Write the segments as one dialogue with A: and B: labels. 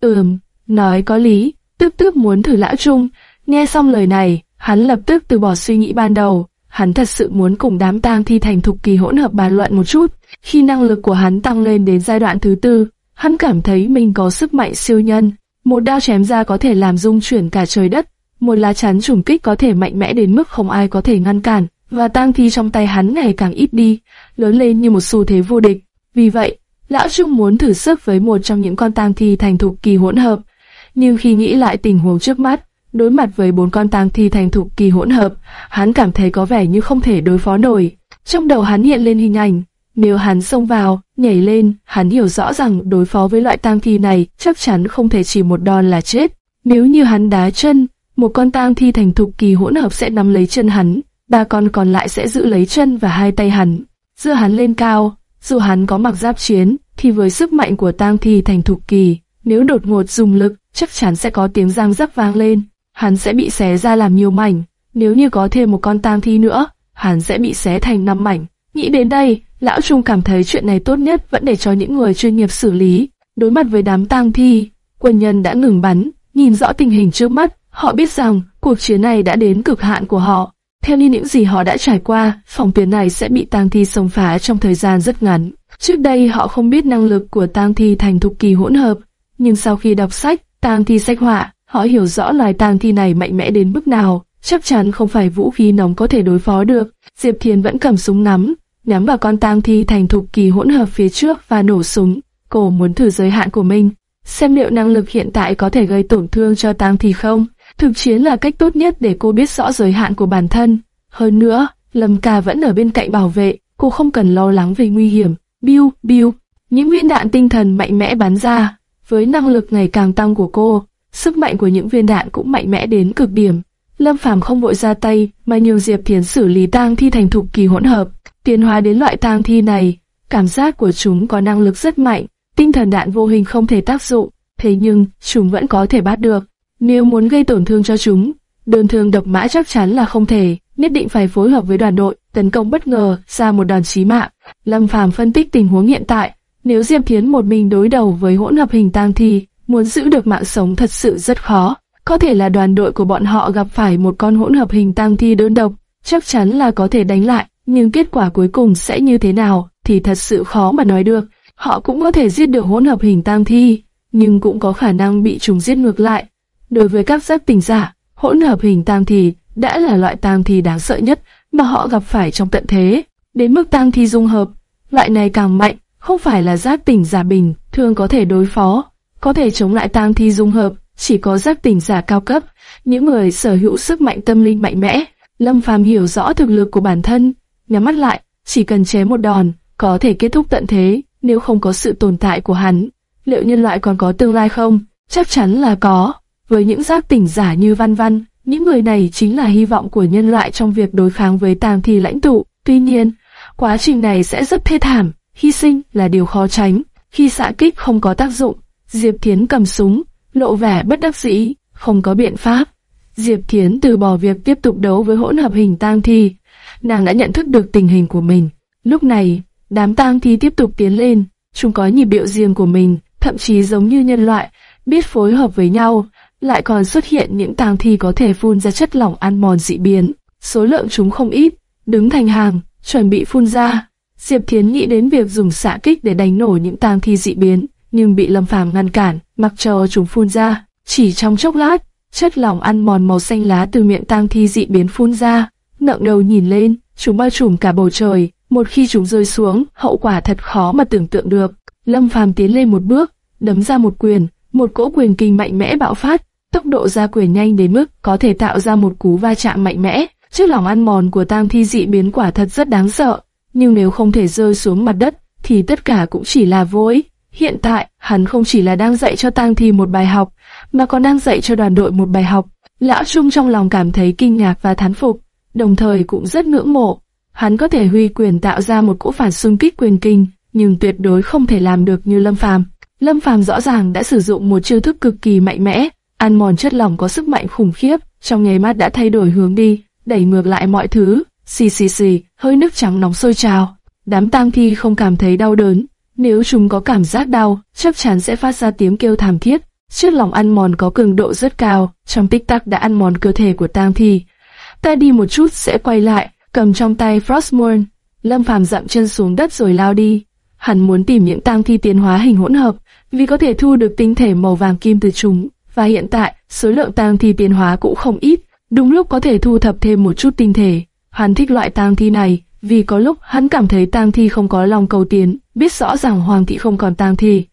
A: Ừm, nói có lý, tức tức muốn thử lão trung. Nghe xong lời này, hắn lập tức từ bỏ suy nghĩ ban đầu. Hắn thật sự muốn cùng đám tang thi thành thục kỳ hỗn hợp bàn luận một chút. Khi năng lực của hắn tăng lên đến giai đoạn thứ tư, hắn cảm thấy mình có sức mạnh siêu nhân. Một đao chém ra có thể làm rung chuyển cả trời đất, một lá chắn trùng kích có thể mạnh mẽ đến mức không ai có thể ngăn cản, và tang thi trong tay hắn ngày càng ít đi, lớn lên như một xu thế vô địch. Vì vậy, lão Trung muốn thử sức với một trong những con tang thi thành thục kỳ hỗn hợp. Nhưng khi nghĩ lại tình huống trước mắt, đối mặt với bốn con tang thi thành thục kỳ hỗn hợp, hắn cảm thấy có vẻ như không thể đối phó nổi. Trong đầu hắn hiện lên hình ảnh, nếu hắn xông vào, nhảy lên, hắn hiểu rõ rằng đối phó với loại tang thi này chắc chắn không thể chỉ một đòn là chết. Nếu như hắn đá chân, một con tang thi thành thục kỳ hỗn hợp sẽ nắm lấy chân hắn, ba con còn lại sẽ giữ lấy chân và hai tay hắn, đưa hắn lên cao. Dù hắn có mặc giáp chiến, thì với sức mạnh của tang thi thành thục kỳ, nếu đột ngột dùng lực, chắc chắn sẽ có tiếng răng rắc vang lên. Hắn sẽ bị xé ra làm nhiều mảnh. Nếu như có thêm một con tang thi nữa, hắn sẽ bị xé thành năm mảnh. Nghĩ đến đây, lão trung cảm thấy chuyện này tốt nhất vẫn để cho những người chuyên nghiệp xử lý. Đối mặt với đám tang thi, quân nhân đã ngừng bắn, nhìn rõ tình hình trước mắt, họ biết rằng cuộc chiến này đã đến cực hạn của họ. Theo như những gì họ đã trải qua, phòng tuyến này sẽ bị tang thi xông phá trong thời gian rất ngắn. Trước đây họ không biết năng lực của tang thi thành thục kỳ hỗn hợp, nhưng sau khi đọc sách tang thi sách họa, họ hiểu rõ loài tang thi này mạnh mẽ đến mức nào, chắc chắn không phải vũ khí nóng có thể đối phó được. Diệp Thiền vẫn cầm súng nắm, nhắm vào con tang thi thành thục kỳ hỗn hợp phía trước và nổ súng. Cô muốn thử giới hạn của mình, xem liệu năng lực hiện tại có thể gây tổn thương cho tang thi không. Thực chiến là cách tốt nhất để cô biết rõ giới hạn của bản thân. Hơn nữa, Lâm Ca vẫn ở bên cạnh bảo vệ, cô không cần lo lắng về nguy hiểm. Biu, biu, những viên đạn tinh thần mạnh mẽ bắn ra, với năng lực ngày càng tăng của cô, sức mạnh của những viên đạn cũng mạnh mẽ đến cực điểm. Lâm Phàm không vội ra tay, mà nhiều Diệp Thiến xử lý tang thi thành thục kỳ hỗn hợp, tiến hóa đến loại tang thi này. Cảm giác của chúng có năng lực rất mạnh, tinh thần đạn vô hình không thể tác dụng, thế nhưng chúng vẫn có thể bắt được. Nếu muốn gây tổn thương cho chúng, đơn thương độc mã chắc chắn là không thể, nhất định phải phối hợp với đoàn đội, tấn công bất ngờ, ra một đòn chí mạng. Lâm Phàm phân tích tình huống hiện tại, nếu Diệp Thiến một mình đối đầu với hỗn hợp hình tang thi, muốn giữ được mạng sống thật sự rất khó. Có thể là đoàn đội của bọn họ gặp phải một con hỗn hợp hình tang thi đơn độc, chắc chắn là có thể đánh lại, nhưng kết quả cuối cùng sẽ như thế nào thì thật sự khó mà nói được. Họ cũng có thể giết được hỗn hợp hình tang thi, nhưng cũng có khả năng bị chúng giết ngược lại. Đối với các giác tình giả, hỗn hợp hình tam thì đã là loại tam thì đáng sợ nhất mà họ gặp phải trong tận thế. Đến mức tam thi dung hợp, loại này càng mạnh, không phải là giác tỉnh giả bình thường có thể đối phó, có thể chống lại tam thi dung hợp, chỉ có giác tỉnh giả cao cấp, những người sở hữu sức mạnh tâm linh mạnh mẽ. Lâm Phàm hiểu rõ thực lực của bản thân, nhắm mắt lại, chỉ cần chế một đòn, có thể kết thúc tận thế, nếu không có sự tồn tại của hắn. Liệu nhân loại còn có tương lai không? Chắc chắn là có. Với những giác tỉnh giả như Văn Văn, những người này chính là hy vọng của nhân loại trong việc đối kháng với tang thi lãnh tụ. Tuy nhiên, quá trình này sẽ rất thê thảm, hy sinh là điều khó tránh. Khi xạ kích không có tác dụng, Diệp Thiến cầm súng, lộ vẻ bất đắc dĩ, không có biện pháp. Diệp Thiến từ bỏ việc tiếp tục đấu với hỗn hợp hình tang thi. Nàng đã nhận thức được tình hình của mình. Lúc này, đám tang thi tiếp tục tiến lên, chúng có nhịp điệu riêng của mình, thậm chí giống như nhân loại, biết phối hợp với nhau, lại còn xuất hiện những tang thi có thể phun ra chất lỏng ăn mòn dị biến. Số lượng chúng không ít, đứng thành hàng, chuẩn bị phun ra. Diệp Thiến nghĩ đến việc dùng xạ kích để đánh nổ những tang thi dị biến, nhưng bị Lâm Phàm ngăn cản, mặc cho chúng phun ra. Chỉ trong chốc lát, chất lỏng ăn mòn màu xanh lá từ miệng tang thi dị biến phun ra. Nặng đầu nhìn lên, chúng bao trùm cả bầu trời. Một khi chúng rơi xuống, hậu quả thật khó mà tưởng tượng được. Lâm Phàm tiến lên một bước, đấm ra một quyền, một cỗ quyền kinh mạnh mẽ bạo phát, tốc độ ra quyền nhanh đến mức có thể tạo ra một cú va chạm mạnh mẽ. trước lòng ăn mòn của tang thi dị biến quả thật rất đáng sợ, nhưng nếu không thể rơi xuống mặt đất, thì tất cả cũng chỉ là vô ích. Hiện tại, hắn không chỉ là đang dạy cho tang thi một bài học, mà còn đang dạy cho đoàn đội một bài học. Lão Trung trong lòng cảm thấy kinh ngạc và thán phục, đồng thời cũng rất ngưỡng mộ. Hắn có thể huy quyền tạo ra một cỗ phản xung kích quyền kinh, nhưng tuyệt đối không thể làm được như Lâm Phàm. Lâm Phàm rõ ràng đã sử dụng một chiêu thức cực kỳ mạnh mẽ, ăn mòn chất lỏng có sức mạnh khủng khiếp, trong nháy mắt đã thay đổi hướng đi, đẩy ngược lại mọi thứ. Xì xì xì, hơi nước trắng nóng sôi trào. Đám tang thi không cảm thấy đau đớn, nếu chúng có cảm giác đau, chắc chắn sẽ phát ra tiếng kêu thảm thiết. Chất lỏng ăn mòn có cường độ rất cao, trong tích tắc đã ăn mòn cơ thể của tang thi. Ta đi một chút sẽ quay lại, cầm trong tay Frostmourne. Lâm Phàm dậm chân xuống đất rồi lao đi. Hắn muốn tìm những tang thi tiến hóa hình hỗn hợp, vì có thể thu được tinh thể màu vàng kim từ chúng. Và hiện tại, số lượng tang thi tiến hóa cũng không ít, đúng lúc có thể thu thập thêm một chút tinh thể. Hắn thích loại tang thi này, vì có lúc hắn cảm thấy tang thi không có lòng cầu tiến, biết rõ ràng hoàng thị không còn tang thi,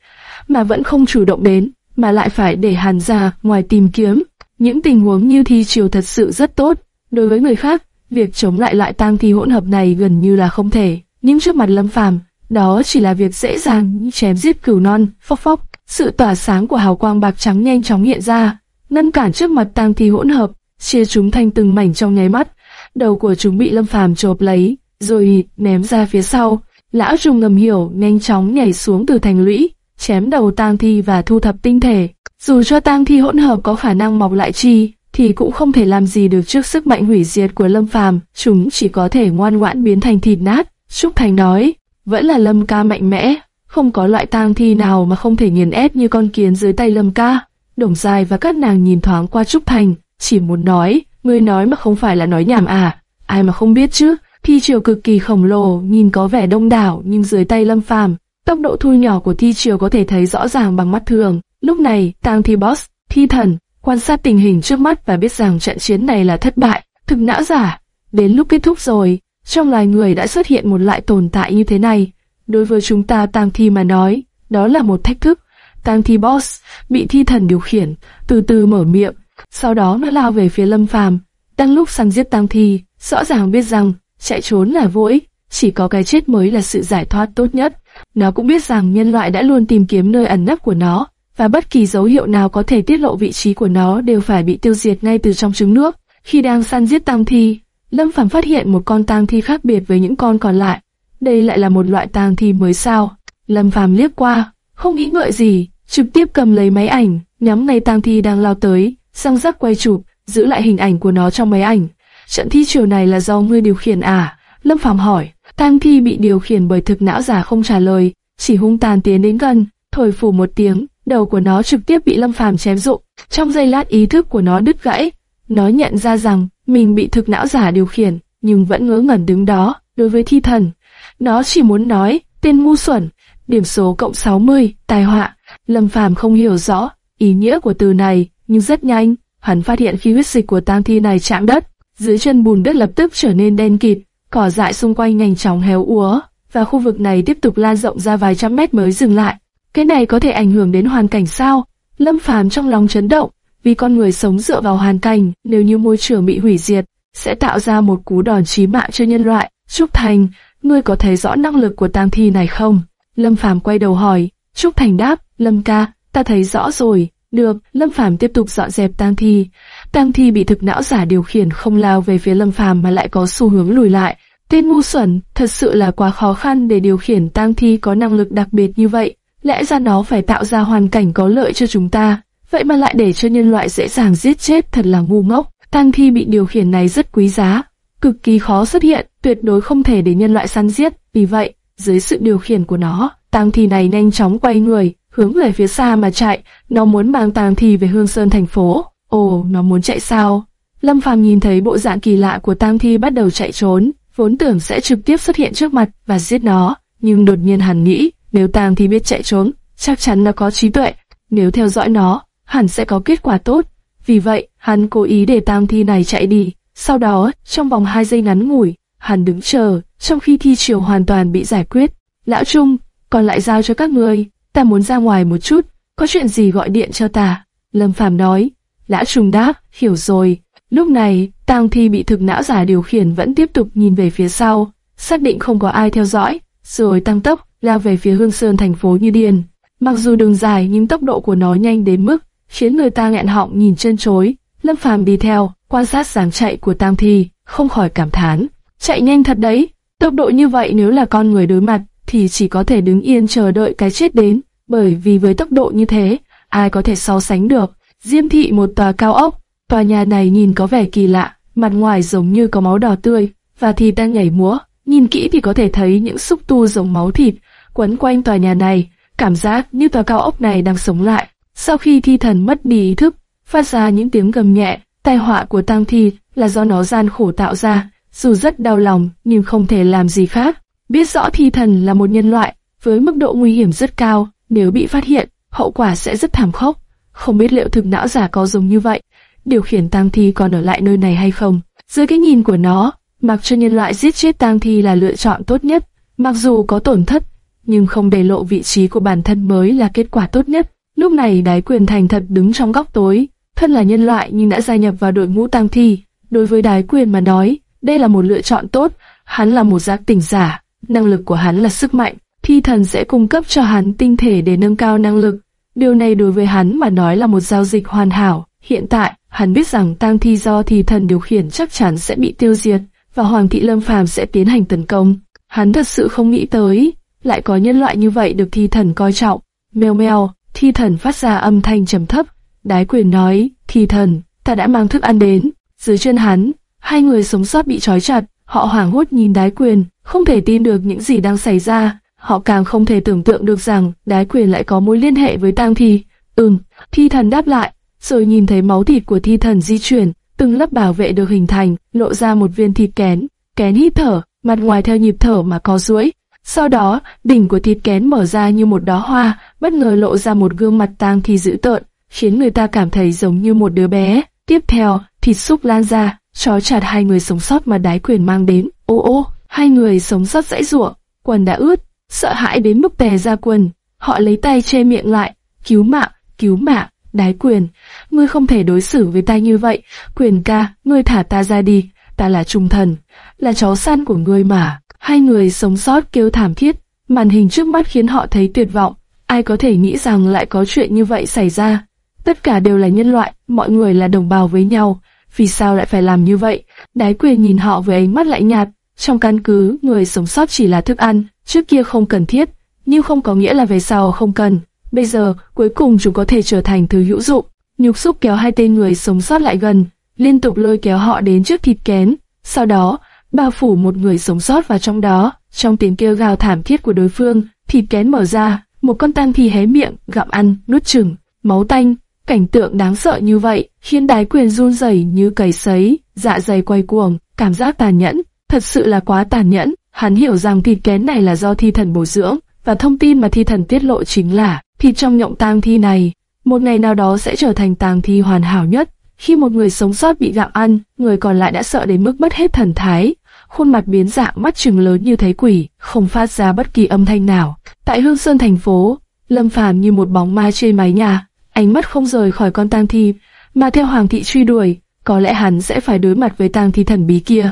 A: mà vẫn không chủ động đến, mà lại phải để hắn ra ngoài tìm kiếm. Những tình huống như thi chiều thật sự rất tốt. Đối với người khác, việc chống lại loại tang thi hỗn hợp này gần như là không thể. Nhưng trước mặt Lâm Phàm, đó chỉ là việc dễ dàng chém giết cửu non, phóc phóc. Sự tỏa sáng của hào quang bạc trắng nhanh chóng hiện ra, ngăn cản trước mặt tang thi hỗn hợp, chia chúng thành từng mảnh trong nháy mắt. Đầu của chúng bị Lâm Phàm chộp lấy, rồi ném ra phía sau. Lão trùng ngầm hiểu, nhanh chóng nhảy xuống từ thành lũy, chém đầu tang thi và thu thập tinh thể. Dù cho tang thi hỗn hợp có khả năng mọc lại chi, thì cũng không thể làm gì được trước sức mạnh hủy diệt của Lâm Phàm, chúng chỉ có thể ngoan ngoãn biến thành thịt nát. Trúc Thành nói, vẫn là Lâm ca mạnh mẽ, không có loại tang thi nào mà không thể nghiền ép như con kiến dưới tay Lâm ca. Đồng dài và các nàng nhìn thoáng qua Trúc Thành, chỉ muốn nói, ngươi nói mà không phải là nói nhảm à, ai mà không biết chứ. Thi triều cực kỳ khổng lồ, nhìn có vẻ đông đảo nhưng dưới tay Lâm Phàm, tốc độ thu nhỏ của thi triều có thể thấy rõ ràng bằng mắt thường. Lúc này, Tang Thi Boss, Thi Thần, quan sát tình hình trước mắt và biết rằng trận chiến này là thất bại, thực não giả. Đến lúc kết thúc rồi, trong loài người đã xuất hiện một loại tồn tại như thế này. Đối với chúng ta Tang Thi mà nói, đó là một thách thức. Tang Thi Boss bị Thi Thần điều khiển, từ từ mở miệng, sau đó nó lao về phía Lâm Phàm. Đang lúc săn giết Tang Thi, rõ ràng biết rằng chạy trốn là vô ích, chỉ có cái chết mới là sự giải thoát tốt nhất. Nó cũng biết rằng nhân loại đã luôn tìm kiếm nơi ẩn nấp của nó, và bất kỳ dấu hiệu nào có thể tiết lộ vị trí của nó đều phải bị tiêu diệt ngay từ trong trứng nước. Khi đang săn giết tang thi, Lâm Phàm phát hiện một con tang thi khác biệt với những con còn lại. Đây lại là một loại tang thi mới sao? Lâm Phàm liếc qua, không nghĩ ngợi gì, trực tiếp cầm lấy máy ảnh, nhắm ngay tang thi đang lao tới, sang rắc quay chụp, giữ lại hình ảnh của nó trong máy ảnh. Trận thi chiều này là do ngươi điều khiển à? Lâm Phàm hỏi. Tang thi bị điều khiển bởi thực não giả không trả lời, chỉ hung tàn tiến đến gần, thổi phù một tiếng, đầu của nó trực tiếp bị Lâm Phàm chém rụng. Trong giây lát ý thức của nó đứt gãy, nó nhận ra rằng mình bị thực não giả điều khiển, nhưng vẫn ngớ ngẩn đứng đó. Đối với thi thần, nó chỉ muốn nói tên ngu xuẩn, điểm số cộng 60, tai họa. Lâm Phàm không hiểu rõ ý nghĩa của từ này, nhưng rất nhanh, hắn phát hiện khi huyết dịch của tang thi này chạm đất, dưới chân bùn đất lập tức trở nên đen kịt, cỏ dại xung quanh nhanh chóng héo úa, và khu vực này tiếp tục lan rộng ra vài trăm mét mới dừng lại. Cái này có thể ảnh hưởng đến hoàn cảnh sao? Lâm Phàm trong lòng chấn động, vì con người sống dựa vào hoàn cảnh, nếu như môi trường bị hủy diệt, sẽ tạo ra một cú đòn chí mạng cho nhân loại. Trúc Thành, ngươi có thấy rõ năng lực của tang thi này không? Lâm Phàm quay đầu hỏi. Trúc Thành đáp, Lâm ca, ta thấy rõ rồi. Được, Lâm Phàm tiếp tục dọn dẹp tang thi. Tang thi bị thực não giả điều khiển không lao về phía Lâm Phàm mà lại có xu hướng lùi lại. Tên ngu xuẩn, thật sự là quá khó khăn để điều khiển tang thi có năng lực đặc biệt như vậy. Lẽ ra nó phải tạo ra hoàn cảnh có lợi cho chúng ta, vậy mà lại để cho nhân loại dễ dàng giết chết thật là ngu ngốc. Tang thi bị điều khiển này rất quý giá, cực kỳ khó xuất hiện, tuyệt đối không thể để nhân loại săn giết. Vì vậy, dưới sự điều khiển của nó, tang thi này nhanh chóng quay người, hướng về phía xa mà chạy. Nó muốn mang tang thi về Hương Sơn thành phố. Ồ, nó muốn chạy sao? Lâm Phàm nhìn thấy bộ dạng kỳ lạ của tang thi bắt đầu chạy trốn, vốn tưởng sẽ trực tiếp xuất hiện trước mặt và giết nó, nhưng đột nhiên hắn nghĩ, nếu tang thi biết chạy trốn, chắc chắn nó có trí tuệ, nếu theo dõi nó, hẳn sẽ có kết quả tốt. Vì vậy, hắn cố ý để tang thi này chạy đi. Sau đó, trong vòng hai giây ngắn ngủi, hắn đứng chờ, trong khi thi triều hoàn toàn bị giải quyết. Lão Trung, còn lại giao cho các người, ta muốn ra ngoài một chút, có chuyện gì gọi điện cho ta. Lâm Phàm nói, Lão Trung đáp, hiểu rồi. Lúc này, Tang Thi bị thực não giả điều khiển vẫn tiếp tục nhìn về phía sau, xác định không có ai theo dõi, rồi tăng tốc lao về phía Hương Sơn thành phố như điên. Mặc dù đường dài nhưng tốc độ của nó nhanh đến mức khiến người ta nghẹn họng nhìn chân chối. Lâm Phàm đi theo, quan sát dáng chạy của tam Thi, không khỏi cảm thán, chạy nhanh thật đấy. Tốc độ như vậy nếu là con người đối mặt thì chỉ có thể đứng yên chờ đợi cái chết đến, bởi vì với tốc độ như thế, ai có thể so sánh được. Diêm thị một tòa cao ốc, tòa nhà này nhìn có vẻ kỳ lạ, mặt ngoài giống như có máu đỏ tươi, và thịt đang nhảy múa. Nhìn kỹ thì có thể thấy những xúc tu giống máu thịt quấn quanh tòa nhà này, cảm giác như tòa cao ốc này đang sống lại. Sau khi thi thần mất đi ý thức, phát ra những tiếng gầm nhẹ, tai họa của tang thi là do nó gian khổ tạo ra, dù rất đau lòng nhưng không thể làm gì khác. Biết rõ thi thần là một nhân loại với mức độ nguy hiểm rất cao, nếu bị phát hiện, hậu quả sẽ rất thảm khốc. Không biết liệu thực não giả có dùng như vậy, điều khiển tang thi còn ở lại nơi này hay không. Dưới cái nhìn của nó, mặc cho nhân loại giết chết tang thi là lựa chọn tốt nhất. Mặc dù có tổn thất, nhưng không để lộ vị trí của bản thân mới là kết quả tốt nhất. Lúc này đái quyền thành thật đứng trong góc tối, thân là nhân loại nhưng đã gia nhập vào đội ngũ tang thi. Đối với đái quyền mà nói, đây là một lựa chọn tốt, hắn là một giác tỉnh giả, năng lực của hắn là sức mạnh, thi thần sẽ cung cấp cho hắn tinh thể để nâng cao năng lực. Điều này đối với hắn mà nói là một giao dịch hoàn hảo. Hiện tại, hắn biết rằng tang thi do thi thần điều khiển chắc chắn sẽ bị tiêu diệt, và Hoàng thị Lâm Phàm sẽ tiến hành tấn công. Hắn thật sự không nghĩ tới, lại có nhân loại như vậy được thi thần coi trọng. Mèo mèo, thi thần phát ra âm thanh trầm thấp. Đái quyền nói, thi thần, ta đã mang thức ăn đến. Dưới chân hắn, hai người sống sót bị trói chặt, họ hoảng hốt nhìn đái quyền, không thể tin được những gì đang xảy ra. Họ càng không thể tưởng tượng được rằng đái quyền lại có mối liên hệ với tang thi. Ừm, thi thần đáp lại, rồi nhìn thấy máu thịt của thi thần di chuyển, từng lớp bảo vệ được hình thành, lộ ra một viên thịt kén. Kén hít thở, mặt ngoài theo nhịp thở mà có duỗi. Sau đó, đỉnh của thịt kén mở ra như một đóa hoa, bất ngờ lộ ra một gương mặt tang thi dữ tợn, khiến người ta cảm thấy giống như một đứa bé. Tiếp theo, thịt xúc lan ra, chó chặt hai người sống sót mà đái quyền mang đến. Ô ô, hai người sống sót dãy rủa, quần đã ướt, sợ hãi đến mức tè ra quần. Họ lấy tay che miệng lại, cứu mạng, cứu mạng, đái quyền. Ngươi không thể đối xử với ta như vậy, quyền ca, ngươi thả ta ra đi, ta là trung thần, là chó săn của ngươi mà. Hai người sống sót kêu thảm thiết, màn hình trước mắt khiến họ thấy tuyệt vọng. Ai có thể nghĩ rằng lại có chuyện như vậy xảy ra? Tất cả đều là nhân loại, mọi người là đồng bào với nhau. Vì sao lại phải làm như vậy? Đái quyền nhìn họ với ánh mắt lạnh nhạt. Trong căn cứ, người sống sót chỉ là thức ăn, trước kia không cần thiết, nhưng không có nghĩa là về sau không cần. Bây giờ, cuối cùng chúng có thể trở thành thứ hữu dụng. Nhục xúc kéo hai tên người sống sót lại gần, liên tục lôi kéo họ đến trước thịt kén. Sau đó, bao phủ một người sống sót vào trong đó. Trong tiếng kêu gào thảm thiết của đối phương, thịt kén mở ra, một con tang thi hé miệng, gặm ăn, nuốt chừng, máu tanh. Cảnh tượng đáng sợ như vậy khiến đái quyền run rẩy như cầy sấy, dạ dày quay cuồng, cảm giác tàn nhẫn, thật sự là quá tàn nhẫn. Hắn hiểu rằng thịt kén này là do thi thần bổ dưỡng, và thông tin mà thi thần tiết lộ chính là thịt trong nhộng tang thi này, một ngày nào đó sẽ trở thành tang thi hoàn hảo nhất. Khi một người sống sót bị gặm ăn, người còn lại đã sợ đến mức mất hết thần thái, khuôn mặt biến dạng mắt trừng lớn như thấy quỷ, không phát ra bất kỳ âm thanh nào. Tại Hương Sơn thành phố, Lâm Phàm như một bóng ma trên mái nhà, ánh mắt không rời khỏi con tang thi, mà theo Hoàng thị truy đuổi, có lẽ hắn sẽ phải đối mặt với tang thi thần bí kia.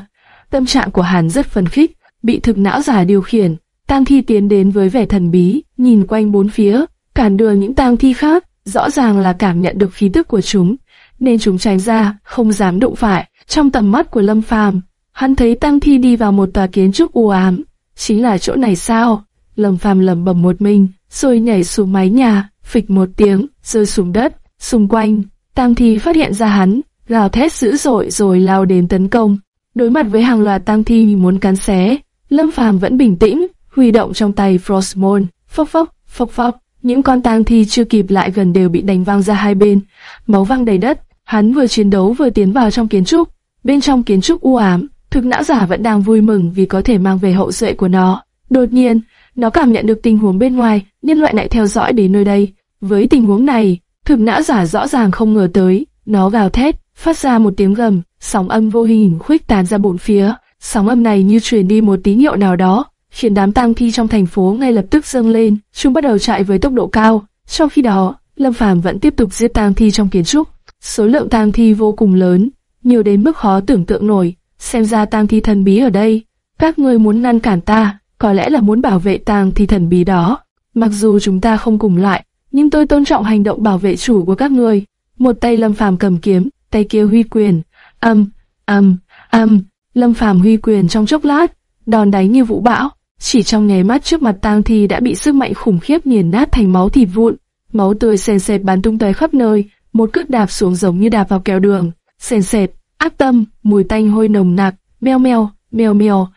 A: Tâm trạng của hắn rất phấn khích, bị thực não giả điều khiển, tang thi tiến đến với vẻ thần bí, nhìn quanh bốn phía, cản đường những tang thi khác, rõ ràng là cảm nhận được khí tức của chúng, nên chúng tránh ra, không dám đụng phải. Trong tầm mắt của Lâm Phàm, hắn thấy tang thi đi vào một tòa kiến trúc u ám, chính là chỗ này sao? Lâm Phàm lẩm bẩm một mình, rồi nhảy xuống mái nhà, phịch một tiếng, rơi xuống đất. Xung quanh, tang thi phát hiện ra hắn, gào thét dữ dội rồi lao đến tấn công. Đối mặt với hàng loạt tang thi muốn cắn xé, Lâm Phàm vẫn bình tĩnh, huy động trong tay Frostmourne, phốc phốc, phốc phốc. Những con tang thi chưa kịp lại gần đều bị đánh văng ra hai bên, máu văng đầy đất. Hắn vừa chiến đấu vừa tiến vào trong kiến trúc. Bên trong kiến trúc u ám, thực não giả vẫn đang vui mừng vì có thể mang về hậu duệ của nó. Đột nhiên, nó cảm nhận được tình huống bên ngoài, nhân loại lại theo dõi đến nơi đây. Với tình huống này, thực não giả rõ ràng không ngờ tới, nó gào thét, phát ra một tiếng gầm, sóng âm vô hình khuếch tán ra bốn phía. Sóng âm này như truyền đi một tín hiệu nào đó, khiến đám tang thi trong thành phố ngay lập tức dâng lên, chúng bắt đầu chạy với tốc độ cao. Trong khi đó, Lâm Phàm vẫn tiếp tục giết tang thi trong kiến trúc. Số lượng tang thi vô cùng lớn, nhiều đến mức khó tưởng tượng nổi. Xem ra tang thi thần bí ở đây, các ngươi muốn ngăn cản ta, có lẽ là muốn bảo vệ tang thi thần bí đó. Mặc dù chúng ta không cùng lại, nhưng tôi tôn trọng hành động bảo vệ chủ của các ngươi. Một tay Lâm Phàm cầm kiếm, tay kia huy quyền. Âm, âm, âm. Lâm Phàm huy quyền trong chốc lát, đòn đánh như vũ bão. Chỉ trong nháy mắt trước mặt tang thi đã bị sức mạnh khủng khiếp nghiền nát thành máu thịt vụn, máu tươi sền sệt bắn tung tóe khắp nơi, một cước đạp xuống giống như đạp vào kèo đường, sền sệt, ác tâm, mùi tanh hôi nồng nặc, meo meo, meo meo.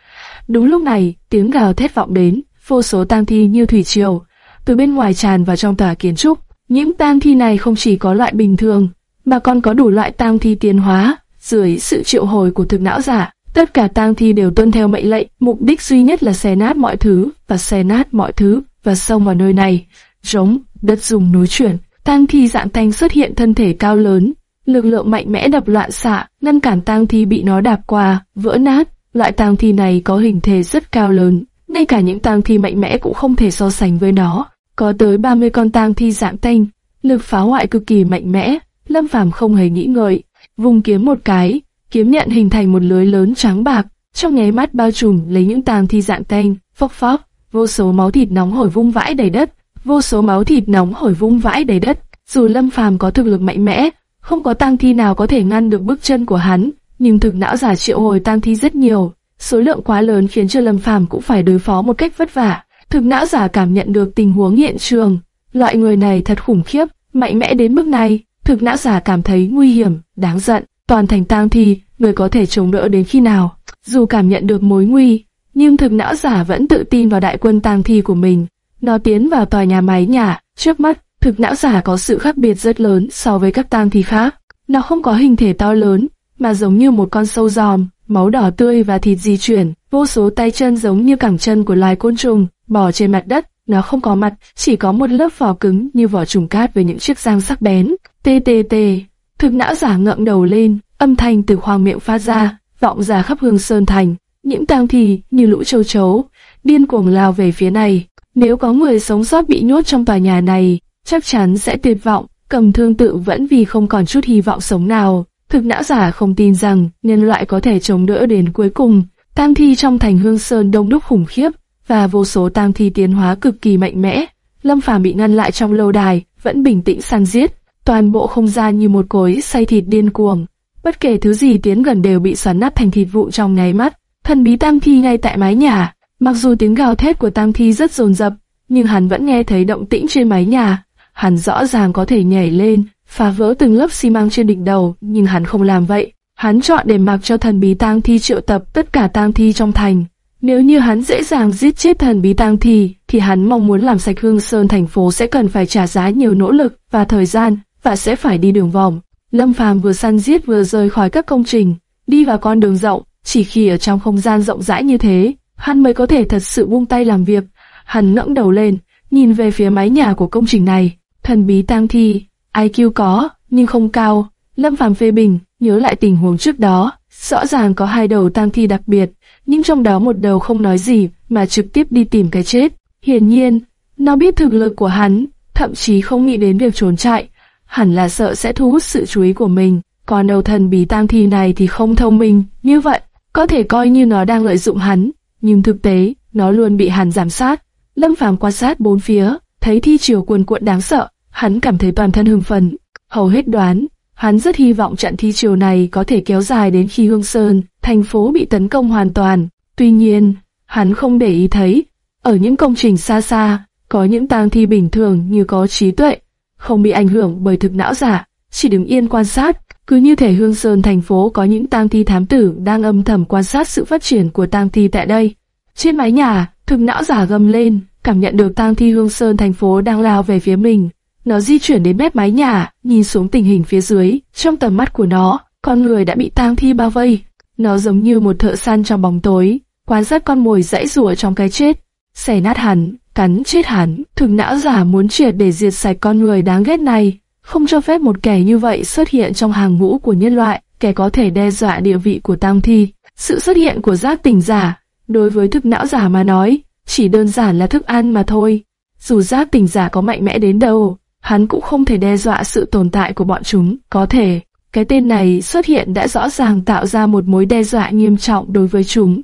A: Đúng lúc này, tiếng gào thét vọng đến, vô số tang thi như thủy triều từ bên ngoài tràn vào trong tòa kiến trúc. Những tang thi này không chỉ có loại bình thường, mà còn có đủ loại tang thi tiến hóa. Dưới sự triệu hồi của thực não giả, tất cả tang thi đều tuân theo mệnh lệnh, mục đích duy nhất là xé nát mọi thứ và xé nát mọi thứ và xông vào nơi này. Giống, đất dùng núi chuyển, tang thi dạng thanh xuất hiện thân thể cao lớn, lực lượng mạnh mẽ đập loạn xạ, ngăn cản tang thi bị nó đạp qua, vỡ nát. Loại tang thi này có hình thể rất cao lớn, ngay cả những tang thi mạnh mẽ cũng không thể so sánh với nó. Có tới 30 con tang thi dạng tanh, lực phá hoại cực kỳ mạnh mẽ. Lâm Phàm không hề nghĩ ngợi, vùng kiếm một cái, kiếm nhận hình thành một lưới lớn trắng bạc, trong nháy mắt bao trùm lấy những tang thi dạng tanh, phốc phốc, vô số máu thịt nóng hổi vung vãi đầy đất, vô số máu thịt nóng hổi vung vãi đầy đất. Dù Lâm Phàm có thực lực mạnh mẽ, không có tang thi nào có thể ngăn được bước chân của hắn, nhưng thực não giả triệu hồi tang thi rất nhiều, số lượng quá lớn khiến cho Lâm Phàm cũng phải đối phó một cách vất vả. Thực não giả cảm nhận được tình huống hiện trường, loại người này thật khủng khiếp, mạnh mẽ đến mức này. Thực não giả cảm thấy nguy hiểm, đáng giận, toàn thành tang thi, người có thể chống đỡ đến khi nào? Dù cảm nhận được mối nguy, nhưng thực não giả vẫn tự tin vào đại quân tang thi của mình. Nó tiến vào tòa nhà máy nhà, trước mắt, thực não giả có sự khác biệt rất lớn so với các tang thi khác. Nó không có hình thể to lớn, mà giống như một con sâu giòm, máu đỏ tươi và thịt di chuyển, vô số tay chân giống như cẳng chân của loài côn trùng, bò trên mặt đất. Nó không có mặt, chỉ có một lớp vỏ cứng như vỏ trùng cát với những chiếc răng sắc bén. Tê tê tê, thực não giả ngậm đầu lên, âm thanh từ khoang miệng phát ra, vọng ra khắp hương sơn thành. Những tang thì như lũ châu chấu, điên cuồng lao về phía này. Nếu có người sống sót bị nhốt trong tòa nhà này, chắc chắn sẽ tuyệt vọng. Cầm thương tự vẫn vì không còn chút hy vọng sống nào. Thực não giả không tin rằng nhân loại có thể chống đỡ đến cuối cùng. Tam thi trong thành Hương Sơn đông đúc khủng khiếp và vô số tam thi tiến hóa cực kỳ mạnh mẽ. Lâm Phàm bị ngăn lại trong lâu đài, vẫn bình tĩnh săn giết. Toàn bộ không gian như một cối xay thịt điên cuồng. Bất kể thứ gì tiến gần đều bị xoắn nát thành thịt vụ trong nháy mắt. Thần bí tam thi ngay tại mái nhà. Mặc dù tiếng gào thét của tam thi rất dồn dập, nhưng hắn vẫn nghe thấy động tĩnh trên mái nhà. Hắn rõ ràng có thể nhảy lên, phá vỡ từng lớp xi măng trên đỉnh đầu, nhưng hắn không làm vậy. Hắn chọn để mặc cho thần bí tang thi triệu tập tất cả tang thi trong thành. Nếu như hắn dễ dàng giết chết thần bí tang thi, thì hắn mong muốn làm sạch Hương Sơn thành phố sẽ cần phải trả giá nhiều nỗ lực và thời gian, và sẽ phải đi đường vòng. Lâm Phàm vừa săn giết vừa rời khỏi các công trình, đi vào con đường rộng, chỉ khi ở trong không gian rộng rãi như thế, hắn mới có thể thật sự buông tay làm việc. Hắn ngẩng đầu lên, nhìn về phía mái nhà của công trình này, thần bí tang thi, IQ có, nhưng không cao. Lâm Phàm phê bình, nhớ lại tình huống trước đó, rõ ràng có hai đầu tang thi đặc biệt, nhưng trong đó một đầu không nói gì mà trực tiếp đi tìm cái chết. Hiển nhiên, nó biết thực lực của hắn, thậm chí không nghĩ đến việc trốn chạy, hẳn là sợ sẽ thu hút sự chú ý của mình. Còn đầu thần bí tang thi này thì không thông minh, như vậy, có thể coi như nó đang lợi dụng hắn, nhưng thực tế, nó luôn bị hắn giám sát. Lâm Phàm quan sát bốn phía, thấy thi triều cuồn cuộn đáng sợ, hắn cảm thấy toàn thân hưng phấn, hầu hết đoán, hắn rất hy vọng trận thi triều này có thể kéo dài đến khi Hương Sơn, thành phố bị tấn công hoàn toàn. Tuy nhiên, hắn không để ý thấy, ở những công trình xa xa, có những tang thi bình thường như có trí tuệ, không bị ảnh hưởng bởi thực não giả, chỉ đứng yên quan sát, cứ như thể Hương Sơn thành phố có những tang thi thám tử đang âm thầm quan sát sự phát triển của tang thi tại đây. Trên mái nhà, thực não giả gầm lên, cảm nhận được tang thi Hương Sơn thành phố đang lao về phía mình. Nó di chuyển đến mép mái nhà, nhìn xuống tình hình phía dưới, trong tầm mắt của nó, con người đã bị tang thi bao vây. Nó giống như một thợ săn trong bóng tối, quan sát con mồi dãy rủa trong cái chết, xẻ nát hắn, cắn chết hắn. Thực não giả muốn triệt để diệt sạch con người đáng ghét này, không cho phép một kẻ như vậy xuất hiện trong hàng ngũ của nhân loại, kẻ có thể đe dọa địa vị của tang thi. Sự xuất hiện của giác tỉnh giả, đối với thực não giả mà nói, chỉ đơn giản là thức ăn mà thôi. Dù giác tỉnh giả có mạnh mẽ đến đâu, hắn cũng không thể đe dọa sự tồn tại của bọn chúng. Có thể, cái tên này xuất hiện đã rõ ràng tạo ra một mối đe dọa nghiêm trọng đối với chúng.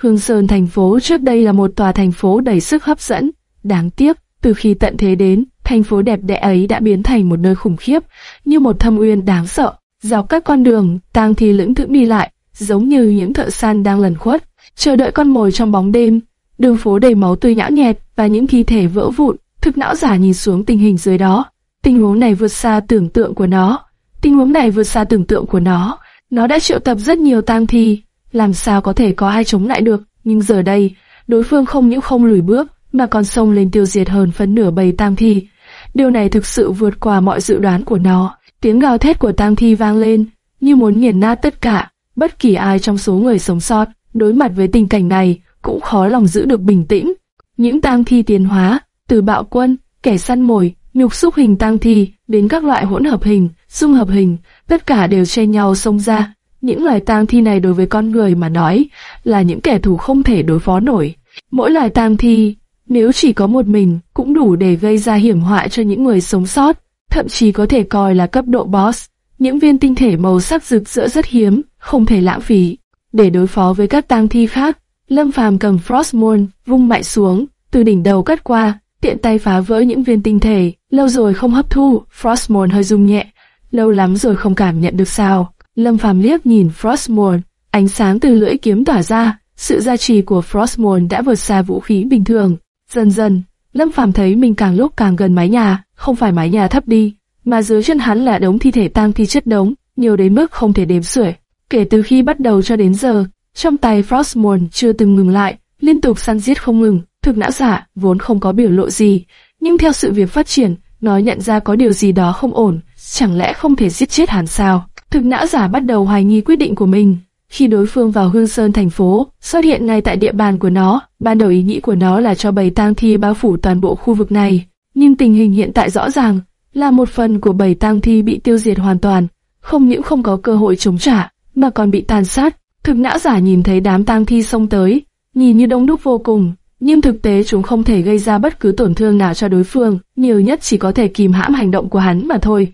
A: Hương Sơn thành phố trước đây là một tòa thành phố đầy sức hấp dẫn. Đáng tiếc, từ khi tận thế đến, thành phố đẹp đẽ ấy đã biến thành một nơi khủng khiếp, như một thâm uyên đáng sợ. Dọc các con đường, tang thi lững thững đi lại, giống như những thợ săn đang lẩn khuất, chờ đợi con mồi trong bóng đêm. Đường phố đầy máu tươi nhão nhẹt và những thi thể vỡ vụn. Thực não giả nhìn xuống tình hình dưới đó. Tình huống này vượt xa tưởng tượng của nó. Tình huống này vượt xa tưởng tượng của nó. Nó đã triệu tập rất nhiều tang thi, làm sao có thể có ai chống lại được, nhưng giờ đây, đối phương không những không lùi bước, mà còn xông lên tiêu diệt hơn phân nửa bầy tang thi. Điều này thực sự vượt qua mọi dự đoán của nó. Tiếng gào thét của tang thi vang lên, như muốn nghiền nát tất cả. Bất kỳ ai trong số người sống sót, đối mặt với tình cảnh này, cũng khó lòng giữ được bình tĩnh. Những tang thi tiến hóa, từ bạo quân, kẻ săn mồi, nhục xúc hình tang thi, đến các loại hỗn hợp hình, dung hợp hình, tất cả đều che nhau xông ra. Những loài tang thi này đối với con người mà nói, là những kẻ thù không thể đối phó nổi. Mỗi loài tang thi, nếu chỉ có một mình, cũng đủ để gây ra hiểm họa cho những người sống sót, thậm chí có thể coi là cấp độ boss. Những viên tinh thể màu sắc rực rỡ rất hiếm, không thể lãng phí. Để đối phó với các tang thi khác, Lâm Phàm cầm Frostmourne vung mạnh xuống, từ đỉnh đầu cắt qua, tiện tay phá vỡ những viên tinh thể, lâu rồi không hấp thu, Frostmourne hơi rung nhẹ, lâu lắm rồi không cảm nhận được sao. Lâm Phàm liếc nhìn Frostmourne, ánh sáng từ lưỡi kiếm tỏa ra, sự gia trì của Frostmourne đã vượt xa vũ khí bình thường. Dần dần, Lâm Phàm thấy mình càng lúc càng gần mái nhà, không phải mái nhà thấp đi, mà dưới chân hắn là đống thi thể tang thi chất đống, nhiều đến mức không thể đếm xuể. Kể từ khi bắt đầu cho đến giờ, trong tay Frostmourne chưa từng ngừng lại, liên tục săn giết không ngừng. Thực não giả vốn không có biểu lộ gì, nhưng theo sự việc phát triển, nó nhận ra có điều gì đó không ổn, chẳng lẽ không thể giết chết hắn sao? Thực não giả bắt đầu hoài nghi quyết định của mình. Khi đối phương vào Hương Sơn thành phố, xuất hiện ngay tại địa bàn của nó, ban đầu ý nghĩ của nó là cho bầy tang thi bao phủ toàn bộ khu vực này. Nhưng tình hình hiện tại rõ ràng là một phần của bầy tang thi bị tiêu diệt hoàn toàn, không những không có cơ hội chống trả, mà còn bị tàn sát. Thực não giả nhìn thấy đám tang thi xông tới, nhìn như đông đúc vô cùng, nhưng thực tế chúng không thể gây ra bất cứ tổn thương nào cho đối phương, nhiều nhất chỉ có thể kìm hãm hành động của hắn mà thôi.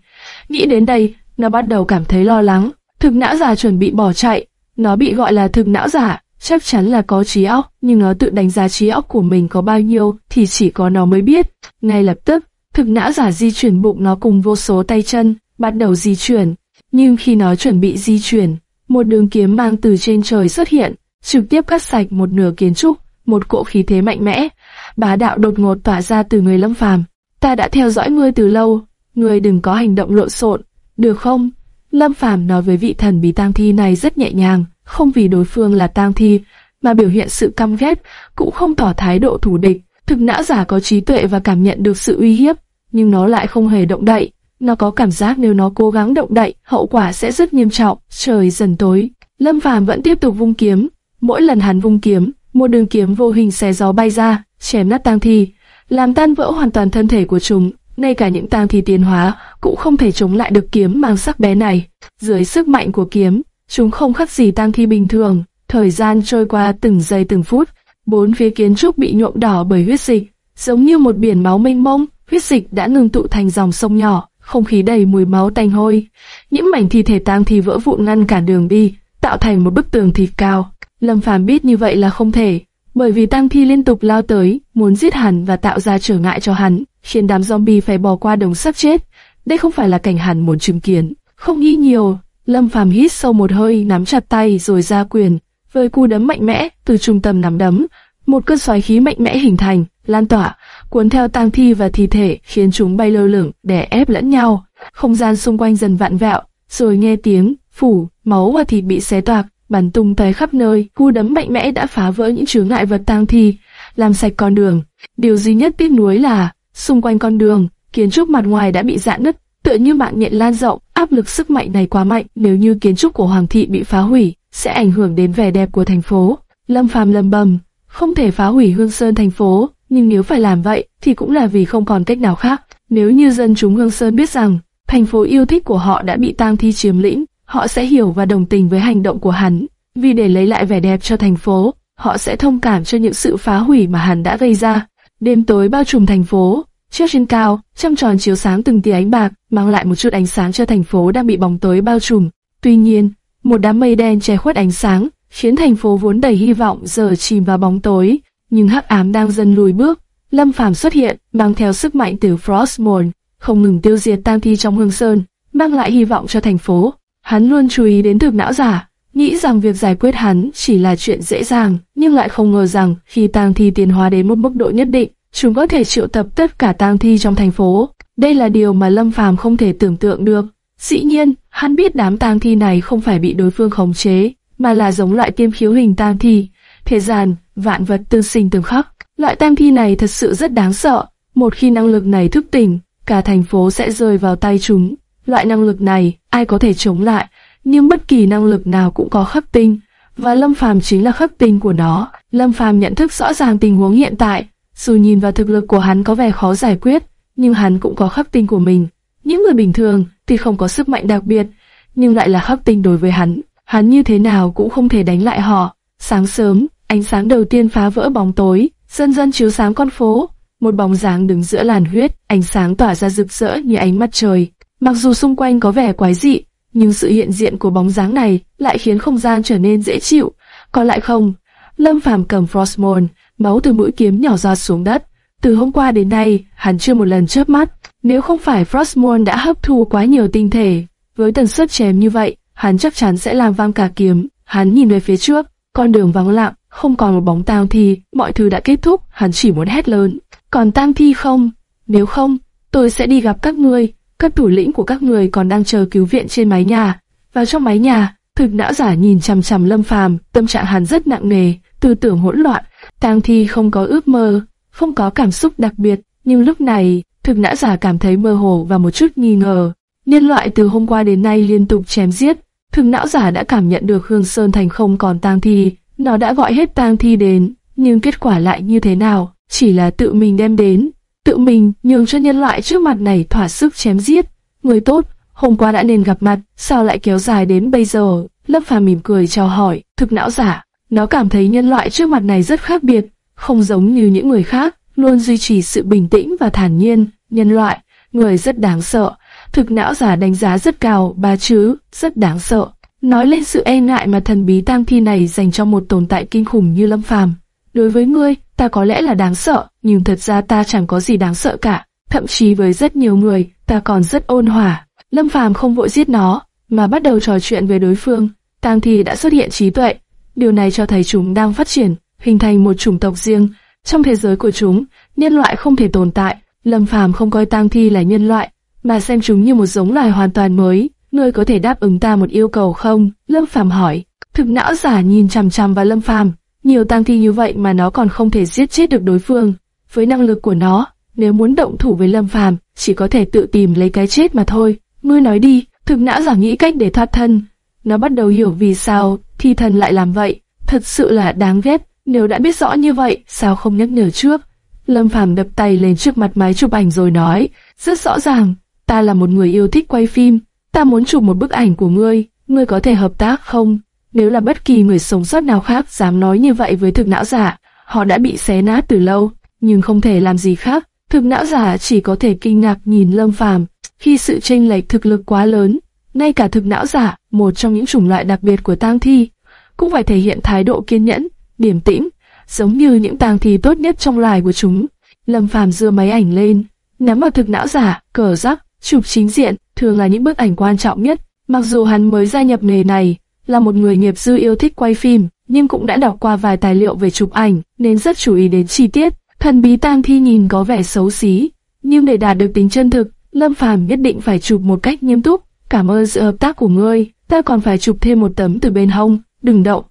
A: Nghĩ đến đây, nó bắt đầu cảm thấy lo lắng. Thực não giả chuẩn bị bỏ chạy, nó bị gọi là thực não giả, chắc chắn là có trí óc, nhưng nó tự đánh giá trí óc của mình có bao nhiêu thì chỉ có nó mới biết. Ngay lập tức, thực não giả di chuyển bụng nó cùng vô số tay chân, bắt đầu di chuyển. Nhưng khi nó chuẩn bị di chuyển, một đường kiếm mang từ trên trời xuất hiện, trực tiếp cắt sạch một nửa kiến trúc, một cỗ khí thế mạnh mẽ, bá đạo đột ngột tỏa ra từ người Lâm Phàm. Ta đã theo dõi ngươi từ lâu, ngươi đừng có hành động lộn xộn, được không? Lâm Phàm nói với vị thần bí tang thi này rất nhẹ nhàng, không vì đối phương là tang thi, mà biểu hiện sự căm ghét, cũng không tỏ thái độ thù địch. Thực não giả có trí tuệ và cảm nhận được sự uy hiếp, nhưng nó lại không hề động đậy. Nó có cảm giác nếu nó cố gắng động đậy, hậu quả sẽ rất nghiêm trọng. Trời dần tối, Lâm Phàm vẫn tiếp tục vung kiếm. Mỗi lần hắn vung kiếm, một đường kiếm vô hình xé gió bay ra, chém nát tang thi, làm tan vỡ hoàn toàn thân thể của chúng. Ngay cả những tang thi tiến hóa cũng không thể chống lại được kiếm mang sắc bé này. Dưới sức mạnh của kiếm, chúng không khác gì tang thi bình thường. Thời gian trôi qua từng giây từng phút, bốn phía kiến trúc bị nhuộm đỏ bởi huyết dịch, giống như một biển máu mênh mông. Huyết dịch đã ngừng tụ thành dòng sông nhỏ, không khí đầy mùi máu tanh hôi. Những mảnh thi thể tang thi vỡ vụn ngăn cản đường đi, tạo thành một bức tường thịt cao. Lâm Phàm biết như vậy là không thể, bởi vì tang thi liên tục lao tới, muốn giết hắn và tạo ra trở ngại cho hắn, khiến đám zombie phải bỏ qua đồng sắp chết. Đây không phải là cảnh hắn muốn chứng kiến. Không nghĩ nhiều, Lâm Phàm hít sâu một hơi, nắm chặt tay rồi ra quyền, với cú đấm mạnh mẽ từ trung tâm nắm đấm, một cơn xoáy khí mạnh mẽ hình thành, lan tỏa, cuốn theo tang thi và thi thể, khiến chúng bay lơ lửng, đè ép lẫn nhau. Không gian xung quanh dần vặn vẹo, rồi nghe tiếng phủ, máu và thịt bị xé toạc, bắn tung tới khắp nơi. Cú đấm mạnh mẽ đã phá vỡ những chướng ngại vật tang thi, làm sạch con đường. Điều duy nhất tiếc nuối là, xung quanh con đường, kiến trúc mặt ngoài đã bị rạn nứt, tựa như mạng nhện lan rộng. Áp lực sức mạnh này quá mạnh, nếu như kiến trúc của hoàng thị bị phá hủy, sẽ ảnh hưởng đến vẻ đẹp của thành phố. Lâm Phàm lầm bầm, không thể phá hủy Hương Sơn thành phố, nhưng nếu phải làm vậy thì cũng là vì không còn cách nào khác. Nếu như dân chúng Hương Sơn biết rằng thành phố yêu thích của họ đã bị tang thi chiếm lĩnh, họ sẽ hiểu và đồng tình với hành động của hắn. Vì để lấy lại vẻ đẹp cho thành phố, họ sẽ thông cảm cho những sự phá hủy mà hắn đã gây ra. Đêm tối bao trùm thành phố, trước trên cao, trăng tròn chiếu sáng từng tia ánh bạc, mang lại một chút ánh sáng cho thành phố đang bị bóng tối bao trùm. Tuy nhiên, một đám mây đen che khuất ánh sáng, khiến thành phố vốn đầy hy vọng giờ chìm vào bóng tối. Nhưng hắc ám đang dần lùi bước. Lâm Phàm xuất hiện, mang theo sức mạnh từ Frostmourne, không ngừng tiêu diệt tang thi trong hương sơn, mang lại hy vọng cho thành phố. Hắn luôn chú ý đến thực não giả, nghĩ rằng việc giải quyết hắn chỉ là chuyện dễ dàng, nhưng lại không ngờ rằng khi tang thi tiến hóa đến một mức độ nhất định, chúng có thể triệu tập tất cả tang thi trong thành phố. Đây là điều mà Lâm Phàm không thể tưởng tượng được. Dĩ nhiên, hắn biết đám tang thi này không phải bị đối phương khống chế, mà là giống loại tiêm khiếu hình tang thi. Thế gian, vạn vật tương sinh tương khắc. Loại tang thi này thật sự rất đáng sợ. Một khi năng lực này thức tỉnh, cả thành phố sẽ rơi vào tay chúng. Loại năng lực này, ai có thể chống lại, nhưng bất kỳ năng lực nào cũng có khắc tinh, và Lâm Phàm chính là khắc tinh của nó. Lâm Phàm nhận thức rõ ràng tình huống hiện tại, dù nhìn vào thực lực của hắn có vẻ khó giải quyết, nhưng hắn cũng có khắc tinh của mình. Những người bình thường thì không có sức mạnh đặc biệt, nhưng lại là khắc tinh đối với hắn. Hắn như thế nào cũng không thể đánh lại họ. Sáng sớm, ánh sáng đầu tiên phá vỡ bóng tối, dần dần chiếu sáng con phố. Một bóng dáng đứng giữa làn huyết, ánh sáng tỏa ra rực rỡ như ánh mặt trời. Mặc dù xung quanh có vẻ quái dị, nhưng sự hiện diện của bóng dáng này lại khiến không gian trở nên dễ chịu. Còn lại không, Lâm Phàm cầm Frostmourne, máu từ mũi kiếm nhỏ giọt xuống đất. Từ hôm qua đến nay, hắn chưa một lần chớp mắt. Nếu không phải Frostmourne đã hấp thu quá nhiều tinh thể, với tần suất chém như vậy, hắn chắc chắn sẽ làm vang cả kiếm. Hắn nhìn về phía trước, con đường vắng lặng, không còn một bóng tang thi, mọi thứ đã kết thúc, hắn chỉ muốn hét lớn. Còn tang thi không? Nếu không, tôi sẽ đi gặp các ngươi. Các thủ lĩnh của các người còn đang chờ cứu viện trên mái nhà. Vào trong mái nhà, thực não giả nhìn chằm chằm Lâm Phàm, tâm trạng hắn rất nặng nề, tư tưởng hỗn loạn. Tang thi không có ước mơ, không có cảm xúc đặc biệt, nhưng lúc này, thực não giả cảm thấy mơ hồ và một chút nghi ngờ. Nhân loại từ hôm qua đến nay liên tục chém giết, thực não giả đã cảm nhận được Hương Sơn Thành không còn tang thi, nó đã gọi hết tang thi đến, nhưng kết quả lại như thế nào, chỉ là tự mình đem đến, tự mình nhường cho nhân loại trước mặt này thỏa sức chém giết. Người tốt, hôm qua đã nên gặp mặt, sao lại kéo dài đến bây giờ? Lâm Phàm mỉm cười chào hỏi, thực não giả, nó cảm thấy nhân loại trước mặt này rất khác biệt, không giống như những người khác, luôn duy trì sự bình tĩnh và thản nhiên. Nhân loại, người rất đáng sợ. Thực não giả đánh giá rất cao, ba chứ, rất đáng sợ. Nói lên sự e ngại mà thần bí tang thi này dành cho một tồn tại kinh khủng như Lâm Phàm. Đối với ngươi, ta có lẽ là đáng sợ, nhưng thật ra ta chẳng có gì đáng sợ cả. Thậm chí với rất nhiều người, ta còn rất ôn hòa. Lâm Phàm không vội giết nó, mà bắt đầu trò chuyện với đối phương. Tang thi đã xuất hiện trí tuệ. Điều này cho thấy chúng đang phát triển, hình thành một chủng tộc riêng. Trong thế giới của chúng, nhân loại không thể tồn tại. Lâm Phàm không coi tang thi là nhân loại, mà xem chúng như một giống loài hoàn toàn mới. Ngươi có thể đáp ứng ta một yêu cầu không? Lâm Phàm hỏi. Thực não giả nhìn chằm chằm vào Lâm Phàm, nhiều tang thi như vậy mà nó còn không thể giết chết được đối phương. Với năng lực của nó, nếu muốn động thủ với Lâm Phàm, chỉ có thể tự tìm lấy cái chết mà thôi. Ngươi nói đi, thực não giả nghĩ cách để thoát thân. Nó bắt đầu hiểu vì sao thi thần lại làm vậy. Thật sự là đáng ghét, nếu đã biết rõ như vậy, sao không nhắc nhở trước? Lâm Phàm đập tay lên trước mặt máy chụp ảnh rồi nói, rất rõ ràng, ta là một người yêu thích quay phim, ta muốn chụp một bức ảnh của ngươi, ngươi có thể hợp tác không? Nếu là bất kỳ người sống sót nào khác dám nói như vậy với thực não giả, họ đã bị xé nát từ lâu, nhưng không thể làm gì khác. Thực não giả chỉ có thể kinh ngạc nhìn Lâm Phàm, khi sự chênh lệch thực lực quá lớn, ngay cả thực não giả, một trong những chủng loại đặc biệt của tang thi, cũng phải thể hiện thái độ kiên nhẫn, điềm tĩnh, giống như những tang thi tốt nhất trong loài của chúng. Lâm Phàm dưa máy ảnh lên, nắm vào thực não giả, cờ rắc, chụp chính diện, thường là những bức ảnh quan trọng nhất. Mặc dù hắn mới gia nhập nghề này, là một người nghiệp dư yêu thích quay phim, nhưng cũng đã đọc qua vài tài liệu về chụp ảnh, nên rất chú ý đến chi tiết. Thần bí tang thi nhìn có vẻ xấu xí, nhưng để đạt được tính chân thực, Lâm Phàm nhất định phải chụp một cách nghiêm túc. Cảm ơn sự hợp tác của ngươi, ta còn phải chụp thêm một tấm từ bên hông, đừng động.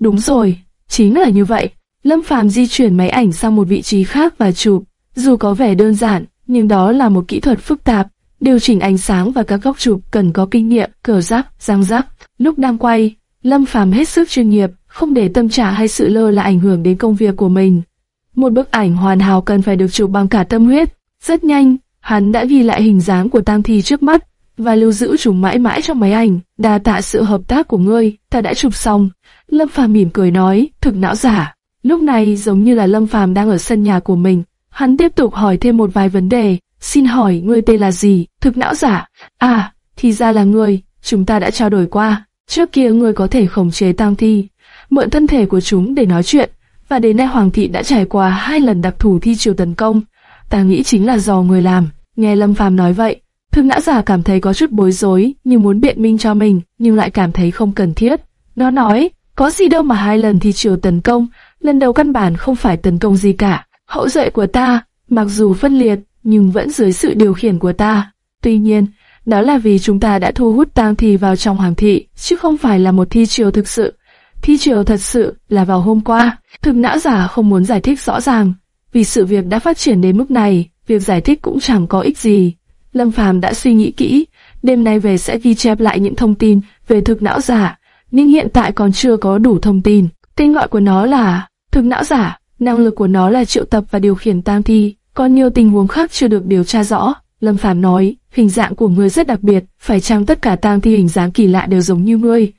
A: Đúng rồi, chính là như vậy. Lâm Phàm di chuyển máy ảnh sang một vị trí khác và chụp. Dù có vẻ đơn giản, nhưng đó là một kỹ thuật phức tạp. Điều chỉnh ánh sáng và các góc chụp cần có kinh nghiệm, cờ giáp giang giáp Lúc đang quay, Lâm Phàm hết sức chuyên nghiệp, không để tâm trạng hay sự lơ là ảnh hưởng đến công việc của mình. Một bức ảnh hoàn hảo cần phải được chụp bằng cả tâm huyết. Rất nhanh, hắn đã ghi lại hình dáng của tang thi trước mắt và lưu giữ chúng mãi mãi trong máy ảnh. Đa tạ sự hợp tác của ngươi, ta đã chụp xong. Lâm Phàm mỉm cười nói, thực não giả. Lúc này giống như là Lâm Phàm đang ở sân nhà của mình, hắn tiếp tục hỏi thêm một vài vấn đề. Xin hỏi ngươi tên là gì? Thực não giả. À, thì ra là ngươi, chúng ta đã trao đổi qua. Trước kia ngươi có thể khống chế tang thi, mượn thân thể của chúng để nói chuyện, và đến nay Hoàng thị đã trải qua hai lần đặc thù thi triều tấn công. Ta nghĩ chính là do người làm. Nghe Lâm Phàm nói vậy, thực não Giả cảm thấy có chút bối rối, như muốn biện minh cho mình, nhưng lại cảm thấy không cần thiết. Nó nói, có gì đâu mà hai lần thi triều tấn công, lần đầu căn bản không phải tấn công gì cả. Hậu duệ của ta, mặc dù phân liệt, nhưng vẫn dưới sự điều khiển của ta. Tuy nhiên, đó là vì chúng ta đã thu hút tang thi vào trong hoàng thị, chứ không phải là một thi triều thực sự. Thi triều thật sự là vào hôm qua. Thực não giả không muốn giải thích rõ ràng, vì sự việc đã phát triển đến mức này, việc giải thích cũng chẳng có ích gì. Lâm Phàm đã suy nghĩ kỹ, đêm nay về sẽ ghi chép lại những thông tin về thực não giả, nhưng hiện tại còn chưa có đủ thông tin. Tên gọi của nó là thực não giả, năng lực của nó là triệu tập và điều khiển tang thi, còn nhiều tình huống khác chưa được điều tra rõ. Lâm Phàm nói, hình dạng của ngươi rất đặc biệt, phải chăng tất cả tang thi hình dáng kỳ lạ đều giống như ngươi?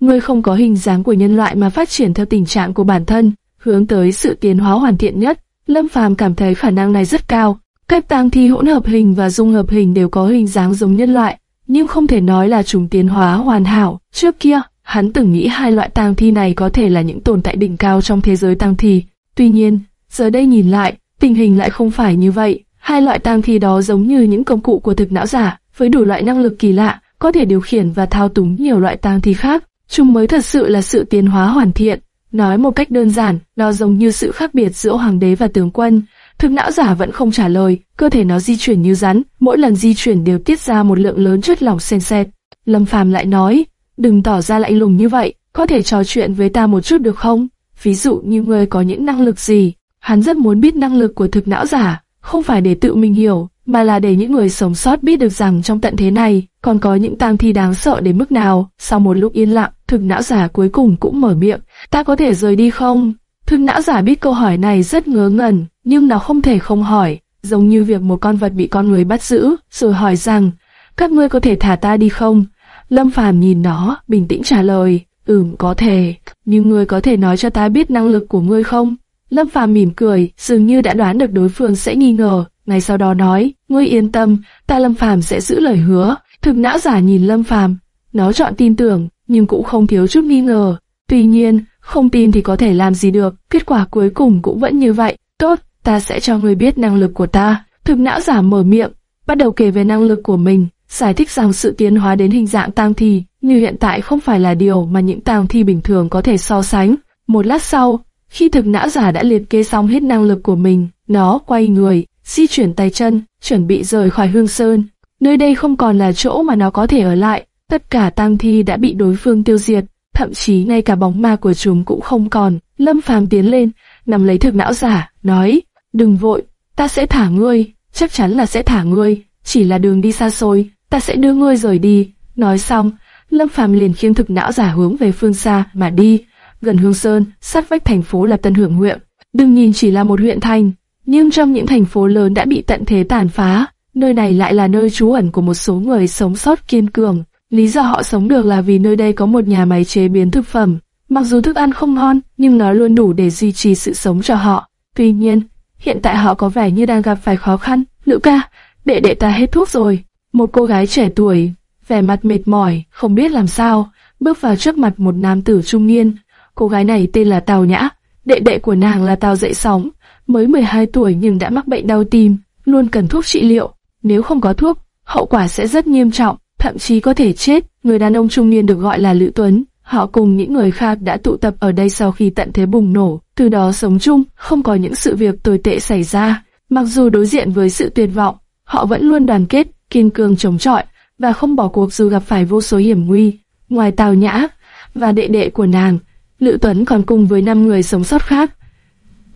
A: Ngươi không có hình dáng của nhân loại mà phát triển theo tình trạng của bản thân, hướng tới sự tiến hóa hoàn thiện nhất. Lâm Phàm cảm thấy khả năng này rất cao. Các tang thi hỗn hợp hình và dung hợp hình đều có hình dáng giống nhân loại, nhưng không thể nói là chúng tiến hóa hoàn hảo. Trước kia, hắn từng nghĩ hai loại tang thi này có thể là những tồn tại đỉnh cao trong thế giới tang thi. Tuy nhiên, giờ đây nhìn lại, tình hình lại không phải như vậy. Hai loại tang thi đó giống như những công cụ của thực não giả, với đủ loại năng lực kỳ lạ, có thể điều khiển và thao túng nhiều loại tang thi khác. Chúng mới thật sự là sự tiến hóa hoàn thiện. Nói một cách đơn giản, nó giống như sự khác biệt giữa hoàng đế và tướng quân. Thực não giả vẫn không trả lời, cơ thể nó di chuyển như rắn, mỗi lần di chuyển đều tiết ra một lượng lớn chất lỏng sen sệt. Lâm Phàm lại nói, đừng tỏ ra lạnh lùng như vậy, có thể trò chuyện với ta một chút được không? Ví dụ như người có những năng lực gì? Hắn rất muốn biết năng lực của thực não giả, không phải để tự mình hiểu, mà là để những người sống sót biết được rằng trong tận thế này còn có những tang thi đáng sợ đến mức nào. Sau một lúc yên lặng, thực não giả cuối cùng cũng mở miệng, ta có thể rời đi không? Thực não giả biết câu hỏi này rất ngớ ngẩn, nhưng nó không thể không hỏi, giống như việc một con vật bị con người bắt giữ, rồi hỏi rằng, các ngươi có thể thả ta đi không? Lâm Phàm nhìn nó, bình tĩnh trả lời, ừm có thể, nhưng ngươi có thể nói cho ta biết năng lực của ngươi không? Lâm Phàm mỉm cười, dường như đã đoán được đối phương sẽ nghi ngờ, ngay sau đó nói, ngươi yên tâm, ta Lâm Phàm sẽ giữ lời hứa. Thực não giả nhìn Lâm Phàm, nó chọn tin tưởng, nhưng cũng không thiếu chút nghi ngờ. Tuy nhiên, không tin thì có thể làm gì được, kết quả cuối cùng cũng vẫn như vậy. Tốt, ta sẽ cho ngươi biết năng lực của ta. Thực não giả mở miệng, bắt đầu kể về năng lực của mình, giải thích rằng sự tiến hóa đến hình dạng tang thi như hiện tại không phải là điều mà những tang thi bình thường có thể so sánh. Một lát sau, khi thực não giả đã liệt kê xong hết năng lực của mình, nó quay người, di chuyển tay chân, chuẩn bị rời khỏi hương sơn. Nơi đây không còn là chỗ mà nó có thể ở lại, tất cả tang thi đã bị đối phương tiêu diệt, thậm chí ngay cả bóng ma của chúng cũng không còn. Lâm Phàm tiến lên, nằm lấy thực não giả, nói, đừng vội, ta sẽ thả ngươi, chắc chắn là sẽ thả ngươi, chỉ là đường đi xa xôi, ta sẽ đưa ngươi rời đi. Nói xong, Lâm Phàm liền khiêng thực não giả hướng về phương xa mà đi, gần Hương Sơn, sát vách thành phố là Tân Hưởng huyện. Đừng nhìn chỉ là một huyện thành, nhưng trong những thành phố lớn đã bị tận thế tàn phá, nơi này lại là nơi trú ẩn của một số người sống sót kiên cường. Lý do họ sống được là vì nơi đây có một nhà máy chế biến thực phẩm. Mặc dù thức ăn không ngon, nhưng nó luôn đủ để duy trì sự sống cho họ. Tuy nhiên, hiện tại họ có vẻ như đang gặp phải khó khăn. Lữ ca, đệ đệ ta hết thuốc rồi. Một cô gái trẻ tuổi, vẻ mặt mệt mỏi, không biết làm sao, bước vào trước mặt một nam tử trung niên. Cô gái này tên là Tào Nhã, đệ đệ của nàng là Tào Dậy Sóng, mới 12 tuổi nhưng đã mắc bệnh đau tim, luôn cần thuốc trị liệu. Nếu không có thuốc, hậu quả sẽ rất nghiêm trọng, thậm chí có thể chết. Người đàn ông trung niên được gọi là Lữ Tuấn, họ cùng những người khác đã tụ tập ở đây sau khi tận thế bùng nổ, từ đó sống chung, không có những sự việc tồi tệ xảy ra. Mặc dù đối diện với sự tuyệt vọng, họ vẫn luôn đoàn kết, kiên cường chống chọi và không bỏ cuộc dù gặp phải vô số hiểm nguy. Ngoài Tào Nhã và đệ đệ của nàng, Lữ Tuấn còn cùng với năm người sống sót khác.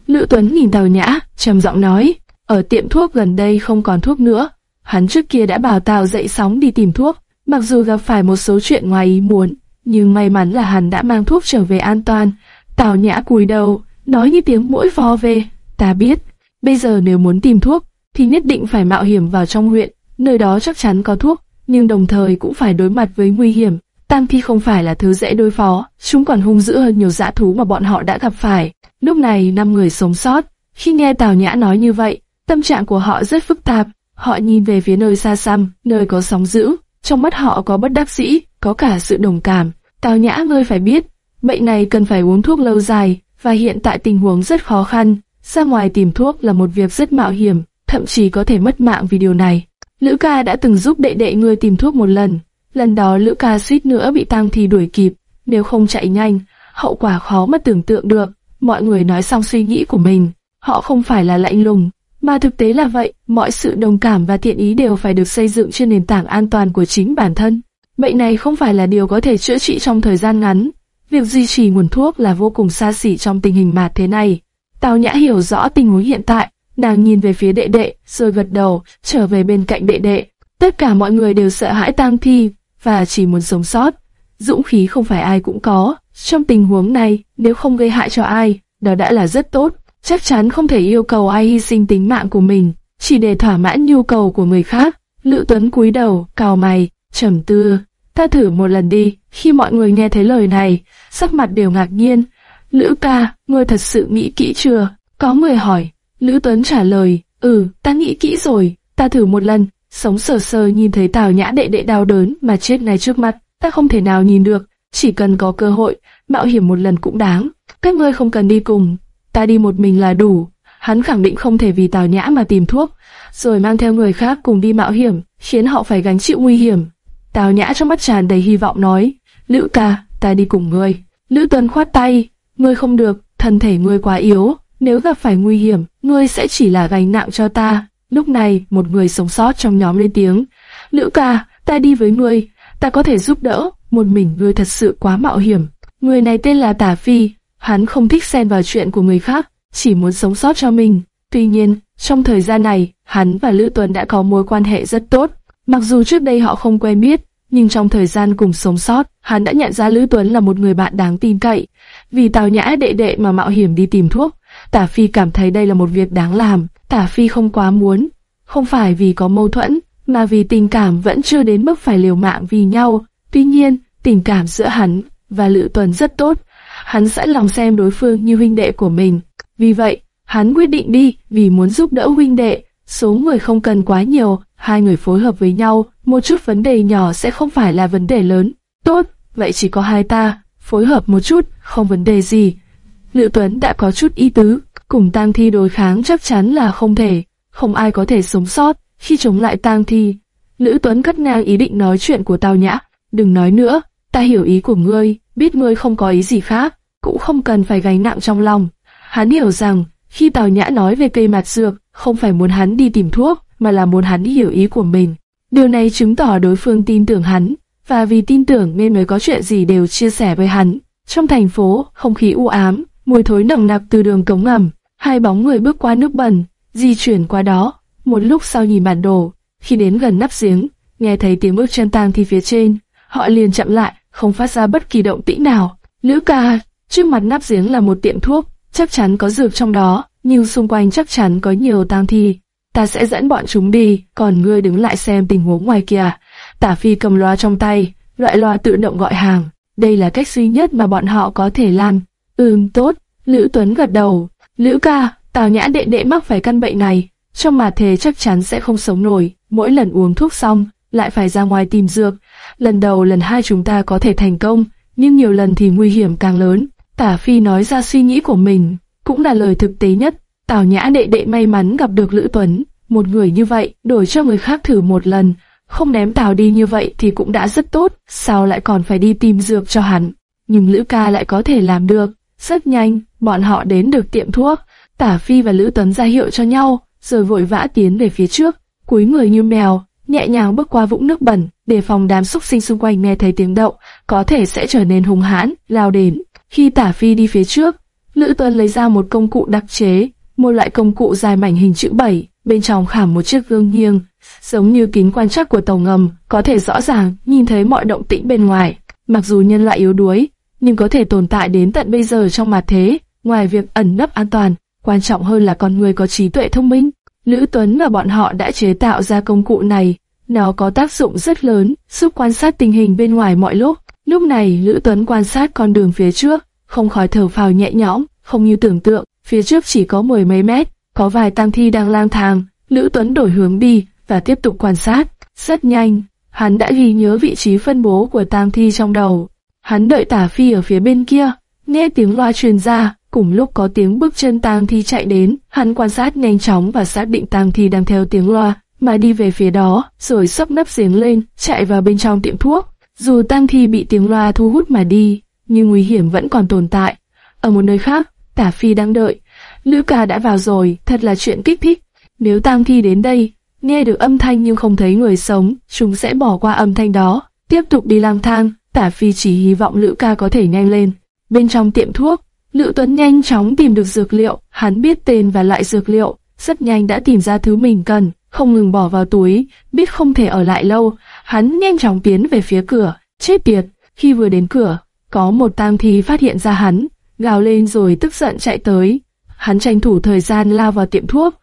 A: Lữ Tuấn nhìn Tào Nhã, trầm giọng nói, ở tiệm thuốc gần đây không còn thuốc nữa. Hắn trước kia đã bảo Tào dậy sóng đi tìm thuốc, mặc dù gặp phải một số chuyện ngoài ý muốn, nhưng may mắn là hắn đã mang thuốc trở về an toàn. Tào Nhã cúi đầu, nói như tiếng mũi vò về, ta biết, bây giờ nếu muốn tìm thuốc, thì nhất định phải mạo hiểm vào trong huyện, nơi đó chắc chắn có thuốc, nhưng đồng thời cũng phải đối mặt với nguy hiểm. Tam thi không phải là thứ dễ đối phó, chúng còn hung dữ hơn nhiều dã thú mà bọn họ đã gặp phải. Lúc này năm người sống sót, khi nghe Tào Nhã nói như vậy, tâm trạng của họ rất phức tạp. Họ nhìn về phía nơi xa xăm, nơi có sóng dữ, trong mắt họ có bất đắc dĩ, có cả sự đồng cảm. Tào Nhã ngươi phải biết, bệnh này cần phải uống thuốc lâu dài, và hiện tại tình huống rất khó khăn. Ra ngoài tìm thuốc là một việc rất mạo hiểm, thậm chí có thể mất mạng vì điều này. Lữ ca đã từng giúp đệ đệ ngươi tìm thuốc một lần, lần đó Lữ ca suýt nữa bị tang thi đuổi kịp, nếu không chạy nhanh, hậu quả khó mà tưởng tượng được. Mọi người nói xong suy nghĩ của mình, họ không phải là lạnh lùng, mà thực tế là vậy, mọi sự đồng cảm và thiện ý đều phải được xây dựng trên nền tảng an toàn của chính bản thân. Bệnh này không phải là điều có thể chữa trị trong thời gian ngắn, việc duy trì nguồn thuốc là vô cùng xa xỉ trong tình hình mạt thế này. Tào Nhã hiểu rõ tình huống hiện tại, nàng nhìn về phía đệ đệ, rồi gật đầu, trở về bên cạnh đệ đệ. Tất cả mọi người đều sợ hãi tang thi, và chỉ muốn sống sót. Dũng khí không phải ai cũng có, trong tình huống này, nếu không gây hại cho ai, đó đã là rất tốt. Chắc chắn không thể yêu cầu ai hy sinh tính mạng của mình, chỉ để thỏa mãn nhu cầu của người khác. Lữ Tuấn cúi đầu, cào mày, trầm tư. Ta thử một lần đi. Khi mọi người nghe thấy lời này, sắc mặt đều ngạc nhiên. Lữ ca, ngươi thật sự nghĩ kỹ chưa? Có người hỏi. Lữ Tuấn trả lời, ừ, ta nghĩ kỹ rồi. Ta thử một lần. Sống sờ sờ nhìn thấy Tào Nhã đệ đệ đau đớn mà chết ngay trước mặt. Ta không thể nào nhìn được. Chỉ cần có cơ hội, mạo hiểm một lần cũng đáng. Các ngươi không cần đi cùng. Ta đi một mình là đủ. Hắn khẳng định không thể vì Tào Nhã mà tìm thuốc rồi mang theo người khác cùng đi mạo hiểm, khiến họ phải gánh chịu nguy hiểm. Tào Nhã trong mắt tràn đầy hy vọng nói, Lữ ca, ta đi cùng ngươi. Lữ tuân khoát tay, ngươi không được, thân thể ngươi quá yếu, nếu gặp phải nguy hiểm, ngươi sẽ chỉ là gánh nặng cho ta. Lúc này, một người sống sót trong nhóm lên tiếng, Lữ ca, ta đi với ngươi, ta có thể giúp đỡ, một mình ngươi thật sự quá mạo hiểm. Người này tên là Tả Phi, hắn không thích xen vào chuyện của người khác, chỉ muốn sống sót cho mình. Tuy nhiên, trong thời gian này, hắn và Lữ Tuấn đã có mối quan hệ rất tốt. Mặc dù trước đây họ không quen biết, nhưng trong thời gian cùng sống sót, hắn đã nhận ra Lữ Tuấn là một người bạn đáng tin cậy. Vì Tào Nhã đệ đệ mà mạo hiểm đi tìm thuốc, Tả Phi cảm thấy đây là một việc đáng làm. Tả Phi không quá muốn, không phải vì có mâu thuẫn, mà vì tình cảm vẫn chưa đến mức phải liều mạng vì nhau. Tuy nhiên, tình cảm giữa hắn và Lữ Tuần rất tốt. Hắn sẵn lòng xem đối phương như huynh đệ của mình. Vì vậy, hắn quyết định đi vì muốn giúp đỡ huynh đệ. Số người không cần quá nhiều, hai người phối hợp với nhau, một chút vấn đề nhỏ sẽ không phải là vấn đề lớn. Tốt, vậy chỉ có hai ta, phối hợp một chút, không vấn đề gì. Lữ Tuấn đã có chút ý tứ, cùng tang thi đối kháng chắc chắn là không thể, không ai có thể sống sót khi chống lại tang thi. Lữ Tuấn cắt ngang ý định nói chuyện của Tào Nhã, đừng nói nữa, ta hiểu ý của ngươi, biết ngươi không có ý gì khác, cũng không cần phải gánh nặng trong lòng. Hắn hiểu rằng, khi Tào Nhã nói về cây mạt dược, không phải muốn hắn đi tìm thuốc, mà là muốn hắn hiểu ý của mình. Điều này chứng tỏ đối phương tin tưởng hắn, và vì tin tưởng nên mới có chuyện gì đều chia sẻ với hắn. Trong thành phố, không khí u ám, mùi thối nồng nặc từ đường cống ngầm, hai bóng người bước qua nước bẩn, di chuyển qua đó. Một lúc sau nhìn bản đồ, khi đến gần nắp giếng, nghe thấy tiếng bước chân tang thi phía trên, họ liền chậm lại, không phát ra bất kỳ động tĩnh nào. Lữ ca, trước mặt nắp giếng là một tiệm thuốc, chắc chắn có dược trong đó, nhưng xung quanh chắc chắn có nhiều tang thi. Ta sẽ dẫn bọn chúng đi, còn ngươi đứng lại xem tình huống ngoài kia. Tả Phi cầm loa trong tay, loại loa tự động gọi hàng. Đây là cách duy nhất mà bọn họ có thể làm. Ừm, tốt. Lữ Tuấn gật đầu. Lữ ca, Tào Nhã đệ đệ mắc phải căn bệnh này. Trong mà thề chắc chắn sẽ không sống nổi. Mỗi lần uống thuốc xong, lại phải ra ngoài tìm dược. Lần đầu lần hai chúng ta có thể thành công, nhưng nhiều lần thì nguy hiểm càng lớn. Tả Phi nói ra suy nghĩ của mình, cũng là lời thực tế nhất. Tào Nhã đệ đệ may mắn gặp được Lữ Tuấn, một người như vậy, đổi cho người khác thử một lần, không ném Tào đi như vậy thì cũng đã rất tốt, sao lại còn phải đi tìm dược cho hắn. Nhưng Lữ ca lại có thể làm được, rất nhanh, bọn họ đến được tiệm thuốc, Tả Phi và Lữ Tuấn ra hiệu cho nhau, rồi vội vã tiến về phía trước, cúi người như mèo, nhẹ nhàng bước qua vũng nước bẩn, để phòng đám xúc sinh xung quanh nghe thấy tiếng động, có thể sẽ trở nên hung hãn, lao đến. Khi Tả Phi đi phía trước, Lữ Tuấn lấy ra một công cụ đặc chế, một loại công cụ dài mảnh hình chữ bảy, bên trong khảm một chiếc gương nghiêng, giống như kính quan trắc của tàu ngầm, có thể rõ ràng nhìn thấy mọi động tĩnh bên ngoài. Mặc dù nhân loại yếu đuối, nhưng có thể tồn tại đến tận bây giờ trong mặt thế, ngoài việc ẩn nấp an toàn, quan trọng hơn là con người có trí tuệ thông minh. Lữ Tuấn và bọn họ đã chế tạo ra công cụ này, nó có tác dụng rất lớn, giúp quan sát tình hình bên ngoài mọi lúc. Lúc này, Lữ Tuấn quan sát con đường phía trước, không khỏi thở phào nhẹ nhõm, không như tưởng tượng, phía trước chỉ có mười mấy mét, có vài tang thi đang lang thang. Lữ Tuấn đổi hướng đi và tiếp tục quan sát. Rất nhanh, hắn đã ghi nhớ vị trí phân bố của tang thi trong đầu. Hắn đợi Tả Phi ở phía bên kia, nghe tiếng loa truyền ra, cùng lúc có tiếng bước chân tang thi chạy đến, hắn quan sát nhanh chóng và xác định tang thi đang theo tiếng loa mà đi về phía đó, rồi sấp nấp giếng lên, chạy vào bên trong tiệm thuốc. Dù tang thi bị tiếng loa thu hút mà đi, nhưng nguy hiểm vẫn còn tồn tại. Ở một nơi khác, Tả Phi đang đợi. Lữ ca đã vào rồi, thật là chuyện kích thích. Nếu tang thi đến đây, nghe được âm thanh nhưng không thấy người sống, chúng sẽ bỏ qua âm thanh đó, tiếp tục đi lang thang. Tả Phi chỉ hy vọng Lữ ca có thể nhanh lên. Bên trong tiệm thuốc, Lữ Tuấn nhanh chóng tìm được dược liệu, hắn biết tên và loại dược liệu, rất nhanh đã tìm ra thứ mình cần, không ngừng bỏ vào túi, biết không thể ở lại lâu, hắn nhanh chóng tiến về phía cửa, chết tiệt, khi vừa đến cửa, có một tang thi phát hiện ra hắn, gào lên rồi tức giận chạy tới. Hắn tranh thủ thời gian lao vào tiệm thuốc,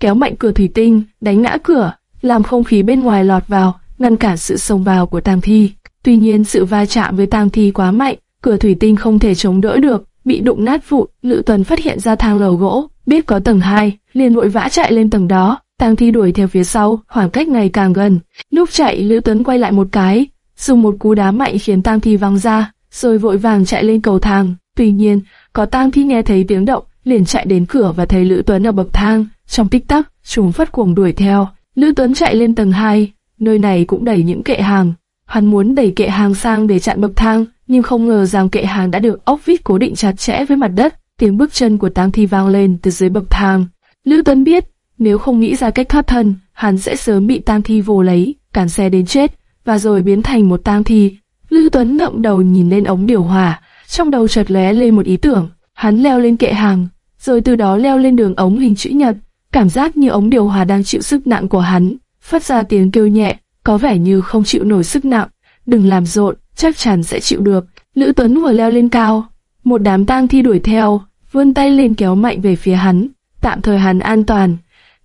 A: kéo mạnh cửa thủy tinh, đánh ngã cửa, làm không khí bên ngoài lọt vào, ngăn cản sự xông vào của tang thi. Tuy nhiên sự va chạm với tang thi quá mạnh, cửa thủy tinh không thể chống đỡ được, bị đụng nát vụn. Lữ Tuần phát hiện ra thang lầu gỗ, biết có tầng 2, liền vội vã chạy lên tầng đó. Tang thi đuổi theo phía sau, khoảng cách ngày càng gần. Lúc chạy, Lữ Tuấn quay lại một cái, dùng một cú đá mạnh khiến Tang thi văng ra, rồi vội vàng chạy lên cầu thang. Tuy nhiên, có Tang thi nghe thấy tiếng động, liền chạy đến cửa và thấy Lữ Tuấn ở bậc thang. Trong tích tắc, chúng phát cuồng đuổi theo. Lữ Tuấn chạy lên tầng 2, nơi này cũng đầy những kệ hàng. Hắn muốn đẩy kệ hàng sang để chặn bậc thang, nhưng không ngờ rằng kệ hàng đã được ốc vít cố định chặt chẽ với mặt đất. Tiếng bước chân của Tang Thi vang lên từ dưới bậc thang. Lữ Tuấn biết, nếu không nghĩ ra cách thoát thân, hắn sẽ sớm bị Tang Thi vồ lấy, cản xe đến chết, và rồi biến thành một Tang Thi. Lữ Tuấn ngậm đầu nhìn lên ống điều hòa, trong đầu chợt lóe lên một ý tưởng. Hắn leo lên kệ hàng, rồi từ đó leo lên đường ống hình chữ nhật. Cảm giác như ống điều hòa đang chịu sức nặng của hắn, phát ra tiếng kêu nhẹ, có vẻ như không chịu nổi sức nặng. Đừng làm rộn, chắc chắn sẽ chịu được. Lữ Tuấn vừa leo lên cao, một đám tang thi đuổi theo, vươn tay lên kéo mạnh về phía hắn. Tạm thời hắn an toàn,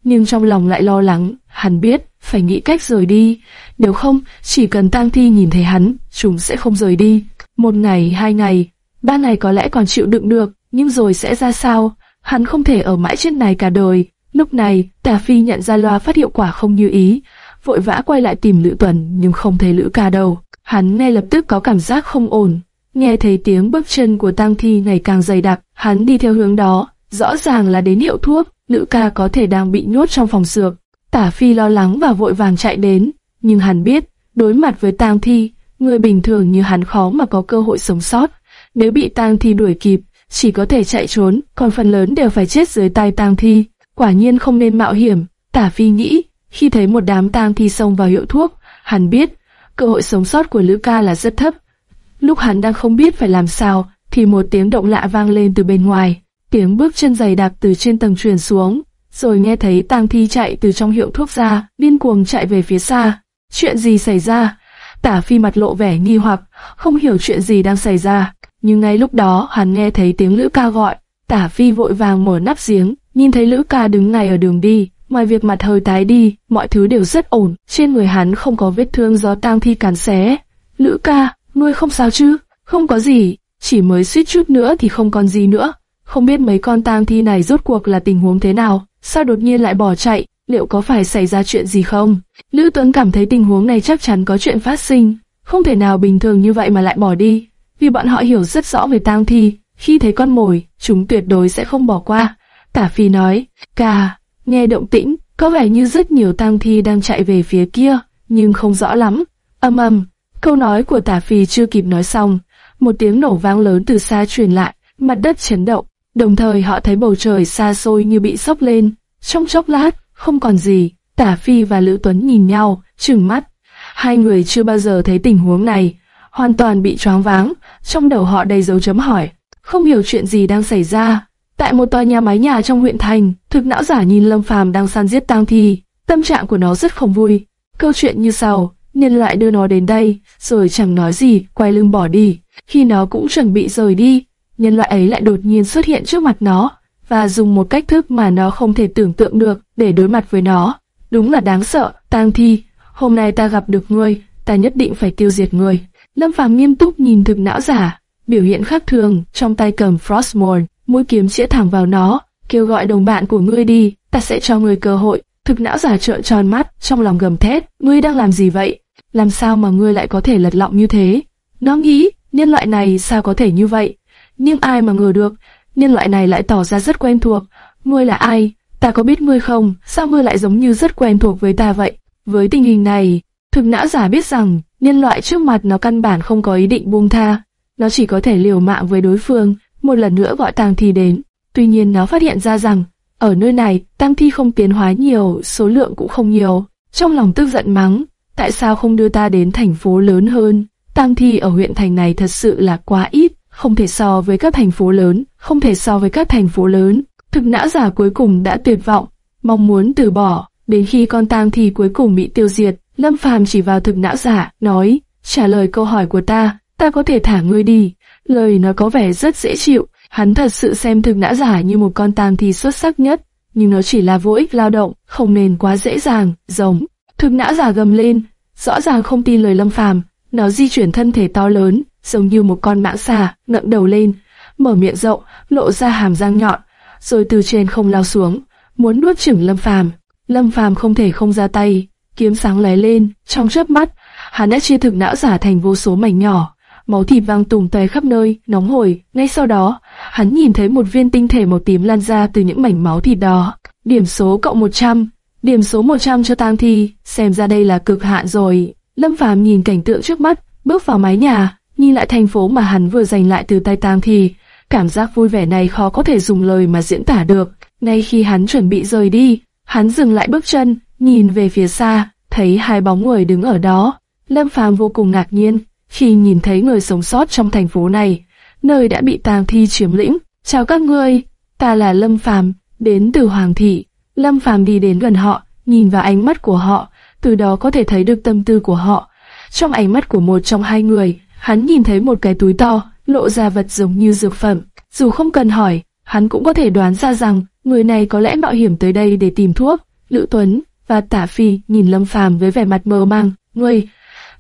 A: nhưng trong lòng lại lo lắng. Hắn biết phải nghĩ cách rời đi, nếu không, chỉ cần tang thi nhìn thấy hắn, chúng sẽ không rời đi. Một ngày, hai ngày, ba ngày có lẽ còn chịu đựng được, nhưng rồi sẽ ra sao? Hắn không thể ở mãi trên này cả đời. Lúc này, Tà Phi nhận ra loa phát hiệu quả không như ý, vội vã quay lại tìm Lữ Tuần nhưng không thấy Lữ Ca đâu. Hắn ngay lập tức có cảm giác không ổn, nghe thấy tiếng bước chân của tang thi ngày càng dày đặc, hắn đi theo hướng đó, rõ ràng là đến hiệu thuốc, Lữ Ca có thể đang bị nhốt trong phòng dược. Tả Phi lo lắng và vội vàng chạy đến, nhưng hắn biết, đối mặt với tang thi, người bình thường như hắn khó mà có cơ hội sống sót. Nếu bị tang thi đuổi kịp, chỉ có thể chạy trốn, còn phần lớn đều phải chết dưới tay tang thi. Quả nhiên không nên mạo hiểm, Tả Phi nghĩ, khi thấy một đám tang thi xông vào hiệu thuốc, hắn biết, cơ hội sống sót của Lữ Ca là rất thấp. Lúc hắn đang không biết phải làm sao, thì một tiếng động lạ vang lên từ bên ngoài. Tiếng bước chân giày đạp từ trên tầng truyền xuống, rồi nghe thấy tang thi chạy từ trong hiệu thuốc ra, điên cuồng chạy về phía xa. Chuyện gì xảy ra? Tả Phi mặt lộ vẻ nghi hoặc, không hiểu chuyện gì đang xảy ra. Nhưng ngay lúc đó hắn nghe thấy tiếng Lữ Ca gọi, Tả Phi vội vàng mở nắp giếng, nhìn thấy Lữ Ca đứng ngay ở đường đi, ngoài việc mặt hơi tái đi, mọi thứ đều rất ổn, trên người hắn không có vết thương do tang thi cắn xé. Lữ Ca, nuôi không sao chứ? Không có gì, chỉ mới suýt chút nữa thì không còn gì nữa. Không biết mấy con tang thi này rốt cuộc là tình huống thế nào, sao đột nhiên lại bỏ chạy, liệu có phải xảy ra chuyện gì không? Lữ Tuấn cảm thấy tình huống này chắc chắn có chuyện phát sinh, không thể nào bình thường như vậy mà lại bỏ đi, vì bọn họ hiểu rất rõ về tang thi, khi thấy con mồi, chúng tuyệt đối sẽ không bỏ qua. Tả Phi nói, ca, nghe động tĩnh, có vẻ như rất nhiều tang thi đang chạy về phía kia, nhưng không rõ lắm. Âm ầm, câu nói của Tả Phi chưa kịp nói xong, một tiếng nổ vang lớn từ xa truyền lại, mặt đất chấn động, đồng thời họ thấy bầu trời xa xôi như bị sốc lên. Trong chốc lát, không còn gì, Tả Phi và Lữ Tuấn nhìn nhau, trừng mắt. Hai người chưa bao giờ thấy tình huống này, hoàn toàn bị choáng váng, trong đầu họ đầy dấu chấm hỏi, không hiểu chuyện gì đang xảy ra. Tại một tòa nhà mái nhà trong huyện thành, thực não giả nhìn Lâm Phàm đang săn giết tang thi, tâm trạng của nó rất không vui. Câu chuyện như sau, nhân loại đưa nó đến đây, rồi chẳng nói gì, quay lưng bỏ đi. Khi nó cũng chuẩn bị rời đi, nhân loại ấy lại đột nhiên xuất hiện trước mặt nó, và dùng một cách thức mà nó không thể tưởng tượng được để đối mặt với nó. Đúng là đáng sợ, tang thi, hôm nay ta gặp được ngươi, ta nhất định phải tiêu diệt ngươi. Lâm Phàm nghiêm túc nhìn thực não giả, biểu hiện khác thường, trong tay cầm Frostmourne, mũi kiếm chĩa thẳng vào nó, kêu gọi đồng bạn của ngươi đi, ta sẽ cho ngươi cơ hội. Thực não giả trợn tròn mắt, trong lòng gầm thét, ngươi đang làm gì vậy? Làm sao mà ngươi lại có thể lật lọng như thế? Nó nghĩ, nhân loại này sao có thể như vậy? Nhưng ai mà ngờ được, nhân loại này lại tỏ ra rất quen thuộc. Ngươi là ai? Ta có biết ngươi không? Sao ngươi lại giống như rất quen thuộc với ta vậy? Với tình hình này, thực não giả biết rằng nhân loại trước mặt nó căn bản không có ý định buông tha, nó chỉ có thể liều mạng với đối phương, một lần nữa gọi tang thi đến. Tuy nhiên nó phát hiện ra rằng, ở nơi này, tang thi không tiến hóa nhiều, số lượng cũng không nhiều. Trong lòng tức giận mắng, tại sao không đưa ta đến thành phố lớn hơn? Tang thi ở huyện thành này thật sự là quá ít, không thể so với các thành phố lớn, không thể so với các thành phố lớn. Thực não giả cuối cùng đã tuyệt vọng, mong muốn từ bỏ, đến khi con tang thi cuối cùng bị tiêu diệt, Lâm Phàm chỉ vào thực não giả, nói, trả lời câu hỏi của ta, ta có thể thả ngươi đi. Lời nó có vẻ rất dễ chịu, hắn thật sự xem thực nã giả như một con tam thi xuất sắc nhất, nhưng nó chỉ là vô ích lao động, không nên quá dễ dàng, giống. Thực nã giả gầm lên, rõ ràng không tin lời Lâm Phàm, nó di chuyển thân thể to lớn, giống như một con mãng xà, ngậm đầu lên, mở miệng rộng, lộ ra hàm răng nhọn, rồi từ trên không lao xuống, muốn nuốt chửng Lâm Phàm. Lâm Phàm không thể không ra tay, kiếm sáng lóe lên, trong chớp mắt, hắn đã chia thực não giả thành vô số mảnh nhỏ, máu thịt vang tùng tóe khắp nơi, nóng hổi. Ngay sau đó, hắn nhìn thấy một viên tinh thể màu tím lan ra từ những mảnh máu thịt đó. Điểm số cộng 100, điểm số 100 cho tang thi, xem ra đây là cực hạn rồi. Lâm Phàm nhìn cảnh tượng trước mắt, bước vào mái nhà, nhìn lại thành phố mà hắn vừa giành lại từ tay tang thi. Cảm giác vui vẻ này khó có thể dùng lời mà diễn tả được. Ngay khi hắn chuẩn bị rời đi, hắn dừng lại bước chân, nhìn về phía xa, thấy hai bóng người đứng ở đó. Lâm Phàm vô cùng ngạc nhiên khi nhìn thấy người sống sót trong thành phố này, nơi đã bị tang thi chiếm lĩnh. Chào các ngươi, ta là Lâm Phàm, đến từ Hoàng thị. Lâm Phàm đi đến gần họ, nhìn vào ánh mắt của họ, từ đó có thể thấy được tâm tư của họ. Trong ánh mắt của một trong hai người, hắn nhìn thấy một cái túi to, lộ ra vật giống như dược phẩm. Dù không cần hỏi, hắn cũng có thể đoán ra rằng người này có lẽ mạo hiểm tới đây để tìm thuốc. Lữ Tuấn và Tả Phi nhìn Lâm Phàm với vẻ mặt mơ màng. Ngươi,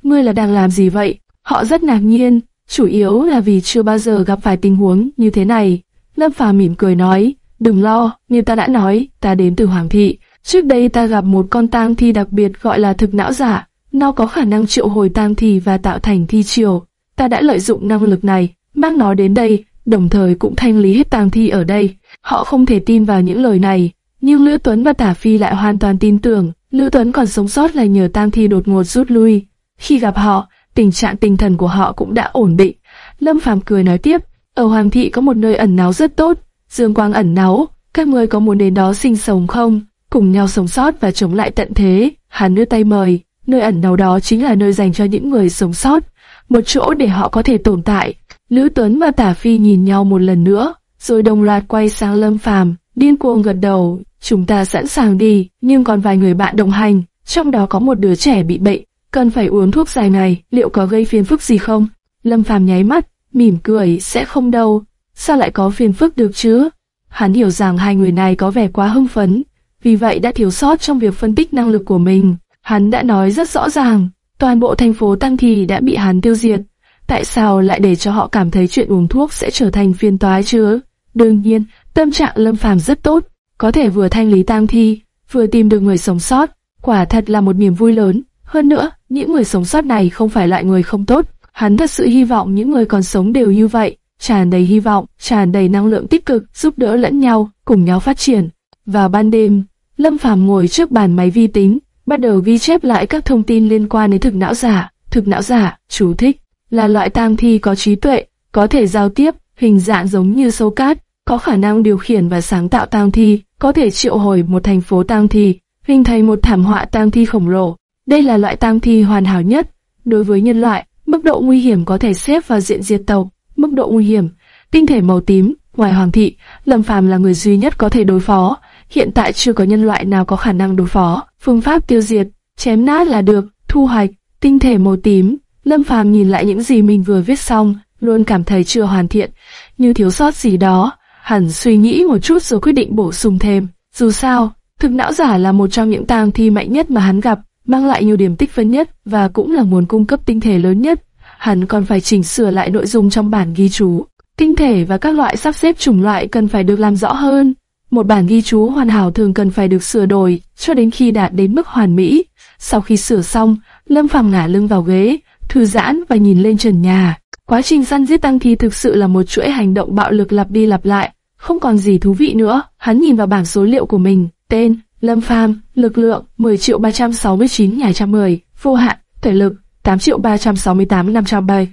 A: ngươi là đang làm gì vậy? Họ rất ngạc nhiên, chủ yếu là vì chưa bao giờ gặp phải tình huống như thế này. Lâm Phàm mỉm cười nói, đừng lo, như ta đã nói, ta đến từ Hoàng thị. Trước đây ta gặp một con tang thi đặc biệt gọi là thực não giả, nó có khả năng triệu hồi tang thi và tạo thành thi triều. Ta đã lợi dụng năng lực này, mang nó đến đây, đồng thời cũng thanh lý hết tang thi ở đây. Họ không thể tin vào những lời này, nhưng Lữ Tuấn và Tả Phi lại hoàn toàn tin tưởng. Lữ Tuấn còn sống sót là nhờ tang thi đột ngột rút lui. Khi gặp họ, tình trạng tinh thần của họ cũng đã ổn định. Lâm Phàm cười nói tiếp, ở Hoàng thị có một nơi ẩn náu rất tốt, dương quang ẩn náu, các ngươi có muốn đến đó sinh sống không? Cùng nhau sống sót và chống lại tận thế. Hắn đưa tay mời, nơi ẩn náu đó chính là nơi dành cho những người sống sót, một chỗ để họ có thể tồn tại. Lữ Tuấn và Tả Phi nhìn nhau một lần nữa, rồi đồng loạt quay sang Lâm Phàm, điên cuồng gật đầu. Chúng ta sẵn sàng đi, nhưng còn vài người bạn đồng hành, trong đó có một đứa trẻ bị bệnh, cần phải uống thuốc dài này liệu có gây phiền phức gì không? Lâm Phàm nháy mắt, mỉm cười, sẽ không đâu, sao lại có phiền phức được chứ? Hắn hiểu rằng hai người này có vẻ quá hưng phấn, vì vậy đã thiếu sót trong việc phân tích năng lực của mình. Hắn đã nói rất rõ ràng, toàn bộ thành phố Tăng Thì đã bị hắn tiêu diệt. Tại sao lại để cho họ cảm thấy chuyện uống thuốc sẽ trở thành phiền toái chứ? Đương nhiên, tâm trạng Lâm Phàm rất tốt, có thể vừa thanh lý tăng thi, vừa tìm được người sống sót, quả thật là một niềm vui lớn. Hơn nữa, những người sống sót này không phải loại người không tốt. Hắn thật sự hy vọng những người còn sống đều như vậy, tràn đầy hy vọng, tràn đầy năng lượng tích cực, giúp đỡ lẫn nhau, cùng nhau phát triển. Vào ban đêm, Lâm Phàm ngồi trước bàn máy vi tính, bắt đầu ghi chép lại các thông tin liên quan đến thực não giả. Thực não giả, chú thích, là loại tang thi có trí tuệ, có thể giao tiếp, hình dạng giống như sâu cát, có khả năng điều khiển và sáng tạo tang thi, có thể triệu hồi một thành phố tang thi, hình thành một thảm họa tang thi khổng lồ. Đây là loại tang thi hoàn hảo nhất. Đối với nhân loại, mức độ nguy hiểm có thể xếp vào diện diệt tộc. Mức độ nguy hiểm, tinh thể màu tím, ngoài hoàng thị, Lâm Phàm là người duy nhất có thể đối phó. Hiện tại chưa có nhân loại nào có khả năng đối phó. Phương pháp tiêu diệt, chém nát là được, thu hoạch, tinh thể màu tím. Lâm Phàm nhìn lại những gì mình vừa viết xong, luôn cảm thấy chưa hoàn thiện, như thiếu sót gì đó. Hẳn suy nghĩ một chút rồi quyết định bổ sung thêm. Dù sao, thực não giả là một trong những tang thi mạnh nhất mà hắn gặp mang lại nhiều điểm tích phân nhất và cũng là nguồn cung cấp tinh thể lớn nhất. Hắn còn phải chỉnh sửa lại nội dung trong bản ghi chú. Tinh thể và các loại sắp xếp chủng loại cần phải được làm rõ hơn. Một bản ghi chú hoàn hảo thường cần phải được sửa đổi cho đến khi đạt đến mức hoàn mỹ. Sau khi sửa xong, Lâm Phàm ngả lưng vào ghế, thư giãn và nhìn lên trần nhà. Quá trình săn giết tăng thi thực sự là một chuỗi hành động bạo lực lặp đi lặp lại, không còn gì thú vị nữa. Hắn nhìn vào bảng số liệu của mình, tên, Lâm Phàm, lực lượng 10 triệu 369 nhà trăm mười, vô hạn, thể lực 8 triệu 368 507,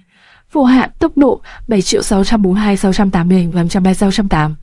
A: vô hạn tốc độ 7 triệu 642 680 530 608.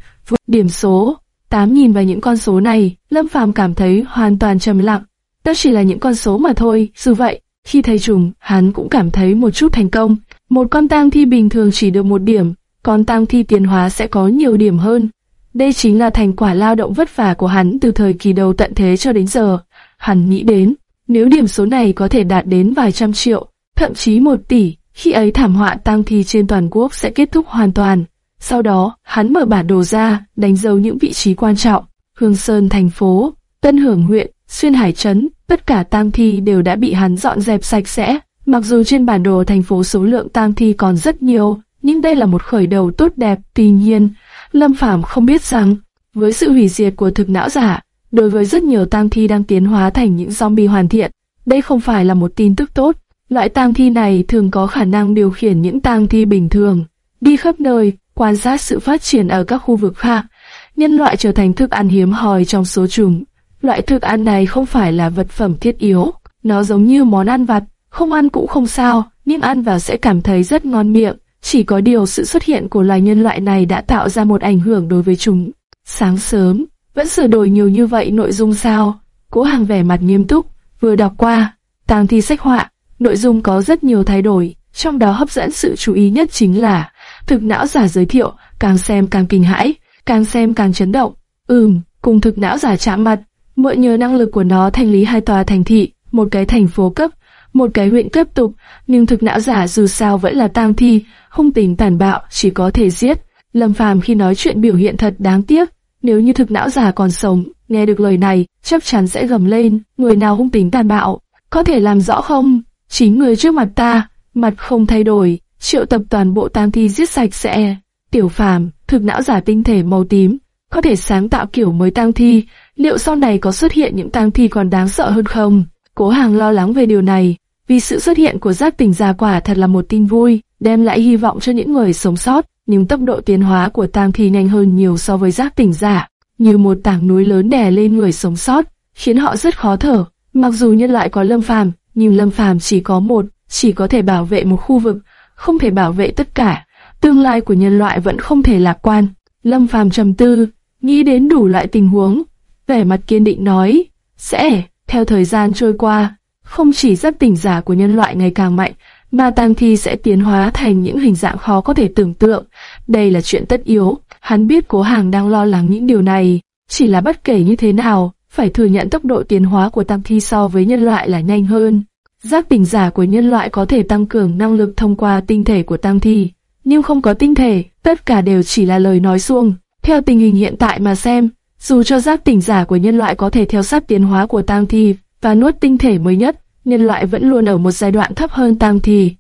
A: Điểm số 8 nhìn vào những con số này, Lâm Phàm cảm thấy hoàn toàn trầm lặng. Đó chỉ là những con số mà thôi, dù vậy, khi thấy trùng, hắn cũng cảm thấy một chút thành công. Một con tang thi bình thường chỉ được một điểm, con tang thi tiến hóa sẽ có nhiều điểm hơn. Đây chính là thành quả lao động vất vả của hắn từ thời kỳ đầu tận thế cho đến giờ. Hắn nghĩ đến, nếu điểm số này có thể đạt đến vài trăm triệu, thậm chí một tỷ, khi ấy thảm họa tang thi trên toàn quốc sẽ kết thúc hoàn toàn. Sau đó, hắn mở bản đồ ra, đánh dấu những vị trí quan trọng. Hương Sơn thành phố, Tân Hưởng huyện, Xuyên Hải Trấn, tất cả tang thi đều đã bị hắn dọn dẹp sạch sẽ. Mặc dù trên bản đồ thành phố số lượng tang thi còn rất nhiều, nhưng đây là một khởi đầu tốt đẹp. Tuy nhiên, Lâm Phàm không biết rằng, với sự hủy diệt của thực não giả, đối với rất nhiều tang thi đang tiến hóa thành những zombie hoàn thiện, đây không phải là một tin tức tốt. Loại tang thi này thường có khả năng điều khiển những tang thi bình thường, đi khắp nơi, quan sát sự phát triển ở các khu vực khác. Nhân loại trở thành thức ăn hiếm hoi trong số chúng. Loại thức ăn này không phải là vật phẩm thiết yếu, nó giống như món ăn vặt, không ăn cũng không sao, nhưng ăn vào sẽ cảm thấy rất ngon miệng. Chỉ có điều sự xuất hiện của loài nhân loại này đã tạo ra một ảnh hưởng đối với chúng. Sáng sớm, vẫn sửa đổi nhiều như vậy nội dung sao? Cố hàng vẻ mặt nghiêm túc, vừa đọc qua, tàng thi sách họa, nội dung có rất nhiều thay đổi, trong đó hấp dẫn sự chú ý nhất chính là thực não giả giới thiệu, càng xem càng kinh hãi, càng xem càng chấn động. Ừm, cùng thực não giả chạm mặt, mượn nhờ năng lực của nó thành lý hai tòa thành thị, một cái thành phố cấp, một cái huyện tiếp tục, nhưng thực não giả dù sao vẫn là tang thi, hung tình tàn bạo, chỉ có thể giết. Lâm Phàm khi nói chuyện biểu hiện thật đáng tiếc, nếu như thực não giả còn sống, nghe được lời này, chắc chắn sẽ gầm lên, người nào hung tính tàn bạo, có thể làm rõ không? Chính người trước mặt ta, mặt không thay đổi, triệu tập toàn bộ tang thi giết sạch sẽ. Tiểu Phàm, thực não giả tinh thể màu tím, có thể sáng tạo kiểu mới tang thi, liệu sau này có xuất hiện những tang thi còn đáng sợ hơn không? Cố Hàng lo lắng về điều này, vì sự xuất hiện của giác tỉnh giả quả thật là một tin vui, đem lại hy vọng cho những người sống sót, nhưng tốc độ tiến hóa của tang thi nhanh hơn nhiều so với giác tỉnh giả, như một tảng núi lớn đè lên người sống sót, khiến họ rất khó thở. Mặc dù nhân loại có lâm phàm, nhưng lâm phàm chỉ có một, chỉ có thể bảo vệ một khu vực, không thể bảo vệ tất cả. Tương lai của nhân loại vẫn không thể lạc quan. Lâm phàm trầm tư, nghĩ đến đủ loại tình huống, vẻ mặt kiên định nói, sẽ, theo thời gian trôi qua, không chỉ giác tỉnh giả của nhân loại ngày càng mạnh, mà tang thi sẽ tiến hóa thành những hình dạng khó có thể tưởng tượng. Đây là chuyện tất yếu. Hắn biết cố hàng đang lo lắng những điều này. Chỉ là bất kể như thế nào, phải thừa nhận tốc độ tiến hóa của tang thi so với nhân loại là nhanh hơn. Giác tỉnh giả của nhân loại có thể tăng cường năng lực thông qua tinh thể của tang thi, nhưng không có tinh thể, tất cả đều chỉ là lời nói suông. Theo tình hình hiện tại mà xem, dù cho giác tỉnh giả của nhân loại có thể theo sát tiến hóa của tang thi và nuốt tinh thể mới nhất, nhân loại vẫn luôn ở một giai đoạn thấp hơn tang thì.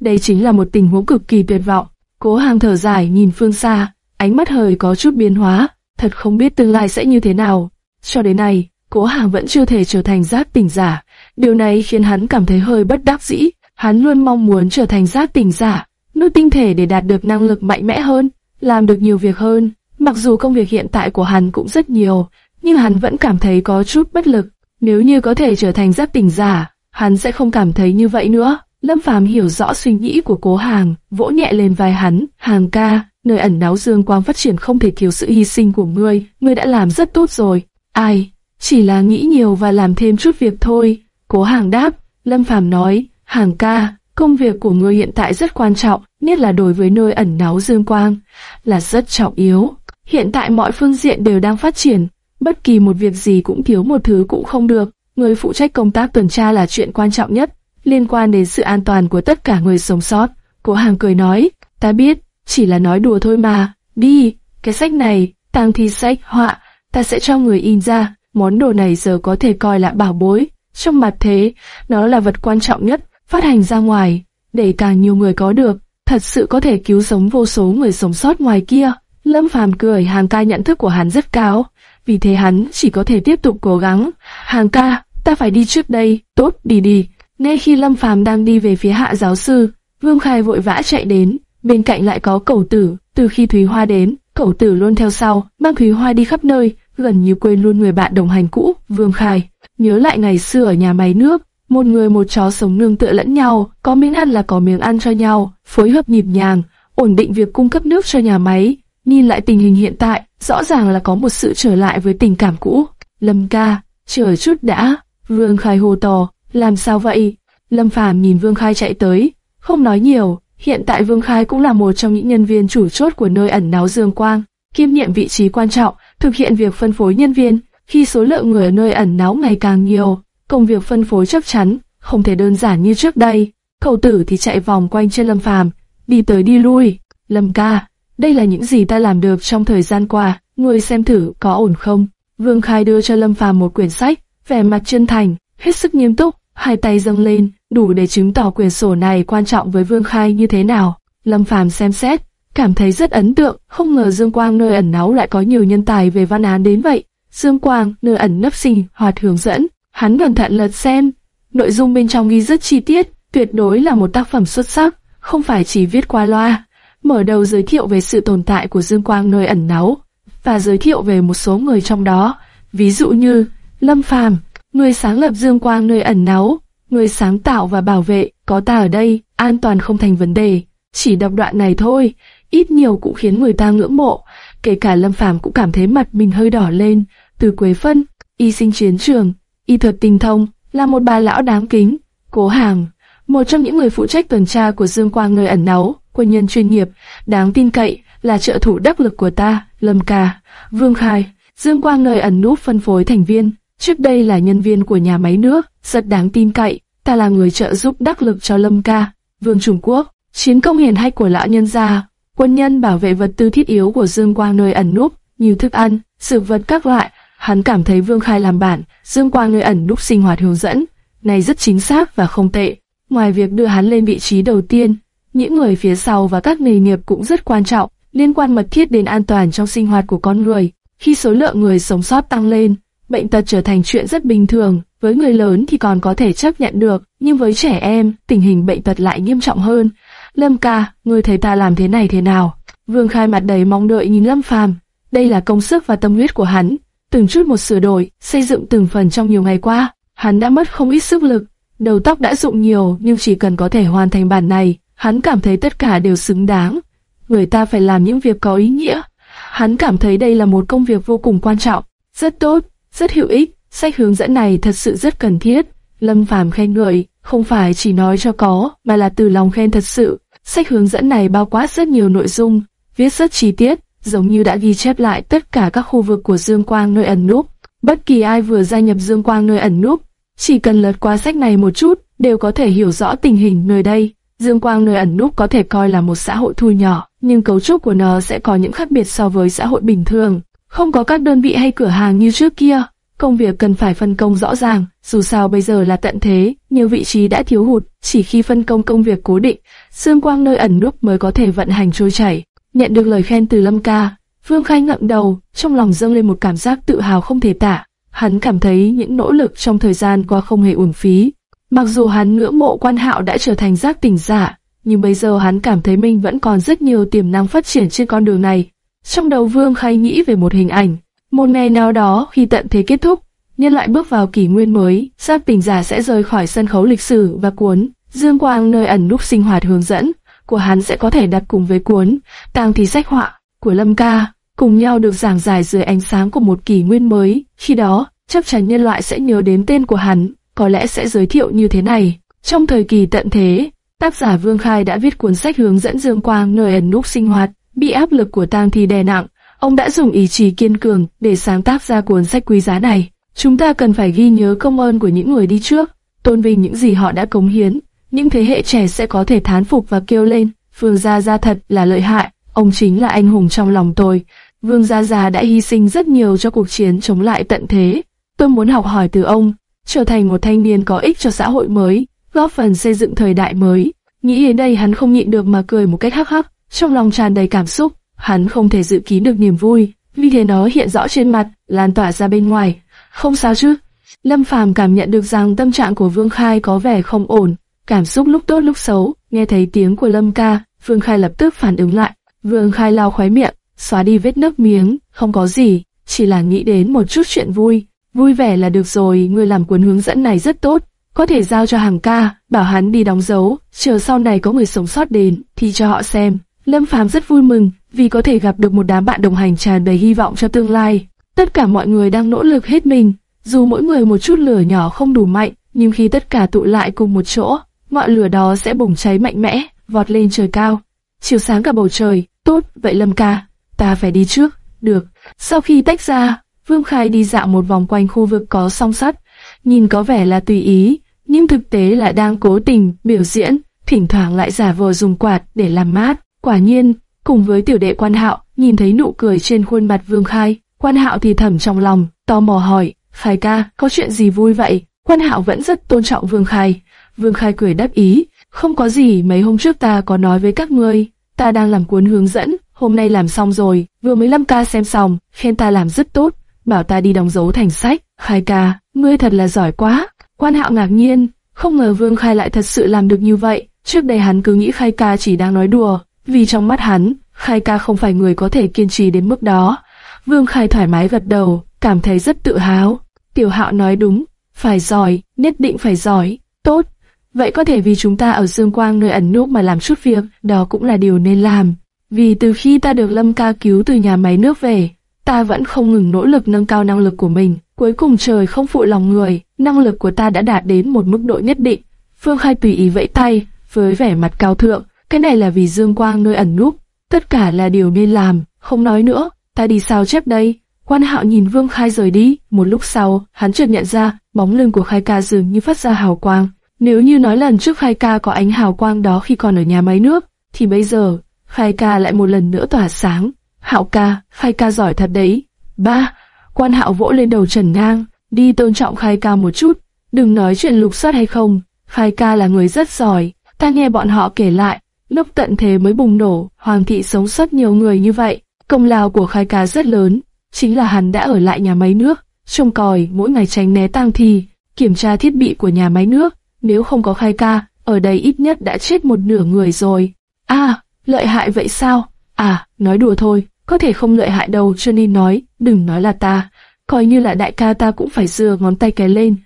A: Đây chính là một tình huống cực kỳ tuyệt vọng. Cố hàng thở dài nhìn phương xa, ánh mắt hơi có chút biến hóa, thật không biết tương lai sẽ như thế nào. Cho đến nay, cố hàng vẫn chưa thể trở thành giác tỉnh giả. Điều này khiến hắn cảm thấy hơi bất đắc dĩ. Hắn luôn mong muốn trở thành giác tỉnh giả, nuốt tinh thể để đạt được năng lực mạnh mẽ hơn, làm được nhiều việc hơn. Mặc dù công việc hiện tại của hắn cũng rất nhiều, nhưng hắn vẫn cảm thấy có chút bất lực. Nếu như có thể trở thành giác tỉnh giả, hắn sẽ không cảm thấy như vậy nữa. Lâm Phàm hiểu rõ suy nghĩ của Cố Hàng, vỗ nhẹ lên vai hắn, "Hàng ca, nơi ẩn náu dương quang phát triển không thể thiếu sự hy sinh của ngươi, ngươi đã làm rất tốt rồi." "Ai, chỉ là nghĩ nhiều và làm thêm chút việc thôi." Cố Hàng đáp, Lâm Phàm nói, "Hàng ca, công việc của ngươi hiện tại rất quan trọng, nhất là đối với nơi ẩn náu dương quang, là rất trọng yếu. Hiện tại mọi phương diện đều đang phát triển, bất kỳ một việc gì cũng thiếu một thứ cũng không được. Người phụ trách công tác tuần tra là chuyện quan trọng nhất, liên quan đến sự an toàn của tất cả người sống sót. Cố hàng cười nói, ta biết, chỉ là nói đùa thôi mà. Đi, cái sách này, tang thi sách, họa, ta sẽ cho người in ra. Món đồ này giờ có thể coi là bảo bối. Trong mặt thế, nó là vật quan trọng nhất, phát hành ra ngoài, để càng nhiều người có được, thật sự có thể cứu sống vô số người sống sót ngoài kia. Lâm Phàm cười hàng ca nhận thức của hắn rất cao, vì thế hắn chỉ có thể tiếp tục cố gắng. Hàng ca, ta phải đi trước đây, tốt, đi đi. Ngay khi Lâm Phàm đang đi về phía hạ giáo sư, Vương Khai vội vã chạy đến, bên cạnh lại có cẩu tử, từ khi Thúy Hoa đến, cẩu tử luôn theo sau, mang Thúy Hoa đi khắp nơi, gần như quên luôn người bạn đồng hành cũ, Vương Khai. Nhớ lại ngày xưa ở nhà máy nước, một người một chó sống nương tựa lẫn nhau, có miếng ăn là có miếng ăn cho nhau, phối hợp nhịp nhàng, ổn định việc cung cấp nước cho nhà máy. Nhìn lại tình hình hiện tại, rõ ràng là có một sự trở lại với tình cảm cũ. Lâm ca, chờ chút đã, Vương Khai hô to, làm sao vậy? Lâm Phàm nhìn Vương Khai chạy tới, không nói nhiều, hiện tại Vương Khai cũng là một trong những nhân viên chủ chốt của nơi ẩn náu Dương Quang. kiêm nhiệm vị trí quan trọng, thực hiện việc phân phối nhân viên. Khi số lượng người ở nơi ẩn náu ngày càng nhiều, công việc phân phối chắc chắn không thể đơn giản như trước đây. Cầu tử thì chạy vòng quanh trên Lâm Phàm, đi tới đi lui. Lâm ca, đây là những gì ta làm được trong thời gian qua, người xem thử có ổn không? Vương Khai đưa cho Lâm Phàm một quyển sách, vẻ mặt chân thành, hết sức nghiêm túc, hai tay dâng lên, đủ để chứng tỏ quyển sổ này quan trọng với Vương Khai như thế nào. Lâm Phàm xem xét, cảm thấy rất ấn tượng, không ngờ Dương Quang nơi ẩn náu lại có nhiều nhân tài về văn án đến vậy. Dương Quang nơi ẩn nấp sinh hoạt hướng dẫn, hắn cẩn thận lật xem, nội dung bên trong ghi rất chi tiết, tuyệt đối là một tác phẩm xuất sắc, không phải chỉ viết qua loa. Mở đầu giới thiệu về sự tồn tại của Dương Quang nơi ẩn náu và giới thiệu về một số người trong đó, ví dụ như Lâm Phàm, người sáng lập Dương Quang nơi ẩn náu, người sáng tạo và bảo vệ, có ta ở đây, an toàn không thành vấn đề. Chỉ đọc đoạn này thôi, ít nhiều cũng khiến người ta ngưỡng mộ, kể cả Lâm Phàm cũng cảm thấy mặt mình hơi đỏ lên. Từ Quế Phân, y sinh chiến trường, y thuật tinh thông, là một bà lão đáng kính. Cố Hàng, một trong những người phụ trách tuần tra của Dương Quang nơi ẩn náu, quân nhân chuyên nghiệp, đáng tin cậy, là trợ thủ đắc lực của ta, Lâm Ca, Vương Khai, Dương Quang nơi ẩn núp phân phối thành viên, trước đây là nhân viên của nhà máy nước, rất đáng tin cậy, ta là người trợ giúp đắc lực cho Lâm Ca, Vương Trung Quốc, chiến công hiển hách của lão nhân gia, quân nhân bảo vệ vật tư thiết yếu của Dương Quang nơi ẩn núp, như thức ăn, sự vật các loại, hắn cảm thấy Vương Khai làm bản, Dương Quang nơi ẩn núp sinh hoạt hướng dẫn, này rất chính xác và không tệ. Ngoài việc đưa hắn lên vị trí đầu tiên, những người phía sau và các nghề nghiệp cũng rất quan trọng, liên quan mật thiết đến an toàn trong sinh hoạt của con người. Khi số lượng người sống sót tăng lên, bệnh tật trở thành chuyện rất bình thường, với người lớn thì còn có thể chấp nhận được, nhưng với trẻ em, tình hình bệnh tật lại nghiêm trọng hơn. Lâm ca, ngươi thấy ta làm thế này thế nào? Vương Khai mặt đầy mong đợi nhìn Lâm Phàm. Đây là công sức và tâm huyết của hắn, từng chút một sửa đổi, xây dựng từng phần trong nhiều ngày qua. Hắn đã mất không ít sức lực, đầu tóc đã rụng nhiều nhưng chỉ cần có thể hoàn thành bản này, hắn cảm thấy tất cả đều xứng đáng. Người ta phải làm những việc có ý nghĩa. Hắn cảm thấy đây là một công việc vô cùng quan trọng, rất tốt, rất hữu ích. Sách hướng dẫn này thật sự rất cần thiết. Lâm Phàm khen ngợi, không phải chỉ nói cho có, mà là từ lòng khen thật sự. Sách hướng dẫn này bao quát rất nhiều nội dung, viết rất chi tiết, giống như đã ghi chép lại tất cả các khu vực của Dương Quang nơi ẩn núp. Bất kỳ ai vừa gia nhập Dương Quang nơi ẩn núp, chỉ cần lật qua sách này một chút, đều có thể hiểu rõ tình hình nơi đây. Dương Quang nơi ẩn núp có thể coi là một xã hội thu nhỏ, nhưng cấu trúc của nó sẽ có những khác biệt so với xã hội bình thường. Không có các đơn vị hay cửa hàng như trước kia, công việc cần phải phân công rõ ràng, dù sao bây giờ là tận thế, nhiều vị trí đã thiếu hụt, chỉ khi phân công công việc cố định, Dương Quang nơi ẩn núp mới có thể vận hành trôi chảy. Nhận được lời khen từ Lâm Ca, Vương Khai ngậm đầu, trong lòng dâng lên một cảm giác tự hào không thể tả. Hắn cảm thấy những nỗ lực trong thời gian qua không hề uổng phí. Mặc dù hắn ngưỡng mộ quan hạo đã trở thành giác tỉnh giả, nhưng bây giờ hắn cảm thấy mình vẫn còn rất nhiều tiềm năng phát triển trên con đường này. Trong đầu Vương Khai nghĩ về một hình ảnh, một ngày nào đó khi tận thế kết thúc, nhân loại bước vào kỷ nguyên mới, giác tỉnh giả sẽ rời khỏi sân khấu lịch sử và cuốn Dương Quang nơi ẩn núp sinh hoạt hướng dẫn của hắn sẽ có thể đặt cùng với cuốn tàng thì sách họa của Lâm Ca, cùng nhau được giảng giải dưới ánh sáng của một kỷ nguyên mới. Khi đó, chắc chắn nhân loại sẽ nhớ đến tên của hắn, có lẽ sẽ giới thiệu như thế này. Trong thời kỳ tận thế, tác giả Vương Khai đã viết cuốn sách hướng dẫn Dương Quang nơi ẩn núp sinh hoạt, bị áp lực của tang thi đè nặng. Ông đã dùng ý chí kiên cường để sáng tác ra cuốn sách quý giá này. Chúng ta cần phải ghi nhớ công ơn của những người đi trước, tôn vinh những gì họ đã cống hiến. Những thế hệ trẻ sẽ có thể thán phục và kêu lên, Vương Gia Gia thật là lợi hại, ông chính là anh hùng trong lòng tôi. Vương Gia Gia đã hy sinh rất nhiều cho cuộc chiến chống lại tận thế. Tôi muốn học hỏi từ ông, trở thành một thanh niên có ích cho xã hội mới, góp phần xây dựng thời đại mới. Nghĩ đến đây hắn không nhịn được mà cười một cách hắc hắc, trong lòng tràn đầy cảm xúc. Hắn không thể dự kín được niềm vui, vì thế nó hiện rõ trên mặt, lan tỏa ra bên ngoài. Không sao chứ? Lâm Phàm cảm nhận được rằng tâm trạng của Vương Khai có vẻ không ổn, cảm xúc lúc tốt lúc xấu. Nghe thấy tiếng của Lâm Ca, Vương Khai lập tức phản ứng lại. Vương Khai lau khóe miệng, xóa đi vết nước miếng, không có gì, chỉ là nghĩ đến một chút chuyện vui. Vui vẻ là được rồi, người làm cuốn hướng dẫn này rất tốt, có thể giao cho hàng ca, bảo hắn đi đóng dấu, chờ sau này có người sống sót đến, thì cho họ xem. Lâm Phàm rất vui mừng, vì có thể gặp được một đám bạn đồng hành tràn đầy hy vọng cho tương lai. Tất cả mọi người đang nỗ lực hết mình, dù mỗi người một chút lửa nhỏ không đủ mạnh, nhưng khi tất cả tụ lại cùng một chỗ, ngọn lửa đó sẽ bùng cháy mạnh mẽ, vọt lên trời cao, chiều sáng cả bầu trời. Tốt, vậy Lâm ca, ta phải đi trước, được. Sau khi tách ra, Vương Khai đi dạo một vòng quanh khu vực có song sắt, nhìn có vẻ là tùy ý, nhưng thực tế là đang cố tình biểu diễn, thỉnh thoảng lại giả vờ dùng quạt để làm mát. Quả nhiên, cùng với tiểu đệ quan hạo, nhìn thấy nụ cười trên khuôn mặt Vương Khai, quan hạo thì thầm trong lòng, tò mò hỏi, Khai ca, có chuyện gì vui vậy? Quan hạo vẫn rất tôn trọng Vương Khai. Vương Khai cười đáp ý, không có gì mấy hôm trước ta có nói với các ngươi, ta đang làm cuốn hướng dẫn, hôm nay làm xong rồi, vừa mới lâm ca xem xong, khen ta làm rất tốt, bảo ta đi đóng dấu thành sách. Khai ca, ngươi thật là giỏi quá. Quan hạo ngạc nhiên, không ngờ Vương Khai lại thật sự làm được như vậy. Trước đây hắn cứ nghĩ Khai ca chỉ đang nói đùa, vì trong mắt hắn, Khai ca không phải người có thể kiên trì đến mức đó. Vương Khai thoải mái gật đầu, cảm thấy rất tự hào. Tiểu Hạo nói đúng, phải giỏi, nhất định phải giỏi, tốt. Vậy có thể vì chúng ta ở Dương Quang nơi ẩn núp mà làm chút việc, đó cũng là điều nên làm. Vì từ khi ta được Lâm ca cứu từ nhà máy nước về, ta vẫn không ngừng nỗ lực nâng cao năng lực của mình. Cuối cùng trời không phụ lòng người, năng lực của ta đã đạt đến một mức độ nhất định. Phương Khai tùy ý vẫy tay, với vẻ mặt cao thượng, cái này là vì Dương Quang nơi ẩn núp, tất cả là điều nên làm, không nói nữa, ta đi sao chép đây. Quan Hạo nhìn Vương Khai rời đi, một lúc sau, hắn chợt nhận ra, bóng lưng của Khai ca dường như phát ra hào quang. Nếu như nói lần trước Khai ca có ánh hào quang đó khi còn ở nhà máy nước, thì bây giờ, Khai ca lại một lần nữa tỏa sáng. Hạo ca, Khai ca giỏi thật đấy. Ba, quan Hạo vỗ lên đầu Trần Ngang, đi tôn trọng Khai ca một chút, đừng nói chuyện lục soát hay không. Khai ca là người rất giỏi, ta nghe bọn họ kể lại, lúc tận thế mới bùng nổ, Hoàng thị sống sót nhiều người như vậy. Công lao của Khai ca rất lớn, chính là hắn đã ở lại nhà máy nước, trông còi mỗi ngày tránh né tang thi, kiểm tra thiết bị của nhà máy nước. Nếu không có khai ca, ở đây ít nhất đã chết một nửa người rồi. À, lợi hại vậy sao? À, nói đùa thôi, có thể không lợi hại đâu cho nên nói, đừng nói là ta. Coi như là đại ca ta cũng phải dừa ngón tay cái lên.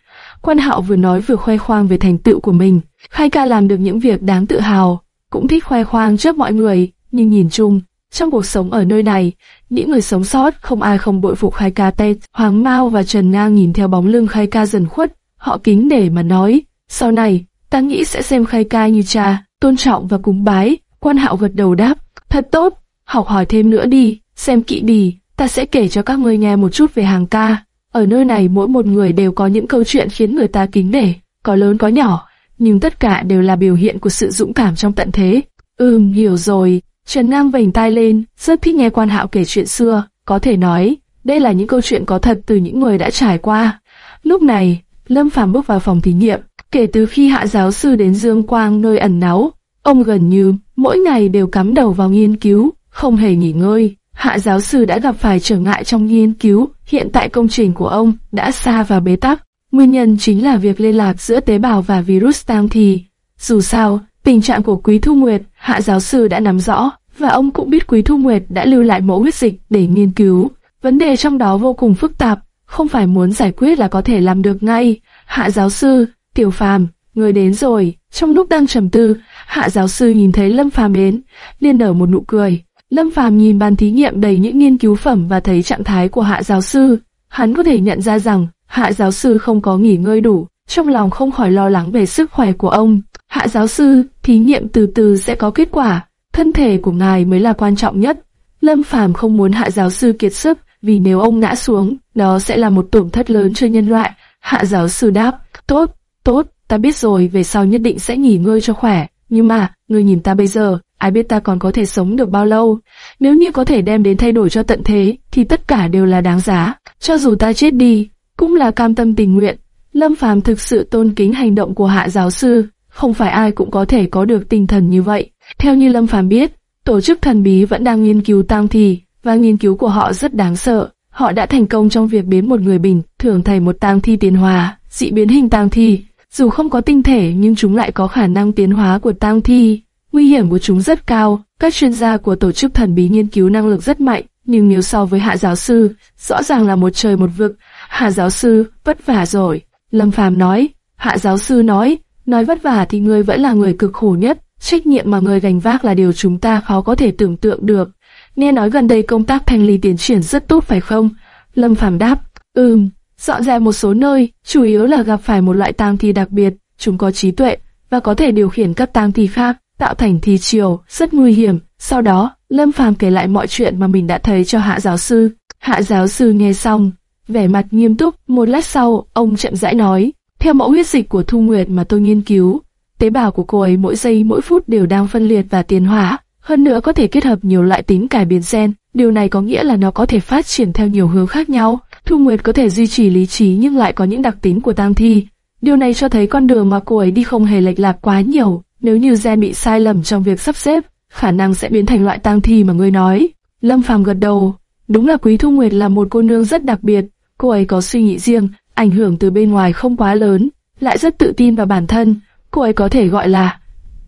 A: Quan hạo vừa nói vừa khoe khoang về thành tựu của mình. Khai ca làm được những việc đáng tự hào, cũng thích khoe khoang trước mọi người, nhưng nhìn chung, trong cuộc sống ở nơi này, những người sống sót không ai không bội phục Khai ca Tết. Hoàng Mao và Trần Ngang nhìn theo bóng lưng Khai ca dần khuất, họ kính để mà nói, sau này, ta nghĩ sẽ xem Khai ca như cha, tôn trọng và cúng bái. Quan Hạo gật đầu đáp, thật tốt, học hỏi thêm nữa đi, xem kỹ đi, ta sẽ kể cho các ngươi nghe một chút về hàng ca. Ở nơi này mỗi một người đều có những câu chuyện khiến người ta kính nể, có lớn có nhỏ, nhưng tất cả đều là biểu hiện của sự dũng cảm trong tận thế. Ừm, hiểu rồi, Trần Nam vành tai lên, rất thích nghe quan hạo kể chuyện xưa, có thể nói, đây là những câu chuyện có thật từ những người đã trải qua. Lúc này, Lâm Phàm bước vào phòng thí nghiệm, kể từ khi hạ giáo sư đến Dương Quang nơi ẩn náu, ông gần như mỗi ngày đều cắm đầu vào nghiên cứu, không hề nghỉ ngơi. Hạ giáo sư đã gặp phải trở ngại trong nghiên cứu, hiện tại công trình của ông đã xa vào bế tắc. Nguyên nhân chính là việc liên lạc giữa tế bào và virus tam thì. Dù sao, tình trạng của Quý Thu Nguyệt, hạ giáo sư đã nắm rõ, và ông cũng biết Quý Thu Nguyệt đã lưu lại mẫu huyết dịch để nghiên cứu. Vấn đề trong đó vô cùng phức tạp, không phải muốn giải quyết là có thể làm được ngay. Hạ giáo sư, Tiểu Phàm, người đến rồi. Trong lúc đang trầm tư, Hạ giáo sư nhìn thấy Lâm Phàm đến, liền nở một nụ cười. Lâm Phàm nhìn bàn thí nghiệm đầy những nghiên cứu phẩm và thấy trạng thái của Hạ giáo sư, hắn có thể nhận ra rằng Hạ giáo sư không có nghỉ ngơi đủ, trong lòng không khỏi lo lắng về sức khỏe của ông. Hạ giáo sư, thí nghiệm từ từ sẽ có kết quả, thân thể của ngài mới là quan trọng nhất. Lâm Phàm không muốn hạ giáo sư kiệt sức, vì nếu ông ngã xuống, đó sẽ là một tổn thất lớn cho nhân loại. Hạ giáo sư đáp, tốt, tốt, ta biết rồi, về sau nhất định sẽ nghỉ ngơi cho khỏe. Nhưng mà, người nhìn ta bây giờ, ai biết ta còn có thể sống được bao lâu? Nếu như có thể đem đến thay đổi cho tận thế, thì tất cả đều là đáng giá. Cho dù ta chết đi, cũng là cam tâm tình nguyện. Lâm Phàm thực sự tôn kính hành động của hạ giáo sư, không phải ai cũng có thể có được tinh thần như vậy. Theo như Lâm Phàm biết, tổ chức thần bí vẫn đang nghiên cứu tang thi, và nghiên cứu của họ rất đáng sợ. Họ đã thành công trong việc biến một người bình thường thành một tang thi tiến hóa, dị biến hình tang thi. Dù không có tinh thể nhưng chúng lại có khả năng tiến hóa của tang thi. Nguy hiểm của chúng rất cao. Các chuyên gia của tổ chức thần bí nghiên cứu năng lực rất mạnh, nhưng nếu so với hạ giáo sư, rõ ràng là một trời một vực. Hạ giáo sư, vất vả rồi. Lâm Phàm nói. Hạ giáo sư nói, nói vất vả thì người vẫn là người cực khổ nhất. Trách nhiệm mà người gánh vác là điều chúng ta khó có thể tưởng tượng được. Nghe nói gần đây công tác thanh lý tiến triển rất tốt phải không? Lâm Phàm đáp, ừm, dọn dẹp một số nơi, chủ yếu là gặp phải một loại tang thi đặc biệt, chúng có trí tuệ và có thể điều khiển các tang thi khác, tạo thành thi chiều, rất nguy hiểm, Sau đó, Lâm Phàm kể lại mọi chuyện mà mình đã thấy cho hạ giáo sư. Hạ giáo sư nghe xong, vẻ mặt nghiêm túc, một lát sau, ông chậm rãi nói, theo mẫu huyết dịch của Thu Nguyệt mà tôi nghiên cứu, tế bào của cô ấy mỗi giây mỗi phút đều đang phân liệt và tiến hóa, hơn nữa có thể kết hợp nhiều loại tính cải biến gen, điều này có nghĩa là nó có thể phát triển theo nhiều hướng khác nhau. Thu Nguyệt có thể duy trì lý trí nhưng lại có những đặc tính của tang thi. Điều này cho thấy con đường mà cô ấy đi không hề lệch lạc quá nhiều. Nếu như gen bị sai lầm trong việc sắp xếp, khả năng sẽ biến thành loại tang thi mà ngươi nói. Lâm Phàm gật đầu, đúng là Quý Thu Nguyệt là một cô nương rất đặc biệt, cô ấy có suy nghĩ riêng, ảnh hưởng từ bên ngoài không quá lớn, lại rất tự tin vào bản thân, cô ấy có thể gọi là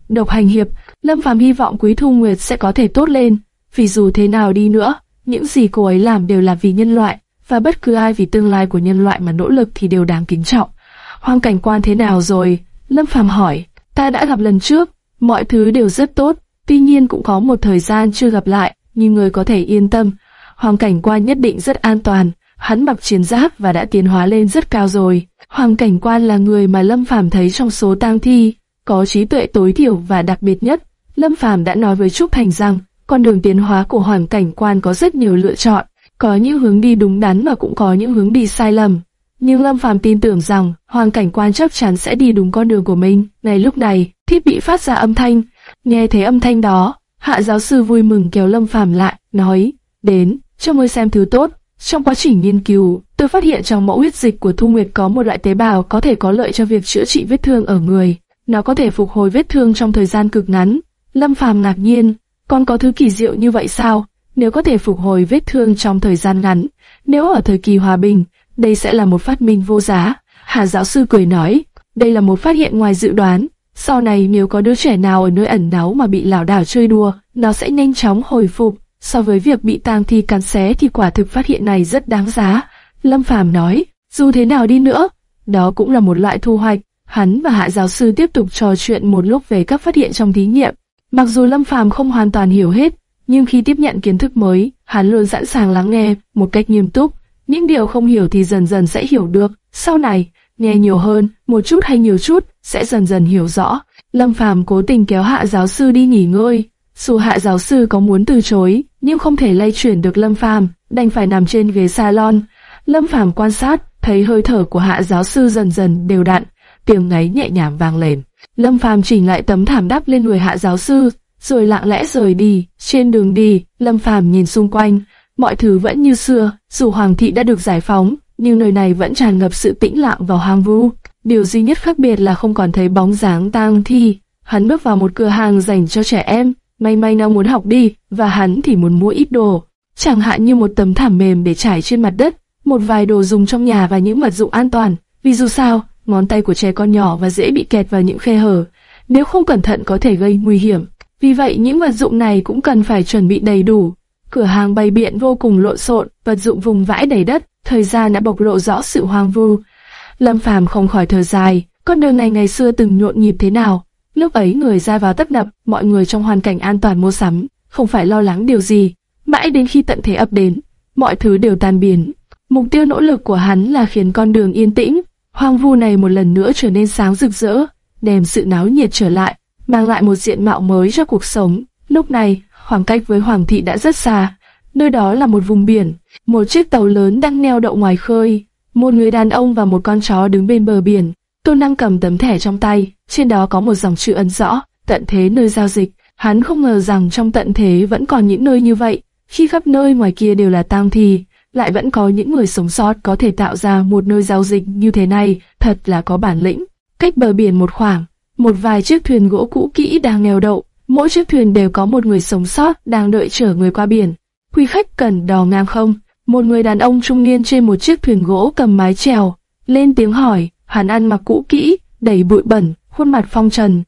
A: độc hành hiệp. Lâm Phàm hy vọng Quý Thu Nguyệt sẽ có thể tốt lên, vì dù thế nào đi nữa, những gì cô ấy làm đều là vì nhân loại, và bất cứ ai vì tương lai của nhân loại mà nỗ lực thì đều đáng kính trọng. hoàn cảnh quan thế nào rồi? Lâm Phàm hỏi. Ta đã gặp lần trước, mọi thứ đều rất tốt, tuy nhiên cũng có một thời gian chưa gặp lại, nhưng người có thể yên tâm. Hoàng cảnh quan nhất định rất an toàn, hắn mặc chiến giáp và đã tiến hóa lên rất cao rồi. Hoàng cảnh quan là người mà Lâm Phàm thấy trong số tang thi, có trí tuệ tối thiểu và đặc biệt nhất. Lâm Phàm đã nói với Trúc Thành rằng, con đường tiến hóa của Hoàng cảnh quan có rất nhiều lựa chọn, có những hướng đi đúng đắn và cũng có những hướng đi sai lầm. Nhưng Lâm Phàm tin tưởng rằng Hoàng cảnh quan chắc chắn sẽ đi đúng con đường của mình. Ngay lúc này, thiết bị phát ra âm thanh. Nghe thấy âm thanh đó, hạ giáo sư vui mừng kéo Lâm Phàm lại, nói, đến, cho ngươi xem thứ tốt. Trong quá trình nghiên cứu, tôi phát hiện trong mẫu huyết dịch của Thu Nguyệt có một loại tế bào có thể có lợi cho việc chữa trị vết thương ở người. Nó có thể phục hồi vết thương trong thời gian cực ngắn. Lâm Phàm ngạc nhiên, còn có thứ kỳ diệu như vậy sao? Nếu có thể phục hồi vết thương trong thời gian ngắn, nếu ở thời kỳ hòa bình, đây sẽ là một phát minh vô giá. Hà giáo sư cười nói, đây là một phát hiện ngoài dự đoán. Sau này nếu có đứa trẻ nào ở nơi ẩn náu mà bị lảo đảo chơi đùa, nó sẽ nhanh chóng hồi phục. So với việc bị tang thi cắn xé thì quả thực phát hiện này rất đáng giá. Lâm Phàm nói, dù thế nào đi nữa, đó cũng là một loại thu hoạch. Hắn và hạ giáo sư tiếp tục trò chuyện một lúc về các phát hiện trong thí nghiệm. Mặc dù Lâm Phàm không hoàn toàn hiểu hết, nhưng khi tiếp nhận kiến thức mới, hắn luôn sẵn sàng lắng nghe một cách nghiêm túc. Những điều không hiểu thì dần dần sẽ hiểu được. Sau này, nghe nhiều hơn, một chút hay nhiều chút, sẽ dần dần hiểu rõ. Lâm Phàm cố tình kéo hạ giáo sư đi nghỉ ngơi. Dù hạ giáo sư có muốn từ chối, nhưng không thể lay chuyển được Lâm Phàm, đành phải nằm trên ghế salon. Lâm Phàm quan sát, thấy hơi thở của hạ giáo sư dần dần đều đặn, tiếng ngáy nhẹ nhàng vang lên. Lâm Phàm chỉnh lại tấm thảm đắp lên người hạ giáo sư, rồi lặng lẽ rời đi. Trên đường đi, Lâm Phàm nhìn xung quanh, mọi thứ vẫn như xưa, dù Hoàng thị đã được giải phóng, nhưng nơi này vẫn tràn ngập sự tĩnh lặng và hoang vu. Điều duy nhất khác biệt là không còn thấy bóng dáng tang thi. Hắn bước vào một cửa hàng dành cho trẻ em, may may nó muốn học đi, và hắn thì muốn mua ít đồ. Chẳng hạn như một tấm thảm mềm để trải trên mặt đất, một vài đồ dùng trong nhà và những vật dụng an toàn. Vì dù sao, ngón tay của trẻ con nhỏ và dễ bị kẹt vào những khe hở, nếu không cẩn thận có thể gây nguy hiểm. Vì vậy những vật dụng này cũng cần phải chuẩn bị đầy đủ. Cửa hàng bày biện vô cùng lộn xộn, vật dụng vùng vãi đầy đất, thời gian đã bộc lộ rõ sự hoang vu. Lâm Phàm không khỏi thở dài, con đường này ngày xưa từng nhộn nhịp thế nào. Lúc ấy người ra vào tấp nập, mọi người trong hoàn cảnh an toàn mua sắm, không phải lo lắng điều gì. Mãi đến khi tận thế ập đến, mọi thứ đều tan biến. Mục tiêu nỗ lực của hắn là khiến con đường yên tĩnh, hoang vu này một lần nữa trở nên sáng rực rỡ, đem sự náo nhiệt trở lại, mang lại một diện mạo mới cho cuộc sống. Lúc này, khoảng cách với Hoàng thị đã rất xa, nơi đó là một vùng biển, một chiếc tàu lớn đang neo đậu ngoài khơi, một người đàn ông và một con chó đứng bên bờ biển. Tôn Năng cầm tấm thẻ trong tay, trên đó có một dòng chữ ấn rõ, tận thế nơi giao dịch. Hắn không ngờ rằng trong tận thế vẫn còn những nơi như vậy, khi khắp nơi ngoài kia đều là tang thi, lại vẫn có những người sống sót có thể tạo ra một nơi giao dịch như thế này, thật là có bản lĩnh. Cách bờ biển một khoảng, một vài chiếc thuyền gỗ cũ kỹ đang neo đậu, mỗi chiếc thuyền đều có một người sống sót đang đợi chở người qua biển. Quý khách cần đò ngang không? Một người đàn ông trung niên trên một chiếc thuyền gỗ cầm mái chèo, lên tiếng hỏi, hắn ăn mặc cũ kỹ, đầy bụi bẩn, khuôn mặt phong trần,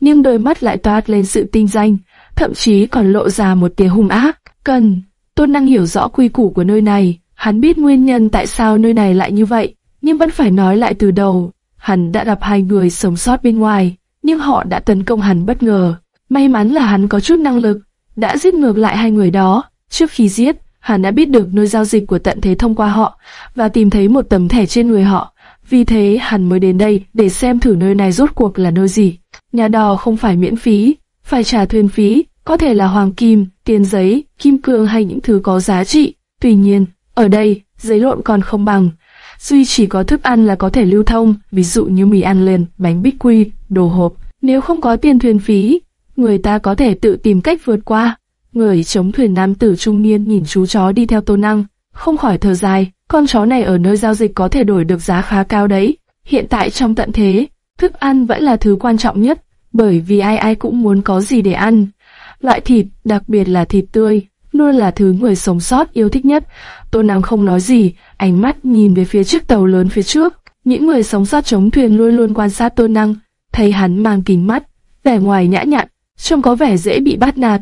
A: nhưng đôi mắt lại toát lên sự tinh danh, thậm chí còn lộ ra một tia hung ác. Cần, Tôn Năng hiểu rõ quy củ của nơi này, hắn biết nguyên nhân tại sao nơi này lại như vậy, nhưng vẫn phải nói lại từ đầu. Hắn đã gặp hai người sống sót bên ngoài, nhưng họ đã tấn công hắn bất ngờ. May mắn là hắn có chút năng lực, đã giết ngược lại hai người đó. Trước khi giết, hắn đã biết được nơi giao dịch của tận thế thông qua họ, và tìm thấy một tấm thẻ trên người họ. Vì thế hắn mới đến đây để xem thử nơi này rốt cuộc là nơi gì. Nhà đò không phải miễn phí, phải trả thuyền phí, có thể là hoàng kim, tiền giấy, kim cương hay những thứ có giá trị. Tuy nhiên, ở đây, giấy lộn còn không bằng. Duy chỉ có thức ăn là có thể lưu thông, ví dụ như mì ăn liền, bánh bích quy, đồ hộp. Nếu không có tiền thuyền phí, người ta có thể tự tìm cách vượt qua. Người chống thuyền nam tử trung niên nhìn chú chó đi theo tô năng, không khỏi thở dài, con chó này ở nơi giao dịch có thể đổi được giá khá cao đấy. Hiện tại trong tận thế, thức ăn vẫn là thứ quan trọng nhất, bởi vì ai ai cũng muốn có gì để ăn. Loại thịt, đặc biệt là thịt tươi, luôn là thứ người sống sót yêu thích nhất. Tô Nam không nói gì, ánh mắt nhìn về phía chiếc tàu lớn phía trước. Những người sống sót chống thuyền luôn luôn quan sát Tô Năng, thấy hắn mang kính mắt, vẻ ngoài nhã nhặn, trông có vẻ dễ bị bắt nạt.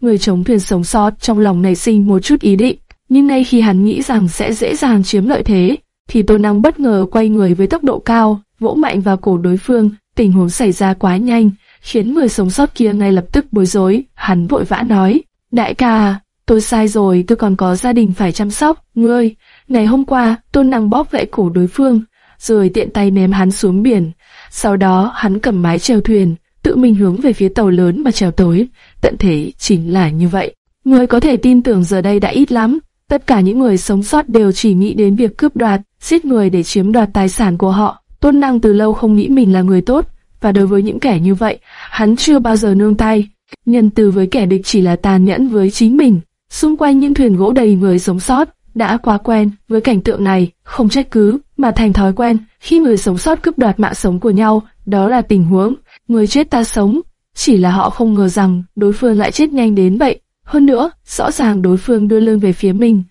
A: Người chống thuyền sống sót trong lòng nảy sinh một chút ý định, nhưng ngay khi hắn nghĩ rằng sẽ dễ dàng chiếm lợi thế, thì Tô Năng bất ngờ quay người với tốc độ cao, vỗ mạnh vào cổ đối phương. Tình huống xảy ra quá nhanh, khiến người sống sót kia ngay lập tức bối rối. Hắn vội vã nói: Đại ca, tôi sai rồi, tôi còn có gia đình phải chăm sóc. Ngươi, ngày hôm qua, Tôn Năng bóp gãy cổ đối phương, rồi tiện tay ném hắn xuống biển. Sau đó, hắn cầm mái chèo thuyền, tự mình hướng về phía tàu lớn mà trèo tới. Tận thế chính là như vậy. người có thể tin tưởng giờ đây đã ít lắm. Tất cả những người sống sót đều chỉ nghĩ đến việc cướp đoạt, giết người để chiếm đoạt tài sản của họ. Tôn Năng từ lâu không nghĩ mình là người tốt, và đối với những kẻ như vậy, hắn chưa bao giờ nương tay. Nhân từ với kẻ địch chỉ là tàn nhẫn với chính mình. Xung quanh những thuyền gỗ đầy người sống sót, đã quá quen với cảnh tượng này, không trách cứ, mà thành thói quen. Khi người sống sót cướp đoạt mạng sống của nhau, đó là tình huống, người chết ta sống. Chỉ là họ không ngờ rằng đối phương lại chết nhanh đến vậy. Hơn nữa, rõ ràng đối phương đưa lưng về phía mình,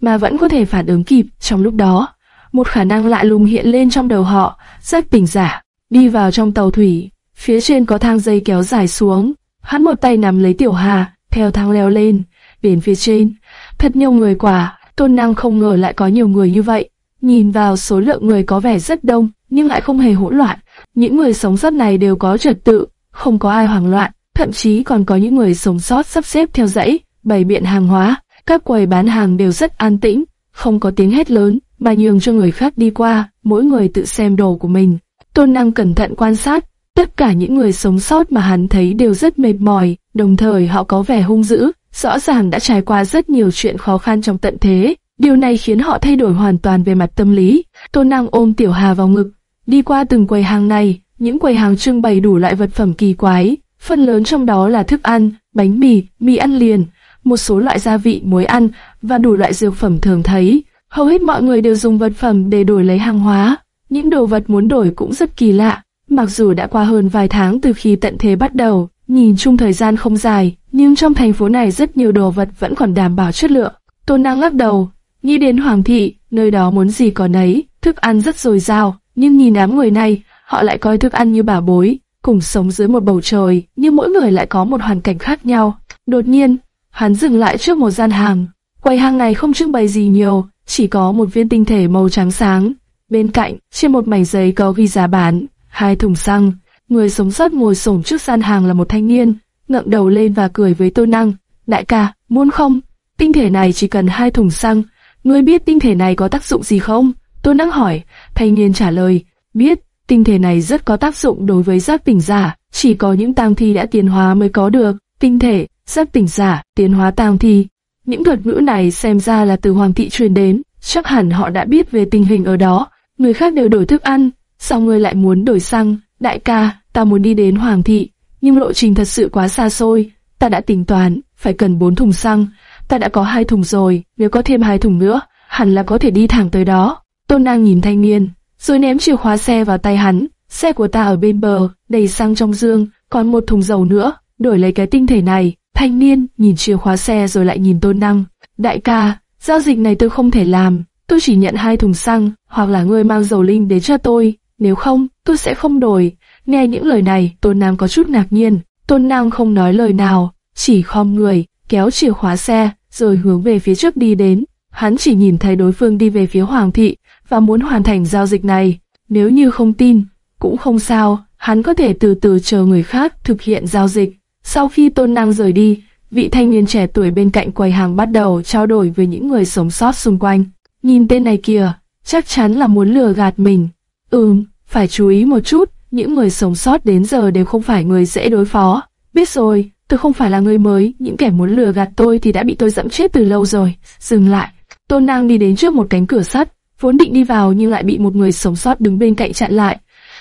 A: mà vẫn có thể phản ứng kịp trong lúc đó. Một khả năng lạ lùng hiện lên trong đầu họ, rách tỉnh giả, đi vào trong tàu thủy, phía trên có thang dây kéo dài xuống, hắn một tay nắm lấy tiểu hà, theo thang leo lên, biển phía trên, thật nhiều người quả, tôn năng không ngờ lại có nhiều người như vậy, nhìn vào số lượng người có vẻ rất đông, nhưng lại không hề hỗn loạn, những người sống sót này đều có trật tự, không có ai hoảng loạn, thậm chí còn có những người sống sót sắp xếp theo dãy, bày biện hàng hóa, các quầy bán hàng đều rất an tĩnh, không có tiếng hét lớn, mà nhường cho người khác đi qua, mỗi người tự xem đồ của mình. Tôn Năng cẩn thận quan sát, tất cả những người sống sót mà hắn thấy đều rất mệt mỏi, đồng thời họ có vẻ hung dữ, rõ ràng đã trải qua rất nhiều chuyện khó khăn trong tận thế. Điều này khiến họ thay đổi hoàn toàn về mặt tâm lý. Tôn Năng ôm Tiểu Hà vào ngực, đi qua từng quầy hàng này, những quầy hàng trưng bày đủ loại vật phẩm kỳ quái, phần lớn trong đó là thức ăn, bánh mì, mì ăn liền, một số loại gia vị, muối ăn và đủ loại dược phẩm thường thấy. Hầu hết mọi người đều dùng vật phẩm để đổi lấy hàng hóa. Những đồ vật muốn đổi cũng rất kỳ lạ. Mặc dù đã qua hơn vài tháng từ khi tận thế bắt đầu, nhìn chung thời gian không dài, nhưng trong thành phố này rất nhiều đồ vật vẫn còn đảm bảo chất lượng. Tôn Năng lắc đầu, nghĩ đến Hoàng thị, nơi đó muốn gì có nấy, thức ăn rất dồi dào, nhưng nhìn đám người này, họ lại coi thức ăn như bảo bối, cùng sống dưới một bầu trời, nhưng mỗi người lại có một hoàn cảnh khác nhau. Đột nhiên, hắn dừng lại trước một gian hàng. Quầy hàng này không trưng bày gì nhiều, chỉ có một viên tinh thể màu trắng sáng. Bên cạnh, trên một mảnh giấy có ghi giá bán, hai thùng xăng. Người sống sót ngồi xổm trước gian hàng là một thanh niên, ngẩng đầu lên và cười với Tô Năng. Đại ca, muốn không? Tinh thể này chỉ cần hai thùng xăng. Ngươi biết tinh thể này có tác dụng gì không? Tôi Năng hỏi. Thanh niên trả lời, biết, tinh thể này rất có tác dụng đối với giác tỉnh giả, chỉ có những tang thi đã tiến hóa mới có được. Tinh thể, giác tỉnh giả, tiến hóa tang thi. Những thuật ngữ này xem ra là từ hoàng thị truyền đến, chắc hẳn họ đã biết về tình hình ở đó. Người khác đều đổi thức ăn, sao ngươi lại muốn đổi xăng? Đại ca, ta muốn đi đến hoàng thị, nhưng lộ trình thật sự quá xa xôi. Ta đã tính toán, phải cần bốn thùng xăng. Ta đã có hai thùng rồi, nếu có thêm hai thùng nữa, hẳn là có thể đi thẳng tới đó. Tôn Năng nhìn thanh niên, rồi ném chìa khóa xe vào tay hắn. Xe của ta ở bên bờ, đầy xăng trong dương, còn một thùng dầu nữa, đổi lấy cái tinh thể này. Thanh niên nhìn chìa khóa xe rồi lại nhìn Tôn Năng. Đại ca, giao dịch này tôi không thể làm. Tôi chỉ nhận hai thùng xăng, hoặc là ngươi mang dầu linh đến cho tôi. Nếu không, tôi sẽ không đổi. Nghe những lời này, Tôn Năng có chút ngạc nhiên. Tôn Năng không nói lời nào, chỉ khom người, kéo chìa khóa xe, rồi hướng về phía trước đi đến. Hắn chỉ nhìn thấy đối phương đi về phía Hoàng thị và muốn hoàn thành giao dịch này. Nếu như không tin, cũng không sao, hắn có thể từ từ chờ người khác thực hiện giao dịch. Sau khi Tôn Năng rời đi, vị thanh niên trẻ tuổi bên cạnh quầy hàng bắt đầu trao đổi với những người sống sót xung quanh. Nhìn tên này kìa, chắc chắn là muốn lừa gạt mình. Ừm, phải chú ý một chút, những người sống sót đến giờ đều không phải người dễ đối phó. biết rồi, tôi không phải là người mới, những kẻ muốn lừa gạt tôi thì đã bị tôi dẫm chết từ lâu rồi. Dừng lại, Tôn Năng đi đến trước một cánh cửa sắt, vốn định đi vào nhưng lại bị một người sống sót đứng bên cạnh chặn lại.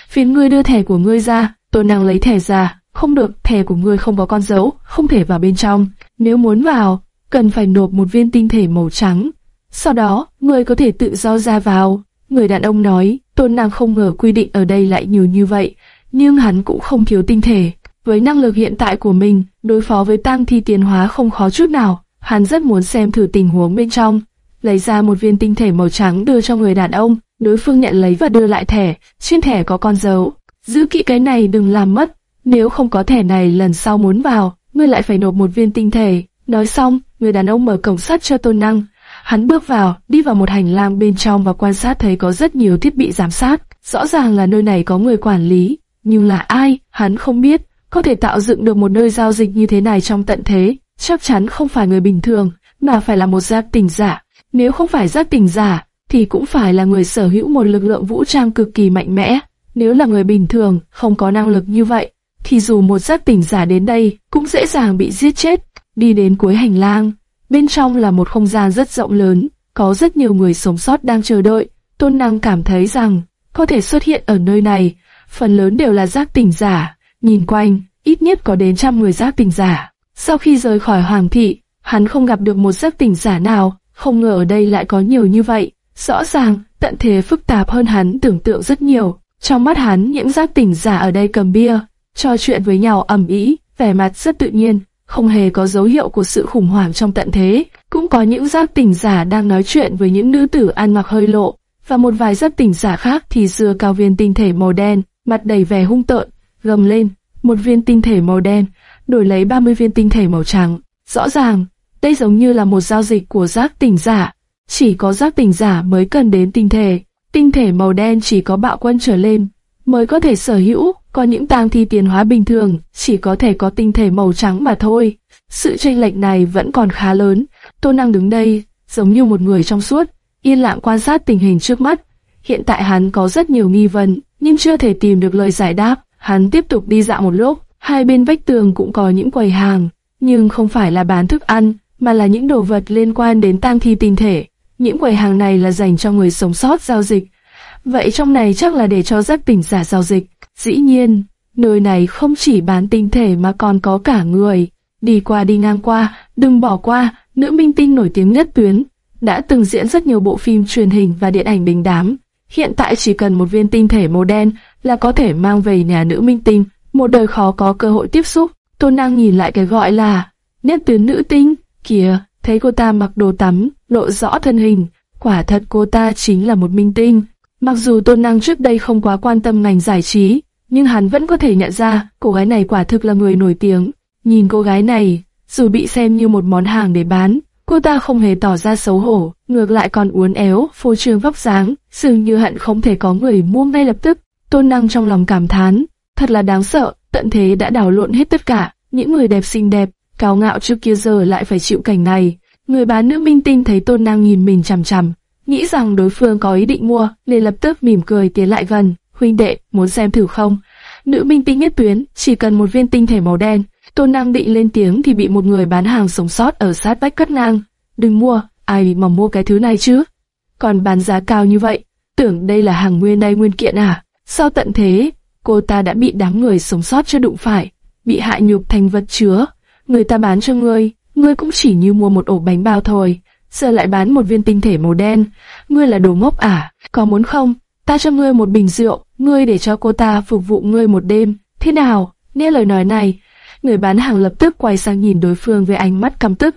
A: Phiền ngươi đưa thẻ của ngươi ra, Tôn Năng lấy thẻ ra, không được, thẻ của ngươi không có con dấu, không thể vào bên trong. Nếu muốn vào, cần phải nộp một viên tinh thể màu trắng. Sau đó, ngươi có thể tự do ra vào. Người đàn ông nói, Tôn Năng không ngờ quy định ở đây lại nhiều như vậy, nhưng hắn cũng không thiếu tinh thể. Với năng lực hiện tại của mình, đối phó với tang thi tiến hóa không khó chút nào. Hắn rất muốn xem thử tình huống bên trong. Lấy ra một viên tinh thể màu trắng đưa cho người đàn ông, đối phương nhận lấy và đưa lại thẻ, trên thẻ có con dấu. Giữ kỹ cái này đừng làm mất, nếu không có thẻ này lần sau muốn vào, ngươi lại phải nộp một viên tinh thể. Nói xong, người đàn ông mở cổng sắt cho tôn năng. Hắn bước vào, đi vào một hành lang bên trong và quan sát thấy có rất nhiều thiết bị giám sát. Rõ ràng là nơi này có người quản lý, nhưng là ai, hắn không biết. Có thể tạo dựng được một nơi giao dịch như thế này trong tận thế, chắc chắn không phải người bình thường, mà phải là một giác tỉnh giả. Nếu không phải giác tỉnh giả, thì cũng phải là người sở hữu một lực lượng vũ trang cực kỳ mạnh mẽ. Nếu là người bình thường, không có năng lực như vậy, thì dù một giác tỉnh giả đến đây cũng dễ dàng bị giết chết. Đi đến cuối hành lang, bên trong là một không gian rất rộng lớn, có rất nhiều người sống sót đang chờ đợi. Tôn năng cảm thấy rằng có thể xuất hiện ở nơi này, phần lớn đều là giác tỉnh giả. Nhìn quanh, ít nhất có đến trăm người giác tỉnh giả. Sau khi rời khỏi Hoàng thị, hắn không gặp được một giác tỉnh giả nào, không ngờ ở đây lại có nhiều như vậy. Rõ ràng, tận thế phức tạp hơn hắn tưởng tượng rất nhiều. Trong mắt hắn, những giác tỉnh giả ở đây cầm bia, trò chuyện với nhau ầm ĩ, vẻ mặt rất tự nhiên, không hề có dấu hiệu của sự khủng hoảng trong tận thế. Cũng có những giác tỉnh giả đang nói chuyện với những nữ tử ăn mặc hơi lộ, và một vài giác tỉnh giả khác thì dưa cao viên tinh thể màu đen, mặt đầy vẻ hung tợn, gầm lên, một viên tinh thể màu đen, đổi lấy 30 viên tinh thể màu trắng. Rõ ràng, đây giống như là một giao dịch của giác tỉnh giả, chỉ có giác tỉnh giả mới cần đến tinh thể. Tinh thể màu đen chỉ có bạo quân trở lên mới có thể sở hữu, còn những tang thi tiến hóa bình thường chỉ có thể có tinh thể màu trắng mà thôi. Sự tranh lệch này vẫn còn khá lớn. Tô Năng đứng đây, giống như một người trong suốt, yên lặng quan sát tình hình trước mắt. Hiện tại hắn có rất nhiều nghi vấn, nhưng chưa thể tìm được lời giải đáp. Hắn tiếp tục đi dạo một lúc, hai bên vách tường cũng có những quầy hàng, nhưng không phải là bán thức ăn, mà là những đồ vật liên quan đến tang thi tinh thể. Những quầy hàng này là dành cho người sống sót giao dịch. Vậy trong này chắc là để cho giác tỉnh giả giao dịch. Dĩ nhiên, nơi này không chỉ bán tinh thể mà còn có cả người. Đi qua đi ngang qua, đừng bỏ qua, nữ minh tinh nổi tiếng nhất tuyến. Đã từng diễn rất nhiều bộ phim truyền hình và điện ảnh đình đám. Hiện tại chỉ cần một viên tinh thể màu đen là có thể mang về nhà nữ minh tinh. Một đời khó có cơ hội tiếp xúc. Tôn năng nhìn lại cái gọi là nhất tuyến nữ tinh. Kìa, thấy cô ta mặc đồ tắm, lộ rõ thân hình. Quả thật cô ta chính là một minh tinh. Mặc dù Tôn Năng trước đây không quá quan tâm ngành giải trí, nhưng hắn vẫn có thể nhận ra cô gái này quả thực là người nổi tiếng. Nhìn cô gái này, dù bị xem như một món hàng để bán, cô ta không hề tỏ ra xấu hổ, ngược lại còn uốn éo, phô trương vóc dáng, dường như hận không thể có người mua ngay lập tức. Tôn Năng trong lòng cảm thán, thật là đáng sợ, tận thế đã đảo lộn hết tất cả, những người đẹp xinh đẹp, cao ngạo trước kia giờ lại phải chịu cảnh này. Người bán nữ minh tinh thấy Tôn Năng nhìn mình chằm chằm, nghĩ rằng đối phương có ý định mua, liền lập tức mỉm cười tiến lại gần. Huynh đệ, muốn xem thử không? Nữ minh tinh nhất tuyến, chỉ cần một viên tinh thể màu đen. Tôn Năng định lên tiếng thì bị một người bán hàng sống sót ở sát vách cắt ngang. Đừng mua, ai mà mua cái thứ này chứ? Còn bán giá cao như vậy, tưởng đây là hàng nguyên đây nguyên kiện à? Sao tận thế, cô ta đã bị đám người sống sót cho đụng phải, bị hại nhục thành vật chứa. Người ta bán cho ngươi, ngươi cũng chỉ như mua một ổ bánh bao thôi giờ lại bán một viên tinh thể màu đen. Ngươi là đồ ngốc à? Có muốn không? Ta cho ngươi một bình rượu, ngươi để cho cô ta phục vụ ngươi một đêm. Thế nào? Nghe lời nói này, người bán hàng lập tức quay sang nhìn đối phương với ánh mắt căm tức.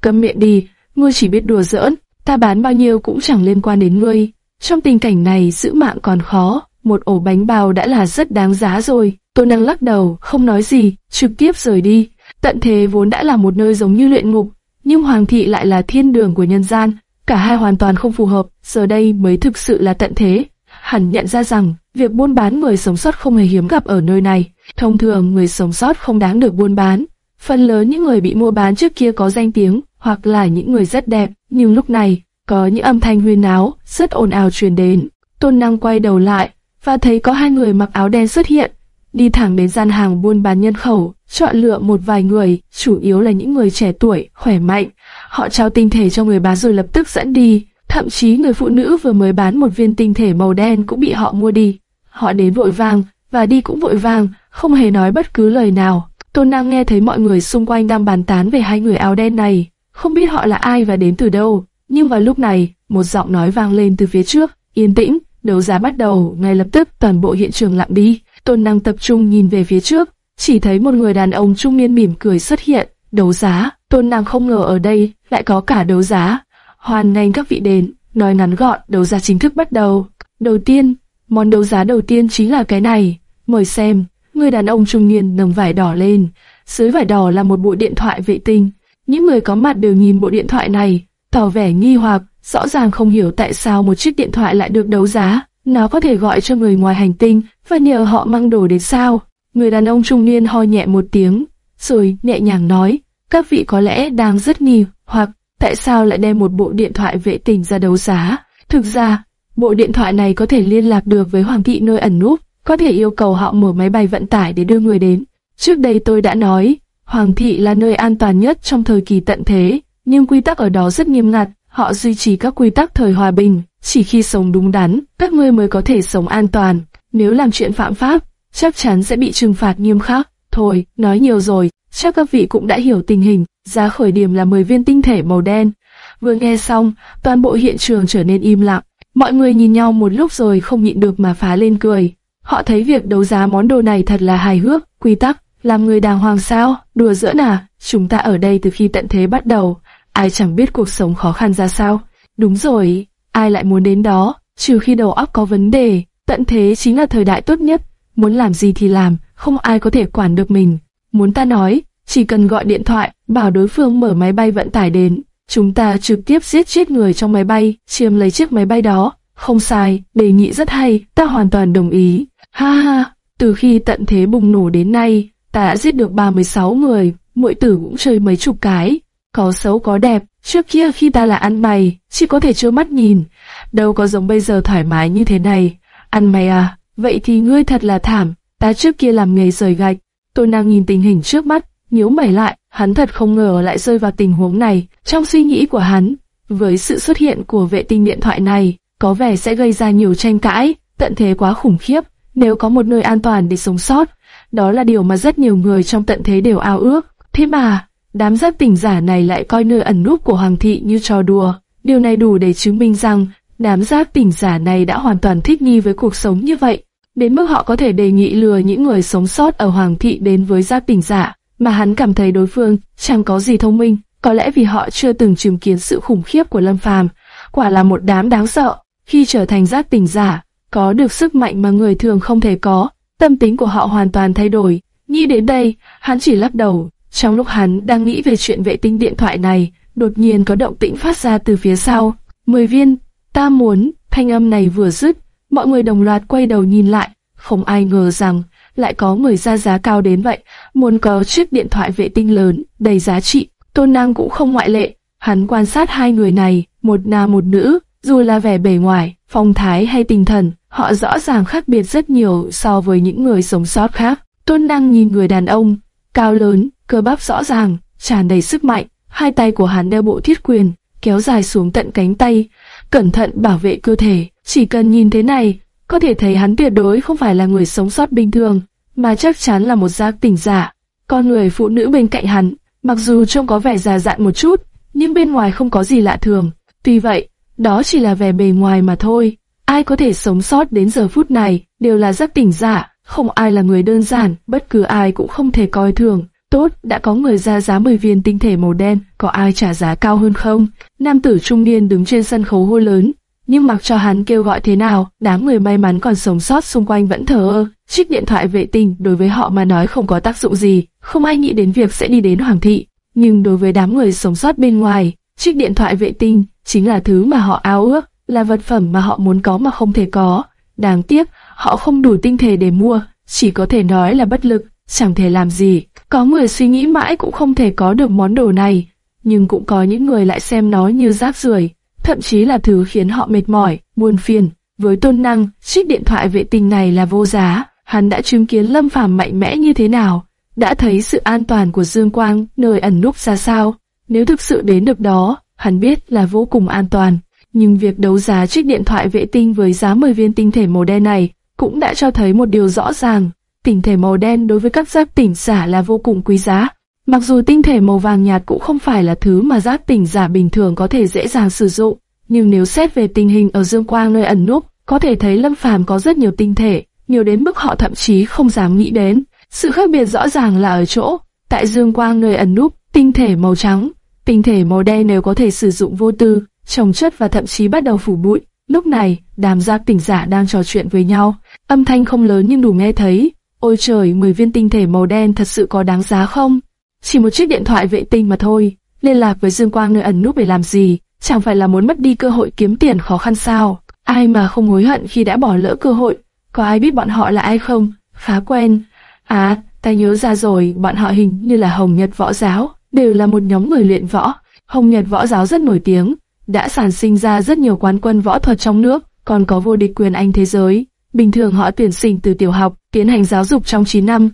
A: Câm miệng đi, ngươi chỉ biết đùa giỡn, ta bán bao nhiêu cũng chẳng liên quan đến ngươi. Trong tình cảnh này giữ mạng còn khó, một ổ bánh bao đã là rất đáng giá rồi. Tôi năng lắc đầu, không nói gì, trực tiếp rời đi. Tận thế vốn đã là một nơi giống như luyện ngục, nhưng Hoàng thị lại là thiên đường của nhân gian, cả hai hoàn toàn không phù hợp, giờ đây mới thực sự là tận thế. Hẳn nhận ra rằng, việc buôn bán người sống sót không hề hiếm gặp ở nơi này. Thông thường người sống sót không đáng được buôn bán. Phần lớn những người bị mua bán trước kia có danh tiếng, hoặc là những người rất đẹp, nhưng lúc này, có những âm thanh huyên náo, rất ồn ào truyền đến. Tôn năng quay đầu lại, và thấy có hai người mặc áo đen xuất hiện, đi thẳng đến gian hàng buôn bán nhân khẩu, chọn lựa một vài người, chủ yếu là những người trẻ tuổi, khỏe mạnh. Họ trao tinh thể cho người bán rồi lập tức dẫn đi. Thậm chí người phụ nữ vừa mới bán một viên tinh thể màu đen cũng bị họ mua đi. Họ đến vội vàng, và đi cũng vội vàng, không hề nói bất cứ lời nào. Tôn Năng nghe thấy mọi người xung quanh đang bàn tán về hai người áo đen này, không biết họ là ai và đến từ đâu. Nhưng vào lúc này, một giọng nói vang lên từ phía trước, yên tĩnh, đấu giá bắt đầu, ngay lập tức toàn bộ hiện trường lặng đi. Tôn Năng tập trung nhìn về phía trước, chỉ thấy một người đàn ông trung niên mỉm cười xuất hiện, đấu giá. Tôn nàng không ngờ ở đây lại có cả đấu giá. Hoan nghênh các vị đến, nói ngắn gọn, đấu giá chính thức bắt đầu. Đầu tiên, món đấu giá đầu tiên chính là cái này, mời xem. Người đàn ông trung niên nâng vải đỏ lên, dưới vải đỏ là một bộ điện thoại vệ tinh. Những người có mặt đều nhìn bộ điện thoại này, tỏ vẻ nghi hoặc, rõ ràng không hiểu tại sao một chiếc điện thoại lại được đấu giá. Nó có thể gọi cho người ngoài hành tinh và nhờ họ mang đồ đến sao. Người đàn ông trung niên ho nhẹ một tiếng, rồi nhẹ nhàng nói, các vị có lẽ đang rất nghi hoặc tại sao lại đem một bộ điện thoại vệ tinh ra đấu giá. Thực ra, bộ điện thoại này có thể liên lạc được với hoàng thị nơi ẩn núp, có thể yêu cầu họ mở máy bay vận tải để đưa người đến. Trước đây tôi đã nói, hoàng thị là nơi an toàn nhất trong thời kỳ tận thế, nhưng quy tắc ở đó rất nghiêm ngặt, họ duy trì các quy tắc thời hòa bình, chỉ khi sống đúng đắn, các ngươi mới có thể sống an toàn. Nếu làm chuyện phạm pháp, chắc chắn sẽ bị trừng phạt nghiêm khắc. Thôi, nói nhiều rồi, chắc các vị cũng đã hiểu tình hình. Giá khởi điểm là 10 viên tinh thể màu đen. Vừa nghe xong, toàn bộ hiện trường trở nên im lặng. Mọi người nhìn nhau một lúc rồi không nhịn được mà phá lên cười. Họ thấy việc đấu giá món đồ này thật là hài hước, quy tắc, làm người đàng hoàng sao, đùa giỡn à, chúng ta ở đây từ khi tận thế bắt đầu, ai chẳng biết cuộc sống khó khăn ra sao. Đúng rồi, ai lại muốn đến đó, trừ khi đầu óc có vấn đề, tận thế chính là thời đại tốt nhất, muốn làm gì thì làm, không ai có thể quản được mình. Muốn ta nói, chỉ cần gọi điện thoại, bảo đối phương mở máy bay vận tải đến, chúng ta trực tiếp giết chết người trong máy bay, chiếm lấy chiếc máy bay đó. Không sai, đề nghị rất hay, ta hoàn toàn đồng ý. Ha ha, từ khi tận thế bùng nổ đến nay, ta đã giết được 36 người, mỗi tử cũng chơi mấy chục cái. Có xấu có đẹp, trước kia khi ta là ăn mày, chỉ có thể trơ mắt nhìn, đâu có giống bây giờ thoải mái như thế này. Ăn mày à, vậy thì ngươi thật là thảm, ta trước kia làm nghề rời gạch. Tôi đang nhìn tình hình trước mắt, nhíu mày lại, hắn thật không ngờ lại rơi vào tình huống này. Trong suy nghĩ của hắn, với sự xuất hiện của vệ tinh điện thoại này, có vẻ sẽ gây ra nhiều tranh cãi, tận thế quá khủng khiếp. Nếu có một nơi an toàn để sống sót, đó là điều mà rất nhiều người trong tận thế đều ao ước. Thế mà, đám giác tỉnh giả này lại coi nơi ẩn núp của Hoàng thị như trò đùa. Điều này đủ để chứng minh rằng đám giác tỉnh giả này đã hoàn toàn thích nghi với cuộc sống như vậy, đến mức họ có thể đề nghị lừa những người sống sót ở Hoàng thị đến với gia tỉnh giả, mà hắn cảm thấy đối phương chẳng có gì thông minh, có lẽ vì họ chưa từng chứng kiến sự khủng khiếp của Lâm Phàm, quả là một đám đáng sợ. Khi trở thành giác tỉnh giả, có được sức mạnh mà người thường không thể có, tâm tính của họ hoàn toàn thay đổi. Nghĩ đến đây, hắn chỉ lắc đầu. Trong lúc hắn đang nghĩ về chuyện vệ tinh điện thoại này, đột nhiên có động tĩnh phát ra từ phía sau. Mười viên, ta muốn, thanh âm này vừa dứt, mọi người đồng loạt quay đầu nhìn lại, không ai ngờ rằng lại có người ra giá cao đến vậy, muốn có chiếc điện thoại vệ tinh lớn, đầy giá trị. Tôn Năng cũng không ngoại lệ, hắn quan sát hai người này, một nam một nữ, dù là vẻ bề ngoài, phong thái hay tinh thần, họ rõ ràng khác biệt rất nhiều so với những người sống sót khác. Tôn Năng nhìn người đàn ông, cao lớn, cơ bắp rõ ràng, tràn đầy sức mạnh, hai tay của hắn đeo bộ thiết quyền, kéo dài xuống tận cánh tay, cẩn thận bảo vệ cơ thể. Chỉ cần nhìn thế này, có thể thấy hắn tuyệt đối không phải là người sống sót bình thường, mà chắc chắn là một giác tỉnh giả. Con người phụ nữ bên cạnh hắn, mặc dù trông có vẻ già dặn một chút, nhưng bên ngoài không có gì lạ thường. Tuy vậy, đó chỉ là vẻ bề ngoài mà thôi. Ai có thể sống sót đến giờ phút này đều là giác tỉnh giả, không ai là người đơn giản, bất cứ ai cũng không thể coi thường. Tốt, đã có người ra giá 10 viên tinh thể màu đen, có ai trả giá cao hơn không? Nam tử trung niên đứng trên sân khấu hô lớn, nhưng mặc cho hắn kêu gọi thế nào, đám người may mắn còn sống sót xung quanh vẫn thờ ơ. Chiếc điện thoại vệ tinh đối với họ mà nói không có tác dụng gì, không ai nghĩ đến việc sẽ đi đến hoàng thị. Nhưng đối với đám người sống sót bên ngoài, chiếc điện thoại vệ tinh chính là thứ mà họ ao ước, là vật phẩm mà họ muốn có mà không thể có. Đáng tiếc, họ không đủ tinh thể để mua, chỉ có thể nói là bất lực, chẳng thể làm gì. Có người suy nghĩ mãi cũng không thể có được món đồ này, nhưng cũng có những người lại xem nó như rác rưởi, thậm chí là thứ khiến họ mệt mỏi, buồn phiền. Với tôn năng, chiếc điện thoại vệ tinh này là vô giá, hắn đã chứng kiến Lâm Phàm mạnh mẽ như thế nào, đã thấy sự an toàn của Dương Quang nơi ẩn núp ra sao. Nếu thực sự đến được đó, hắn biết là vô cùng an toàn. Nhưng việc đấu giá chiếc điện thoại vệ tinh với giá 10 viên tinh thể màu đen này cũng đã cho thấy một điều rõ ràng. Tinh thể màu đen đối với các giáp tỉnh giả là vô cùng quý giá. Mặc dù tinh thể màu vàng nhạt cũng không phải là thứ mà giáp tỉnh giả bình thường có thể dễ dàng sử dụng, nhưng nếu xét về tình hình ở Dương Quang nơi ẩn núp, có thể thấy Lâm Phàm có rất nhiều tinh thể, nhiều đến mức họ thậm chí không dám nghĩ đến. Sự khác biệt rõ ràng là ở chỗ, tại Dương Quang nơi ẩn núp, tinh thể màu trắng, tinh thể màu đen nếu có thể sử dụng vô tư, trồng chất và thậm chí bắt đầu phủ bụi. Lúc này, đám giác tỉnh giả đang trò chuyện với nhau, âm thanh không lớn nhưng đủ nghe thấy. Ôi trời, 10 viên tinh thể màu đen thật sự có đáng giá không? Chỉ một chiếc điện thoại vệ tinh mà thôi, liên lạc với Dương Quang nơi ẩn núp để làm gì? Chẳng phải là muốn mất đi cơ hội kiếm tiền khó khăn sao? Ai mà không hối hận khi đã bỏ lỡ cơ hội? Có ai biết bọn họ là ai không? Khá quen. À, ta nhớ ra rồi, bọn họ hình như là Hồng Nhật Võ Giáo, đều là một nhóm người luyện võ. Hồng Nhật Võ Giáo rất nổi tiếng, đã sản sinh ra rất nhiều quán quân võ thuật trong nước, còn có vô địch quyền Anh thế giới. Bình thường họ tuyển sinh từ tiểu học, tiến hành giáo dục trong 9 năm.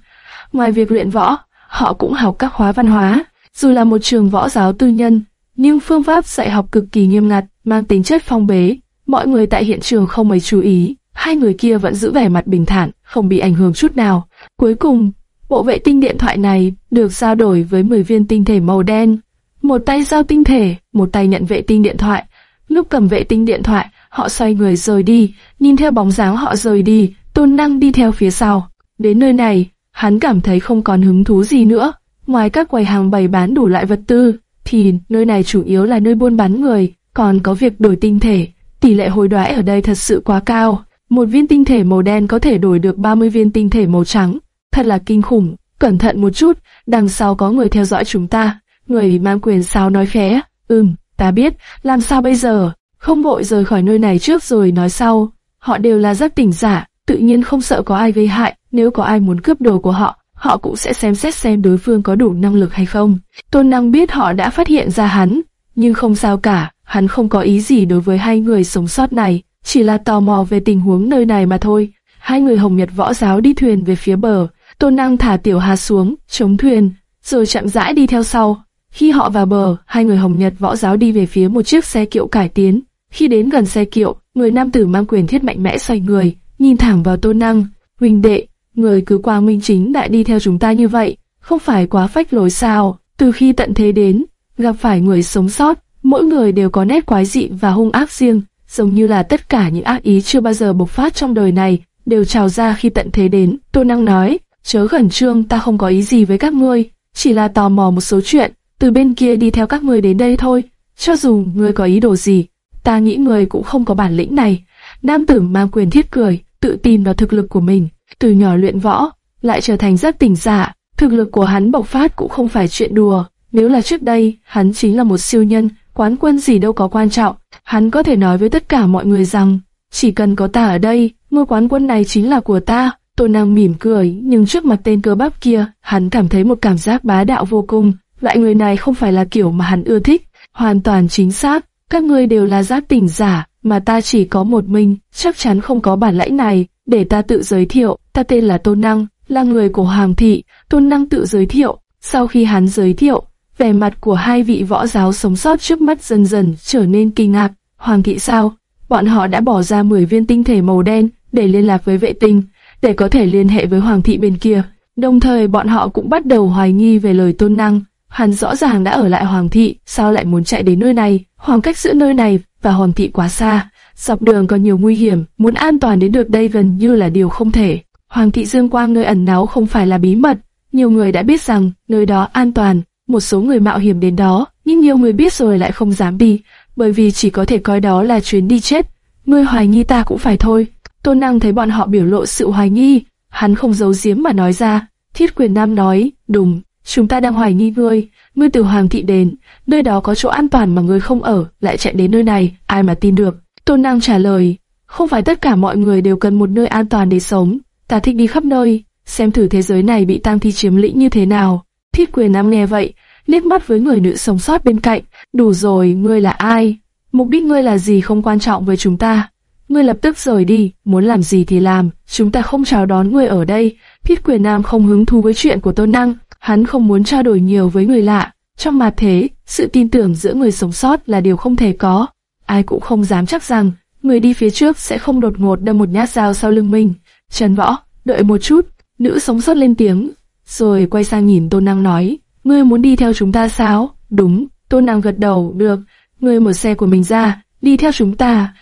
A: Ngoài việc luyện võ, họ cũng học các khóa văn hóa. Dù là một trường võ giáo tư nhân, nhưng phương pháp dạy học cực kỳ nghiêm ngặt, mang tính chất phong bế. Mọi người tại hiện trường không mấy chú ý, hai người kia vẫn giữ vẻ mặt bình thản, không bị ảnh hưởng chút nào. Cuối cùng, bộ vệ tinh điện thoại này được giao đổi với 10 viên tinh thể màu đen. Một tay giao tinh thể, một tay nhận vệ tinh điện thoại. Lúc cầm vệ tinh điện thoại, họ xoay người rời đi, nhìn theo bóng dáng họ rời đi, tôn năng đi theo phía sau. Đến nơi này, hắn cảm thấy không còn hứng thú gì nữa. Ngoài các quầy hàng bày bán đủ loại vật tư, thì nơi này chủ yếu là nơi buôn bán người, còn có việc đổi tinh thể. Tỷ lệ hối đoái ở đây thật sự quá cao. Một viên tinh thể màu đen có thể đổi được 30 viên tinh thể màu trắng. Thật là kinh khủng. Cẩn thận một chút, đằng sau có người theo dõi chúng ta. Người mang quyền sao nói khẽ. Ừm, ta biết, làm sao bây giờ? Không vội rời khỏi nơi này trước rồi nói sau. Họ đều là giác tỉnh giả, tự nhiên không sợ có ai gây hại. Nếu có ai muốn cướp đồ của họ, họ cũng sẽ xem xét xem đối phương có đủ năng lực hay không. Tôn Năng biết họ đã phát hiện ra hắn, nhưng không sao cả, hắn không có ý gì đối với hai người sống sót này, chỉ là tò mò về tình huống nơi này mà thôi. Hai người Hồng Nhật võ giáo đi thuyền về phía bờ, Tôn Năng thả Tiểu Hà xuống, chống thuyền, rồi chậm rãi đi theo sau. Khi họ vào bờ, hai người Hồng Nhật võ giáo đi về phía một chiếc xe kiệu cải tiến. Khi đến gần xe kiệu, người nam tử mang quyền thiết mạnh mẽ xoay người, nhìn thẳng vào Tôn Năng, huynh đệ, người cứ qua minh chính đại đi theo chúng ta như vậy, không phải quá phách lối sao? Từ khi tận thế đến, gặp phải người sống sót, mỗi người đều có nét quái dị và hung ác riêng, giống như là tất cả những ác ý chưa bao giờ bộc phát trong đời này, đều trào ra khi tận thế đến. Tô Năng nói, chớ khẩn trương ta không có ý gì với các ngươi, chỉ là tò mò một số chuyện, từ bên kia đi theo các ngươi đến đây thôi. Cho dù ngươi có ý đồ gì, ta nghĩ ngươi cũng không có bản lĩnh này. Nam tử mang quyền thiết cười, tự tin vào thực lực của mình, từ nhỏ luyện võ, lại trở thành giác tỉnh giả, thực lực của hắn bộc phát cũng không phải chuyện đùa. Nếu là trước đây, hắn chính là một siêu nhân, quán quân gì đâu có quan trọng, hắn có thể nói với tất cả mọi người rằng, chỉ cần có ta ở đây, ngôi quán quân này chính là của ta. Tô nàng mỉm cười, nhưng trước mặt tên cơ bắp kia, hắn cảm thấy một cảm giác bá đạo vô cùng. Loại người này không phải là kiểu mà hắn ưa thích, hoàn toàn chính xác. Các ngươi đều là giác tỉnh giả, mà ta chỉ có một mình, chắc chắn không có bản lãnh này. Để ta tự giới thiệu, ta tên là Tôn Năng, là người của Hoàng thị. Tôn Năng tự giới thiệu. Sau khi hắn giới thiệu, vẻ mặt của hai vị võ giáo sống sót trước mắt dần dần trở nên kinh ngạc. Hoàng thị sao? Bọn họ đã bỏ ra 10 viên tinh thể màu đen để liên lạc với vệ tinh, để có thể liên hệ với Hoàng thị bên kia. Đồng thời bọn họ cũng bắt đầu hoài nghi về lời tôn năng. Hắn rõ ràng đã ở lại Hoàng thị, sao lại muốn chạy đến nơi này? Khoảng cách giữa nơi này và Hoàng thị quá xa. Dọc đường còn nhiều nguy hiểm, muốn an toàn đến được đây gần như là điều không thể. Hoàng thị Dương Quang nơi ẩn náu không phải là bí mật, nhiều người đã biết rằng nơi đó an toàn, một số người mạo hiểm đến đó, nhưng nhiều người biết rồi lại không dám đi, bởi vì chỉ có thể coi đó là chuyến đi chết. Ngươi hoài nghi ta cũng phải thôi. Tôn Năng thấy bọn họ biểu lộ sự hoài nghi, hắn không giấu giếm mà nói ra. Thiết quyền Nam nói, đúng, chúng ta đang hoài nghi ngươi, ngươi từ Hoàng thị đến, nơi đó có chỗ an toàn mà ngươi không ở, lại chạy đến nơi này, ai mà tin được. Tôn Năng trả lời, không phải tất cả mọi người đều cần một nơi an toàn để sống, ta thích đi khắp nơi, xem thử thế giới này bị tam thi chiếm lĩnh như thế nào. Thiết quyền nam nghe vậy, liếc mắt với người nữ sống sót bên cạnh, đủ rồi, ngươi là ai? Mục đích ngươi là gì không quan trọng với chúng ta ngươi lập tức rời đi, muốn làm gì thì làm, chúng ta không chào đón ngươi ở đây. Thiết quyền nam không hứng thú với chuyện của tôn năng, hắn không muốn trao đổi nhiều với người lạ. Trong mặt thế, sự tin tưởng giữa người sống sót là điều không thể có. Ai cũng không dám chắc rằng, người đi phía trước sẽ không đột ngột đâm một nhát dao sau lưng mình. Trần Võ, đợi một chút, nữ sống sót lên tiếng, rồi quay sang nhìn Tôn Năng nói, ngươi muốn đi theo chúng ta sao? Đúng, Tôn Năng gật đầu, được, ngươi mở xe của mình ra, đi theo chúng ta.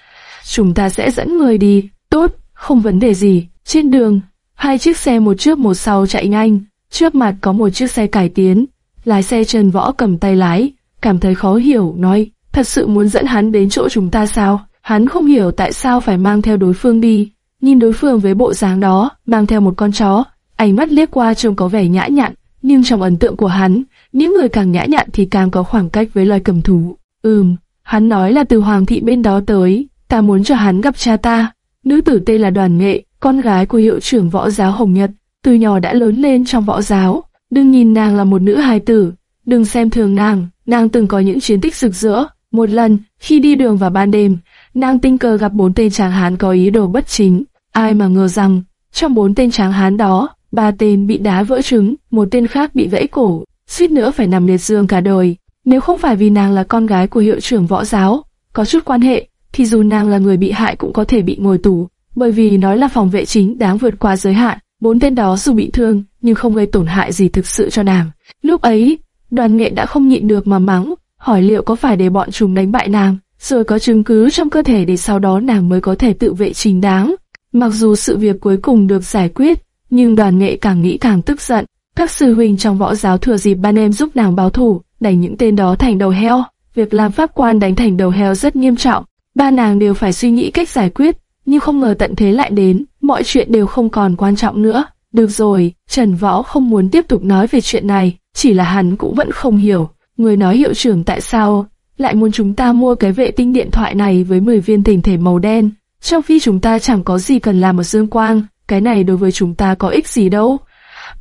A: Chúng ta sẽ dẫn người đi, tốt, không vấn đề gì. Trên đường, hai chiếc xe một trước một sau chạy nhanh, trước mặt có một chiếc xe cải tiến. Lái xe Trần Võ cầm tay lái, cảm thấy khó hiểu, nói, thật sự muốn dẫn hắn đến chỗ chúng ta sao? Hắn không hiểu tại sao phải mang theo đối phương đi. Nhìn đối phương với bộ dáng đó, mang theo một con chó, ánh mắt liếc qua trông có vẻ nhã nhặn, nhưng trong ấn tượng của hắn, những người càng nhã nhặn thì càng có khoảng cách với loài cầm thú. Ừm, hắn nói là từ hoàng thị bên đó tới, ta muốn cho hắn gặp cha ta. Nữ tử tên là Đoàn Nghệ, con gái của hiệu trưởng võ giáo Hồng Nhật, từ nhỏ đã lớn lên trong võ giáo. Đừng nhìn nàng là một nữ hài tử, đừng xem thường nàng, nàng từng có những chiến tích rực rỡ. Một lần, khi đi đường vào ban đêm, nàng tình cờ gặp bốn tên tráng hán có ý đồ bất chính. Ai mà ngờ rằng, trong bốn tên tráng hán đó, ba tên bị đá vỡ trứng, một tên khác bị gãy cổ, suýt nữa phải nằm liệt giường cả đời. Nếu không phải vì nàng là con gái của hiệu trưởng võ giáo, có chút quan hệ, thì dù nàng là người bị hại cũng có thể bị ngồi tù, bởi vì nói là phòng vệ chính đáng vượt qua giới hạn. Bốn tên đó dù bị thương, nhưng không gây tổn hại gì thực sự cho nàng. Lúc ấy, đoàn nghệ đã không nhịn được mà mắng, hỏi liệu có phải để bọn chúng đánh bại nàng, rồi có chứng cứ trong cơ thể để sau đó nàng mới có thể tự vệ chính đáng. Mặc dù sự việc cuối cùng được giải quyết, nhưng đoàn nghệ càng nghĩ càng tức giận. Các sư huynh trong võ giáo thừa dịp ban em giúp nàng báo thù, đánh những tên đó thành đầu heo. Việc làm pháp quan đánh thành đầu heo rất nghiêm trọng. Ba nàng đều phải suy nghĩ cách giải quyết, nhưng không ngờ tận thế lại đến, mọi chuyện đều không còn quan trọng nữa. Được rồi, Trần Võ không muốn tiếp tục nói về chuyện này, chỉ là hắn cũng vẫn không hiểu. Người nói hiệu trưởng tại sao lại muốn chúng ta mua cái vệ tinh điện thoại này với 10 viên tinh thể màu đen, trong khi chúng ta chẳng có gì cần làm ở Dương Quang, cái này đối với chúng ta có ích gì đâu.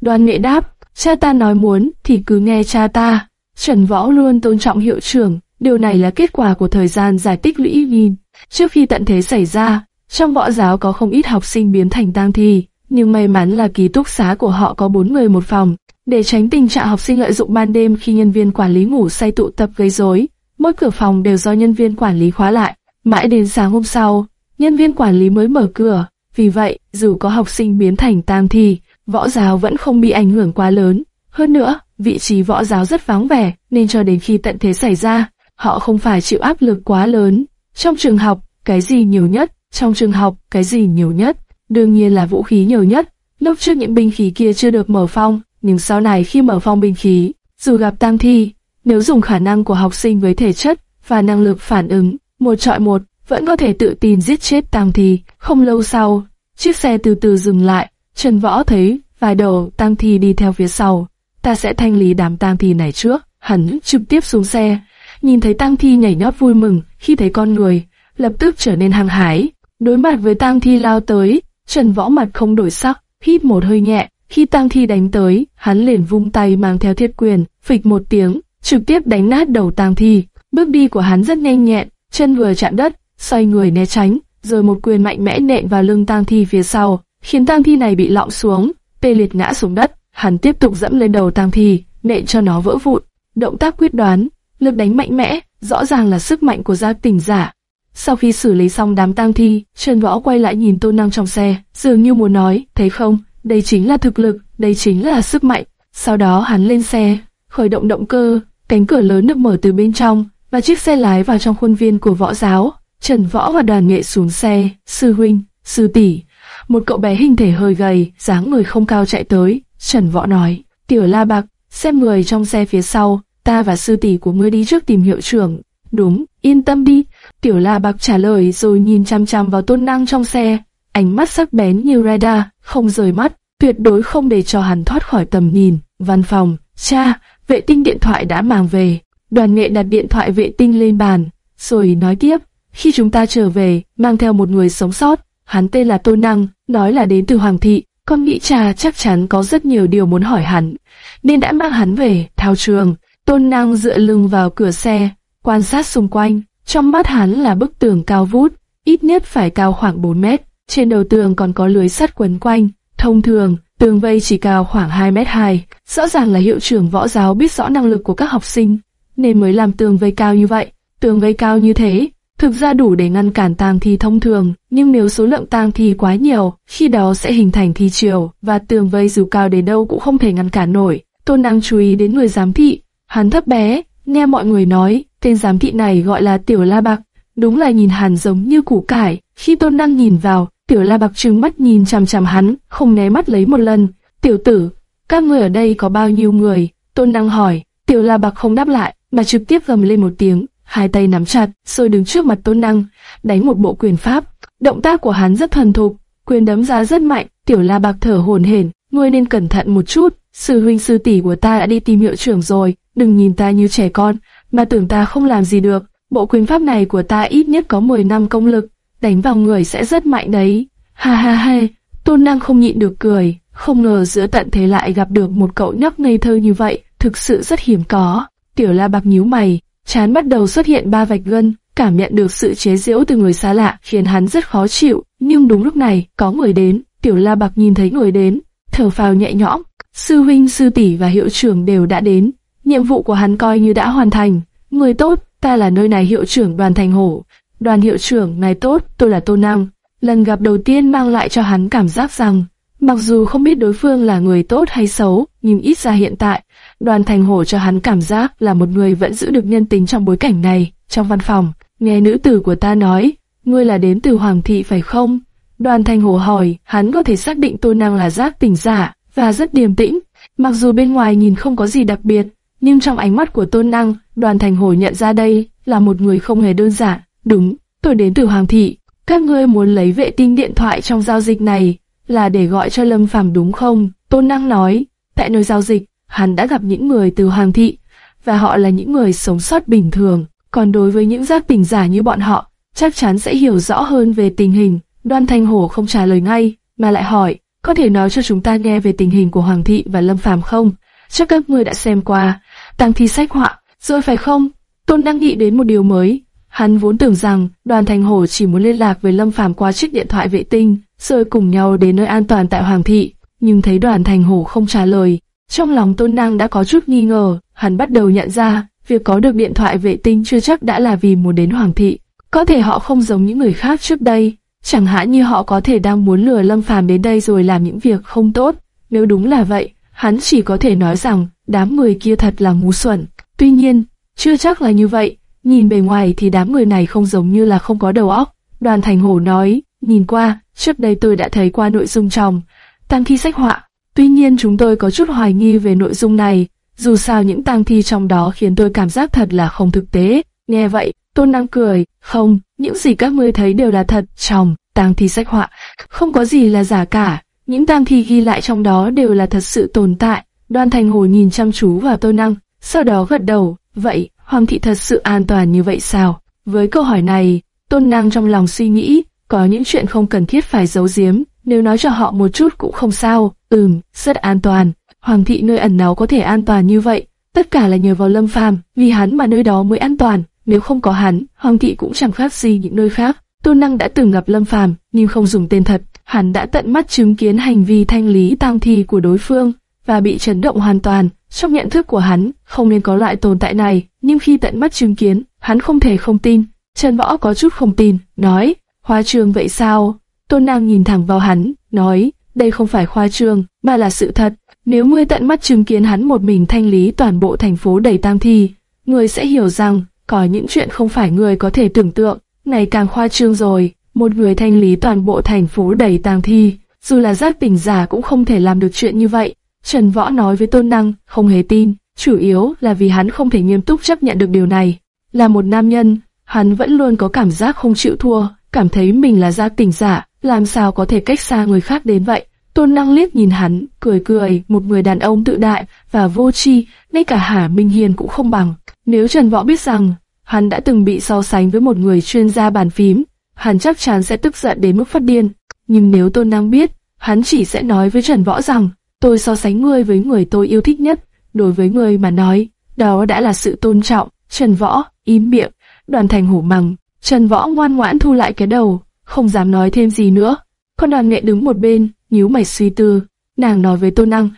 A: Đoàn nghệ đáp, cha ta nói muốn thì cứ nghe cha ta. Trần Võ luôn tôn trọng hiệu trưởng, điều này là kết quả của thời gian giải tích lũy nhìn. Trước khi tận thế xảy ra, trong võ giáo có không ít học sinh biến thành tang thi, nhưng may mắn là ký túc xá của họ có bốn người một phòng, để tránh tình trạng học sinh lợi dụng ban đêm khi nhân viên quản lý ngủ say tụ tập gây rối. Mỗi cửa phòng đều do nhân viên quản lý khóa lại. Mãi đến sáng hôm sau, nhân viên quản lý mới mở cửa. Vì vậy, dù có học sinh biến thành tang thi, võ giáo vẫn không bị ảnh hưởng quá lớn. Hơn nữa, vị trí võ giáo rất vắng vẻ, nên cho đến khi tận thế xảy ra, họ không phải chịu áp lực quá lớn. Trong trường học, cái gì nhiều nhất? Trong trường học, cái gì nhiều nhất? Đương nhiên là vũ khí nhiều nhất. Lúc trước những binh khí kia chưa được mở phong, nhưng sau này khi mở phong binh khí, dù gặp tang thi, nếu dùng khả năng của học sinh với thể chất và năng lực phản ứng, một trọi một, vẫn có thể tự tin giết chết tang thi. Không lâu sau, chiếc xe từ từ dừng lại, Trần Võ thấy vài đầu tang thi đi theo phía sau. Ta sẽ thanh lý đám tang thi này trước. Hắn trực tiếp xuống xe, nhìn thấy tang thi nhảy nhót vui mừng khi thấy con người, lập tức trở nên hăng hái. Đối mặt với tang thi lao tới, Trần Võ mặt không đổi sắc, hít một hơi nhẹ. Khi tang thi đánh tới, hắn liền vung tay mang theo thiết quyền, phịch một tiếng, trực tiếp đánh nát đầu tang thi. Bước đi của hắn rất nhanh nhẹn, chân vừa chạm đất, xoay người né tránh, rồi một quyền mạnh mẽ nện vào lưng tang thi phía sau, khiến tang thi này bị lọng xuống, tê liệt ngã xuống đất. Hắn tiếp tục dẫm lên đầu tang thi, nện cho nó vỡ vụn. Động tác quyết đoán, lực đánh mạnh mẽ, rõ ràng là sức mạnh của gia tỉnh giả. Sau khi xử lý xong đám tang thi, Trần Võ quay lại nhìn Tôn Năng trong xe, dường như muốn nói, thấy không, đây chính là thực lực, đây chính là sức mạnh. Sau đó hắn lên xe, khởi động động cơ, cánh cửa lớn được mở từ bên trong, và chiếc xe lái vào trong khuôn viên của võ giáo. Trần Võ và đoàn nghệ xuống xe, sư huynh, sư tỷ. Một cậu bé hình thể hơi gầy, dáng người không cao chạy tới. Trần Võ nói, tiểu la bạc, xem người trong xe phía sau, ta và sư tỷ của ngươi đi trước tìm hiệu trưởng. Đúng, yên tâm đi. Tiểu la bạc trả lời rồi nhìn chăm chăm vào tôn năng trong xe. Ánh mắt sắc bén như radar, không rời mắt, tuyệt đối không để cho hắn thoát khỏi tầm nhìn. Văn phòng, cha, vệ tinh điện thoại đã mang về. Đoàn nghệ đặt điện thoại vệ tinh lên bàn, rồi nói tiếp. Khi chúng ta trở về, mang theo một người sống sót, hắn tên là Tôn Năng, nói là đến từ Hoàng thị. Con nghĩ cha chắc chắn có rất nhiều điều muốn hỏi hắn, nên đã mang hắn về, thao trường. Tôn Năng dựa lưng vào cửa xe, quan sát xung quanh, trong mắt hắn là bức tường cao vút, ít nhất phải cao khoảng 4 mét. Trên đầu tường còn có lưới sắt quấn quanh. Thông thường, tường vây chỉ cao khoảng 2 mét 2. Rõ ràng là hiệu trưởng võ giáo biết rõ năng lực của các học sinh, nên mới làm tường vây cao như vậy. Tường vây cao như thế, thực ra đủ để ngăn cản tang thi thông thường, nhưng nếu số lượng tang thi quá nhiều, khi đó sẽ hình thành thi triều, và tường vây dù cao đến đâu cũng không thể ngăn cản nổi. Tôn Năng chú ý đến người giám thị, hắn thấp bé, nghe mọi người nói, tên giám thị này gọi là Tiểu La Bạc, đúng là nhìn hắn giống như củ cải. Khi Tôn Năng nhìn vào, Tiểu La Bạc trừng mắt nhìn chằm chằm hắn, không né mắt lấy một lần. Tiểu tử, các người ở đây có bao nhiêu người? Tôn Năng hỏi. Tiểu La Bạc không đáp lại, mà trực tiếp gầm lên một tiếng, hai tay nắm chặt, rồi đứng trước mặt Tôn Năng, đánh một bộ quyền pháp. Động tác của hắn rất thuần thục, quyền đấm ra rất mạnh. Tiểu La Bạc thở hổn hển, ngươi nên cẩn thận một chút. Sư huynh sư tỷ của ta đã đi tìm hiệu trưởng rồi, đừng nhìn ta như trẻ con, mà tưởng ta không làm gì được. Bộ quyền pháp này của ta ít nhất có 10 năm công lực, đánh vào người sẽ rất mạnh đấy. Ha ha ha, tôn năng không nhịn được cười, không ngờ giữa tận thế lại gặp được một cậu nhóc ngây thơ như vậy, thực sự rất hiếm có. Tiểu la bạc nhíu mày, chán bắt đầu xuất hiện ba vạch gân, cảm nhận được sự chế giễu từ người xa lạ khiến hắn rất khó chịu. Nhưng đúng lúc này, có người đến, tiểu la bạc nhìn thấy người đến, thở phào nhẹ nhõm. Sư huynh, sư tỷ và hiệu trưởng đều đã đến, nhiệm vụ của hắn coi như đã hoàn thành. Người tốt, ta là nơi này hiệu trưởng đoàn thành hổ. Đoàn hiệu trưởng này tốt, tôi là Tô nam. Lần gặp đầu tiên mang lại cho hắn cảm giác rằng, mặc dù không biết đối phương là người tốt hay xấu, nhưng ít ra hiện tại, đoàn thành hổ cho hắn cảm giác là một người vẫn giữ được nhân tính trong bối cảnh này. Trong văn phòng, nghe nữ tử của ta nói, ngươi là đến từ Hoàng thị phải không? Đoàn thành hổ hỏi, hắn có thể xác định Tô Năng là giác tỉnh giả, và rất điềm tĩnh. Mặc dù bên ngoài nhìn không có gì đặc biệt, nhưng trong ánh mắt của tôn năng, đoàn thành hồ nhận ra đây là một người không hề đơn giản. Đúng, tôi đến từ Hoàng thị. Các ngươi muốn lấy vệ tinh điện thoại trong giao dịch này là để gọi cho Lâm Phàm đúng không? Tôn năng nói, tại nơi giao dịch, hắn đã gặp những người từ Hoàng thị, và họ là những người sống sót bình thường. Còn đối với những giác tỉnh giả như bọn họ, chắc chắn sẽ hiểu rõ hơn về tình hình. Đoan Thanh Hổ không trả lời ngay, mà lại hỏi, có thể nói cho chúng ta nghe về tình hình của Hoàng thị và Lâm Phàm không? Chắc các ngươi đã xem qua, tăng thi sách họa, rồi phải không? Tôn đang nghĩ đến một điều mới. Hắn vốn tưởng rằng đoàn thành hổ chỉ muốn liên lạc với Lâm Phàm qua chiếc điện thoại vệ tinh, rồi cùng nhau đến nơi an toàn tại Hoàng thị. Nhưng thấy đoàn thành hổ không trả lời, trong lòng Tôn Năng đã có chút nghi ngờ. Hắn bắt đầu nhận ra, việc có được điện thoại vệ tinh chưa chắc đã là vì muốn đến Hoàng thị. Có thể họ không giống những người khác trước đây, chẳng hạn như họ có thể đang muốn lừa Lâm Phàm đến đây rồi làm những việc không tốt. Nếu đúng là vậy, hắn chỉ có thể nói rằng đám người kia thật là ngu xuẩn. Tuy nhiên, chưa chắc là như vậy. Nhìn bề ngoài thì đám người này không giống như là không có đầu óc. Đoàn Thành Hổ nói, nhìn qua, trước đây tôi đã thấy qua nội dung trong tang thi sách họa. Tuy nhiên chúng tôi có chút hoài nghi về nội dung này. Dù sao những tang thi trong đó khiến tôi cảm giác thật là không thực tế. Nghe vậy, Tôn Năng cười, không, những gì các ngươi thấy đều là thật, trong tang thi sách họa, không có gì là giả cả. Những tang thi ghi lại trong đó đều là thật sự tồn tại. Đoan Thành hồi nhìn chăm chú vào Tô Năng, sau đó gật đầu. Vậy, Hoàng thị thật sự an toàn như vậy sao? Với câu hỏi này, Tôn Năng trong lòng suy nghĩ, có những chuyện không cần thiết phải giấu giếm, nếu nói cho họ một chút cũng không sao. Ừm, rất an toàn. Hoàng thị nơi ẩn náu có thể an toàn như vậy, tất cả là nhờ vào Lâm Phàm, vì hắn mà nơi đó mới an toàn. Nếu không có hắn, Hoàng thị cũng chẳng khác gì những nơi khác. Tôn Năng đã từng gặp Lâm Phàm, nhưng không dùng tên thật. Hắn đã tận mắt chứng kiến hành vi thanh lý tang thi của đối phương và bị chấn động hoàn toàn. Trong nhận thức của hắn, không nên có loại tồn tại này, nhưng khi tận mắt chứng kiến, hắn không thể không tin. Trần Võ có chút không tin, nói, khoa trương vậy sao? Tôn Năng nhìn thẳng vào hắn, nói, đây không phải khoa trương, mà là sự thật. Nếu ngươi tận mắt chứng kiến hắn một mình thanh lý toàn bộ thành phố đầy tang thi, ngươi sẽ hiểu rằng, có những chuyện không phải người có thể tưởng tượng, này càng khoa trương rồi một người thanh lý toàn bộ thành phố đầy tang thi, dù là giác tỉnh giả cũng không thể làm được chuyện như vậy. Trần Võ nói với Tôn Năng, không hề tin, chủ yếu là vì hắn không thể nghiêm túc chấp nhận được điều này. Là một nam nhân, hắn vẫn luôn có cảm giác không chịu thua, cảm thấy mình là giác tỉnh giả, làm sao có thể cách xa người khác đến vậy. Tôn Năng liếc nhìn hắn, cười cười, một người đàn ông tự đại và vô tri, ngay cả Hà Minh Hiền cũng không bằng. Nếu Trần Võ biết rằng hắn đã từng bị so sánh với một người chuyên gia bàn phím, hắn chắc chắn sẽ tức giận đến mức phát điên. Nhưng nếu Tôn Năng biết, hắn chỉ sẽ nói với Trần Võ rằng, tôi so sánh ngươi với người tôi yêu thích nhất. Đối với ngươi mà nói, đó đã là sự tôn trọng. Trần Võ, im miệng, đoàn thành hổ mằng, Trần Võ ngoan ngoãn thu lại cái đầu, không dám nói thêm gì nữa. Con đoàn nghệ đứng một bên, nhíu mày suy tư. Nàng nói với tôn Năng,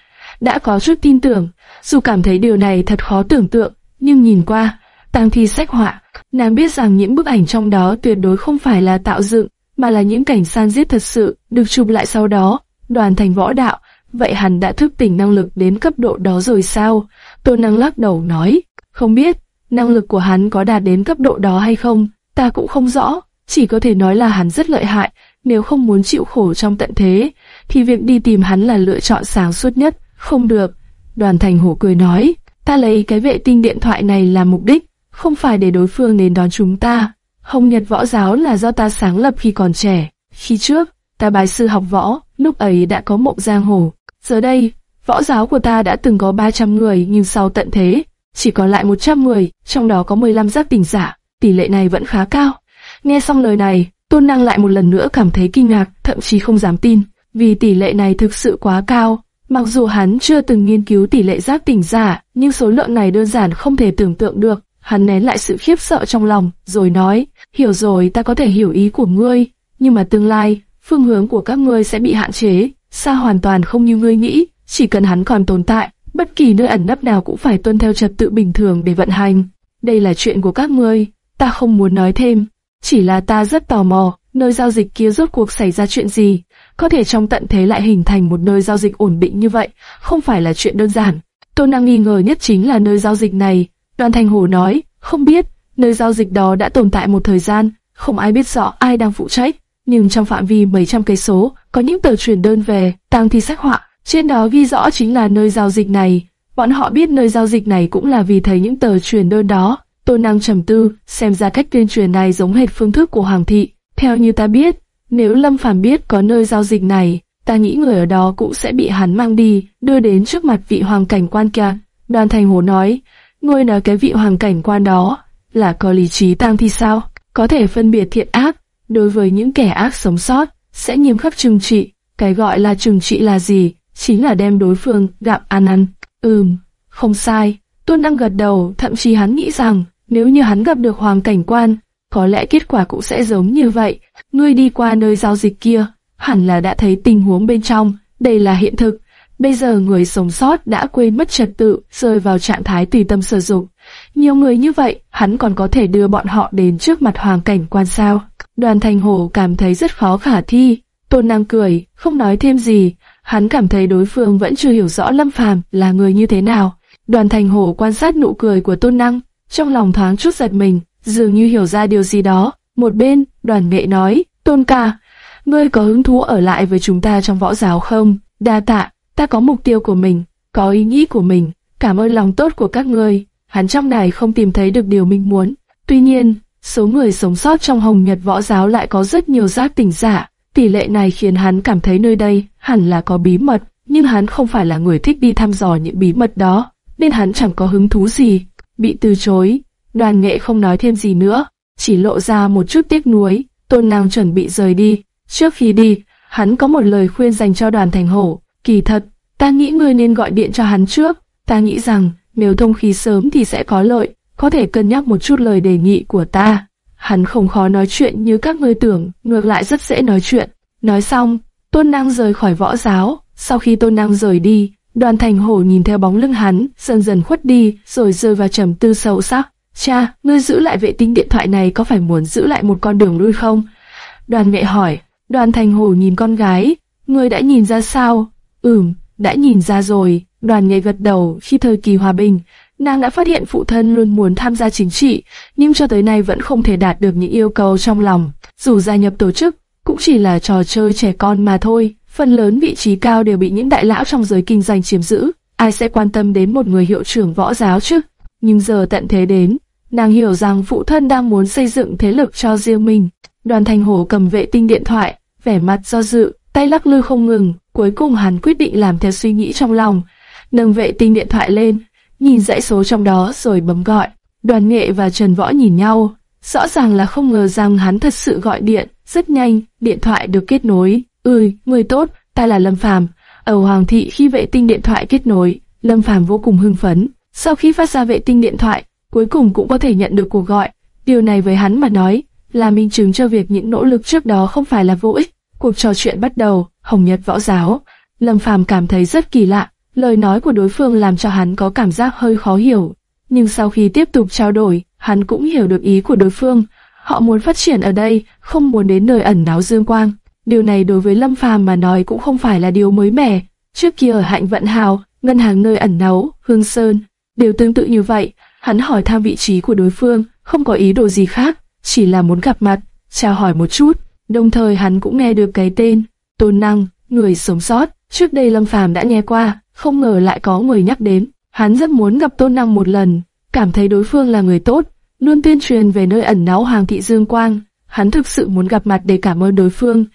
A: đã có chút tin tưởng, dù cảm thấy điều này thật khó tưởng tượng, nhưng nhìn qua, tang thi sách họa, nàng biết rằng những bức ảnh trong đó tuyệt đối không phải là tạo dựng, mà là những cảnh san giết thật sự, được chụp lại sau đó, đoàn thành võ đạo, vậy hắn đã thức tỉnh năng lực đến cấp độ đó rồi sao? Tô Năng lắc đầu nói, không biết, năng lực của hắn có đạt đến cấp độ đó hay không, ta cũng không rõ, chỉ có thể nói là hắn rất lợi hại, nếu không muốn chịu khổ trong tận thế, thì việc đi tìm hắn là lựa chọn sáng suốt nhất, không được. Đoàn thành hổ cười nói, ta lấy cái vệ tinh điện thoại này làm mục đích, không phải để đối phương đến đón chúng ta. Hồng Nhật Võ Giáo là do ta sáng lập khi còn trẻ. Khi trước, ta bái sư học võ, lúc ấy đã có mộng giang hồ. Giờ đây, võ giáo của ta đã từng có 300 người nhưng sau tận thế, chỉ còn lại 100 người, trong đó có 15 giác tỉnh giả. Tỷ lệ này vẫn khá cao. Nghe xong lời này, Tôn Năng lại một lần nữa cảm thấy kinh ngạc, thậm chí không dám tin, vì tỷ lệ này thực sự quá cao. Mặc dù hắn chưa từng nghiên cứu tỷ lệ giác tỉnh giả, nhưng số lượng này đơn giản không thể tưởng tượng được. Hắn nén lại sự khiếp sợ trong lòng, rồi nói, hiểu rồi ta có thể hiểu ý của ngươi, nhưng mà tương lai, phương hướng của các ngươi sẽ bị hạn chế, xa hoàn toàn không như ngươi nghĩ, chỉ cần hắn còn tồn tại, bất kỳ nơi ẩn nấp nào cũng phải tuân theo trật tự bình thường để vận hành. Đây là chuyện của các ngươi, ta không muốn nói thêm, chỉ là ta rất tò mò, nơi giao dịch kia rốt cuộc xảy ra chuyện gì, có thể trong tận thế lại hình thành một nơi giao dịch ổn định như vậy, không phải là chuyện đơn giản. Tôn năng nghi ngờ nhất chính là nơi giao dịch này, Đoàn Thành Hổ nói, không biết, nơi giao dịch đó đã tồn tại một thời gian, không ai biết rõ ai đang phụ trách, nhưng trong phạm vi mấy trăm cây số, có những tờ truyền đơn về, tang thi sách họa, trên đó ghi rõ chính là nơi giao dịch này. Bọn họ biết nơi giao dịch này cũng là vì thấy những tờ truyền đơn đó. Tôn năng trầm tư, xem ra cách tuyên truyền này giống hệt phương thức của Hoàng thị. Theo như ta biết, nếu Lâm Phàm biết có nơi giao dịch này, ta nghĩ người ở đó cũng sẽ bị hắn mang đi, đưa đến trước mặt vị hoàng cảnh quan kia. Đoàn Thành Hồ nói, ngươi nói cái vị hoàng cảnh quan đó là có lý trí tăng thì sao? Có thể phân biệt thiện ác, đối với những kẻ ác sống sót, sẽ nghiêm khắc trừng trị. Cái gọi là trừng trị là gì? Chính là đem đối phương gặm ăn ăn. Ừm, không sai. Tuân đang gật đầu, thậm chí hắn nghĩ rằng, nếu như hắn gặp được hoàng cảnh quan, có lẽ kết quả cũng sẽ giống như vậy. Ngươi đi qua nơi giao dịch kia, hẳn là đã thấy tình huống bên trong, đây là hiện thực. Bây giờ người sống sót đã quên mất trật tự, rơi vào trạng thái tùy tâm sử dụng. Nhiều người như vậy, hắn còn có thể đưa bọn họ đến trước mặt hoàng cảnh quan sao. Đoàn thành hổ cảm thấy rất khó khả thi. Tôn năng cười, không nói thêm gì. Hắn cảm thấy đối phương vẫn chưa hiểu rõ Lâm Phàm là người như thế nào. Đoàn thành hổ quan sát nụ cười của tôn năng, trong lòng thoáng chút giật mình, dường như hiểu ra điều gì đó. Một bên, đoàn nghệ nói, tôn ca, ngươi có hứng thú ở lại với chúng ta trong võ giáo không? Đa tạ, ta có mục tiêu của mình, có ý nghĩ của mình, cảm ơn lòng tốt của các ngươi. Hắn trong này không tìm thấy được điều mình muốn. Tuy nhiên, số người sống sót trong Hồng Nhật võ giáo lại có rất nhiều giác tỉnh giả. Tỷ lệ này khiến hắn cảm thấy nơi đây hẳn là có bí mật, nhưng hắn không phải là người thích đi thăm dò những bí mật đó, nên hắn chẳng có hứng thú gì. Bị từ chối, đoàn nghệ không nói thêm gì nữa, chỉ lộ ra một chút tiếc nuối. Tôn Năng chuẩn bị rời đi. Trước khi đi, hắn có một lời khuyên dành cho đoàn thành hổ. Kỳ thật, ta nghĩ ngươi nên gọi điện cho hắn trước. Ta nghĩ rằng, nếu thông khí sớm thì sẽ có lợi, có thể cân nhắc một chút lời đề nghị của ta. Hắn không khó nói chuyện như các ngươi tưởng, ngược lại rất dễ nói chuyện. Nói xong, Tôn Năng rời khỏi võ giáo. Sau khi Tôn Năng rời đi, đoàn thành hổ nhìn theo bóng lưng hắn, dần dần khuất đi, rồi rơi vào trầm tư sâu sắc. Cha, ngươi giữ lại vệ tinh điện thoại này có phải muốn giữ lại một con đường lui không? Đoàn nghệ hỏi, đoàn thành hổ nhìn con gái, ngươi đã nhìn ra sao? Ừm, đã nhìn ra rồi, đoàn nghệ gật đầu khi thời kỳ hòa bình, nàng đã phát hiện phụ thân luôn muốn tham gia chính trị, nhưng cho tới nay vẫn không thể đạt được những yêu cầu trong lòng. Dù gia nhập tổ chức, cũng chỉ là trò chơi trẻ con mà thôi, phần lớn vị trí cao đều bị những đại lão trong giới kinh doanh chiếm giữ. Ai sẽ quan tâm đến một người hiệu trưởng võ giáo chứ? Nhưng giờ tận thế đến, nàng hiểu rằng phụ thân đang muốn xây dựng thế lực cho riêng mình. Đoàn Thành Hổ cầm vệ tinh điện thoại, vẻ mặt do dự, tay lắc lư không ngừng, cuối cùng hắn quyết định làm theo suy nghĩ trong lòng, nâng vệ tinh điện thoại lên, nhìn dãy số trong đó rồi bấm gọi. Đoàn Nghệ và Trần Võ nhìn nhau, rõ ràng là không ngờ rằng hắn thật sự gọi điện, rất nhanh, điện thoại được kết nối. "Ừ, người tốt, ta là Lâm Phàm." Ở Hoàng thị khi vệ tinh điện thoại kết nối, Lâm Phàm vô cùng hưng phấn. Sau khi phát ra vệ tinh điện thoại, cuối cùng cũng có thể nhận được cuộc gọi. Điều này với hắn mà nói, là minh chứng cho việc những nỗ lực trước đó không phải là vô ích. Cuộc trò chuyện bắt đầu, Hồng Nhật võ giáo. Lâm Phàm cảm thấy rất kỳ lạ, lời nói của đối phương làm cho hắn có cảm giác hơi khó hiểu. Nhưng sau khi tiếp tục trao đổi, hắn cũng hiểu được ý của đối phương. Họ muốn phát triển ở đây, không muốn đến nơi ẩn náu dương quang. Điều này đối với Lâm Phàm mà nói cũng không phải là điều mới mẻ. Trước kia ở Hạnh Vận Hào, ngân hàng nơi ẩn náu, Hương Sơn, đều tương tự như vậy. Hắn hỏi thăm vị trí của đối phương, không có ý đồ gì khác, chỉ là muốn gặp mặt, chào hỏi một chút. Đồng thời hắn cũng nghe được cái tên, Tôn Năng, người sống sót. Trước đây Lâm Phàm đã nghe qua, không ngờ lại có người nhắc đến. Hắn rất muốn gặp Tôn Năng một lần, cảm thấy đối phương là người tốt, luôn tuyên truyền về nơi ẩn náu Hoàng thị Dương Quang. Hắn thực sự muốn gặp mặt để cảm ơn đối phương.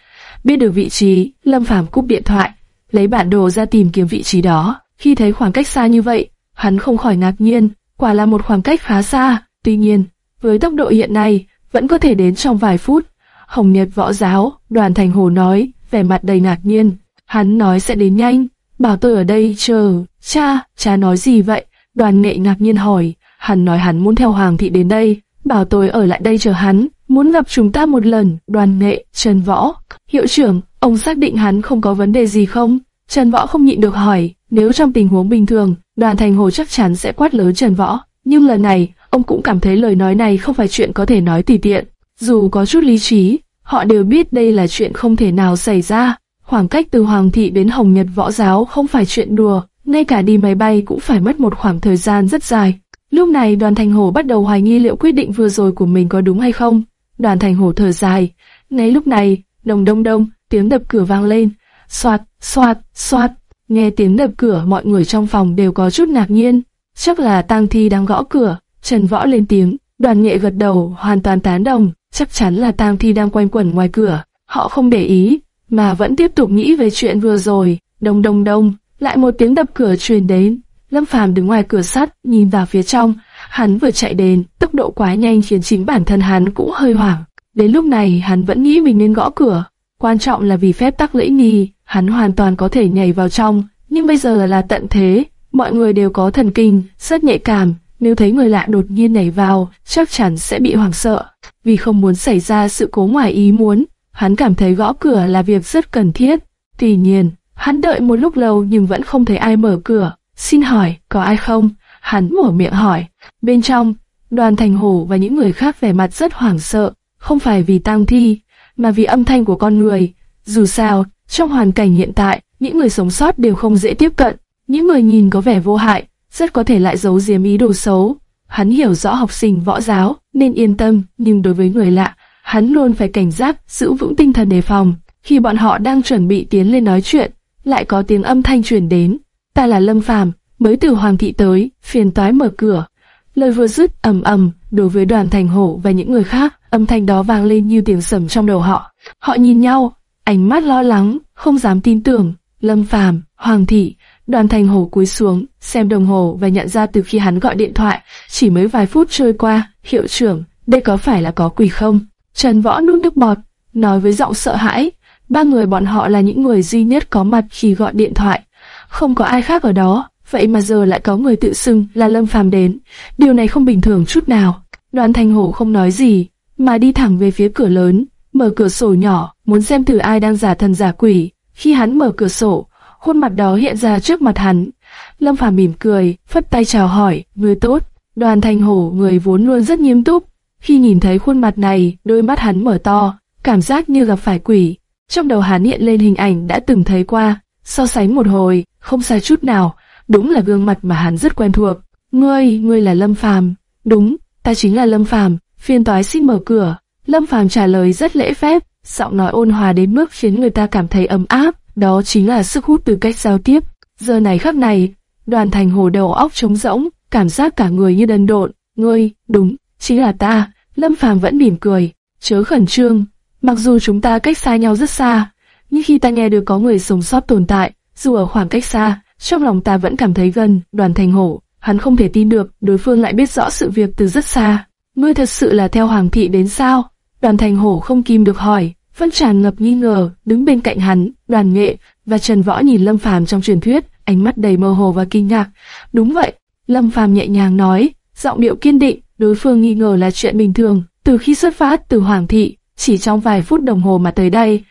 A: Biết được vị trí, Lâm Phàm cúp điện thoại, lấy bản đồ ra tìm kiếm vị trí đó. Khi thấy khoảng cách xa như vậy, hắn không khỏi ngạc nhiên, quả là một khoảng cách khá xa. Tuy nhiên, với tốc độ hiện nay, vẫn có thể đến trong vài phút. Hồng Nhật võ giáo, đoàn thành hồ nói, vẻ mặt đầy ngạc nhiên. Hắn nói sẽ đến nhanh, bảo tôi ở đây chờ. Cha, cha nói gì vậy? Đoàn nghệ ngạc nhiên hỏi. Hắn nói hắn muốn theo Hoàng thị đến đây, bảo tôi ở lại đây chờ hắn, muốn gặp chúng ta một lần. Đoàn nghệ, Trần Võ. Hiệu trưởng, ông xác định hắn không có vấn đề gì không? Trần Võ không nhịn được hỏi, nếu trong tình huống bình thường, đoàn thành hồ chắc chắn sẽ quát lớn Trần Võ. Nhưng lần này, ông cũng cảm thấy lời nói này không phải chuyện có thể nói tùy tiện. Dù có chút lý trí, họ đều biết đây là chuyện không thể nào xảy ra. Khoảng cách từ Hoàng thị đến Hồng Nhật Võ Giáo không phải chuyện đùa, ngay cả đi máy bay cũng phải mất một khoảng thời gian rất dài. Lúc này đoàn thành hổ bắt đầu hoài nghi liệu quyết định vừa rồi của mình có đúng hay không. Đoàn thành hổ thở dài. Ngay lúc này, đồng đông đông, tiếng đập cửa vang lên. Xoạt, xoạt, xoạt. Nghe tiếng đập cửa mọi người trong phòng đều có chút ngạc nhiên. Chắc là tang thi đang gõ cửa. Trần Võ lên tiếng, đoàn nghệ gật đầu hoàn toàn tán đồng. Chắc chắn là tang thi đang quanh quẩn ngoài cửa. Họ không để ý, mà vẫn tiếp tục nghĩ về chuyện vừa rồi. Đông đông đông, lại một tiếng đập cửa truyền đến. Lâm Phàm đứng ngoài cửa sắt, nhìn vào phía trong. Hắn vừa chạy đến, tốc độ quá nhanh khiến chính bản thân hắn cũng hơi hoảng. Đến lúc này hắn vẫn nghĩ mình nên gõ cửa. Quan trọng là vì phép tắc lễ nghi, hắn hoàn toàn có thể nhảy vào trong. Nhưng bây giờ là tận thế, mọi người đều có thần kinh, rất nhạy cảm. Nếu thấy người lạ đột nhiên nhảy vào, chắc chắn sẽ bị hoảng sợ. Vì không muốn xảy ra sự cố ngoài ý muốn, hắn cảm thấy gõ cửa là việc rất cần thiết. Tuy nhiên, hắn đợi một lúc lâu nhưng vẫn không thấy ai mở cửa. Xin hỏi, có ai không? Hắn mở miệng hỏi. Bên trong, đoàn thành hổ và những người khác vẻ mặt rất hoảng sợ, không phải vì tang thi, mà vì âm thanh của con người. Dù sao, trong hoàn cảnh hiện tại, những người sống sót đều không dễ tiếp cận. Những người nhìn có vẻ vô hại, rất có thể lại giấu giếm ý đồ xấu. Hắn hiểu rõ học sinh võ giáo, nên yên tâm, nhưng đối với người lạ, hắn luôn phải cảnh giác, giữ vững tinh thần đề phòng. Khi bọn họ đang chuẩn bị tiến lên nói chuyện, lại có tiếng âm thanh truyền đến. Ta là Lâm Phàm, mới từ Hoàng thị tới, phiền toái mở cửa. Lời vừa dứt ầm ầm, đối với đoàn thành hổ và những người khác, âm thanh đó vang lên như tiếng sầm trong đầu họ. Họ nhìn nhau, ánh mắt lo lắng, không dám tin tưởng. Lâm Phàm, Hoàng thị, đoàn thành hồ cúi xuống, xem đồng hồ và nhận ra từ khi hắn gọi điện thoại, chỉ mới vài phút trôi qua, hiệu trưởng, đây có phải là có quỷ không? Trần Võ nuốt nước bọt, nói với giọng sợ hãi, ba người bọn họ là những người duy nhất có mặt khi gọi điện thoại, không có ai khác ở đó, vậy mà giờ lại có người tự xưng là Lâm Phàm đến, điều này không bình thường chút nào. Đoàn Thành Hổ không nói gì, mà đi thẳng về phía cửa lớn, mở cửa sổ nhỏ, muốn xem thử ai đang giả thần giả quỷ. Khi hắn mở cửa sổ, khuôn mặt đó hiện ra trước mặt hắn. Lâm Phàm mỉm cười, phất tay chào hỏi, người tốt. Đoàn Thành Hổ người vốn luôn rất nghiêm túc, khi nhìn thấy khuôn mặt này, đôi mắt hắn mở to, cảm giác như gặp phải quỷ. Trong đầu hắn hiện lên hình ảnh đã từng thấy qua, so sánh một hồi, không sai chút nào, đúng là gương mặt mà hắn rất quen thuộc. Ngươi, ngươi là Lâm Phàm. Đúng, ta chính là Lâm Phàm. Phiên toái xin mở cửa. Lâm Phàm trả lời rất lễ phép, giọng nói ôn hòa đến mức khiến người ta cảm thấy ấm áp. Đó chính là sức hút từ cách giao tiếp. Giờ này khắc này, đoàn thành hồ đầu óc trống rỗng, cảm giác cả người như đần độn. Ngươi, đúng, chính là ta. Lâm Phàm vẫn mỉm cười, chớ khẩn trương. Mặc dù chúng ta cách xa nhau rất xa, nhưng khi ta nghe được có người sống sót tồn tại, dù ở khoảng cách xa, trong lòng ta vẫn cảm thấy gần, đoàn thành hổ. Hắn không thể tin được, đối phương lại biết rõ sự việc từ rất xa. Ngươi thật sự là theo hoàng thị đến sao? Đoàn thành hổ không kìm được hỏi, Phân tràn ngập nghi ngờ, đứng bên cạnh hắn, đoàn nghệ, và Trần Võ nhìn Lâm Phàm trong truyền thuyết, ánh mắt đầy mơ hồ và kinh ngạc. Đúng vậy, Lâm Phàm nhẹ nhàng nói, giọng điệu kiên định, đối phương nghi ngờ là chuyện bình thường, từ khi xuất phát từ Hoàng thị, chỉ trong vài phút đồng hồ mà tới đây,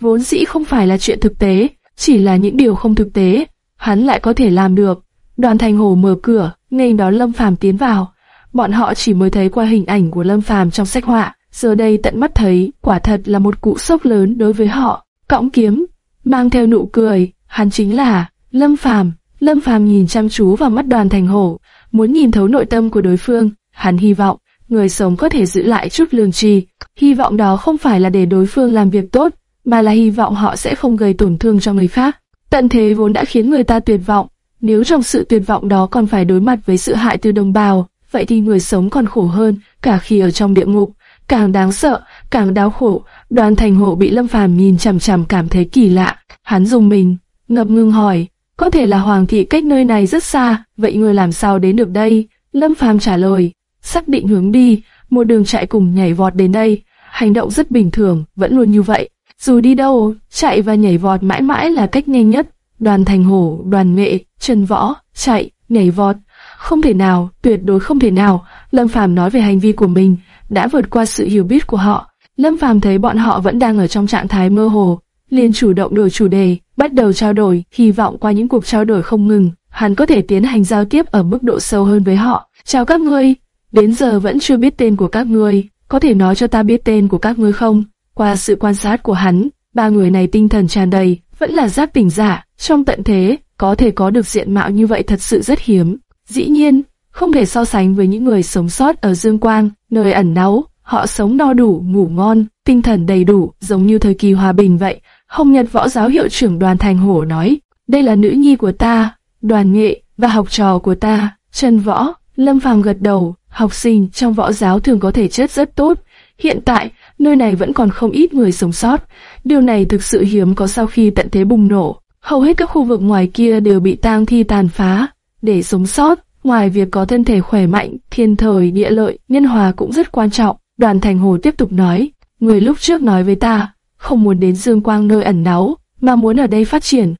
A: vốn dĩ không phải là chuyện thực tế, chỉ là những điều không thực tế, hắn lại có thể làm được. Đoàn Thành Hồ mở cửa, nghênh đón Lâm Phàm tiến vào. Bọn họ chỉ mới thấy qua hình ảnh của Lâm Phàm trong sách họa, giờ đây tận mắt thấy, quả thật là một cú sốc lớn đối với họ. Cõng kiếm, mang theo nụ cười, hắn chính là Lâm Phàm. Lâm Phàm nhìn chăm chú vào mắt Đoàn Thành Hổ, muốn nhìn thấu nội tâm của đối phương. Hắn hy vọng người sống có thể giữ lại chút lương tri. Hy vọng đó không phải là để đối phương làm việc tốt, mà là hy vọng họ sẽ không gây tổn thương cho người khác. Tận thế vốn đã khiến người ta tuyệt vọng, nếu trong sự tuyệt vọng đó còn phải đối mặt với sự hại từ đồng bào, vậy thì người sống còn khổ hơn, cả khi ở trong địa ngục, càng đáng sợ, càng đau khổ. Đoàn Thành Hộ bị Lâm Phàm nhìn chằm chằm cảm thấy kỳ lạ, hắn dùng mình, ngập ngừng hỏi, có thể là Hoàng thị cách nơi này rất xa, vậy người làm sao đến được đây? Lâm Phàm trả lời, xác định hướng đi, một đường chạy cùng nhảy vọt đến đây, hành động rất bình thường, vẫn luôn như vậy. Dù đi đâu, chạy và nhảy vọt mãi mãi là cách nhanh nhất. Đoàn thành hổ, đoàn nghệ, chân võ, chạy, nhảy vọt. Không thể nào, tuyệt đối không thể nào. Lâm Phàm nói về hành vi của mình, đã vượt qua sự hiểu biết của họ. Lâm Phàm thấy bọn họ vẫn đang ở trong trạng thái mơ hồ, liền chủ động đổi chủ đề, bắt đầu trao đổi, hy vọng qua những cuộc trao đổi không ngừng, hắn có thể tiến hành giao tiếp ở mức độ sâu hơn với họ. Chào các ngươi, đến giờ vẫn chưa biết tên của các ngươi, có thể nói cho ta biết tên của các ngươi không? Qua sự quan sát của hắn, ba người này tinh thần tràn đầy, vẫn là giác tỉnh giả, trong tận thế, có thể có được diện mạo như vậy thật sự rất hiếm. Dĩ nhiên, không thể so sánh với những người sống sót ở Dương Quang, nơi ẩn náu, họ sống no đủ, ngủ ngon, tinh thần đầy đủ, giống như thời kỳ hòa bình vậy. Hồng Nhật Võ giáo hiệu trưởng đoàn Thành Hổ nói, đây là nữ nhi của ta, đoàn nghệ và học trò của ta, Trần Võ, Lâm Phàm gật đầu, học sinh trong võ giáo thường có thể chất rất tốt. Hiện tại, nơi này vẫn còn không ít người sống sót. Điều này thực sự hiếm có sau khi tận thế bùng nổ. Hầu hết các khu vực ngoài kia đều bị tang thi tàn phá. Để sống sót, ngoài việc có thân thể khỏe mạnh, thiên thời, địa lợi, nhân hòa cũng rất quan trọng. Đoàn Thành Hồ tiếp tục nói, người lúc trước nói với ta, không muốn đến Dương Quang nơi ẩn náu, mà muốn ở đây phát triển.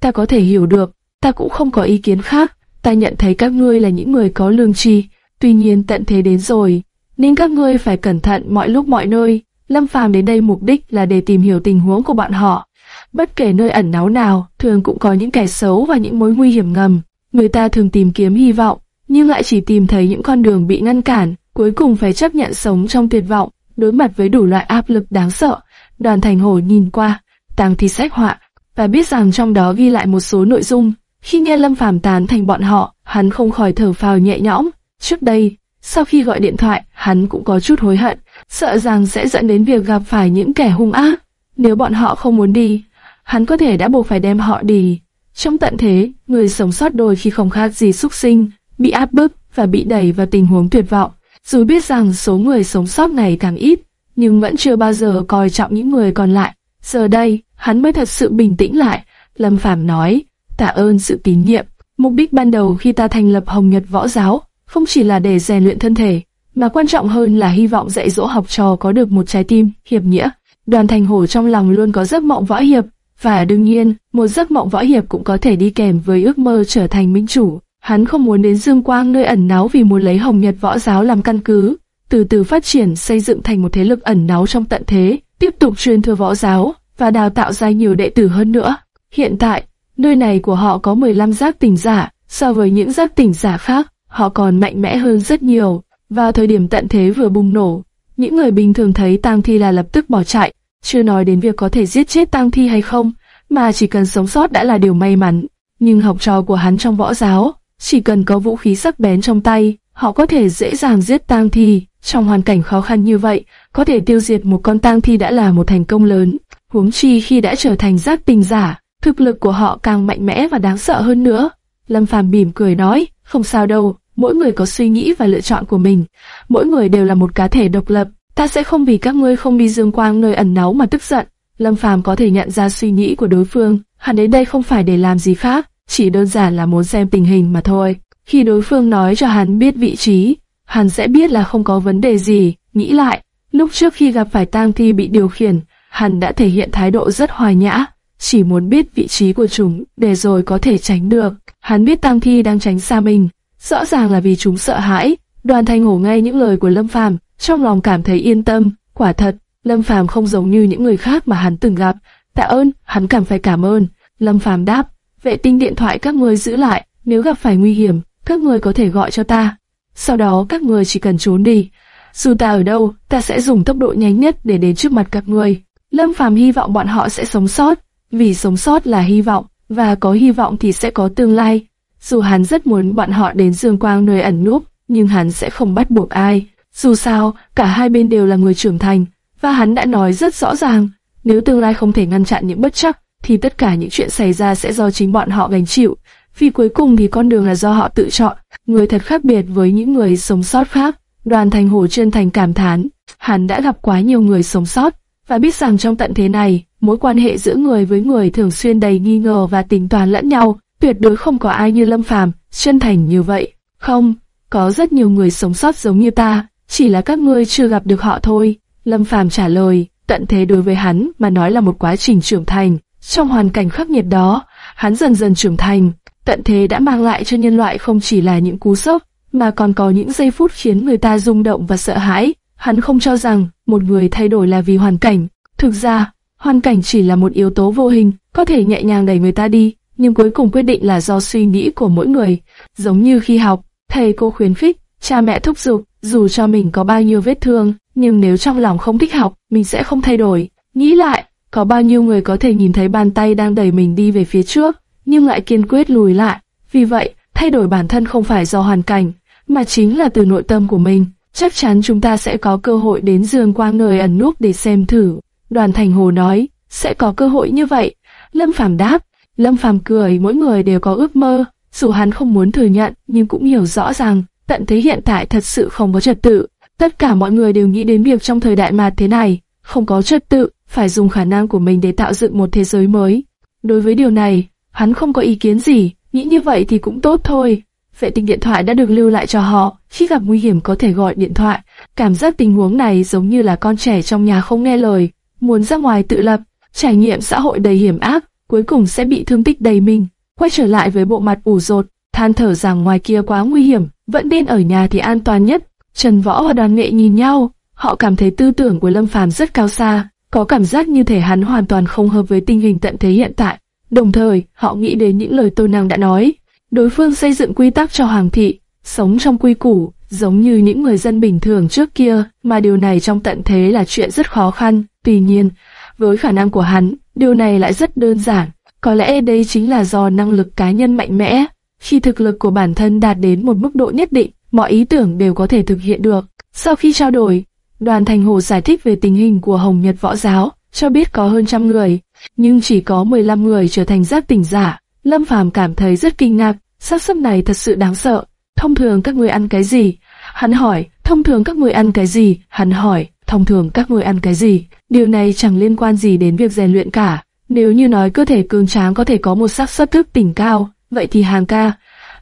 A: Ta có thể hiểu được, ta cũng không có ý kiến khác. Ta nhận thấy các ngươi là những người có lương tri, tuy nhiên tận thế đến rồi, nên các ngươi phải cẩn thận mọi lúc mọi nơi. Lâm Phàm đến đây mục đích là để tìm hiểu tình huống của bọn họ. Bất kể nơi ẩn náu nào, thường cũng có những kẻ xấu và những mối nguy hiểm ngầm. Người ta thường tìm kiếm hy vọng, nhưng lại chỉ tìm thấy những con đường bị ngăn cản, cuối cùng phải chấp nhận sống trong tuyệt vọng, đối mặt với đủ loại áp lực đáng sợ. Đoàn Thành Hổ nhìn qua, tàng thi sách họa, và biết rằng trong đó ghi lại một số nội dung. Khi nghe Lâm Phàm tán thành bọn họ, hắn không khỏi thở phào nhẹ nhõm. Trước đây, sau khi gọi điện thoại, hắn cũng có chút hối hận, sợ rằng sẽ dẫn đến việc gặp phải những kẻ hung ác. Nếu bọn họ không muốn đi, hắn có thể đã buộc phải đem họ đi. Trong tận thế, người sống sót đôi khi không khác gì súc sinh, bị áp bức và bị đẩy vào tình huống tuyệt vọng. Dù biết rằng số người sống sót này càng ít, nhưng vẫn chưa bao giờ coi trọng những người còn lại. Giờ đây, hắn mới thật sự bình tĩnh lại. Lâm Phàm nói, tạ ơn sự tín nhiệm. Mục đích ban đầu khi ta thành lập Hồng Nhật Võ Giáo, không chỉ là để rèn luyện thân thể, mà quan trọng hơn là hy vọng dạy dỗ học trò có được một trái tim hiệp nghĩa. Đoàn Thành Hổ trong lòng luôn có giấc mộng võ hiệp, và đương nhiên, một giấc mộng võ hiệp cũng có thể đi kèm với ước mơ trở thành minh chủ. Hắn không muốn đến Dương Quang nơi ẩn náu vì muốn lấy Hồng Nhật Võ Giáo làm căn cứ, từ từ phát triển xây dựng thành một thế lực ẩn náu trong tận thế, tiếp tục truyền thừa võ giáo và đào tạo ra nhiều đệ tử hơn nữa. Hiện tại, nơi này của họ có 15 giác tỉnh giả, so với những giác tỉnh giả khác, họ còn mạnh mẽ hơn rất nhiều. Vào thời điểm tận thế vừa bùng nổ, những người bình thường thấy tang thi là lập tức bỏ chạy, chưa nói đến việc có thể giết chết tang thi hay không, mà chỉ cần sống sót đã là điều may mắn. Nhưng học trò của hắn trong võ giáo, chỉ cần có vũ khí sắc bén trong tay, họ có thể dễ dàng giết tang thi. Trong hoàn cảnh khó khăn như vậy, có thể tiêu diệt một con tang thi đã là một thành công lớn. Huống chi khi đã trở thành giác tình giả, thực lực của họ càng mạnh mẽ và đáng sợ hơn nữa. Lâm Phàm mỉm cười nói, không sao đâu, mỗi người có suy nghĩ và lựa chọn của mình, mỗi người đều là một cá thể độc lập, ta sẽ không vì các ngươi không đi dương quang nơi ẩn náu mà tức giận. Lâm Phàm có thể nhận ra suy nghĩ của đối phương, hắn đến đây không phải để làm gì khác, chỉ đơn giản là muốn xem tình hình mà thôi. Khi đối phương nói cho hắn biết vị trí, hắn sẽ biết là không có vấn đề gì, nghĩ lại, lúc trước khi gặp phải tang thi bị điều khiển, hắn đã thể hiện thái độ rất hòa nhã, chỉ muốn biết vị trí của chúng để rồi có thể tránh được. Hắn biết tang thi đang tránh xa mình, rõ ràng là vì chúng sợ hãi. Đoàn Thanh Hổ nghe những lời của Lâm Phàm, trong lòng cảm thấy yên tâm. Quả thật, Lâm Phàm không giống như những người khác mà hắn từng gặp. Tạ ơn, hắn cảm phải cảm ơn. Lâm Phàm đáp, vệ tinh điện thoại các ngươi giữ lại, nếu gặp phải nguy hiểm, các ngươi có thể gọi cho ta. Sau đó các ngươi chỉ cần trốn đi. Dù ta ở đâu, ta sẽ dùng tốc độ nhanh nhất để đến trước mặt các ngươi. Lâm Phàm hy vọng bọn họ sẽ sống sót, vì sống sót là hy vọng, và có hy vọng thì sẽ có tương lai. Dù hắn rất muốn bọn họ đến dương quang nơi ẩn núp, nhưng hắn sẽ không bắt buộc ai. Dù sao, cả hai bên đều là người trưởng thành, và hắn đã nói rất rõ ràng, nếu tương lai không thể ngăn chặn những bất chắc, thì tất cả những chuyện xảy ra sẽ do chính bọn họ gánh chịu. Vì cuối cùng thì con đường là do họ tự chọn. Người thật khác biệt với những người sống sót khác. Đoàn Thành hồ chân thành cảm thán, hắn đã gặp quá nhiều người sống sót, và biết rằng trong tận thế này, mối quan hệ giữa người với người thường xuyên đầy nghi ngờ và tính toán lẫn nhau, tuyệt đối không có ai như Lâm Phàm chân thành như vậy. Không, có rất nhiều người sống sót giống như ta, chỉ là các ngươi chưa gặp được họ thôi. Lâm Phàm trả lời, tận thế đối với hắn mà nói là một quá trình trưởng thành. Trong hoàn cảnh khắc nghiệt đó, hắn dần dần trưởng thành. Tận thế đã mang lại cho nhân loại không chỉ là những cú sốc, mà còn có những giây phút khiến người ta rung động và sợ hãi. Hắn không cho rằng một người thay đổi là vì hoàn cảnh. Thực ra, hoàn cảnh chỉ là một yếu tố vô hình, có thể nhẹ nhàng đẩy người ta đi, nhưng cuối cùng quyết định là do suy nghĩ của mỗi người. Giống như khi học, thầy cô khuyến khích, cha mẹ thúc giục, dù cho mình có bao nhiêu vết thương, nhưng nếu trong lòng không thích học, mình sẽ không thay đổi. Nghĩ lại, có bao nhiêu người có thể nhìn thấy bàn tay đang đẩy mình đi về phía trước, nhưng lại kiên quyết lùi lại. Vì vậy, thay đổi bản thân không phải do hoàn cảnh, mà chính là từ nội tâm của mình. Chắc chắn chúng ta sẽ có cơ hội đến dương quang nơi ẩn núp để xem thử. Đoàn Thành Hồ nói, sẽ có cơ hội như vậy. Lâm Phàm đáp, Lâm Phàm cười, mỗi người đều có ước mơ, dù hắn không muốn thừa nhận, nhưng cũng hiểu rõ rằng tận thế hiện tại thật sự không có trật tự. Tất cả mọi người đều nghĩ đến việc trong thời đại mà thế này, không có trật tự, phải dùng khả năng của mình để tạo dựng một thế giới mới. Đối với điều này, hắn không có ý kiến gì, nghĩ như vậy thì cũng tốt thôi. Vệ tinh điện thoại đã được lưu lại cho họ, khi gặp nguy hiểm có thể gọi điện thoại. Cảm giác tình huống này giống như là con trẻ trong nhà không nghe lời, muốn ra ngoài tự lập, trải nghiệm xã hội đầy hiểm ác, cuối cùng sẽ bị thương tích đầy mình. Quay trở lại với bộ mặt ủ rột, than thở rằng ngoài kia quá nguy hiểm, vẫn nên ở nhà thì an toàn nhất. Trần Võ và đoàn nghệ nhìn nhau, họ cảm thấy tư tưởng của Lâm Phàm rất cao xa, có cảm giác như thể hắn hoàn toàn không hợp với tình hình tận thế hiện tại. Đồng thời, họ nghĩ đến những lời Tô Năng đã nói, đối phương xây dựng quy tắc cho hoàng thị, sống trong quy củ, giống như những người dân bình thường trước kia, mà điều này trong tận thế là chuyện rất khó khăn. Tuy nhiên, với khả năng của hắn, điều này lại rất đơn giản. Có lẽ đây chính là do năng lực cá nhân mạnh mẽ. Khi thực lực của bản thân đạt đến một mức độ nhất định, mọi ý tưởng đều có thể thực hiện được. Sau khi trao đổi, đoàn Thành Hồ giải thích về tình hình của Hồng Nhật Võ Giáo, cho biết có hơn trăm người, nhưng chỉ có 15 người trở thành giác tỉnh giả. Lâm Phàm cảm thấy rất kinh ngạc, xác suất này thật sự đáng sợ. Thông thường các người ăn cái gì? Hắn hỏi, thông thường các người ăn cái gì? Hắn hỏi, thông thường các người ăn cái gì? Điều này chẳng liên quan gì đến việc rèn luyện cả. Nếu như nói cơ thể cường tráng có thể có một xác suất thức tỉnh cao, vậy thì hàng ca,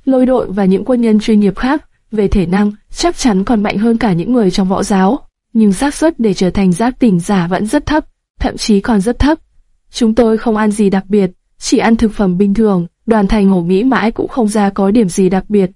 A: lôi đội và những quân nhân chuyên nghiệp khác, về thể năng, chắc chắn còn mạnh hơn cả những người trong võ giáo. Nhưng xác suất để trở thành giác tỉnh giả vẫn rất thấp, thậm chí còn rất thấp. Chúng tôi không ăn gì đặc biệt, chỉ ăn thực phẩm bình thường, đoàn thành hổ nghĩ mãi cũng không ra có điểm gì đặc biệt.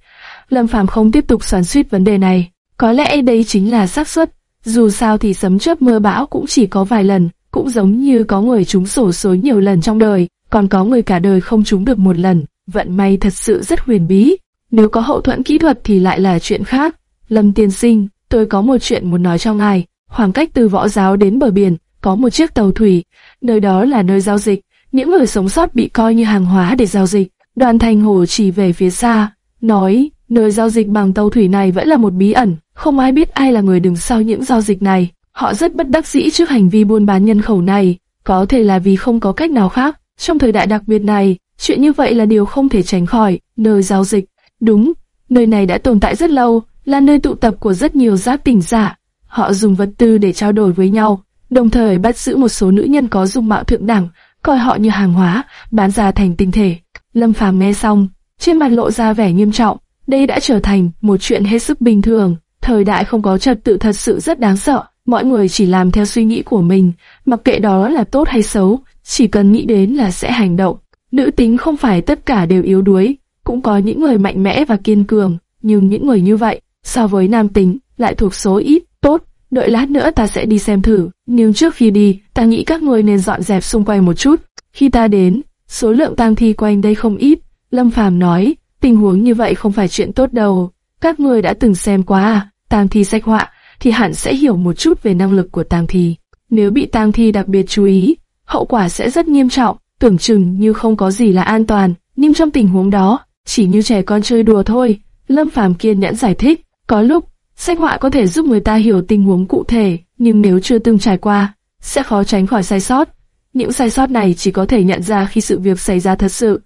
A: Lâm Phàm không tiếp tục xoắn suýt vấn đề này. Có lẽ đây chính là xác suất. Dù sao thì sấm chớp mưa bão cũng chỉ có vài lần, cũng giống như có người trúng sổ số nhiều lần trong đời, còn có người cả đời không trúng được một lần. Vận may thật sự rất huyền bí. Nếu có hậu thuẫn kỹ thuật thì lại là chuyện khác. Lâm tiên sinh, tôi có một chuyện muốn nói cho ngài. Khoảng cách từ võ giáo đến bờ biển, có một chiếc tàu thủy. Nơi đó là nơi giao dịch. Những người sống sót bị coi như hàng hóa để giao dịch. Đoàn thành hồ chỉ về phía xa, nói, nơi giao dịch bằng tàu thủy này vẫn là một bí ẩn. Không ai biết ai là người đứng sau những giao dịch này. Họ rất bất đắc dĩ trước hành vi buôn bán nhân khẩu này. Có thể là vì không có cách nào khác. Trong thời đại đặc biệt này, chuyện như vậy là điều không thể tránh khỏi. Nơi giao dịch, đúng, nơi này đã tồn tại rất lâu, là nơi tụ tập của rất nhiều giáp tỉnh giả. Họ dùng vật tư để trao đổi với nhau, đồng thời bắt giữ một số nữ nhân có dung mạo thượng đẳng, coi họ như hàng hóa, bán ra thành tinh thể. Lâm Phàm nghe xong, trên mặt lộ ra vẻ nghiêm trọng, đây đã trở thành một chuyện hết sức bình thường. Thời đại không có trật tự thật sự rất đáng sợ, mọi người chỉ làm theo suy nghĩ của mình, mặc kệ đó là tốt hay xấu, chỉ cần nghĩ đến là sẽ hành động. Nữ tính không phải tất cả đều yếu đuối, cũng có những người mạnh mẽ và kiên cường, nhưng những người như vậy, so với nam tính, lại thuộc số ít, tốt, đợi lát nữa ta sẽ đi xem thử, nhưng trước khi đi, ta nghĩ các người nên dọn dẹp xung quanh một chút. Khi ta đến, số lượng tang thi quanh đây không ít, Lâm Phàm nói, tình huống như vậy không phải chuyện tốt đâu. Các người đã từng xem qua tang thi sách họa, thì hẳn sẽ hiểu một chút về năng lực của tang thi. Nếu bị tang thi đặc biệt chú ý, hậu quả sẽ rất nghiêm trọng, tưởng chừng như không có gì là an toàn, nhưng trong tình huống đó, chỉ như trẻ con chơi đùa thôi. Lâm Phàm kiên nhẫn giải thích, có lúc, sách họa có thể giúp người ta hiểu tình huống cụ thể, nhưng nếu chưa từng trải qua, sẽ khó tránh khỏi sai sót. Những sai sót này chỉ có thể nhận ra khi sự việc xảy ra thật sự,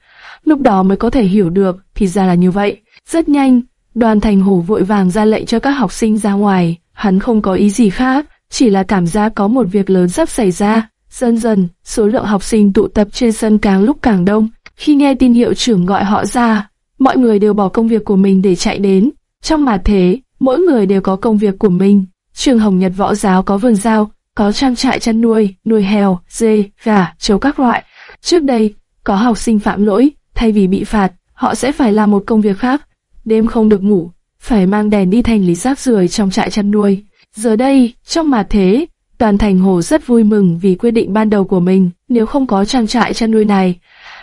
A: lúc đó mới có thể hiểu được, thì ra là như vậy. Rất nhanh, đoàn thành hổ vội vàng ra lệnh cho các học sinh ra ngoài, hắn không có ý gì khác, chỉ là cảm giác có một việc lớn sắp xảy ra. Dần dần, số lượng học sinh tụ tập trên sân càng lúc càng đông. Khi nghe tin hiệu trưởng gọi họ ra, mọi người đều bỏ công việc của mình để chạy đến. Trong mà thế, mỗi người đều có công việc của mình. Trường Hồng Nhật Võ Giáo có vườn rau, có trang trại chăn nuôi, nuôi heo, dê, gà, trâu các loại. Trước đây, có học sinh phạm lỗi, thay vì bị phạt, họ sẽ phải làm một công việc khác. Đêm không được ngủ, phải mang đèn đi thành lý rác rưởi trong trại chăn nuôi. Giờ đây, trong mà thế, Toàn Thành Hồ rất vui mừng vì quyết định ban đầu của mình, nếu không có trang trại chăn nuôi này,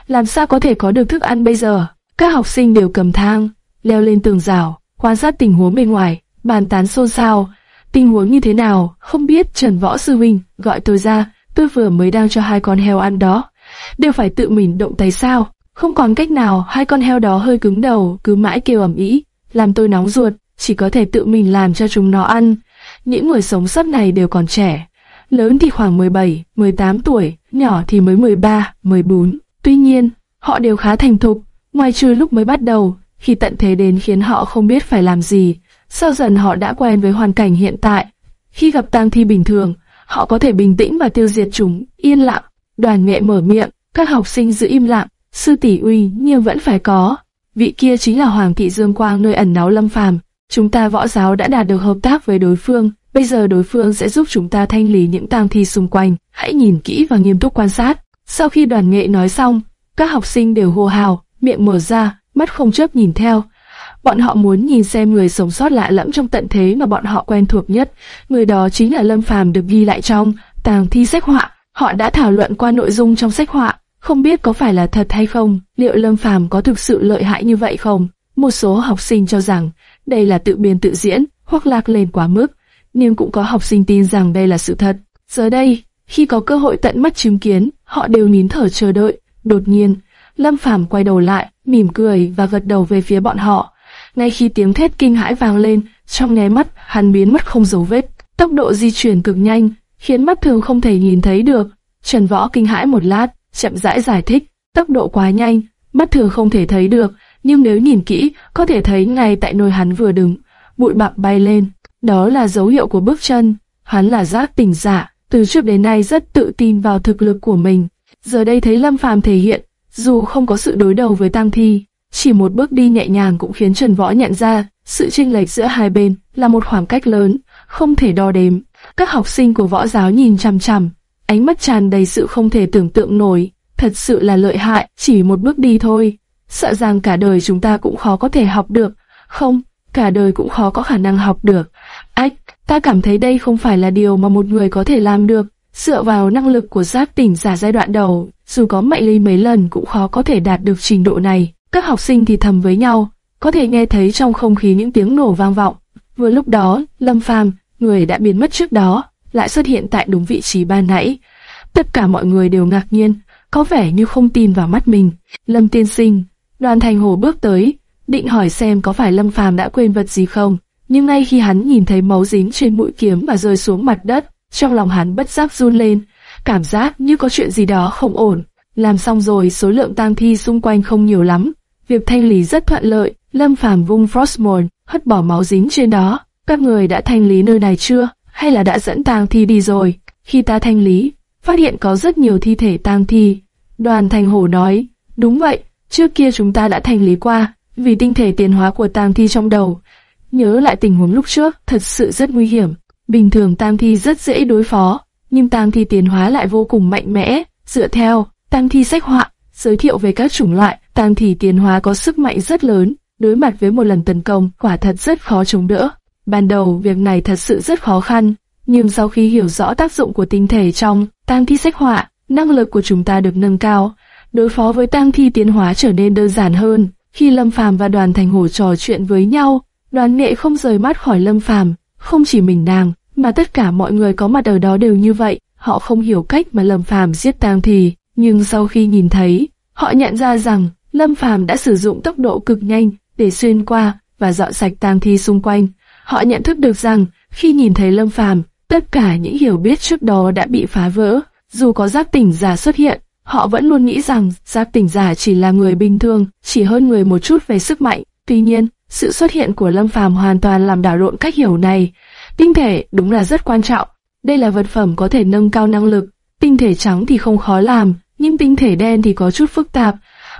A: làm sao có thể có được thức ăn bây giờ? Các học sinh đều cầm thang, leo lên tường rào, quan sát tình huống bên ngoài, bàn tán xôn xao. Tình huống như thế nào, không biết Trần Võ Sư Huynh gọi tôi ra, tôi vừa mới đang cho hai con heo ăn đó. Đều phải tự mình động tay sao? Không còn cách nào, hai con heo đó hơi cứng đầu, cứ mãi kêu ầm ĩ, làm tôi nóng ruột, chỉ có thể tự mình làm cho chúng nó ăn. Những người sống sót này đều còn trẻ, lớn thì khoảng 17, 18 tuổi, nhỏ thì mới 13, 14. Tuy nhiên, họ đều khá thành thục, ngoài trừ lúc mới bắt đầu, khi tận thế đến khiến họ không biết phải làm gì. Sau dần họ đã quen với hoàn cảnh hiện tại. Khi gặp tang thi bình thường, họ có thể bình tĩnh và tiêu diệt chúng, yên lặng. Đoàn nghệ mở miệng, các học sinh giữ im lặng, sư tỷ uy nhưng vẫn phải có. Vị kia chính là Hoàng thị Dương Quang nơi ẩn náu lâm phàm. Chúng ta võ giáo đã đạt được hợp tác với đối phương, bây giờ đối phương sẽ giúp chúng ta thanh lý những tang thi xung quanh. Hãy nhìn kỹ và nghiêm túc quan sát. Sau khi đoàn nghệ nói xong, các học sinh đều hô hào, miệng mở ra, mắt không chớp nhìn theo. Bọn họ muốn nhìn xem người sống sót lạ lẫm trong tận thế mà bọn họ quen thuộc nhất. Người đó chính là Lâm Phàm được ghi lại trong tàng thi sách họa. Họ đã thảo luận qua nội dung trong sách họa, không biết có phải là thật hay không, liệu Lâm Phàm có thực sự lợi hại như vậy không? Một số học sinh cho rằng đây là tự biên tự diễn hoặc lạc lên quá mức, nhưng cũng có học sinh tin rằng đây là sự thật. Giờ đây, khi có cơ hội tận mắt chứng kiến, họ đều nín thở chờ đợi. Đột nhiên, Lâm Phàm quay đầu lại, mỉm cười và gật đầu về phía bọn họ. Ngay khi tiếng thét kinh hãi vang lên, trong nháy mắt, hắn biến mất không dấu vết. Tốc độ di chuyển cực nhanh, khiến mắt thường không thể nhìn thấy được. Trần Võ kinh hãi một lát, chậm rãi giải thích, tốc độ quá nhanh, mắt thường không thể thấy được, nhưng nếu nhìn kỹ, có thể thấy ngay tại nơi hắn vừa đứng, bụi bặm bay lên. Đó là dấu hiệu của bước chân. Hắn là giác tỉnh giả, từ trước đến nay rất tự tin vào thực lực của mình. Giờ đây thấy Lâm Phàm thể hiện, dù không có sự đối đầu với Tam Thi, chỉ một bước đi nhẹ nhàng cũng khiến Trần Võ nhận ra sự chênh lệch giữa hai bên là một khoảng cách lớn, không thể đo đếm. Các học sinh của võ giáo nhìn chằm chằm, ánh mắt tràn đầy sự không thể tưởng tượng nổi, thật sự là lợi hại, chỉ một bước đi thôi. Sợ rằng cả đời chúng ta cũng khó có thể học được, không, cả đời cũng khó có khả năng học được. Ách, ta cảm thấy đây không phải là điều mà một người có thể làm được. Dựa vào năng lực của giác tỉnh giả giai đoạn đầu, dù có mạnh lên mấy lần cũng khó có thể đạt được trình độ này. Các học sinh thì thầm với nhau, có thể nghe thấy trong không khí những tiếng nổ vang vọng. Vừa lúc đó, Lâm Phàm, người đã biến mất trước đó, lại xuất hiện tại đúng vị trí ban nãy. Tất cả mọi người đều ngạc nhiên, có vẻ như không tin vào mắt mình. Lâm tiên sinh, đoàn thành hồ bước tới, định hỏi xem có phải Lâm Phàm đã quên vật gì không. Nhưng ngay khi hắn nhìn thấy máu dính trên mũi kiếm và rơi xuống mặt đất, trong lòng hắn bất giác run lên, cảm giác như có chuyện gì đó không ổn. Làm xong rồi số lượng tang thi xung quanh không nhiều lắm, việc thanh lý rất thuận lợi. Lâm Phàm vung Frostmourne, hất bỏ máu dính trên đó. Các người đã thanh lý nơi này chưa? Hay là đã dẫn tang thi đi rồi? Khi ta thanh lý, phát hiện có rất nhiều thi thể tang thi. Đoàn Thành Hổ nói, đúng vậy, trước kia chúng ta đã thành lý qua, vì tinh thể tiến hóa của tang thi trong đầu. Nhớ lại tình huống lúc trước, thật sự rất nguy hiểm. Bình thường tang thi rất dễ đối phó, nhưng tang thi tiến hóa lại vô cùng mạnh mẽ. Dựa theo tang thi sách họa, giới thiệu về các chủng loại, tang thi tiến hóa có sức mạnh rất lớn, đối mặt với một lần tấn công, quả thật rất khó chống đỡ. Ban đầu việc này thật sự rất khó khăn, Nhưng sau khi hiểu rõ tác dụng của tinh thể trong tang thi sách họa, năng lực của chúng ta được nâng cao, đối phó với tang thi tiến hóa trở nên đơn giản hơn. Khi Lâm Phàm và Đoàn Thành Hổ trò chuyện với nhau, Đoàn Nghệ không rời mắt khỏi Lâm Phàm, không chỉ mình nàng, mà tất cả mọi người có mặt ở đó đều như vậy. Họ không hiểu cách mà Lâm Phàm giết tang thi, nhưng sau khi nhìn thấy, họ nhận ra rằng Lâm Phàm đã sử dụng tốc độ cực nhanh để xuyên qua và dọn sạch tang thi xung quanh. Họ nhận thức được rằng khi nhìn thấy Lâm Phàm, tất cả những hiểu biết trước đó đã bị phá vỡ. Dù có giác tỉnh giả xuất hiện, họ vẫn luôn nghĩ rằng Giáp tỉnh giả chỉ là người bình thường, chỉ hơn người một chút về sức mạnh. Tuy nhiên, sự xuất hiện của Lâm Phàm hoàn toàn làm đảo lộn cách hiểu này. Tinh thể đúng là rất quan trọng. Đây là vật phẩm có thể nâng cao năng lực. Tinh thể trắng thì không khó làm, nhưng tinh thể đen thì có chút phức tạp.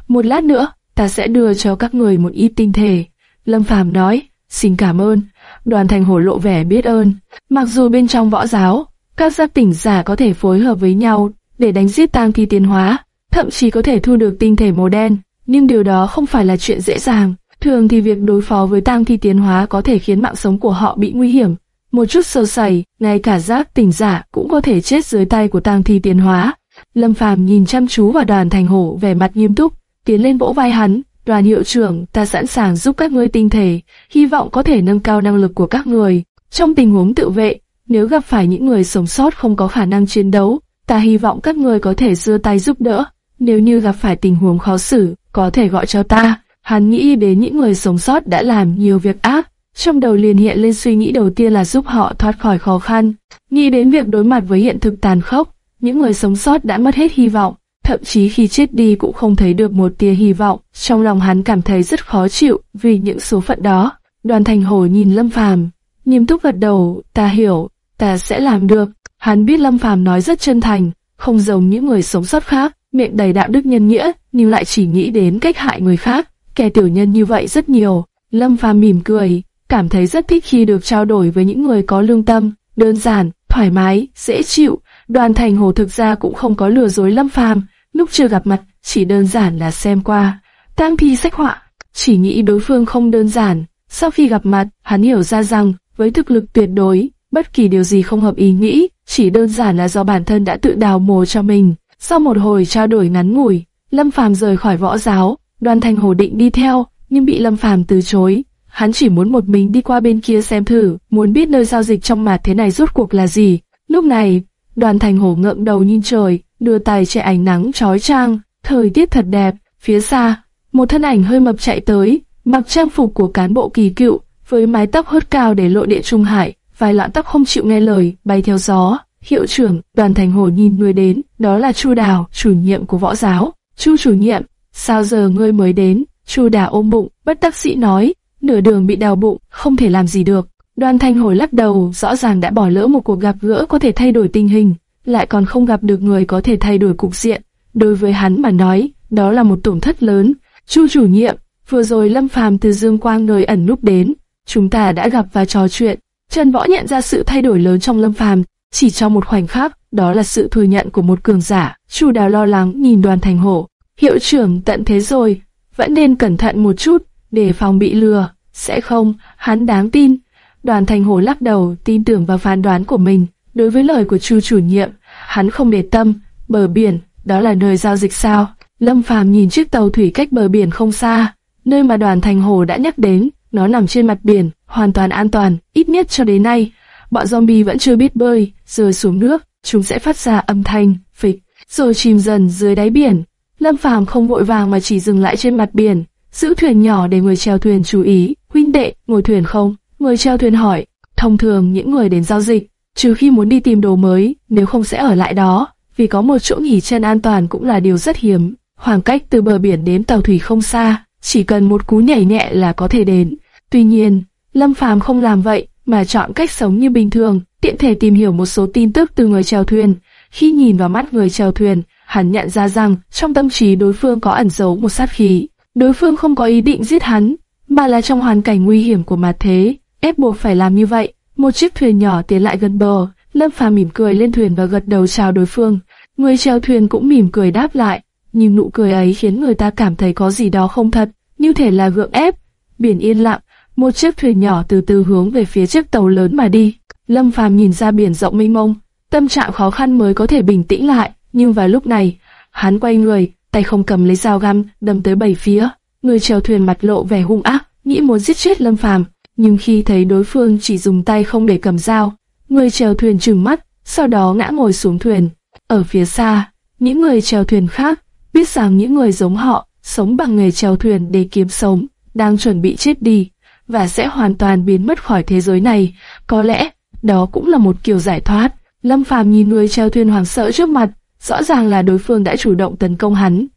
A: Một lát nữa, ta sẽ đưa cho các người một ít tinh thể. Lâm Phàm nói, xin cảm ơn. Đoàn thành hổ lộ vẻ biết ơn. Mặc dù bên trong võ giáo, các gia tỉnh giả có thể phối hợp với nhau để đánh giết tang thi tiến hóa, thậm chí có thể thu được tinh thể màu đen, nhưng điều đó không phải là chuyện dễ dàng. Thường thì việc đối phó với tang thi tiến hóa có thể khiến mạng sống của họ bị nguy hiểm. Một chút sơ sẩy, ngay cả giác tỉnh giả cũng có thể chết dưới tay của tang thi tiến hóa. Lâm Phàm nhìn chăm chú vào đoàn thành hổ vẻ mặt nghiêm túc, tiến lên vỗ vai hắn, đoàn hiệu trưởng, ta sẵn sàng giúp các ngươi tinh thể, hy vọng có thể nâng cao năng lực của các người. Trong tình huống tự vệ, nếu gặp phải những người sống sót không có khả năng chiến đấu, ta hy vọng các người có thể đưa tay giúp đỡ. Nếu như gặp phải tình huống khó xử, có thể gọi cho ta. Hắn nghĩ đến những người sống sót đã làm nhiều việc ác, trong đầu liền hiện lên suy nghĩ đầu tiên là giúp họ thoát khỏi khó khăn. Nghĩ đến việc đối mặt với hiện thực tàn khốc, những người sống sót đã mất hết hy vọng, thậm chí khi chết đi cũng không thấy được một tia hy vọng. Trong lòng hắn cảm thấy rất khó chịu vì những số phận đó. Đoàn Thành Hổ nhìn Lâm Phàm, nghiêm túc gật đầu, ta hiểu, ta sẽ làm được. Hắn biết Lâm Phàm nói rất chân thành, không giống những người sống sót khác, miệng đầy đạo đức nhân nghĩa, nhưng lại chỉ nghĩ đến cách hại người khác. Kẻ tiểu nhân như vậy rất nhiều. Lâm Phàm mỉm cười, cảm thấy rất thích khi được trao đổi với những người có lương tâm, đơn giản, thoải mái, dễ chịu. Đoàn Thành Hồ thực ra cũng không có lừa dối Lâm Phàm, lúc chưa gặp mặt, chỉ đơn giản là xem qua. Tang thi sách họa, chỉ nghĩ đối phương không đơn giản. Sau khi gặp mặt, hắn hiểu ra rằng, với thực lực tuyệt đối, bất kỳ điều gì không hợp ý nghĩ, chỉ đơn giản là do bản thân đã tự đào mồ cho mình. Sau một hồi trao đổi ngắn ngủi, Lâm Phàm rời khỏi võ giáo, Đoàn Thành Hồ định đi theo, nhưng bị Lâm Phàm từ chối. Hắn chỉ muốn một mình đi qua bên kia xem thử, muốn biết nơi giao dịch trong mặt thế này rốt cuộc là gì. Lúc này, Đoàn Thành hồ ngượng đầu nhìn trời, đưa tay che ánh nắng chói chang, thời tiết thật đẹp. Phía xa, một thân ảnh hơi mập chạy tới, mặc trang phục của cán bộ kỳ cựu, với mái tóc hớt cao để lộ địa trung hải, vài lọn tóc không chịu nghe lời, bay theo gió. Hiệu trưởng, Đoàn Thành hồ nhìn người đến, đó là Chu Đào, chủ nhiệm của võ giáo. Chu chủ nhiệm, sao giờ ngươi mới đến? Chu Đào ôm bụng, bất đắc sĩ nói, nửa đường bị đào bụng, không thể làm gì được. Đoàn Thanh hồi lắc đầu, rõ ràng đã bỏ lỡ một cuộc gặp gỡ có thể thay đổi tình hình, lại còn không gặp được người có thể thay đổi cục diện. Đối với hắn mà nói, đó là một tổn thất lớn. Chu chủ nhiệm, vừa rồi Lâm Phàm từ Dương Quang nơi ẩn núp đến, chúng ta đã gặp và trò chuyện. Trần Võ nhận ra sự thay đổi lớn trong Lâm Phàm, chỉ trong một khoảnh khắc, đó là sự thừa nhận của một cường giả. Chu Đào lo lắng nhìn Đoàn Thành Hổ, hiệu trưởng tận thế rồi, vẫn nên cẩn thận một chút, để phòng bị lừa. Sẽ không, hắn đáng tin. Đoàn Thành Hổ lắc đầu, tin tưởng vào phán đoán của mình. Đối với lời của Chu chủ nhiệm, hắn không để tâm. Bờ biển, đó là nơi giao dịch sao? Lâm Phàm nhìn chiếc tàu thủy cách bờ biển không xa, nơi mà Đoàn Thành Hổ đã nhắc đến. Nó nằm trên mặt biển, hoàn toàn an toàn, ít nhất cho đến nay. Bọn zombie vẫn chưa biết bơi, rơi xuống nước, chúng sẽ phát ra âm thanh, phịch, rồi chìm dần dưới đáy biển. Lâm Phàm không vội vàng mà chỉ dừng lại trên mặt biển, giữ thuyền nhỏ để người chèo thuyền chú ý. Huynh đệ, ngồi thuyền không? Người chèo thuyền hỏi. Thông thường những người đến giao dịch, trừ khi muốn đi tìm đồ mới, nếu không sẽ ở lại đó, vì có một chỗ nghỉ chân an toàn cũng là điều rất hiếm. Khoảng cách từ bờ biển đến tàu thủy không xa, chỉ cần một cú nhảy nhẹ là có thể đến. Tuy nhiên, Lâm Phàm không làm vậy, mà chọn cách sống như bình thường, tiện thể tìm hiểu một số tin tức từ người chèo thuyền. Khi nhìn vào mắt người chèo thuyền, hắn nhận ra rằng trong tâm trí đối phương có ẩn giấu một sát khí. Đối phương không có ý định giết hắn, mà là trong hoàn cảnh nguy hiểm của mặt thế, ép buộc phải làm như vậy. Một chiếc thuyền nhỏ tiến lại gần bờ, Lâm Phàm mỉm cười lên thuyền và gật đầu chào đối phương. Người chèo thuyền cũng mỉm cười đáp lại, nhưng nụ cười ấy khiến người ta cảm thấy có gì đó không thật, như thể là gượng ép. Biển yên lặng, một chiếc thuyền nhỏ từ từ hướng về phía chiếc tàu lớn mà đi. Lâm Phàm nhìn ra biển rộng mênh mông, tâm trạng khó khăn mới có thể bình tĩnh lại, nhưng vào lúc này, hắn quay người, tay không cầm lấy dao găm, đâm tới bảy phía. Người chèo thuyền mặt lộ vẻ hung ác, nghĩ muốn giết chết Lâm Phàm, nhưng khi thấy đối phương chỉ dùng tay không để cầm dao, người chèo thuyền trừng mắt, sau đó ngã ngồi xuống thuyền. Ở phía xa, những người chèo thuyền khác biết rằng những người giống họ sống bằng nghề chèo thuyền để kiếm sống, đang chuẩn bị chết đi và sẽ hoàn toàn biến mất khỏi thế giới này. Có lẽ đó cũng là một kiểu giải thoát. Lâm Phàm nhìn người treo thuyền hoảng sợ trước mặt, rõ ràng là đối phương đã chủ động tấn công hắn,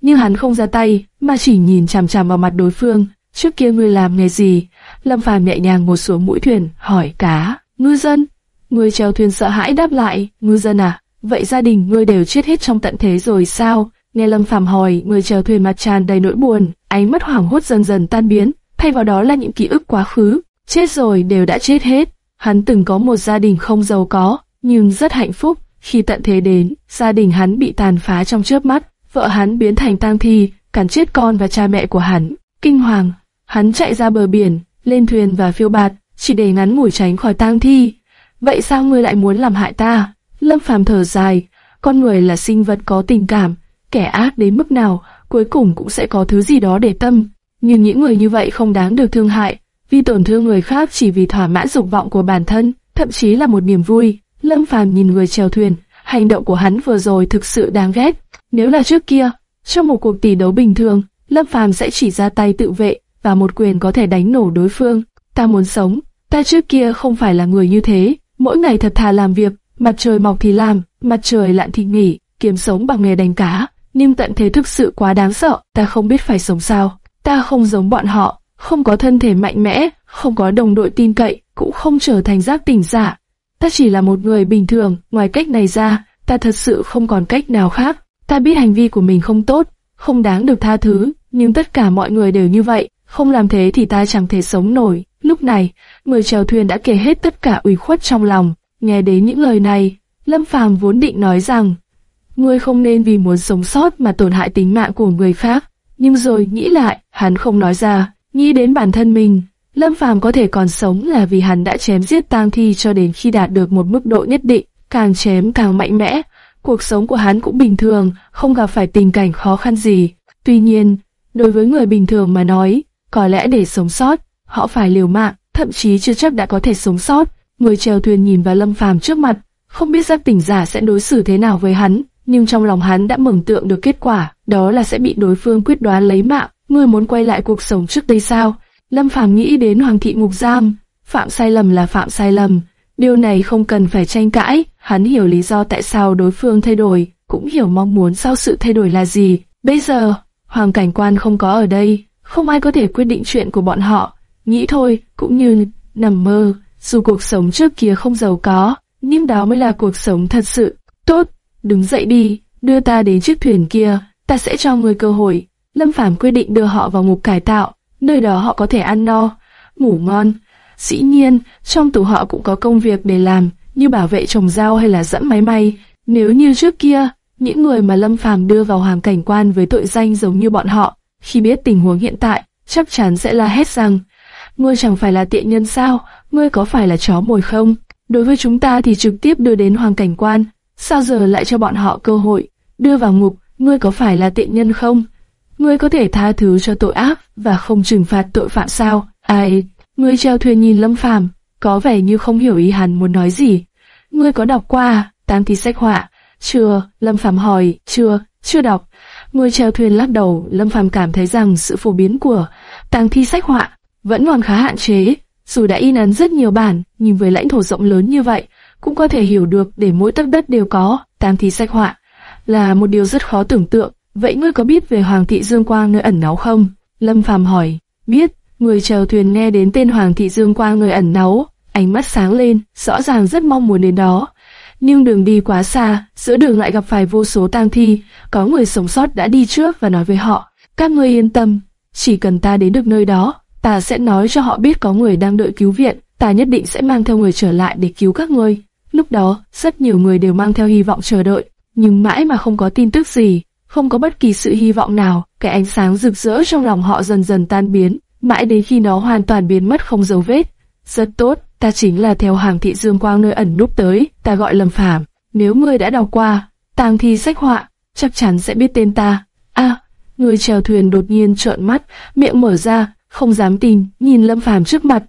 A: nhưng hắn không ra tay, mà chỉ nhìn chằm chằm vào mặt đối phương. Trước kia ngươi làm nghề gì? Lâm Phàm nhẹ nhàng ngồi xuống mũi thuyền, hỏi cá, ngư dân. Người treo thuyền sợ hãi đáp lại, ngư dân à? Vậy gia đình ngươi đều chết hết trong tận thế rồi sao? Nghe Lâm Phàm hỏi, người chèo thuyền mặt tràn đầy nỗi buồn, ánh mắt hoảng hốt dần dần tan biến, thay vào đó là những ký ức quá khứ. Chết rồi đều đã chết hết. Hắn từng có một gia đình không giàu có, nhưng rất hạnh phúc. Khi tận thế đến, gia đình hắn bị tàn phá trong chớp mắt, vợ hắn biến thành tang thi, cắn chết con và cha mẹ của hắn. Kinh hoàng, hắn chạy ra bờ biển, lên thuyền và phiêu bạt, chỉ để ngắn ngủi tránh khỏi tang thi. Vậy sao ngươi lại muốn làm hại ta? Lâm Phàm thở dài, con người là sinh vật có tình cảm, kẻ ác đến mức nào, cuối cùng cũng sẽ có thứ gì đó để tâm. Nhưng những người như vậy không đáng được thương hại, vì tổn thương người khác chỉ vì thỏa mãn dục vọng của bản thân, thậm chí là một niềm vui. Lâm Phàm nhìn người chèo thuyền, hành động của hắn vừa rồi thực sự đáng ghét. Nếu là trước kia, trong một cuộc tỷ đấu bình thường, Lâm Phàm sẽ chỉ ra tay tự vệ và một quyền có thể đánh nổ đối phương. Ta muốn sống, ta trước kia không phải là người như thế, mỗi ngày thật thà làm việc, mặt trời mọc thì làm, mặt trời lặn thì nghỉ, kiếm sống bằng nghề đánh cá. Nhưng tận thế thực sự quá đáng sợ, ta không biết phải sống sao. Ta không giống bọn họ, không có thân thể mạnh mẽ, không có đồng đội tin cậy, cũng không trở thành giác tỉnh giả. Ta chỉ là một người bình thường, ngoài cách này ra, ta thật sự không còn cách nào khác. Ta biết hành vi của mình không tốt, không đáng được tha thứ, nhưng tất cả mọi người đều như vậy, không làm thế thì ta chẳng thể sống nổi. Lúc này, người chèo thuyền đã kể hết tất cả ủy khuất trong lòng. Nghe đến những lời này, Lâm Phàm vốn định nói rằng, ngươi không nên vì muốn sống sót mà tổn hại tính mạng của người khác. Nhưng rồi nghĩ lại, hắn không nói ra, nghĩ đến bản thân mình. Lâm Phàm có thể còn sống là vì hắn đã chém giết tang thi cho đến khi đạt được một mức độ nhất định, càng chém càng mạnh mẽ. Cuộc sống của hắn cũng bình thường, không gặp phải tình cảnh khó khăn gì. Tuy nhiên, đối với người bình thường mà nói, có lẽ để sống sót, họ phải liều mạng, thậm chí chưa chắc đã có thể sống sót. Người chèo thuyền nhìn vào Lâm Phàm trước mặt, không biết giác tỉnh giả sẽ đối xử thế nào với hắn, nhưng trong lòng hắn đã mường tượng được kết quả, đó là sẽ bị đối phương quyết đoán lấy mạng. ngươi muốn quay lại cuộc sống trước đây sao? Lâm Phàm nghĩ đến Hoàng thị ngục giam, phạm sai lầm là phạm sai lầm, điều này không cần phải tranh cãi. Hắn hiểu lý do tại sao đối phương thay đổi, cũng hiểu mong muốn sau sự thay đổi là gì. Bây giờ, Hoàng cảnh quan không có ở đây, không ai có thể quyết định chuyện của bọn họ. Nghĩ thôi, cũng như nằm mơ. Dù cuộc sống trước kia không giàu có, nhưng đó mới là cuộc sống thật sự. Tốt, đứng dậy đi, đưa ta đến chiếc thuyền kia, ta sẽ cho người cơ hội. Lâm Phàm quyết định đưa họ vào ngục cải tạo, nơi đó họ có thể ăn no, ngủ ngon. Dĩ nhiên, trong tù họ cũng có công việc để làm, như bảo vệ trồng rau hay là dẫn máy may. Nếu như trước kia, những người mà Lâm Phàm đưa vào hoàng cảnh quan với tội danh giống như bọn họ, khi biết tình huống hiện tại, chắc chắn sẽ la hét rằng ngươi chẳng phải là tiện nhân sao, ngươi có phải là chó mồi không? Đối với chúng ta thì trực tiếp đưa đến hoàng cảnh quan, sao giờ lại cho bọn họ cơ hội, đưa vào ngục, ngươi có phải là tiện nhân không? Ngươi có thể tha thứ cho tội ác và không trừng phạt tội phạm sao? Ai? Ngươi treo thuyền nhìn Lâm Phàm, có vẻ như không hiểu ý hắn muốn nói gì. Ngươi có đọc qua tám thi sách họa? Chưa, Lâm Phàm hỏi, chưa, chưa đọc. Ngươi treo thuyền lắc đầu, Lâm Phàm cảm thấy rằng sự phổ biến của tàng thi sách họa vẫn còn khá hạn chế. Dù đã in ấn rất nhiều bản, nhưng với lãnh thổ rộng lớn như vậy, cũng có thể hiểu được để mỗi tấc đất đều có tam thi sách họa là một điều rất khó tưởng tượng. Vậy ngươi có biết về Hoàng thị Dương Quang nơi ẩn náu không? Lâm Phàm hỏi. Biết. Người chèo thuyền nghe đến tên Hoàng thị Dương Quang nơi ẩn náu, ánh mắt sáng lên, rõ ràng rất mong muốn đến đó. Nhưng đường đi quá xa, giữa đường lại gặp phải vô số tang thi, có người sống sót đã đi trước và nói với họ, các ngươi yên tâm, chỉ cần ta đến được nơi đó, ta sẽ nói cho họ biết có người đang đợi cứu viện, ta nhất định sẽ mang theo người trở lại để cứu các ngươi. Lúc đó, rất nhiều người đều mang theo hy vọng chờ đợi, nhưng mãi mà không có tin tức gì, không có bất kỳ sự hy vọng nào, cái ánh sáng rực rỡ trong lòng họ dần dần tan biến, mãi đến khi nó hoàn toàn biến mất không dấu vết. Rất tốt, ta chính là theo hàng thị dương quang nơi ẩn núp tới, ta gọi Lâm Phàm. Nếu ngươi đã đọc qua tàng thi sách họa, chắc chắn sẽ biết tên ta. A, người chèo thuyền đột nhiên trợn mắt, miệng mở ra, không dám tin, nhìn Lâm Phàm trước mặt.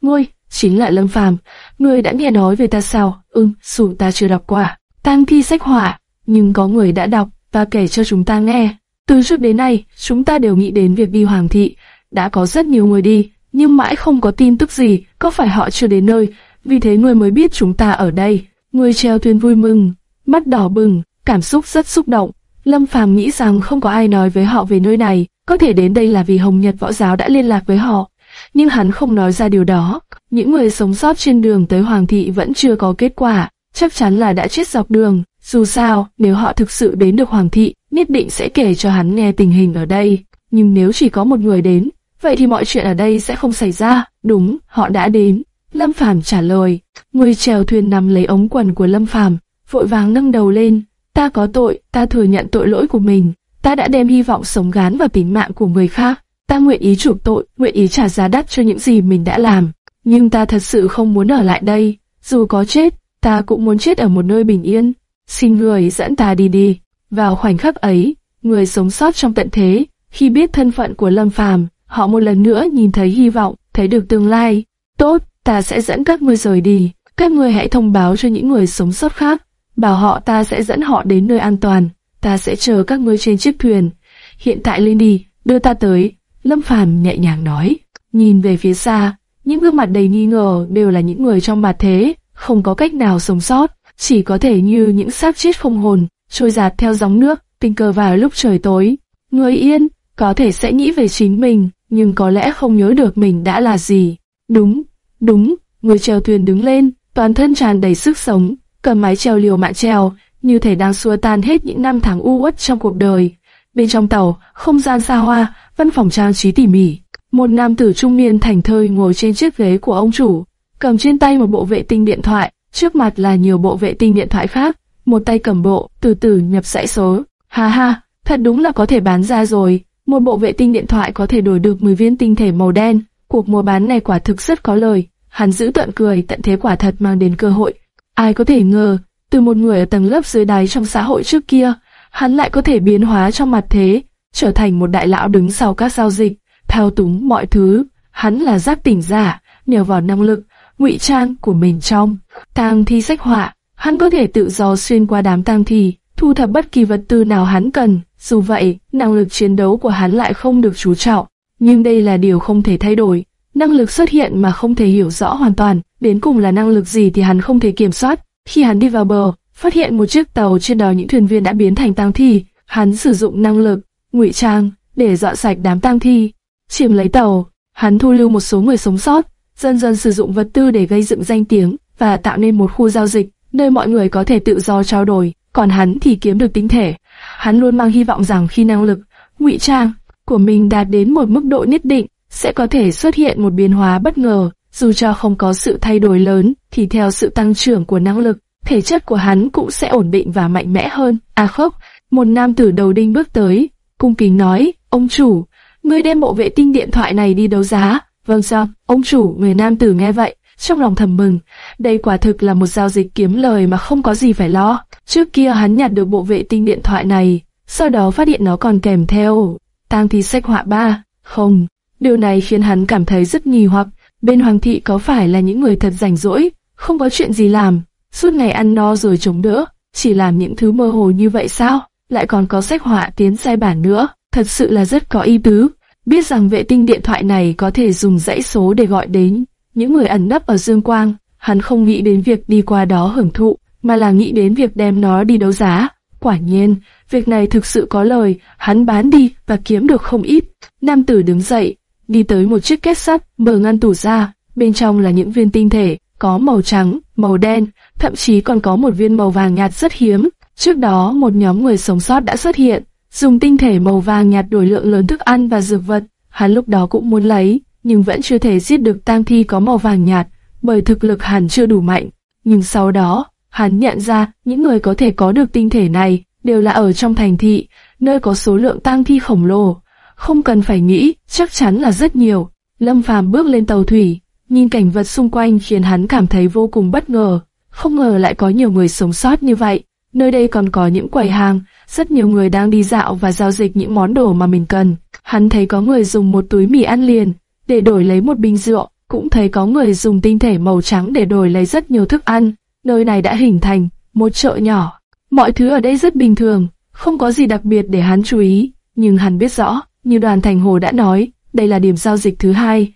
A: Ngươi, chính là Lâm Phàm, ngươi đã nghe nói về ta sao? Ừm, dù ta chưa đọc qua. Tang thi sách họa, nhưng có người đã đọc và kể cho chúng ta nghe. Từ trước đến nay, chúng ta đều nghĩ đến việc đi Hoàng thị, đã có rất nhiều người đi, nhưng mãi không có tin tức gì, có phải họ chưa đến nơi, vì thế người mới biết chúng ta ở đây. Người treo thuyền vui mừng, mắt đỏ bừng, cảm xúc rất xúc động. Lâm Phàm nghĩ rằng không có ai nói với họ về nơi này, có thể đến đây là vì Hồng Nhật Võ Giáo đã liên lạc với họ. Nhưng hắn không nói ra điều đó. Những người sống sót trên đường tới Hoàng thị vẫn chưa có kết quả, chắc chắn là đã chết dọc đường. Dù sao, nếu họ thực sự đến được Hoàng thị, nhất định sẽ kể cho hắn nghe tình hình ở đây. Nhưng nếu chỉ có một người đến, vậy thì mọi chuyện ở đây sẽ không xảy ra. Đúng, họ đã đến. Lâm Phàm trả lời. Người chèo thuyền nằm lấy ống quần của Lâm Phàm, vội vàng nâng đầu lên. Ta có tội, ta thừa nhận tội lỗi của mình. Ta đã đem hy vọng sống gán vào tính mạng của người khác. Ta nguyện ý chuộc tội, nguyện ý trả giá đắt cho những gì mình đã làm. Nhưng ta thật sự không muốn ở lại đây. Dù có chết, ta cũng muốn chết ở một nơi bình yên. Xin người dẫn ta đi đi. Vào khoảnh khắc ấy, người sống sót trong tận thế, khi biết thân phận của Lâm Phàm, họ một lần nữa nhìn thấy hy vọng, thấy được tương lai. Tốt, ta sẽ dẫn các ngươi rời đi. Các ngươi hãy thông báo cho những người sống sót khác, bảo họ ta sẽ dẫn họ đến nơi an toàn. Ta sẽ chờ các ngươi trên chiếc thuyền. Hiện tại lên đi, đưa ta tới. Lâm Phàm nhẹ nhàng nói. Nhìn về phía xa, những gương mặt đầy nghi ngờ đều là những người trong mặt thế, không có cách nào sống sót, chỉ có thể như những xác chết không hồn, trôi giạt theo dòng nước, tình cờ vào lúc trời tối. Người yên, có thể sẽ nghĩ về chính mình, nhưng có lẽ không nhớ được mình đã là gì. Đúng, đúng, người chèo thuyền đứng lên, toàn thân tràn đầy sức sống, cầm mái treo liều mạng treo, như thể đang xua tan hết những năm tháng u uất trong cuộc đời. Bên trong tàu, không gian xa hoa, văn phòng trang trí tỉ mỉ. Một nam tử trung niên thành thơi ngồi trên chiếc ghế của ông chủ, cầm trên tay một bộ vệ tinh điện thoại, trước mặt là nhiều bộ vệ tinh điện thoại khác, một tay cầm bộ, từ từ nhập dãy số. Ha ha, thật đúng là có thể bán ra rồi. Một bộ vệ tinh điện thoại có thể đổi được 10 viên tinh thể màu đen. Cuộc mua bán này quả thực rất có lời. Hắn giữ tận cười, tận thế quả thật mang đến cơ hội. Ai có thể ngờ, từ một người ở tầng lớp dưới đáy trong xã hội trước kia, hắn lại có thể biến hóa trong mặt thế, trở thành một đại lão đứng sau các giao dịch, thao túng mọi thứ. Hắn là giác tỉnh giả, nhờ vào năng lực, ngụy trang của mình trong tang thi sách họa, hắn có thể tự do xuyên qua đám tang thi, thu thập bất kỳ vật tư nào hắn cần. Dù vậy, năng lực chiến đấu của hắn lại không được chú trọng. Nhưng đây là điều không thể thay đổi. Năng lực xuất hiện mà không thể hiểu rõ hoàn toàn, đến cùng là năng lực gì thì hắn không thể kiểm soát. Khi hắn đi vào bờ, phát hiện một chiếc tàu trên đó những thuyền viên đã biến thành tang thi, hắn sử dụng năng lực ngụy trang để dọn sạch đám tang thi, chiếm lấy tàu. Hắn thu lưu một số người sống sót, dần dần sử dụng vật tư để gây dựng danh tiếng và tạo nên một khu giao dịch nơi mọi người có thể tự do trao đổi, còn hắn thì kiếm được tinh thể. Hắn luôn mang hy vọng rằng khi năng lực ngụy trang của mình đạt đến một mức độ nhất định, sẽ có thể xuất hiện một biến hóa bất ngờ, dù cho không có sự thay đổi lớn, thì theo sự tăng trưởng của năng lực, thể chất của hắn cũng sẽ ổn định và mạnh mẽ hơn. A à khốc, một nam tử đầu đinh bước tới, cung kính nói, ông chủ, ngươi đem bộ vệ tinh điện thoại này đi đấu giá. Vâng sao, ông chủ, người nam tử nghe vậy, trong lòng thầm mừng, đây quả thực là một giao dịch kiếm lời mà không có gì phải lo. Trước kia hắn nhặt được bộ vệ tinh điện thoại này, sau đó phát hiện nó còn kèm theo tang thi sách họa ba. Không, điều này khiến hắn cảm thấy rất nghi hoặc, bên hoàng thị có phải là những người thật rảnh rỗi, không có chuyện gì làm, suốt ngày ăn no rồi chống đỡ, chỉ làm những thứ mơ hồ như vậy sao? Lại còn có sách họa tiến sai bản nữa, thật sự là rất có ý tứ. Biết rằng vệ tinh điện thoại này có thể dùng dãy số để gọi đến những người ẩn nấp ở dương quang, hắn không nghĩ đến việc đi qua đó hưởng thụ, mà là nghĩ đến việc đem nó đi đấu giá. Quả nhiên, việc này thực sự có lời, hắn bán đi và kiếm được không ít. Nam tử đứng dậy, đi tới một chiếc két sắt, mở ngăn tủ ra, bên trong là những viên tinh thể, có màu trắng, màu đen, thậm chí còn có một viên màu vàng nhạt rất hiếm. Trước đó, một nhóm người sống sót đã xuất hiện, dùng tinh thể màu vàng nhạt đổi lượng lớn thức ăn và dược vật. Hắn lúc đó cũng muốn lấy, nhưng vẫn chưa thể giết được tang thi có màu vàng nhạt, bởi thực lực hắn chưa đủ mạnh. Nhưng sau đó, hắn nhận ra những người có thể có được tinh thể này đều là ở trong thành thị, nơi có số lượng tang thi khổng lồ. Không cần phải nghĩ, chắc chắn là rất nhiều. Lâm Phàm bước lên tàu thủy, Nhìn cảnh vật xung quanh khiến hắn cảm thấy vô cùng bất ngờ, không ngờ lại có nhiều người sống sót như vậy. Nơi đây còn có những quầy hàng, rất nhiều người đang đi dạo và giao dịch những món đồ mà mình cần. Hắn thấy có người dùng một túi mì ăn liền để đổi lấy một bình rượu, cũng thấy có người dùng tinh thể màu trắng để đổi lấy rất nhiều thức ăn. Nơi này đã hình thành một chợ nhỏ. Mọi thứ ở đây rất bình thường, không có gì đặc biệt để hắn chú ý, nhưng hắn biết rõ, như đoàn thành hồ đã nói, đây là điểm giao dịch thứ hai.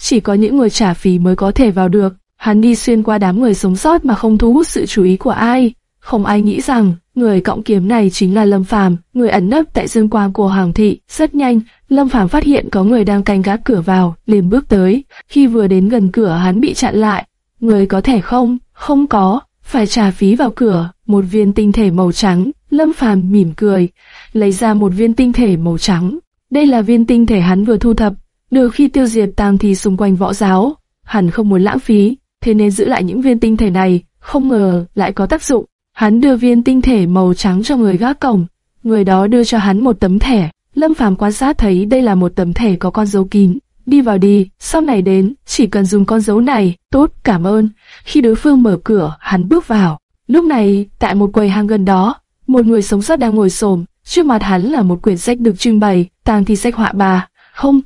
A: Chỉ có những người trả phí mới có thể vào được. Hắn đi xuyên qua đám người sống sót mà không thu hút sự chú ý của ai. Không ai nghĩ rằng người cọng kiếm này chính là Lâm Phàm, người ẩn nấp tại dương quang của Hoàng thị. Rất nhanh, Lâm Phàm phát hiện có người đang canh gác cửa vào, liền bước tới. Khi vừa đến gần cửa hắn bị chặn lại. Người có thể không? Không có, phải trả phí vào cửa. Một viên tinh thể màu trắng. Lâm Phàm mỉm cười, lấy ra một viên tinh thể màu trắng. Đây là viên tinh thể hắn vừa thu thập, Đôi khi tiêu diệt tang thi xung quanh võ giáo. Hắn không muốn lãng phí, thế nên giữ lại những viên tinh thể này, không ngờ lại có tác dụng. Hắn đưa viên tinh thể màu trắng cho người gác cổng, người đó đưa cho hắn một tấm thẻ. Lâm Phàm quan sát thấy đây là một tấm thẻ có con dấu kín. Đi vào đi, sau này đến, chỉ cần dùng con dấu này, tốt, cảm ơn. Khi đối phương mở cửa, hắn bước vào. Lúc này, tại một quầy hàng gần đó, một người sống sót đang ngồi xổm, trước mặt hắn là một quyển sách được trưng bày, tàng thi sách họa bà. Không,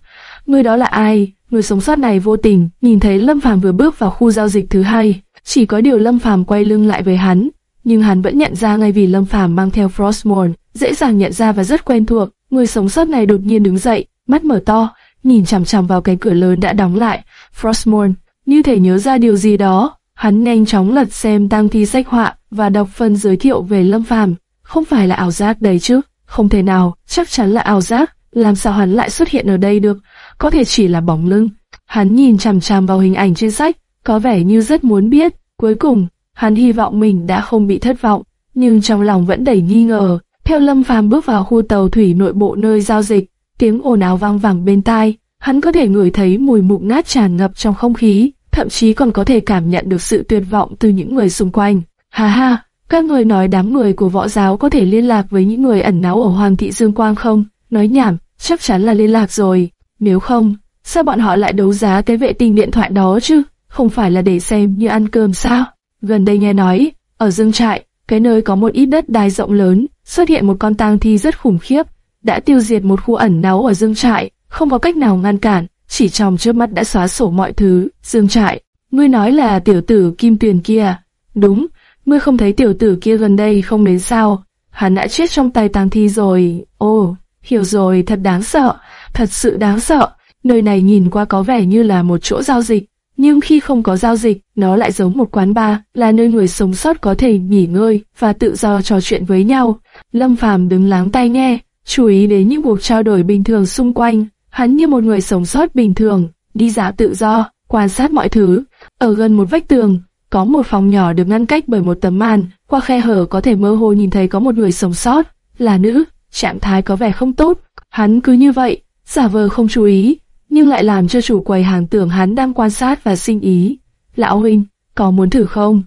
A: người đó là ai? Người sống sót này vô tình nhìn thấy Lâm Phàm vừa bước vào khu giao dịch thứ hai, chỉ có điều Lâm Phàm quay lưng lại với hắn, nhưng hắn vẫn nhận ra ngay vì Lâm Phàm mang theo Frostmourne, dễ dàng nhận ra và rất quen thuộc. Người sống sót này đột nhiên đứng dậy, mắt mở to, nhìn chằm chằm vào cánh cửa lớn đã đóng lại. Frostmourne, như thể nhớ ra điều gì đó, hắn nhanh chóng lật xem tang thi sách họa và đọc phần giới thiệu về Lâm Phàm. Không phải là ảo giác đấy chứ? Không thể nào, chắc chắn là ảo giác. Làm sao hắn lại xuất hiện ở đây được? Có thể chỉ là bóng lưng. Hắn nhìn chằm chằm vào hình ảnh trên sách, có vẻ như rất muốn biết. Cuối cùng, hắn hy vọng mình đã không bị thất vọng, nhưng trong lòng vẫn đầy nghi ngờ. Theo Lâm Phàm bước vào khu tàu thủy nội bộ nơi giao dịch, tiếng ồn ào vang vẳng bên tai, hắn có thể ngửi thấy mùi mục nát tràn ngập trong không khí, thậm chí còn có thể cảm nhận được sự tuyệt vọng từ những người xung quanh. Ha ha, các người nói đám người của võ giáo có thể liên lạc với những người ẩn náu ở Hoàng thị Dương Quang không? Nói nhảm, chắc chắn là liên lạc rồi. Nếu không, sao bọn họ lại đấu giá cái vệ tinh điện thoại đó chứ? Không phải là để xem như ăn cơm sao? Gần đây nghe nói, ở Dương Trại, cái nơi có một ít đất đai rộng lớn, xuất hiện một con tang thi rất khủng khiếp, đã tiêu diệt một khu ẩn náu ở Dương Trại, không có cách nào ngăn cản, chỉ trong trước mắt đã xóa sổ mọi thứ. Dương Trại, ngươi nói là tiểu tử Kim Tuyền kia, đúng, ngươi không thấy tiểu tử kia gần đây không đến sao? Hắn đã chết trong tay tang thi rồi. Ồ, hiểu rồi, thật đáng sợ, thật sự đáng sợ. Nơi này nhìn qua có vẻ như là một chỗ giao dịch, nhưng khi không có giao dịch, nó lại giống một quán bar, là nơi người sống sót có thể nghỉ ngơi và tự do trò chuyện với nhau. Lâm Phàm đứng lắng tai nghe, chú ý đến những cuộc trao đổi bình thường xung quanh. Hắn như một người sống sót bình thường, đi dạo tự do, quan sát mọi thứ. Ở gần một vách tường, có một phòng nhỏ được ngăn cách bởi một tấm màn, qua khe hở có thể mơ hồ nhìn thấy có một người sống sót, là nữ, trạng thái có vẻ không tốt. Hắn cứ như vậy, giả vờ không chú ý, nhưng lại làm cho chủ quầy hàng tưởng hắn đang quan sát và sinh ý. Lão huynh, có muốn thử không?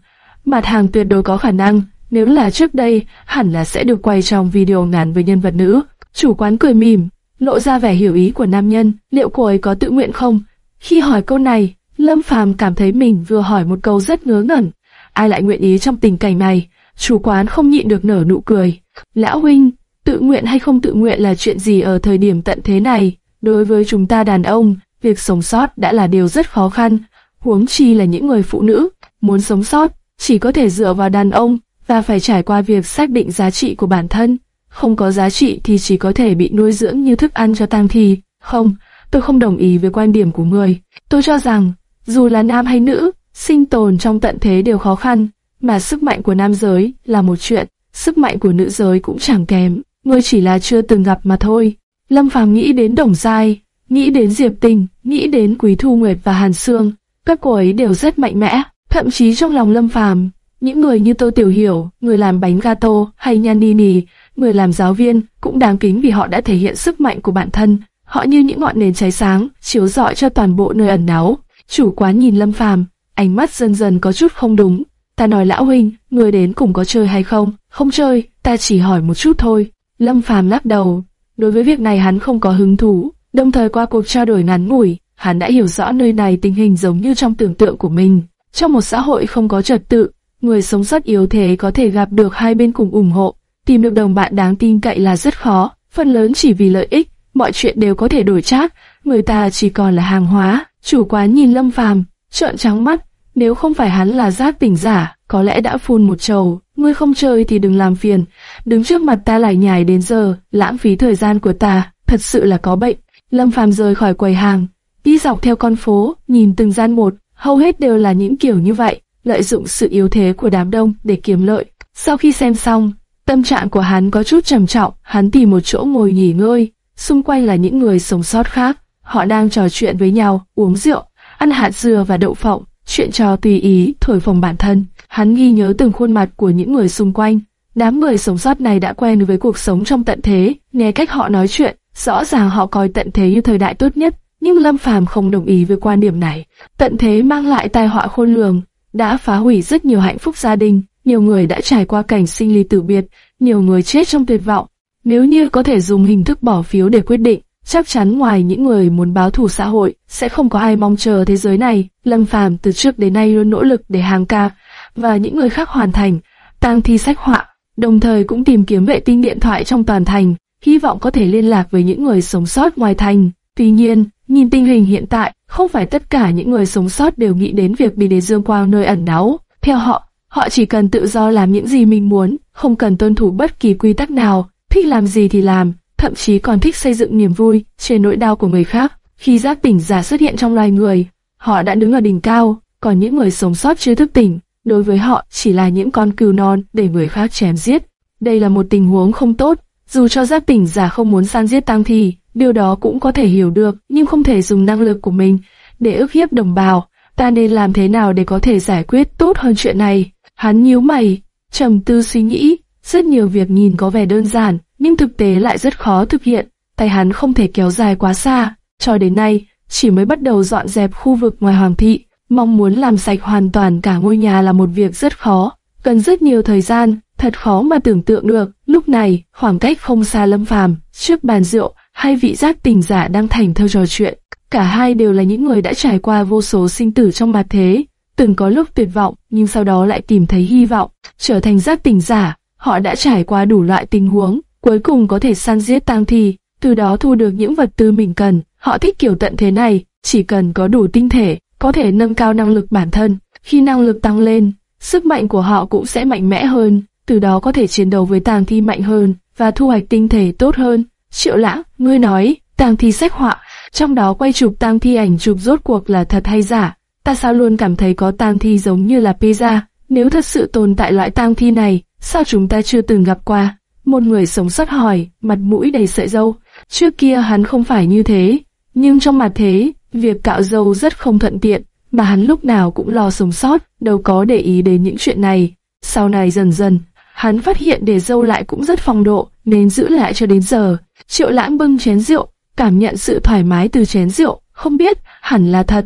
A: Mặt hàng tuyệt đối có khả năng, nếu là trước đây, hẳn là sẽ được quay trong video ngắn với nhân vật nữ. Chủ quán cười mỉm, lộ ra vẻ hiểu ý của nam nhân, liệu cô ấy có tự nguyện không? Khi hỏi câu này, Lâm Phàm cảm thấy mình vừa hỏi một câu rất ngớ ngẩn. Ai lại nguyện ý trong tình cảnh này? Chủ quán không nhịn được nở nụ cười. Lão huynh, tự nguyện hay không tự nguyện là chuyện gì ở thời điểm tận thế này? Đối với chúng ta đàn ông, việc sống sót đã là điều rất khó khăn, huống chi là những người phụ nữ, muốn sống sót, chỉ có thể dựa vào đàn ông, và phải trải qua việc xác định giá trị của bản thân. Không có giá trị thì chỉ có thể bị nuôi dưỡng như thức ăn cho tang thi. Không, tôi không đồng ý với quan điểm của người. Tôi cho rằng, dù là nam hay nữ, sinh tồn trong tận thế đều khó khăn, mà sức mạnh của nam giới là một chuyện, sức mạnh của nữ giới cũng chẳng kém. Ngươi chỉ là chưa từng gặp mà thôi. Lâm Phàm nghĩ đến Đồng Giai, nghĩ đến Diệp Tình, nghĩ đến Quý Thu Nguyệt và Hàn Sương, các cô ấy đều rất mạnh mẽ, thậm chí trong lòng Lâm Phàm, những người như Tô Tiểu Hiểu, người làm bánh gato hay Nhan Nini, người làm giáo viên cũng đáng kính vì họ đã thể hiện sức mạnh của bản thân. Họ như những ngọn nến cháy sáng, chiếu rọi cho toàn bộ nơi ẩn náu. Chủ quán nhìn Lâm Phàm, ánh mắt dần dần có chút không đúng. Ta nói lão huynh, người đến cùng có chơi hay không? Không chơi, ta chỉ hỏi một chút thôi. Lâm Phàm lắc đầu, Đối với việc này hắn không có hứng thú, đồng thời qua cuộc trao đổi ngắn ngủi, hắn đã hiểu rõ nơi này tình hình giống như trong tưởng tượng của mình. Trong một xã hội không có trật tự, người sống sót yếu thế có thể gặp được hai bên cùng ủng hộ, tìm được đồng bạn đáng tin cậy là rất khó, phần lớn chỉ vì lợi ích, mọi chuyện đều có thể đổi trác, người ta chỉ còn là hàng hóa. Chủ quán nhìn Lâm Phàm, trợn trắng mắt, nếu không phải hắn là giác tỉnh giả, có lẽ đã phun một trầu. Ngươi không chơi thì đừng làm phiền, đứng trước mặt ta lại nhài đến giờ, lãng phí thời gian của ta, thật sự là có bệnh. Lâm Phàm rời khỏi quầy hàng, đi dọc theo con phố, nhìn từng gian một, hầu hết đều là những kiểu như vậy, lợi dụng sự yếu thế của đám đông để kiếm lợi. Sau khi xem xong, tâm trạng của hắn có chút trầm trọng, hắn tìm một chỗ ngồi nghỉ ngơi, xung quanh là những người sống sót khác, họ đang trò chuyện với nhau, uống rượu, ăn hạt dừa và đậu phộng, chuyện trò tùy ý, thổi phồng bản thân. Hắn ghi nhớ từng khuôn mặt của những người xung quanh. Đám người sống sót này đã quen với cuộc sống trong tận thế, nghe cách họ nói chuyện, rõ ràng họ coi tận thế như thời đại tốt nhất. Nhưng Lâm Phàm không đồng ý với quan điểm này. Tận thế mang lại tai họa khôn lường, đã phá hủy rất nhiều hạnh phúc gia đình, nhiều người đã trải qua cảnh sinh ly tử biệt, nhiều người chết trong tuyệt vọng. Nếu như có thể dùng hình thức bỏ phiếu để quyết định, chắc chắn ngoài những người muốn báo thù xã hội, sẽ không có ai mong chờ thế giới này. Lâm Phàm từ trước đến nay luôn nỗ lực để hàng ca và những người khác hoàn thành tang thi sách họa, đồng thời cũng tìm kiếm vệ tinh điện thoại trong toàn thành, hy vọng có thể liên lạc với những người sống sót ngoài thành. Tuy nhiên, nhìn tình hình hiện tại, không phải tất cả những người sống sót đều nghĩ đến việc bị đề Dương Quang nơi ẩn náu. Theo họ, họ chỉ cần tự do làm những gì mình muốn, không cần tuân thủ bất kỳ quy tắc nào, thích làm gì thì làm, thậm chí còn thích xây dựng niềm vui trên nỗi đau của người khác. Khi giác tỉnh giả xuất hiện trong loài người, họ đã đứng ở đỉnh cao, còn những người sống sót chưa thức tỉnh, đối với họ chỉ là những con cừu non để người khác chém giết. Đây là một tình huống không tốt, dù cho giác tỉnh giả không muốn san giết tang thi, điều đó cũng có thể hiểu được, nhưng không thể dùng năng lực của mình để ức hiếp đồng bào. Ta nên làm thế nào để có thể giải quyết tốt hơn chuyện này? Hắn nhíu mày, trầm tư suy nghĩ, rất nhiều việc nhìn có vẻ đơn giản, nhưng thực tế lại rất khó thực hiện. Tay hắn không thể kéo dài quá xa, cho đến nay, chỉ mới bắt đầu dọn dẹp khu vực ngoài hoàng thị, mong muốn làm sạch hoàn toàn cả ngôi nhà là một việc rất khó, cần rất nhiều thời gian, thật khó mà tưởng tượng được. Lúc này, khoảng cách không xa Lâm Phàm, trước bàn rượu, hai vị giác tỉnh giả đang thành thơ trò chuyện. Cả hai đều là những người đã trải qua vô số sinh tử trong mặt thế, từng có lúc tuyệt vọng, nhưng sau đó lại tìm thấy hy vọng, trở thành giác tỉnh giả. Họ đã trải qua đủ loại tình huống, cuối cùng có thể săn giết tang thi, từ đó thu được những vật tư mình cần. Họ thích kiểu tận thế này, chỉ cần có đủ tinh thể, có thể nâng cao năng lực bản thân. Khi năng lực tăng lên, sức mạnh của họ cũng sẽ mạnh mẽ hơn, từ đó có thể chiến đấu với tang thi mạnh hơn và thu hoạch tinh thể tốt hơn. Triệu lãng, ngươi nói, tang thi sách họa, trong đó quay chụp tang thi ảnh chụp rốt cuộc là thật hay giả? Ta sao luôn cảm thấy có tang thi giống như là pizza? Nếu thật sự tồn tại loại tang thi này, sao chúng ta chưa từng gặp qua? Một người sống sót hỏi, mặt mũi đầy sợi dâu. Trước kia hắn không phải như thế, nhưng trong mặt thế, việc cạo dâu rất không thuận tiện, mà hắn lúc nào cũng lo sống sót, đâu có để ý đến những chuyện này. Sau này dần dần, hắn phát hiện để dâu lại cũng rất phong độ, nên giữ lại cho đến giờ. Triệu lãng bưng chén rượu, cảm nhận sự thoải mái từ chén rượu, không biết, hẳn là thật.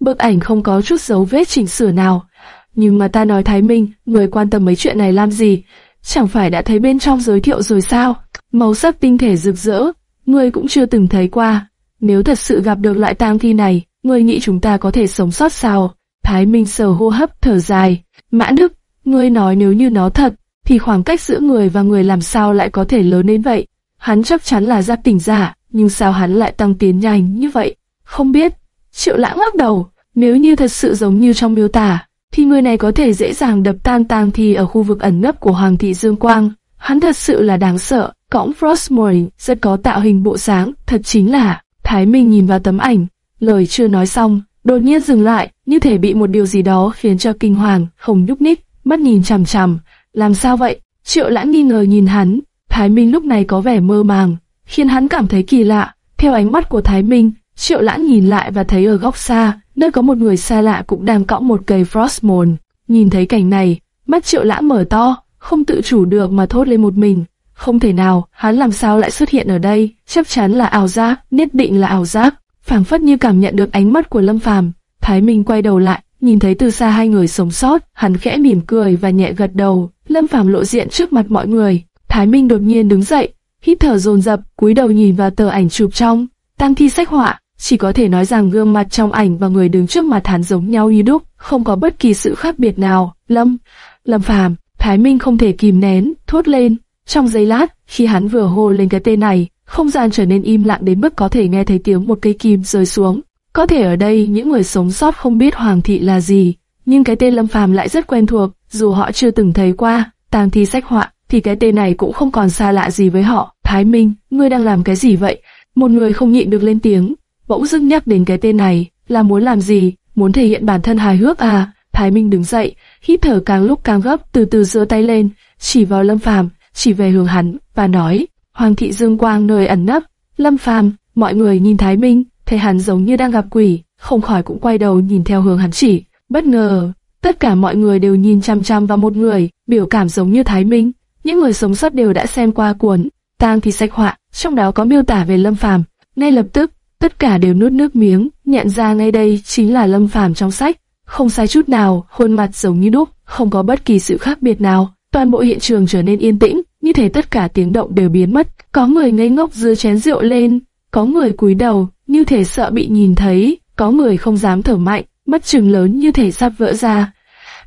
A: Bức ảnh không có chút dấu vết chỉnh sửa nào. Nhưng mà ta nói Thái Minh, người quan tâm mấy chuyện này làm gì? Chẳng phải đã thấy bên trong giới thiệu rồi sao? Màu sắc tinh thể rực rỡ, ngươi cũng chưa từng thấy qua. Nếu thật sự gặp được loại tang thi này, ngươi nghĩ chúng ta có thể sống sót sao? Thái Minh sờ hô hấp thở dài. Mã Đức, ngươi nói nếu như nó thật, thì khoảng cách giữa người và người làm sao lại có thể lớn đến vậy? Hắn chắc chắn là giác tỉnh giả, nhưng sao hắn lại tăng tiến nhanh như vậy? Không biết. Triệu lãng lắc đầu, nếu như thật sự giống như trong miêu tả, thì người này có thể dễ dàng đập tan tang thi ở khu vực ẩn nấp của Hoàng thị Dương Quang. Hắn thật sự là đáng sợ. Cõng Frostmourne rất có tạo hình bộ sáng, thật chính là. Thái Minh nhìn vào tấm ảnh, lời chưa nói xong, đột nhiên dừng lại, như thể bị một điều gì đó khiến cho kinh hoàng, không nhúc nhích, mắt nhìn chằm chằm. Làm sao vậy? Triệu lãng nghi ngờ nhìn hắn, Thái Minh lúc này có vẻ mơ màng, khiến hắn cảm thấy kỳ lạ. Theo ánh mắt của Thái Minh, Triệu lãng nhìn lại và thấy ở góc xa, nơi có một người xa lạ cũng đang cõng một cây Frostmourne. Nhìn thấy cảnh này, mắt Triệu lã mở to, không tự chủ được mà thốt lên một mình. Không thể nào, hắn làm sao lại xuất hiện ở đây, chắc chắn là ảo giác, nhất định là ảo giác. phảng phất như cảm nhận được ánh mắt của Lâm Phàm, Thái Minh quay đầu lại, nhìn thấy từ xa hai người sống sót, hắn khẽ mỉm cười và nhẹ gật đầu. Lâm Phàm lộ diện trước mặt mọi người, Thái Minh đột nhiên đứng dậy, hít thở dồn dập, cúi đầu nhìn vào tờ ảnh chụp trong, tăng thi sách họa, chỉ có thể nói rằng gương mặt trong ảnh và người đứng trước mặt hắn giống nhau như đúc, không có bất kỳ sự khác biệt nào. Lâm, Lâm Phàm, Thái Minh không thể kìm nén, thốt lên. Trong giây lát, khi hắn vừa hô lên cái tên này, không gian trở nên im lặng đến mức có thể nghe thấy tiếng một cây kim rơi xuống. Có thể ở đây những người sống sót không biết Hoàng thị là gì, nhưng cái tên Lâm Phàm lại rất quen thuộc, dù họ chưa từng thấy qua. Tang thi sách họa, thì cái tên này cũng không còn xa lạ gì với họ. Thái Minh, ngươi đang làm cái gì vậy? Một người không nhịn được lên tiếng, bỗng dưng nhắc đến cái tên này, là muốn làm gì? Muốn thể hiện bản thân hài hước à? Thái Minh đứng dậy, hít thở càng lúc càng gấp, từ từ giơ tay lên, chỉ vào Lâm Phàm, chỉ về hướng hắn và nói: Hoàng thị Dương Quang nơi ẩn nấp. Lâm Phàm, mọi người nhìn Thái Minh, thấy hắn giống như đang gặp quỷ, không khỏi cũng quay đầu nhìn theo hướng hắn chỉ. Bất ngờ, tất cả mọi người đều nhìn chăm chăm vào một người, biểu cảm giống như Thái Minh. Những người sống sót đều đã xem qua cuốn tang thì sách họa, trong đó có miêu tả về Lâm Phàm. Ngay lập tức, tất cả đều nuốt nước miếng, nhận ra ngay đây chính là Lâm Phàm trong sách. Không sai chút nào, khuôn mặt giống như đúc, không có bất kỳ sự khác biệt nào. Toàn bộ hiện trường trở nên yên tĩnh, như thể tất cả tiếng động đều biến mất. Có người ngây ngốc dưa chén rượu lên, có người cúi đầu, như thể sợ bị nhìn thấy, có người không dám thở mạnh, mắt trừng lớn như thể sắp vỡ ra.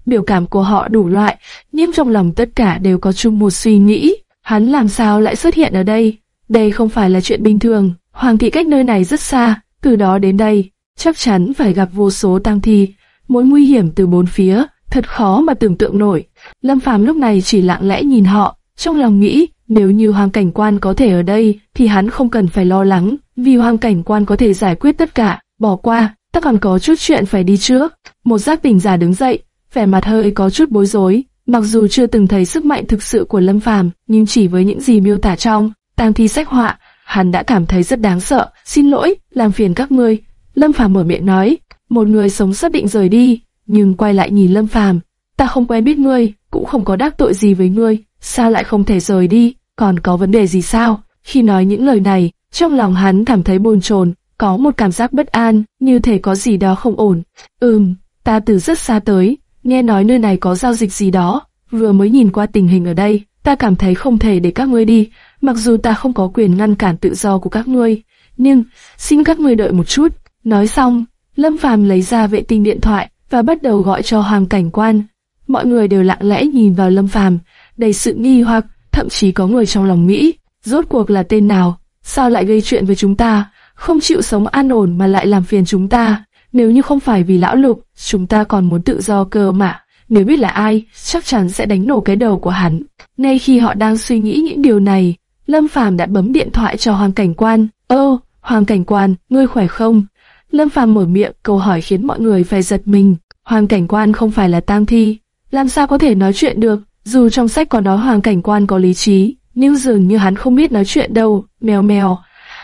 A: Biểu cảm của họ đủ loại, nhưng trong lòng tất cả đều có chung một suy nghĩ, hắn làm sao lại xuất hiện ở đây? Đây không phải là chuyện bình thường, hoàng thị cách nơi này rất xa, từ đó đến đây, chắc chắn phải gặp vô số tang thi, mối nguy hiểm từ bốn phía, thật khó mà tưởng tượng nổi. Lâm Phàm lúc này chỉ lặng lẽ nhìn họ, trong lòng nghĩ, nếu như hoàng cảnh quan có thể ở đây, thì hắn không cần phải lo lắng, vì hoàng cảnh quan có thể giải quyết tất cả, bỏ qua, ta còn có chút chuyện phải đi trước. Một giác tỉnh giả đứng dậy, vẻ mặt hơi có chút bối rối, mặc dù chưa từng thấy sức mạnh thực sự của Lâm Phàm, nhưng chỉ với những gì miêu tả trong tang thi sách họa, hắn đã cảm thấy rất đáng sợ. Xin lỗi, làm phiền các ngươi. Lâm Phàm mở miệng nói, một người sống sắp định rời đi, nhưng quay lại nhìn Lâm Phàm, ta không quen biết ngươi, cũng không có đắc tội gì với ngươi, sao lại không thể rời đi, còn có vấn đề gì sao? Khi nói những lời này, trong lòng hắn cảm thấy bồn chồn, có một cảm giác bất an, như thể có gì đó không ổn. Ừm, ta từ rất xa tới, nghe nói nơi này có giao dịch gì đó, vừa mới nhìn qua tình hình ở đây, ta cảm thấy không thể để các ngươi đi, mặc dù ta không có quyền ngăn cản tự do của các ngươi, nhưng xin các ngươi đợi một chút. Nói xong, Lâm Phàm lấy ra vệ tinh điện thoại và bắt đầu gọi cho Hoàng Cảnh Quan. Mọi người đều lặng lẽ nhìn vào Lâm Phàm, đầy sự nghi hoặc, thậm chí có người trong lòng nghĩ, rốt cuộc là tên nào, sao lại gây chuyện với chúng ta, không chịu sống an ổn mà lại làm phiền chúng ta. Nếu như không phải vì lão lục, chúng ta còn muốn tự do cơ mà. Nếu biết là ai, chắc chắn sẽ đánh nổ cái đầu của hắn. Ngay khi họ đang suy nghĩ những điều này, Lâm Phàm đã bấm điện thoại cho Hoàng Cảnh Quan. Ô, Hoàng Cảnh Quan, ngươi khỏe không? Lâm Phàm mở miệng, câu hỏi khiến mọi người phải giật mình. Hoàng Cảnh Quan không phải là tang thi, làm sao có thể nói chuyện được? Dù trong sách có nói Hoàng Cảnh Quan có lý trí, nhưng dường như hắn không biết nói chuyện đâu. Mèo mèo.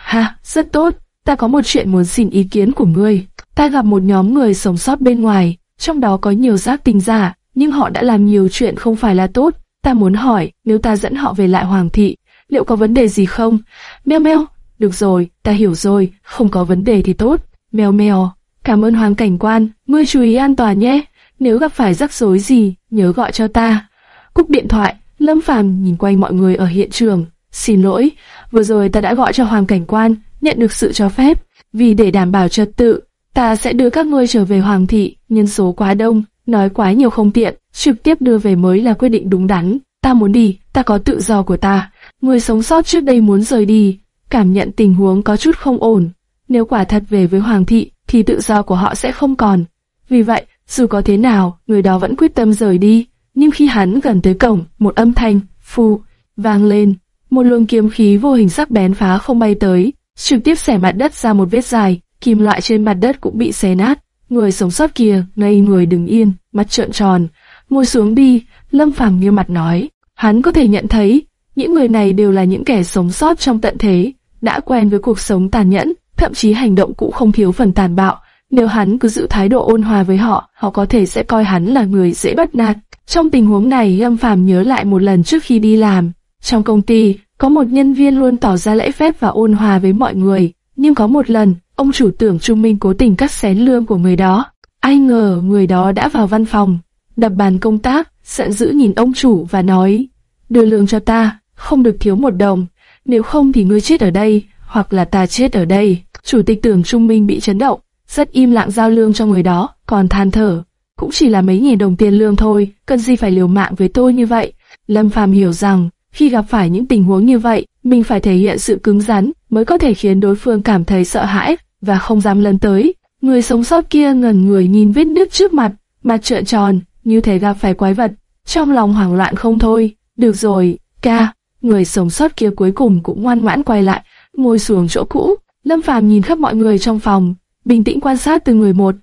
A: Ha, rất tốt. Ta có một chuyện muốn xin ý kiến của ngươi. Ta gặp một nhóm người sống sót bên ngoài, trong đó có nhiều giác tình giả, nhưng họ đã làm nhiều chuyện không phải là tốt. Ta muốn hỏi, nếu ta dẫn họ về lại Hoàng thị, liệu có vấn đề gì không? Mèo mèo, được rồi, ta hiểu rồi, không có vấn đề thì tốt. Mèo mèo, cảm ơn Hoàng cảnh quan, ngươi chú ý an toàn nhé. Nếu gặp phải rắc rối gì, nhớ gọi cho ta. Cúp điện thoại, Lâm Phàm nhìn quanh mọi người ở hiện trường. Xin lỗi, vừa rồi ta đã gọi cho Hoàng cảnh quan, nhận được sự cho phép. Vì để đảm bảo trật tự, ta sẽ đưa các ngươi trở về Hoàng thị, nhân số quá đông, nói quá nhiều không tiện, trực tiếp đưa về mới là quyết định đúng đắn. Ta muốn đi, ta có tự do của ta. Người sống sót trước đây muốn rời đi, cảm nhận tình huống có chút không ổn. Nếu quả thật về với Hoàng thị, thì tự do của họ sẽ không còn. Vì vậy, dù có thế nào, người đó vẫn quyết tâm rời đi. Nhưng khi hắn gần tới cổng, một âm thanh, phu, vang lên. Một luồng kiếm khí vô hình sắc bén phá không bay tới, trực tiếp xẻ mặt đất ra một vết dài, kim loại trên mặt đất cũng bị xé nát. Người sống sót kia, ngây người đứng yên, mắt trợn tròn, ngồi xuống đi, Lâm Phàm nghiêm mặt nói. Hắn có thể nhận thấy, những người này đều là những kẻ sống sót trong tận thế, đã quen với cuộc sống tàn nhẫn, thậm chí hành động cũng không thiếu phần tàn bạo. Nếu hắn cứ giữ thái độ ôn hòa với họ, họ có thể sẽ coi hắn là người dễ bắt nạt. Trong tình huống này, Lâm Phàm nhớ lại một lần trước khi đi làm. Trong công ty, có một nhân viên luôn tỏ ra lễ phép và ôn hòa với mọi người. Nhưng có một lần, ông chủ tưởng Trung Minh cố tình cắt xén lương của người đó. Ai ngờ người đó đã vào văn phòng, đập bàn công tác, giận dữ nhìn ông chủ và nói, đưa lương cho ta, không được thiếu một đồng, nếu không thì ngươi chết ở đây, hoặc là ta chết ở đây. Chủ tịch tưởng Trung Minh bị chấn động, rất im lặng giao lương cho người đó, còn than thở. Cũng chỉ là mấy nghìn đồng tiền lương thôi, cần gì phải liều mạng với tôi như vậy. Lâm Phàm hiểu rằng, khi gặp phải những tình huống như vậy, mình phải thể hiện sự cứng rắn mới có thể khiến đối phương cảm thấy sợ hãi và không dám lần tới. Người sống sót kia ngẩn người nhìn vết nước trước mặt, mặt trợn tròn, như thể gặp phải quái vật, trong lòng hoảng loạn không thôi. Được rồi, ca, người sống sót kia cuối cùng cũng ngoan ngoãn quay lại, ngồi xuống chỗ cũ. Lâm Phàm nhìn khắp mọi người trong phòng, bình tĩnh quan sát từng người một.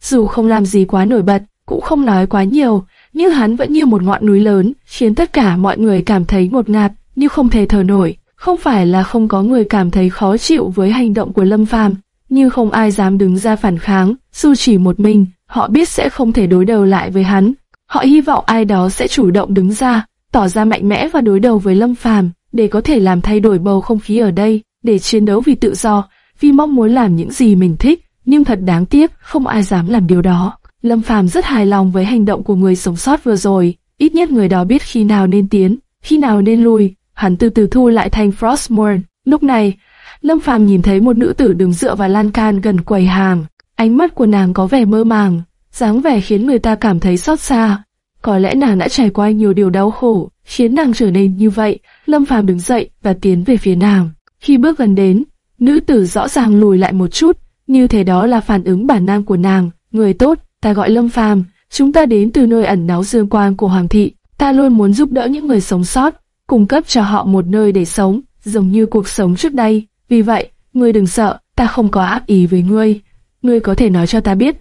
A: Dù không làm gì quá nổi bật, cũng không nói quá nhiều, nhưng hắn vẫn như một ngọn núi lớn, khiến tất cả mọi người cảm thấy ngột ngạt, như không thể thở nổi. Không phải là không có người cảm thấy khó chịu với hành động của Lâm Phàm, nhưng không ai dám đứng ra phản kháng, dù chỉ một mình, họ biết sẽ không thể đối đầu lại với hắn. Họ hy vọng ai đó sẽ chủ động đứng ra, tỏ ra mạnh mẽ và đối đầu với Lâm Phàm, để có thể làm thay đổi bầu không khí ở đây, để chiến đấu vì tự do, vì mong muốn làm những gì mình thích, nhưng thật đáng tiếc, không ai dám làm điều đó. Lâm Phàm rất hài lòng với hành động của người sống sót vừa rồi, ít nhất người đó biết khi nào nên tiến, khi nào nên lùi. Hắn từ từ thu lại thành Frostmourne. Lúc này, Lâm Phàm nhìn thấy một nữ tử đứng dựa vào lan can gần quầy hàng, ánh mắt của nàng có vẻ mơ màng, dáng vẻ khiến người ta cảm thấy xót xa. Có lẽ nàng đã trải qua nhiều điều đau khổ, khiến nàng trở nên như vậy. Lâm Phàm đứng dậy và tiến về phía nàng. Khi bước gần đến, nữ tử rõ ràng lùi lại một chút, như thế đó là phản ứng bản năng của nàng. Người tốt, ta gọi Lâm Phàm, chúng ta đến từ nơi ẩn náu dương quang của Hoàng thị. Ta luôn muốn giúp đỡ những người sống sót, cung cấp cho họ một nơi để sống, giống như cuộc sống trước đây. Vì vậy, ngươi đừng sợ, ta không có áp ý với ngươi. Ngươi có thể nói cho ta biết,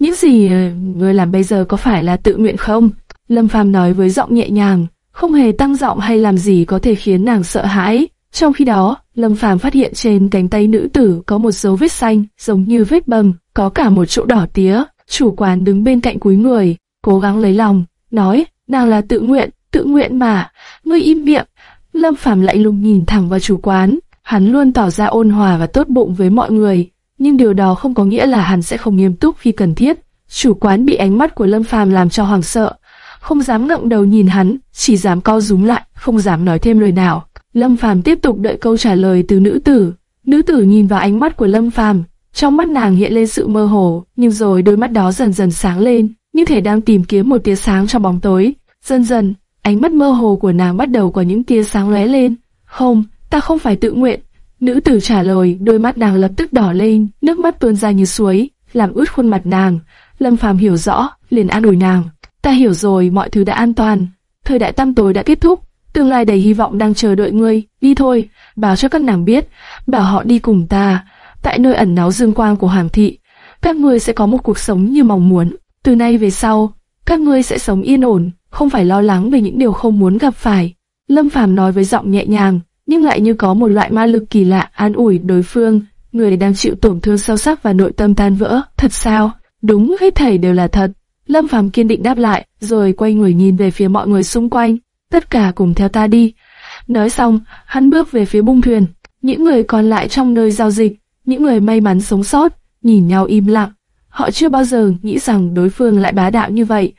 A: những gì ờ, ngươi làm bây giờ có phải là tự nguyện không? Lâm Phàm nói với giọng nhẹ nhàng, không hề tăng giọng hay làm gì có thể khiến nàng sợ hãi. Trong khi đó, Lâm Phàm phát hiện trên cánh tay nữ tử có một dấu vết xanh, giống như vết bầm, có cả một chỗ đỏ tía. Chủ quán đứng bên cạnh cúi người, cố gắng lấy lòng, nói, nàng là tự nguyện, tự nguyện mà, ngươi im miệng. Lâm Phàm lạnh lùng nhìn thẳng vào chủ quán, hắn luôn tỏ ra ôn hòa và tốt bụng với mọi người, nhưng điều đó không có nghĩa là hắn sẽ không nghiêm túc khi cần thiết. Chủ quán bị ánh mắt của Lâm Phàm làm cho hoàng sợ, không dám ngẩng đầu nhìn hắn, chỉ dám co rúm lại, không dám nói thêm lời nào. Lâm Phàm tiếp tục đợi câu trả lời từ nữ tử. Nữ tử nhìn vào ánh mắt của Lâm Phàm, trong mắt nàng hiện lên sự mơ hồ, nhưng rồi đôi mắt đó dần dần sáng lên, như thể đang tìm kiếm một tia sáng trong bóng tối. Dần dần, ánh mắt mơ hồ của nàng bắt đầu có những tia sáng lóe lên. Không, ta không phải tự nguyện. Nữ tử trả lời, đôi mắt nàng lập tức đỏ lên, nước mắt tuôn ra như suối, làm ướt khuôn mặt nàng. Lâm Phàm hiểu rõ, liền an ủi nàng. Ta hiểu rồi, mọi thứ đã an toàn. Thời đại tăm tối đã kết thúc, tương lai đầy hy vọng đang chờ đợi ngươi. Đi thôi, bảo cho các nàng biết, bảo họ đi cùng ta. Tại nơi ẩn náu dương quang của Hoàng thị, các ngươi sẽ có một cuộc sống như mong muốn. Từ nay về sau, các ngươi sẽ sống yên ổn, không phải lo lắng về những điều không muốn gặp phải. Lâm Phàm nói với giọng nhẹ nhàng, nhưng lại như có một loại ma lực kỳ lạ an ủi đối phương. Người đang chịu tổn thương sâu sắc và nội tâm tan vỡ. Thật sao? Đúng, hết thảy đều là thật. Lâm Phàm kiên định đáp lại, rồi quay người nhìn về phía mọi người xung quanh. Tất cả cùng theo ta đi. Nói xong, hắn bước về phía bung thuyền. Những người còn lại trong nơi giao dịch, những người may mắn sống sót, nhìn nhau im lặng. Họ chưa bao giờ nghĩ rằng đối phương lại bá đạo như vậy.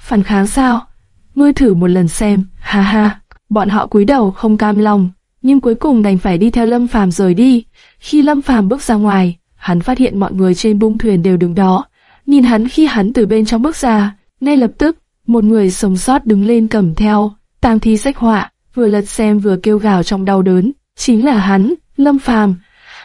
A: Phản kháng sao? Ngươi thử một lần xem, ha ha. Bọn họ cúi đầu không cam lòng, nhưng cuối cùng đành phải đi theo Lâm Phàm rời đi. Khi Lâm Phàm bước ra ngoài, hắn phát hiện mọi người trên bung thuyền đều đứng đó. Nhìn hắn khi hắn từ bên trong bước ra, ngay lập tức, một người sống sót đứng lên cầm theo, tang thi sách họa, vừa lật xem vừa kêu gào trong đau đớn. Chính là hắn, Lâm Phàm.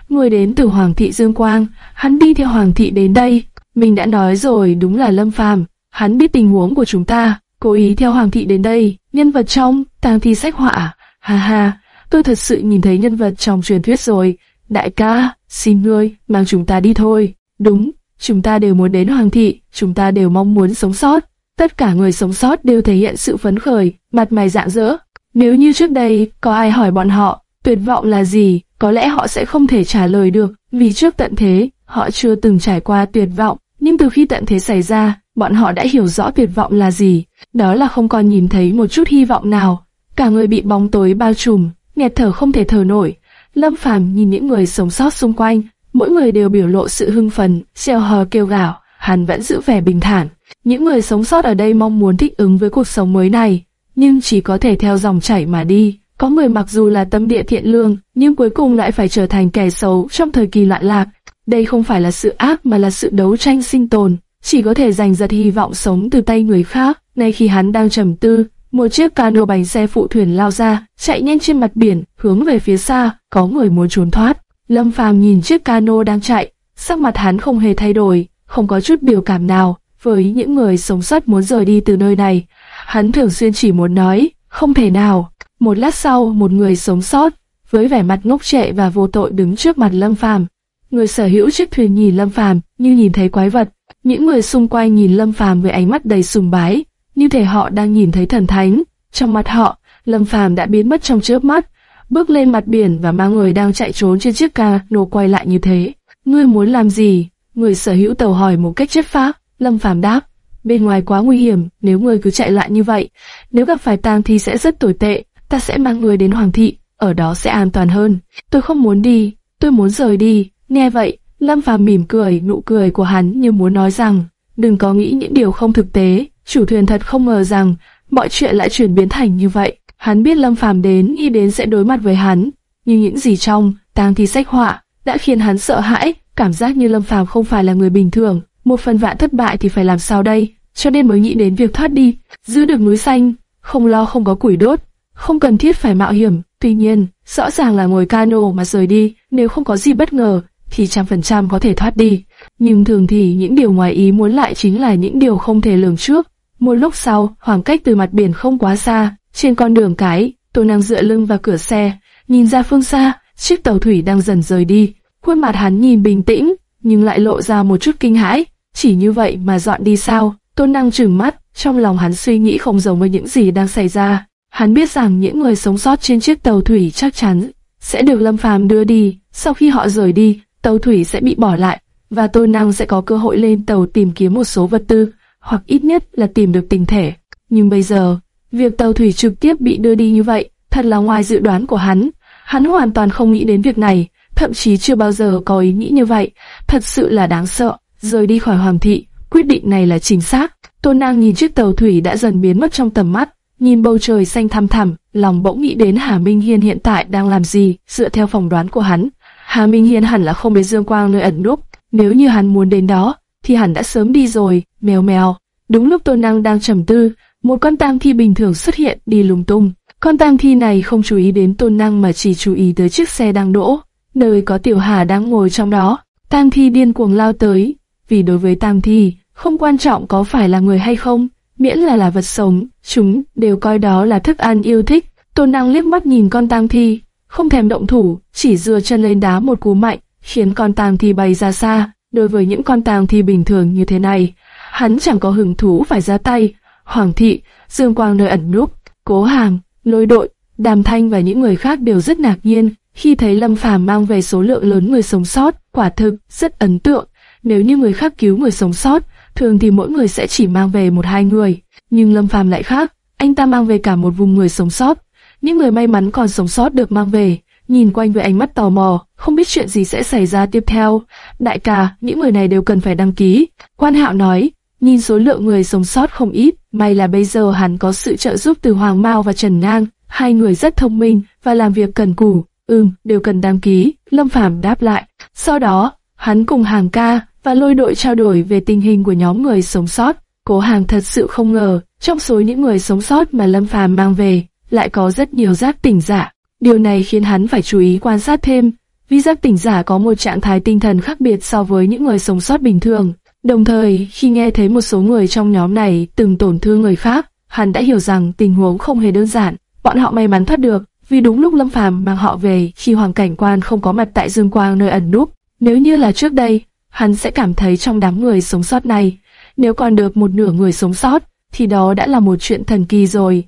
A: Người đến từ Hoàng thị Dương Quang, hắn đi theo Hoàng thị đến đây. Mình đã nói rồi, đúng là Lâm Phàm. Hắn biết tình huống của chúng ta, cố ý theo Hoàng thị đến đây. Nhân vật trong tang thi sách họa, ha ha, tôi thật sự nhìn thấy nhân vật trong truyền thuyết rồi. Đại ca, xin ngươi, mang chúng ta đi thôi. Đúng, chúng ta đều muốn đến Hoàng thị, chúng ta đều mong muốn sống sót. Tất cả người sống sót đều thể hiện sự phấn khởi, mặt mày rạng rỡ. Nếu như trước đây có ai hỏi bọn họ, tuyệt vọng là gì, có lẽ họ sẽ không thể trả lời được, vì trước tận thế, họ chưa từng trải qua tuyệt vọng. Nhưng từ khi tận thế xảy ra, bọn họ đã hiểu rõ tuyệt vọng là gì. Đó là không còn nhìn thấy một chút hy vọng nào. Cả người bị bóng tối bao trùm, nghẹt thở không thể thở nổi. Lâm Phàm nhìn những người sống sót xung quanh, mỗi người đều biểu lộ sự hưng phấn, xèo hò kêu gào, hắn vẫn giữ vẻ bình thản. Những người sống sót ở đây mong muốn thích ứng với cuộc sống mới này, nhưng chỉ có thể theo dòng chảy mà đi, Có người mặc dù là tâm địa thiện lương, nhưng cuối cùng lại phải trở thành kẻ xấu trong thời kỳ loạn lạc. Đây không phải là sự ác mà là sự đấu tranh sinh tồn, chỉ có thể giành giật hy vọng sống từ tay người khác. Nay khi hắn đang trầm tư, một chiếc cano bánh xe phụ thuyền lao ra, chạy nhanh trên mặt biển, hướng về phía xa, có người muốn trốn thoát. Lâm Phàm nhìn chiếc cano đang chạy, sắc mặt hắn không hề thay đổi, không có chút biểu cảm nào. Với những người sống sót muốn rời đi từ nơi này, hắn thường xuyên chỉ muốn nói, không thể nào. Một lát sau, một người sống sót, với vẻ mặt ngốc trệ và vô tội đứng trước mặt Lâm Phàm. Người sở hữu chiếc thuyền nhìn Lâm Phàm như nhìn thấy quái vật. Những người xung quanh nhìn Lâm Phàm với ánh mắt đầy sùng bái, như thể họ đang nhìn thấy thần thánh. Trong mặt họ, Lâm Phàm đã biến mất trong chớp mắt, bước lên mặt biển và mang người đang chạy trốn trên chiếc ca nô quay lại như thế. Ngươi muốn làm gì? Người sở hữu tàu hỏi một cách chất phác. Lâm Phàm đáp, bên ngoài quá nguy hiểm, nếu ngươi cứ chạy lại như vậy, nếu gặp phải tang thì sẽ rất tồi tệ, ta sẽ mang ngươi đến Hoàng thị, ở đó sẽ an toàn hơn. Tôi không muốn đi, tôi muốn rời đi. Nghe vậy, Lâm Phàm mỉm cười, nụ cười của hắn như muốn nói rằng, đừng có nghĩ những điều không thực tế. Chủ thuyền thật không ngờ rằng mọi chuyện lại chuyển biến thành như vậy. Hắn biết Lâm Phàm đến, nghĩ đến sẽ đối mặt với hắn, nhưng những gì trong tang thi sách họa đã khiến hắn sợ hãi, cảm giác như Lâm Phàm không phải là người bình thường. Một phần vạn thất bại thì phải làm sao đây? Cho nên mới nghĩ đến việc thoát đi, giữ được núi xanh, không lo không có củi đốt, không cần thiết phải mạo hiểm. Tuy nhiên, rõ ràng là ngồi cano mà rời đi, nếu không có gì bất ngờ, thì trăm phần trăm có thể thoát đi. Nhưng thường thì những điều ngoài ý muốn lại chính là những điều không thể lường trước. Một lúc sau, khoảng cách từ mặt biển không quá xa, trên con đường cái, tôi đang dựa lưng vào cửa xe, nhìn ra phương xa, chiếc tàu thủy đang dần rời đi. Khuôn mặt hắn nhìn bình tĩnh, nhưng lại lộ ra một chút kinh hãi. Chỉ như vậy mà dọn đi sao? Tôn năng trừng mắt, trong lòng hắn suy nghĩ không giống với những gì đang xảy ra. Hắn biết rằng những người sống sót trên chiếc tàu thủy chắc chắn sẽ được Lâm Phàm đưa đi. Sau khi họ rời đi, tàu thủy sẽ bị bỏ lại và Tôn năng sẽ có cơ hội lên tàu tìm kiếm một số vật tư, hoặc ít nhất là tìm được tình thể. Nhưng bây giờ, việc tàu thủy trực tiếp bị đưa đi như vậy, thật là ngoài dự đoán của hắn. Hắn hoàn toàn không nghĩ đến việc này, thậm chí chưa bao giờ có ý nghĩ như vậy. Thật sự là đáng sợ. Rời đi khỏi Hoàng thị, quyết định này là chính xác. Tôn Nang nhìn chiếc tàu thủy đã dần biến mất trong tầm mắt, nhìn bầu trời xanh thăm thẳm, lòng bỗng nghĩ đến Hà Minh Hiên hiện tại đang làm gì. Dựa theo phỏng đoán của hắn, Hà Minh Hiên hẳn là không đến Dương Quang nơi ẩn núp. Nếu như hắn muốn đến đó, thì hẳn đã sớm đi rồi. Mèo mèo. Đúng lúc Tôn Năng đang trầm tư, một con tang thi bình thường xuất hiện đi lung tung. Con tang thi này không chú ý đến Tôn Năng mà chỉ chú ý tới chiếc xe đang đỗ, nơi có Tiểu Hà đang ngồi trong đó. Tang thi điên cuồng lao tới, vì đối với tang thi, không quan trọng có phải là người hay không, miễn là là vật sống, chúng đều coi đó là thức ăn yêu thích. Tôn Năng liếc mắt nhìn con tang thi, không thèm động thủ, chỉ dưa chân lên đá một cú mạnh, khiến con tang thi bay ra xa. Đối với những con tàng thi bình thường như thế này, hắn chẳng có hứng thú phải ra tay. Hoàng thị, Dương Quang nơi ẩn núp, Cố Hàng, Lôi Đội, Đàm Thanh và những người khác đều rất ngạc nhiên khi thấy Lâm Phàm mang về số lượng lớn người sống sót, quả thực rất ấn tượng. Nếu như người khác cứu người sống sót, thường thì mỗi người sẽ chỉ mang về một hai người, nhưng Lâm Phàm lại khác, anh ta mang về cả một vùng người sống sót. Những người may mắn còn sống sót được mang về, nhìn quanh với ánh mắt tò mò, không biết chuyện gì sẽ xảy ra tiếp theo. Đại ca, những người này đều cần phải đăng ký. Quan Hạo nói, nhìn số lượng người sống sót không ít, may là bây giờ hắn có sự trợ giúp từ Hoàng Mao và Trần Ngang, hai người rất thông minh và làm việc cần cù. Ừm, đều cần đăng ký. Lâm Phàm đáp lại. Sau đó, hắn cùng Hàng Ca và lôi đội trao đổi về tình hình của nhóm người sống sót. Cố Hàng thật sự không ngờ, trong số những người sống sót mà Lâm Phàm mang về, lại có rất nhiều giác tỉnh giả. Điều này khiến hắn phải chú ý quan sát thêm, vì giác tỉnh giả có một trạng thái tinh thần khác biệt so với những người sống sót bình thường. Đồng thời, khi nghe thấy một số người trong nhóm này từng tổn thương người khác, hắn đã hiểu rằng tình huống không hề đơn giản. Bọn họ may mắn thoát được, vì đúng lúc Lâm Phàm mang họ về khi Hoàng Cảnh Quan không có mặt tại Dương Quang nơi ẩn núp. Nếu như là trước đây, hắn sẽ cảm thấy trong đám người sống sót này, nếu còn được một nửa người sống sót, thì đó đã là một chuyện thần kỳ rồi.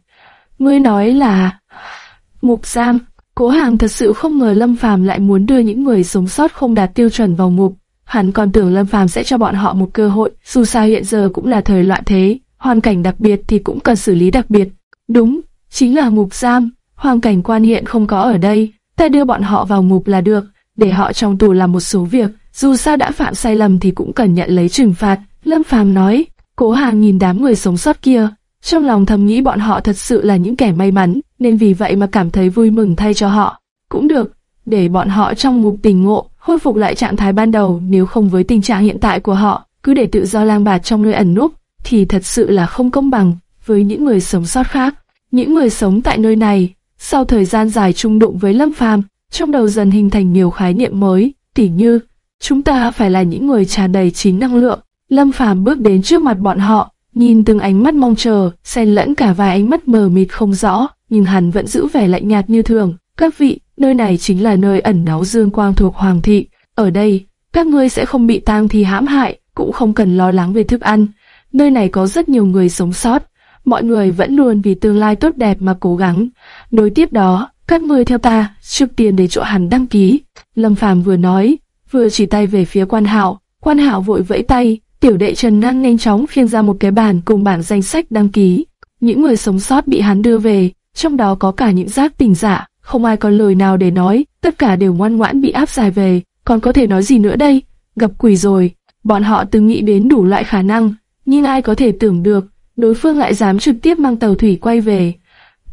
A: Ngươi nói là... Mục giam, cố hàng thật sự không ngờ Lâm Phàm lại muốn đưa những người sống sót không đạt tiêu chuẩn vào ngục. Hắn còn tưởng Lâm Phàm sẽ cho bọn họ một cơ hội, dù sao hiện giờ cũng là thời loạn thế, hoàn cảnh đặc biệt thì cũng cần xử lý đặc biệt. Đúng, chính là ngục giam, hoàn cảnh quan hiện không có ở đây, ta đưa bọn họ vào ngục là được, để họ trong tù làm một số việc, dù sao đã phạm sai lầm thì cũng cần nhận lấy trừng phạt. Lâm Phàm nói, cố hàng nhìn đám người sống sót kia, trong lòng thầm nghĩ bọn họ thật sự là những kẻ may mắn, nên vì vậy mà cảm thấy vui mừng thay cho họ. Cũng được, để bọn họ trong ngục tình ngộ, khôi phục lại trạng thái ban đầu nếu không với tình trạng hiện tại của họ, cứ để tự do lang bạt trong nơi ẩn núp, thì thật sự là không công bằng với những người sống sót khác. Những người sống tại nơi này, sau thời gian dài chung đụng với Lâm Phàm, trong đầu dần hình thành nhiều khái niệm mới, tỉ như chúng ta phải là những người tràn đầy chính năng lượng. Lâm Phàm bước đến trước mặt bọn họ, nhìn từng ánh mắt mong chờ, xen lẫn cả vài ánh mắt mờ mịt không rõ, nhưng hắn vẫn giữ vẻ lạnh nhạt như thường. Các vị, nơi này chính là nơi ẩn náu dương quang thuộc Hoàng thị. Ở đây, các ngươi sẽ không bị tang thi hãm hại, cũng không cần lo lắng về thức ăn. Nơi này có rất nhiều người sống sót, mọi người vẫn luôn vì tương lai tốt đẹp mà cố gắng. Nối tiếp đó, các ngươi theo ta, trước tiên để chỗ hắn đăng ký. Lâm Phàm vừa nói, vừa chỉ tay về phía quan hạo. Quan hạo vội vẫy tay, tiểu đệ Trần Năng nhanh chóng phiên ra một cái bàn cùng bảng danh sách đăng ký. Những người sống sót bị hắn đưa về, trong đó có cả những giác tình giả, không ai có lời nào để nói, tất cả đều ngoan ngoãn bị áp giải về. Còn có thể nói gì nữa đây? Gặp quỷ rồi. Bọn họ từng nghĩ đến đủ loại khả năng, nhưng ai có thể tưởng được, đối phương lại dám trực tiếp mang tàu thủy quay về.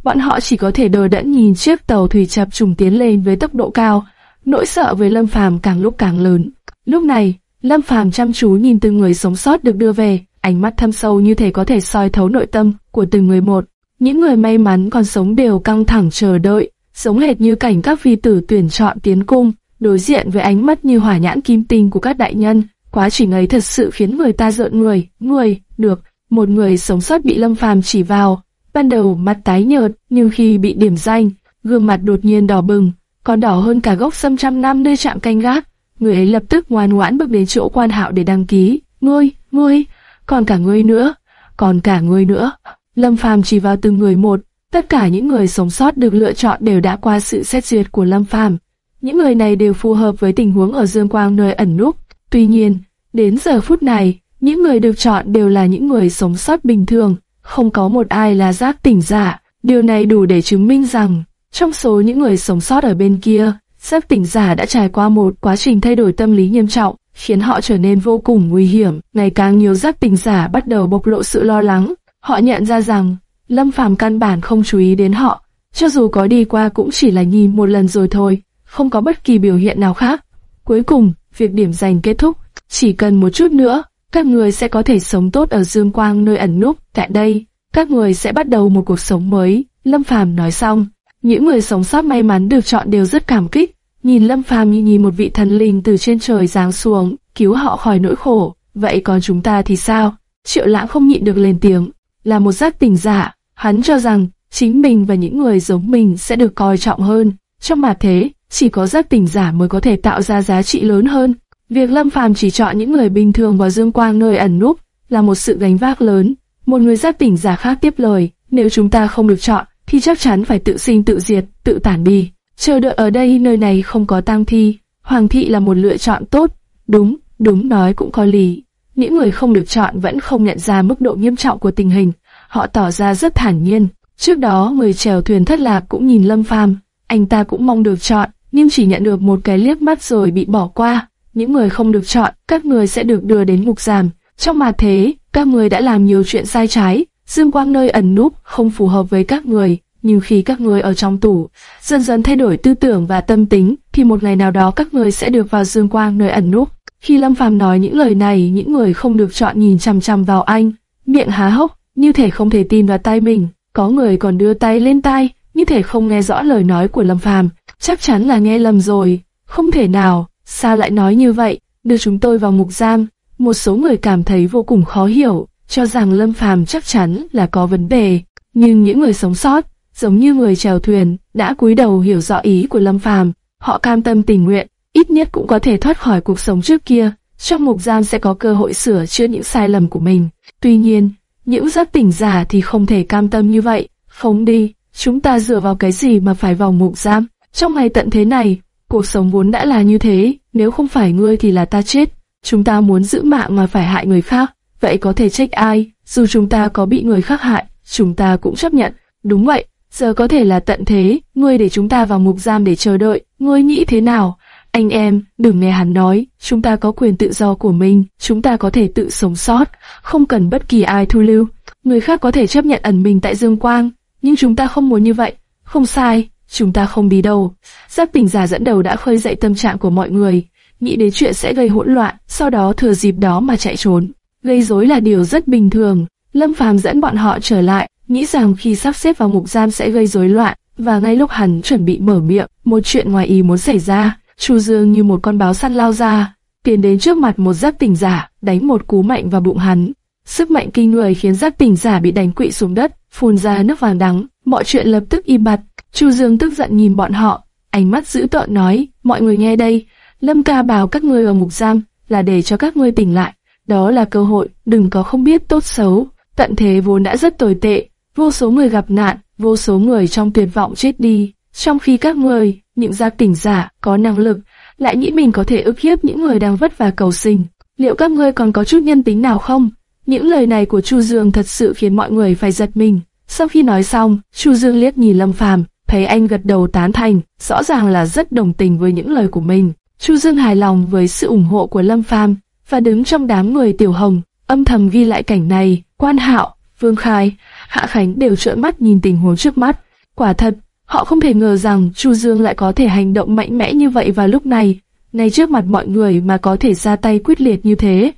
A: Bọn họ chỉ có thể đờ đẫn nhìn chiếc tàu thủy chập trùng tiến lên với tốc độ cao, nỗi sợ với Lâm Phàm càng lúc càng lớn. Lúc này, Lâm Phàm chăm chú nhìn từng người sống sót được đưa về, ánh mắt thâm sâu như thể có thể soi thấu nội tâm của từng người một. Những người may mắn còn sống đều căng thẳng chờ đợi, giống hệt như cảnh các phi tử tuyển chọn tiến cung, đối diện với ánh mắt như hỏa nhãn kim tinh của các đại nhân. Quá trình ấy thật sự khiến người ta rợn người, người, được, một người sống sót bị Lâm Phàm chỉ vào, ban đầu mặt tái nhợt, nhưng khi bị điểm danh, gương mặt đột nhiên đỏ bừng, còn đỏ hơn cả gốc sâm trăm năm nơi chạm canh gác. Người ấy lập tức ngoan ngoãn bước đến chỗ quan hạo để đăng ký. Ngươi, ngươi, còn cả ngươi nữa, còn cả ngươi nữa. Lâm Phàm chỉ vào từng người một, tất cả những người sống sót được lựa chọn đều đã qua sự xét duyệt của Lâm Phàm. Những người này đều phù hợp với tình huống ở Dương Quang nơi ẩn núp. Tuy nhiên, đến giờ phút này, những người được chọn đều là những người sống sót bình thường, không có một ai là giác tỉnh giả. Điều này đủ để chứng minh rằng, trong số những người sống sót ở bên kia, Sếp tỉnh giả đã trải qua một quá trình thay đổi tâm lý nghiêm trọng, khiến họ trở nên vô cùng nguy hiểm. Ngày càng nhiều giác tỉnh giả bắt đầu bộc lộ sự lo lắng. Họ nhận ra rằng, Lâm Phàm căn bản không chú ý đến họ, cho dù có đi qua cũng chỉ là nhìn một lần rồi thôi, không có bất kỳ biểu hiện nào khác. Cuối cùng, việc điểm giành kết thúc, chỉ cần một chút nữa, các người sẽ có thể sống tốt ở dương quang nơi ẩn núp. Tại đây, các người sẽ bắt đầu một cuộc sống mới. Lâm Phàm nói xong, những người sống sót may mắn được chọn đều rất cảm kích, nhìn Lâm Phàm như nhìn một vị thần linh từ trên trời giáng xuống, cứu họ khỏi nỗi khổ. Vậy còn chúng ta thì sao? Triệu Lãng không nhịn được lên tiếng, là một giác tỉnh giả, hắn cho rằng chính mình và những người giống mình sẽ được coi trọng hơn. Trong mà thế, chỉ có giác tỉnh giả mới có thể tạo ra giá trị lớn hơn. Việc Lâm Phàm chỉ chọn những người bình thường vào dương quang nơi ẩn núp là một sự gánh vác lớn. Một người giác tỉnh giả khác tiếp lời, nếu chúng ta không được chọn, thì chắc chắn phải tự sinh tự diệt, tự tản đi. Chờ đợi ở đây nơi này không có tang thi, Hoàng thị là một lựa chọn tốt. Đúng, đúng nói cũng có lý. Những người không được chọn vẫn không nhận ra mức độ nghiêm trọng của tình hình. Họ tỏ ra rất thản nhiên. Trước đó người chèo thuyền thất lạc cũng nhìn Lâm Phàm, anh ta cũng mong được chọn, nhưng chỉ nhận được một cái liếc mắt rồi bị bỏ qua những người không được chọn, các người sẽ được đưa đến ngục giam. Trong mà thế, các người đã làm nhiều chuyện sai trái, dương quang nơi ẩn núp không phù hợp với các người. Nhưng khi các người ở trong tủ, dần dần thay đổi tư tưởng và tâm tính, thì một ngày nào đó các người sẽ được vào dương quang nơi ẩn núp. Khi Lâm Phàm nói những lời này, những người không được chọn nhìn chằm chằm vào anh, miệng há hốc, như thể không thể tin vào tay mình. Có người còn đưa tay lên tai, như thể không nghe rõ lời nói của Lâm Phàm. Chắc chắn là nghe lầm rồi, không thể nào. Sao lại nói như vậy? Đưa chúng tôi vào ngục giam. Một số người cảm thấy vô cùng khó hiểu, cho rằng Lâm Phàm chắc chắn là có vấn đề. Nhưng những người sống sót, giống như người chèo thuyền, đã cúi đầu hiểu rõ ý của Lâm Phàm. Họ cam tâm tình nguyện, ít nhất cũng có thể thoát khỏi cuộc sống trước kia. Trong ngục giam sẽ có cơ hội sửa chữa những sai lầm của mình. Tuy nhiên, những giác tỉnh giả thì không thể cam tâm như vậy. Không đi, chúng ta dựa vào cái gì mà phải vào ngục giam? Trong ngày tận thế này, Cuộc sống vốn đã là như thế, nếu không phải ngươi thì là ta chết. Chúng ta muốn giữ mạng mà phải hại người khác, vậy có thể trách ai? Dù chúng ta có bị người khác hại, chúng ta cũng chấp nhận. Đúng vậy, giờ có thể là tận thế, ngươi để chúng ta vào mục giam để chờ đợi, ngươi nghĩ thế nào? Anh em, đừng nghe hắn nói, chúng ta có quyền tự do của mình, chúng ta có thể tự sống sót, không cần bất kỳ ai thu lưu. người khác có thể chấp nhận ẩn mình tại dương quang, nhưng chúng ta không muốn như vậy. Không sai, chúng ta không đi đâu. Giác tỉnh giả dẫn đầu đã khơi dậy tâm trạng của mọi người, nghĩ đến chuyện sẽ gây hỗn loạn, sau đó thừa dịp đó mà chạy trốn. Gây rối là điều rất bình thường. Lâm Phàm dẫn bọn họ trở lại, nghĩ rằng khi sắp xếp vào ngục giam sẽ gây rối loạn, và ngay lúc hắn chuẩn bị mở miệng, một chuyện ngoài ý muốn xảy ra. Chu Dương như một con báo săn lao ra, tiến đến trước mặt một giáp tỉnh giả, đánh một cú mạnh vào bụng hắn. Sức mạnh kinh người khiến giáp tỉnh giả bị đánh quỵ xuống đất, phun ra nước vàng đắng, mọi chuyện lập tức im bặt. Chu Dương tức giận nhìn bọn họ, ánh mắt dữ tợn nói, mọi người nghe đây, Lâm ca bảo các ngươi ở ngục giam là để cho các ngươi tỉnh lại, đó là cơ hội, đừng có không biết tốt xấu. Tận thế vốn đã rất tồi tệ, vô số người gặp nạn, vô số người trong tuyệt vọng chết đi, trong khi các người, những gia tỉnh giả, có năng lực, lại nghĩ mình có thể ức hiếp những người đang vất vả cầu sinh. Liệu các ngươi còn có chút nhân tính nào không? Những lời này của Chu Dương thật sự khiến mọi người phải giật mình. Sau khi nói xong, Chu Dương liếc nhìn Lâm Phàm, thấy anh gật đầu tán thành, rõ ràng là rất đồng tình với những lời của mình. Chu Dương hài lòng với sự ủng hộ của Lâm Phàm và đứng trong đám người Tiểu Hồng, âm thầm ghi lại cảnh này. Quan Hạo, Vương Khai, Hạ Khánh đều trợn mắt nhìn tình huống trước mắt. Quả thật, họ không thể ngờ rằng Chu Dương lại có thể hành động mạnh mẽ như vậy vào lúc này, ngay trước mặt mọi người mà có thể ra tay quyết liệt như thế.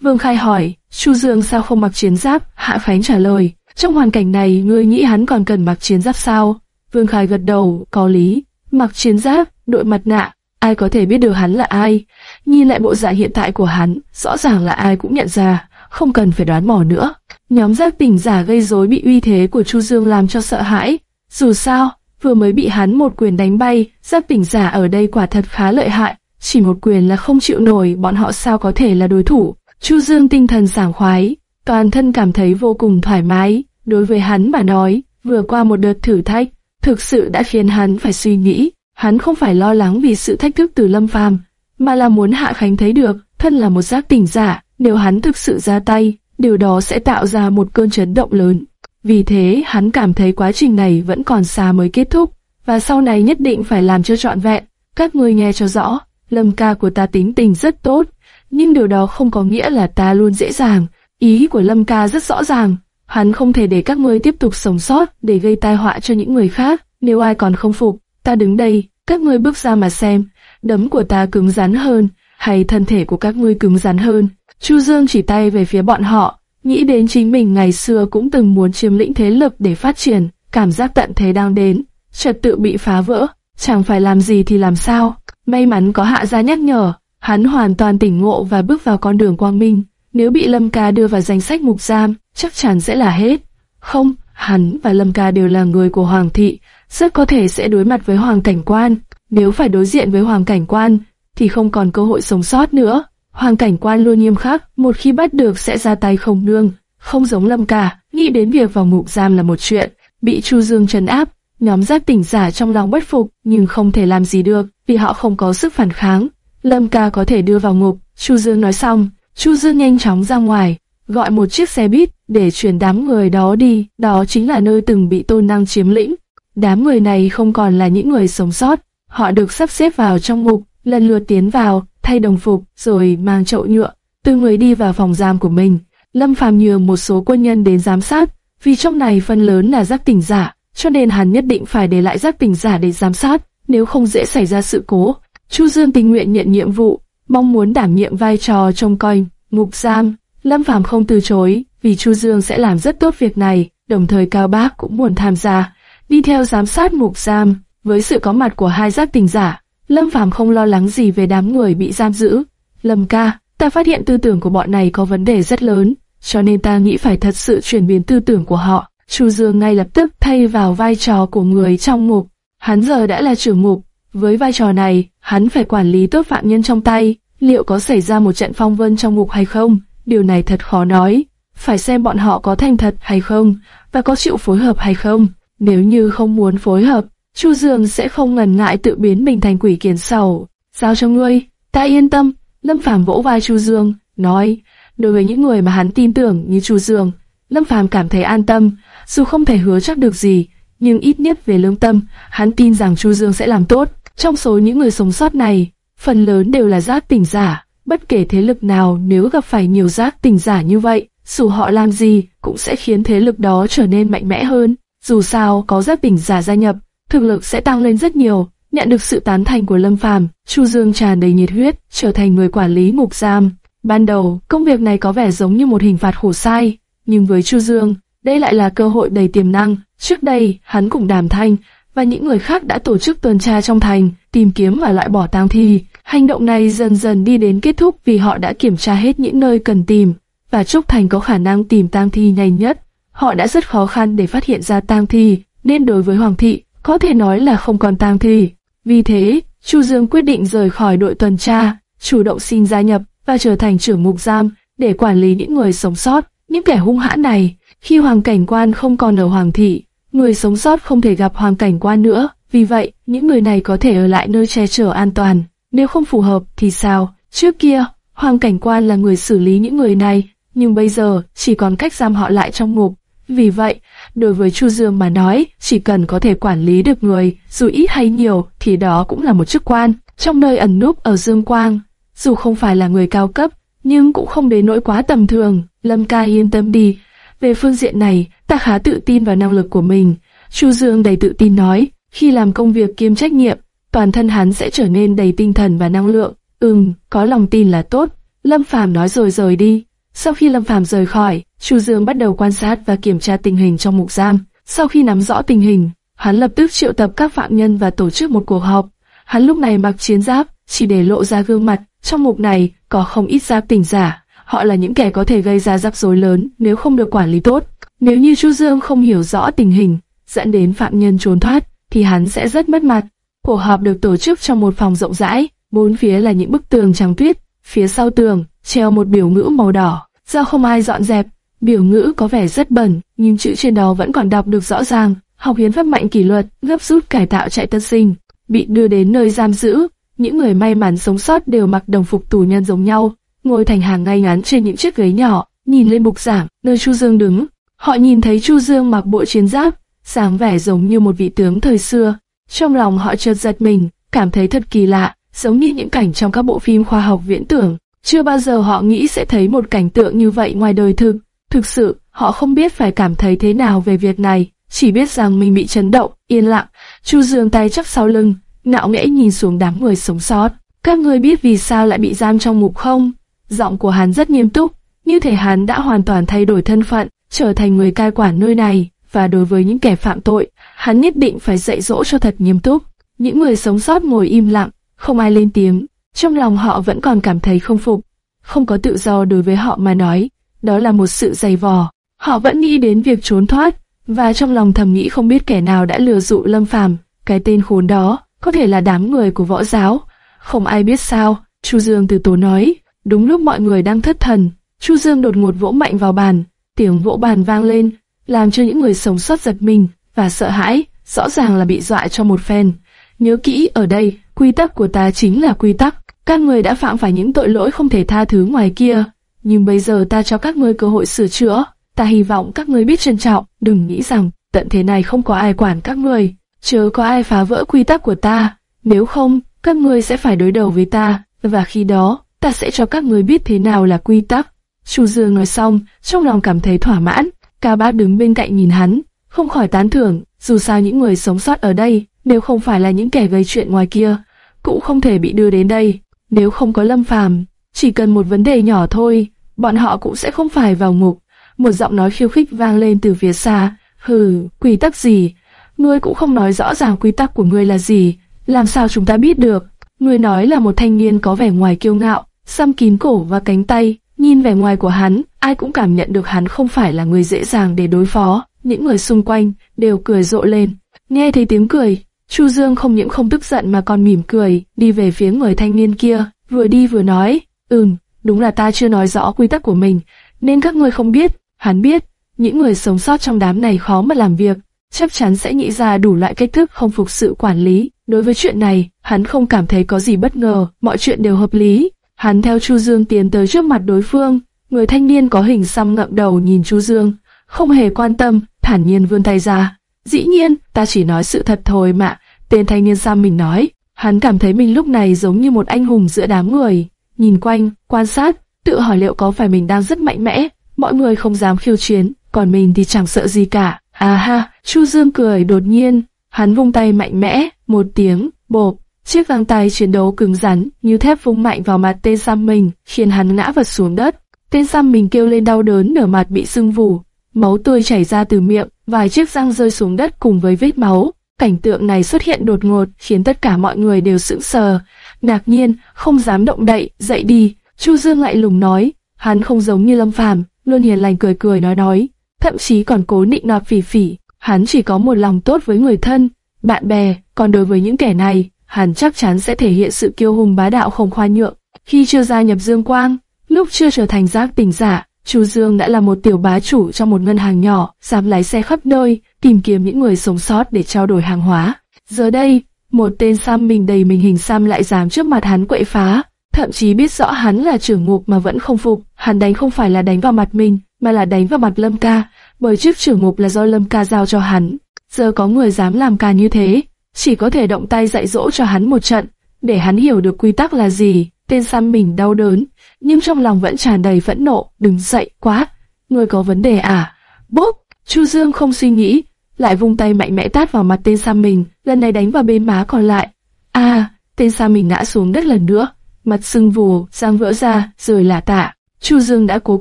A: Vương Khai hỏi, Chu Dương sao không mặc chiến giáp? Hạ Khánh trả lời, trong hoàn cảnh này ngươi nghĩ hắn còn cần mặc chiến giáp sao? Vương Khai gật đầu, có lý, mặc chiến giáp, đội mặt nạ, ai có thể biết được hắn là ai? Nhìn lại bộ dạng hiện tại của hắn, rõ ràng là ai cũng nhận ra, không cần phải đoán mò nữa. Nhóm giác tỉnh giả gây rối bị uy thế của Chu Dương làm cho sợ hãi. Dù sao, vừa mới bị hắn một quyền đánh bay, giác tỉnh giả ở đây quả thật khá lợi hại. Chỉ một quyền là không chịu nổi, bọn họ sao có thể là đối thủ. Chu Dương tinh thần sảng khoái, toàn thân cảm thấy vô cùng thoải mái. Đối với hắn mà nói, vừa qua một đợt thử thách, thực sự đã khiến hắn phải suy nghĩ. Hắn không phải lo lắng vì sự thách thức từ Lâm Phàm, mà là muốn Hạ Khánh thấy được, thân là một giác tỉnh giả, nếu hắn thực sự ra tay, điều đó sẽ tạo ra một cơn chấn động lớn. Vì thế, hắn cảm thấy quá trình này vẫn còn xa mới kết thúc, và sau này nhất định phải làm cho trọn vẹn. Các ngươi nghe cho rõ, Lâm ca của ta tính tình rất tốt, nhưng điều đó không có nghĩa là ta luôn dễ dàng. Ý của Lâm ca rất rõ ràng, hắn không thể để các ngươi tiếp tục sống sót để gây tai họa cho những người khác. Nếu ai còn không phục, ta đứng đây, các ngươi bước ra mà xem, đấm của ta cứng rắn hơn, hay thân thể của các ngươi cứng rắn hơn. Chu Dương chỉ tay về phía bọn họ, nghĩ đến chính mình ngày xưa cũng từng muốn chiếm lĩnh thế lực để phát triển, cảm giác tận thế đang đến, trật tự bị phá vỡ, chẳng phải làm gì thì làm sao. May mắn có hạ gia nhắc nhở, hắn hoàn toàn tỉnh ngộ và bước vào con đường quang minh. Nếu bị Lâm Ca đưa vào danh sách mục giam, chắc chắn sẽ là hết. Không, hắn và Lâm Ca đều là người của Hoàng thị, rất có thể sẽ đối mặt với Hoàng cảnh quan. Nếu phải đối diện với Hoàng cảnh quan, thì không còn cơ hội sống sót nữa. Hoàng cảnh quan luôn nghiêm khắc, một khi bắt được sẽ ra tay không nương, không giống Lâm Ca, nghĩ đến việc vào ngục giam là một chuyện, bị Chu Dương trấn áp, nhóm giác tỉnh giả trong lòng bất phục nhưng không thể làm gì được vì họ không có sức phản kháng. Lâm Ca có thể đưa vào ngục, Chu Dương nói xong, Chu Dương nhanh chóng ra ngoài, gọi một chiếc xe buýt để chuyển đám người đó đi, đó chính là nơi từng bị tôn năng chiếm lĩnh. Đám người này không còn là những người sống sót, họ được sắp xếp vào trong ngục, lần lượt tiến vào, thay đồng phục, rồi mang chậu nhựa, từ người đi vào phòng giam của mình. Lâm Phàm nhường một số quân nhân đến giám sát, vì trong này phần lớn là giác tỉnh giả, cho nên hắn nhất định phải để lại giác tỉnh giả để giám sát, nếu không dễ xảy ra sự cố. Chu Dương tình nguyện nhận nhiệm vụ, mong muốn đảm nhiệm vai trò trông coi, ngục giam. Lâm Phàm không từ chối, vì Chu Dương sẽ làm rất tốt việc này, đồng thời Cao Bác cũng muốn tham gia, đi theo giám sát mục giam. Với sự có mặt của hai giác tình giả, Lâm Phàm không lo lắng gì về đám người bị giam giữ. Lâm ca, ta phát hiện tư tưởng của bọn này có vấn đề rất lớn, cho nên ta nghĩ phải thật sự chuyển biến tư tưởng của họ. Chu Dương ngay lập tức thay vào vai trò của người trong ngục. Hắn giờ đã là trưởng ngục, với vai trò này, hắn phải quản lý tốt phạm nhân trong tay. Liệu có xảy ra một trận phong vân trong ngục hay không? Điều này thật khó nói. Phải xem bọn họ có thành thật hay không, và có chịu phối hợp hay không. Nếu như không muốn phối hợp, Chu Dương sẽ không ngần ngại tự biến mình thành quỷ kiến sầu. Giao cho ngươi, ta yên tâm. Lâm Phàm vỗ vai Chu Dương, nói, đối với những người mà hắn tin tưởng như Chu Dương, Lâm Phàm cảm thấy an tâm, dù không thể hứa chắc được gì, nhưng ít nhất về lương tâm, hắn tin rằng Chu Dương sẽ làm tốt. Trong số những người sống sót này, phần lớn đều là giác tỉnh giả, bất kể thế lực nào nếu gặp phải nhiều giác tỉnh giả như vậy, dù họ làm gì cũng sẽ khiến thế lực đó trở nên mạnh mẽ hơn. Dù sao, có giáp bình giả gia nhập, thực lực sẽ tăng lên rất nhiều. Nhận được sự tán thành của Lâm Phàm, Chu Dương tràn đầy nhiệt huyết, trở thành người quản lý ngục giam. Ban đầu, công việc này có vẻ giống như một hình phạt khổ sai, nhưng với Chu Dương, đây lại là cơ hội đầy tiềm năng. Trước đây, hắn cùng Đàm Thanh và những người khác đã tổ chức tuần tra trong thành, tìm kiếm và loại bỏ tang thi. Hành động này dần dần đi đến kết thúc vì họ đã kiểm tra hết những nơi cần tìm, và Trúc Thành có khả năng tìm tang thi nhanh nhất. Họ đã rất khó khăn để phát hiện ra tang thi, nên đối với Hoàng thị, có thể nói là không còn tang thi. Vì thế, Chu Dương quyết định rời khỏi đội tuần tra, chủ động xin gia nhập và trở thành trưởng mục giam để quản lý những người sống sót. Những kẻ hung hãn này, khi Hoàng Cảnh Quan không còn ở Hoàng thị, người sống sót không thể gặp Hoàng Cảnh Quan nữa. Vì vậy, những người này có thể ở lại nơi che chở an toàn. Nếu không phù hợp thì sao? Trước kia, Hoàng Cảnh Quan là người xử lý những người này, nhưng bây giờ chỉ còn cách giam họ lại trong ngục. Vì vậy, đối với Chu Dương mà nói, chỉ cần có thể quản lý được người, dù ít hay nhiều, thì đó cũng là một chức quan. Trong nơi ẩn núp ở Dương Quang, dù không phải là người cao cấp, nhưng cũng không đến nỗi quá tầm thường. Lâm ca yên tâm đi. Về phương diện này, ta khá tự tin vào năng lực của mình. Chu Dương đầy tự tin nói, khi làm công việc kiêm trách nhiệm, toàn thân hắn sẽ trở nên đầy tinh thần và năng lượng. Ừm, có lòng tin là tốt. Lâm Phàm nói rồi rời đi. Sau khi Lâm Phàm rời khỏi, Chu Dương bắt đầu quan sát và kiểm tra tình hình trong mục giam. Sau khi nắm rõ tình hình, hắn lập tức triệu tập các phạm nhân và tổ chức một cuộc họp. Hắn lúc này mặc chiến giáp, chỉ để lộ ra gương mặt. Trong mục này có không ít giáp tình giả. Họ là những kẻ có thể gây ra rắc rối lớn nếu không được quản lý tốt. Nếu như Chu Dương không hiểu rõ tình hình, dẫn đến phạm nhân trốn thoát, thì hắn sẽ rất mất mặt. Cuộc họp được tổ chức trong một phòng rộng rãi, bốn phía là những bức tường trắng tuyết, phía sau tường treo một biểu ngữ màu đỏ. Do không ai dọn dẹp, biểu ngữ có vẻ rất bẩn, nhưng chữ trên đó vẫn còn đọc được rõ ràng. Học hiến pháp mạnh kỷ luật, gấp rút cải tạo trại tân sinh, bị đưa đến nơi giam giữ. Những người may mắn sống sót đều mặc đồng phục tù nhân giống nhau, ngồi thành hàng ngay ngắn trên những chiếc ghế nhỏ, nhìn lên bục giảng, nơi Chu Dương đứng. Họ nhìn thấy Chu Dương mặc bộ chiến giáp, dáng vẻ giống như một vị tướng thời xưa. Trong lòng họ chợt giật mình, cảm thấy thật kỳ lạ, giống như những cảnh trong các bộ phim khoa học viễn tưởng. Chưa bao giờ họ nghĩ sẽ thấy một cảnh tượng như vậy ngoài đời thực. Thực sự, họ không biết phải cảm thấy thế nào về việc này, chỉ biết rằng mình bị chấn động, yên lặng. Chu Dương tay chắc sau lưng, nạo nghễ nhìn xuống đám người sống sót. Các người biết vì sao lại bị giam trong ngục không? Giọng của hắn rất nghiêm túc, như thể hắn đã hoàn toàn thay đổi thân phận, trở thành người cai quản nơi này và đối với những kẻ phạm tội, hắn nhất định phải dạy dỗ cho thật nghiêm túc. Những người sống sót ngồi im lặng, không ai lên tiếng, trong lòng họ vẫn còn cảm thấy không phục. Không có tự do đối với họ mà nói, đó là một sự dày vò. Họ vẫn nghĩ đến việc trốn thoát, và trong lòng thầm nghĩ không biết kẻ nào đã lừa dụ Lâm Phàm, cái tên khốn đó, có thể là đám người của võ giáo. Không ai biết sao, Chu Dương từ tố nói, đúng lúc mọi người đang thất thần, Chu Dương đột ngột vỗ mạnh vào bàn, tiếng vỗ bàn vang lên, làm cho những người sống sót giật mình và sợ hãi, rõ ràng là bị dọa cho một phen. Nhớ kỹ ở đây, quy tắc của ta chính là quy tắc. Các người đã phạm phải những tội lỗi không thể tha thứ ngoài kia, nhưng bây giờ ta cho các ngươi cơ hội sửa chữa. Ta hy vọng các ngươi biết trân trọng, đừng nghĩ rằng tận thế này không có ai quản các ngươi, chớ có ai phá vỡ quy tắc của ta. Nếu không, các ngươi sẽ phải đối đầu với ta, và khi đó, ta sẽ cho các ngươi biết thế nào là quy tắc. Chu Dương nói xong, trong lòng cảm thấy thỏa mãn, Cao Bác đứng bên cạnh nhìn hắn, không khỏi tán thưởng, dù sao những người sống sót ở đây, nếu không phải là những kẻ gây chuyện ngoài kia, cũng không thể bị đưa đến đây. Nếu không có Lâm Phàm, chỉ cần một vấn đề nhỏ thôi, bọn họ cũng sẽ không phải vào ngục. Một giọng nói khiêu khích vang lên từ phía xa, hừ, quy tắc gì? Ngươi cũng không nói rõ ràng quy tắc của ngươi là gì, làm sao chúng ta biết được? Ngươi nói là một thanh niên có vẻ ngoài kiêu ngạo, xăm kín cổ và cánh tay, Nhìn vẻ ngoài của hắn, ai cũng cảm nhận được hắn không phải là người dễ dàng để đối phó. Những người xung quanh đều cười rộ lên. Nghe thấy tiếng cười, Chu Dương không những không tức giận mà còn mỉm cười, đi về phía người thanh niên kia, vừa đi vừa nói, ừm, đúng là ta chưa nói rõ quy tắc của mình, nên các ngươi không biết, hắn biết, những người sống sót trong đám này khó mà làm việc, chắc chắn sẽ nghĩ ra đủ loại cách thức không phục sự quản lý. Đối với chuyện này, hắn không cảm thấy có gì bất ngờ, mọi chuyện đều hợp lý. Hắn theo Chu Dương tiến tới trước mặt đối phương, người thanh niên có hình xăm ngậm đầu nhìn Chu Dương, không hề quan tâm, thản nhiên vươn tay ra. Dĩ nhiên, ta chỉ nói sự thật thôi mà, tên thanh niên xăm mình nói. Hắn cảm thấy mình lúc này giống như một anh hùng giữa đám người, nhìn quanh, quan sát, tự hỏi liệu có phải mình đang rất mạnh mẽ, mọi người không dám khiêu chiến, còn mình thì chẳng sợ gì cả. À ha, Chu Dương cười đột nhiên, hắn vung tay mạnh mẽ, một tiếng, bộp, chiếc găng tay chiến đấu cứng rắn như thép vung mạnh vào mặt tên Sam mình, khiến hắn ngã vật xuống đất. Tên Sam mình kêu lên đau đớn nửa mặt bị sưng vù, máu tươi chảy ra từ miệng, vài chiếc răng rơi xuống đất cùng với vết máu. Cảnh tượng này xuất hiện đột ngột khiến tất cả mọi người đều sững sờ, ngạc nhiên, không dám động đậy, dậy đi. Chu Dương lại lùng nói, hắn không giống như Lâm Phàm, luôn hiền lành cười cười nói nói, thậm chí còn cố nịnh nọt phỉ phỉ. Hắn chỉ có một lòng tốt với người thân, bạn bè, còn đối với những kẻ này, hắn chắc chắn sẽ thể hiện sự kiêu hùng bá đạo không khoan nhượng. Khi chưa gia nhập Dương Quang, lúc chưa trở thành giác tỉnh giả, Chu Dương đã là một tiểu bá chủ trong một ngân hàng nhỏ, dám lái xe khắp nơi, tìm kiếm những người sống sót để trao đổi hàng hóa. Giờ đây, một tên Sam mình đầy mình hình Sam lại dám trước mặt hắn quậy phá, thậm chí biết rõ hắn là trưởng ngục mà vẫn không phục. Hắn đánh không phải là đánh vào mặt mình, mà là đánh vào mặt Lâm Ca, bởi chiếc trưởng ngục là do Lâm Ca giao cho hắn. Giờ có người dám làm ca như thế, chỉ có thể động tay dạy dỗ cho hắn một trận, để hắn hiểu được quy tắc là gì. Tên Sam mình đau đớn, nhưng trong lòng vẫn tràn đầy phẫn nộ, đứng dậy quá, người có vấn đề à? Bốp, Chu Dương không suy nghĩ, lại vung tay mạnh mẽ tát vào mặt tên Sam mình, lần này đánh vào bên má còn lại. À, tên Sam mình ngã xuống đất lần nữa, mặt sưng vù, răng vỡ ra, rồi là tạ. Chu Dương đã cố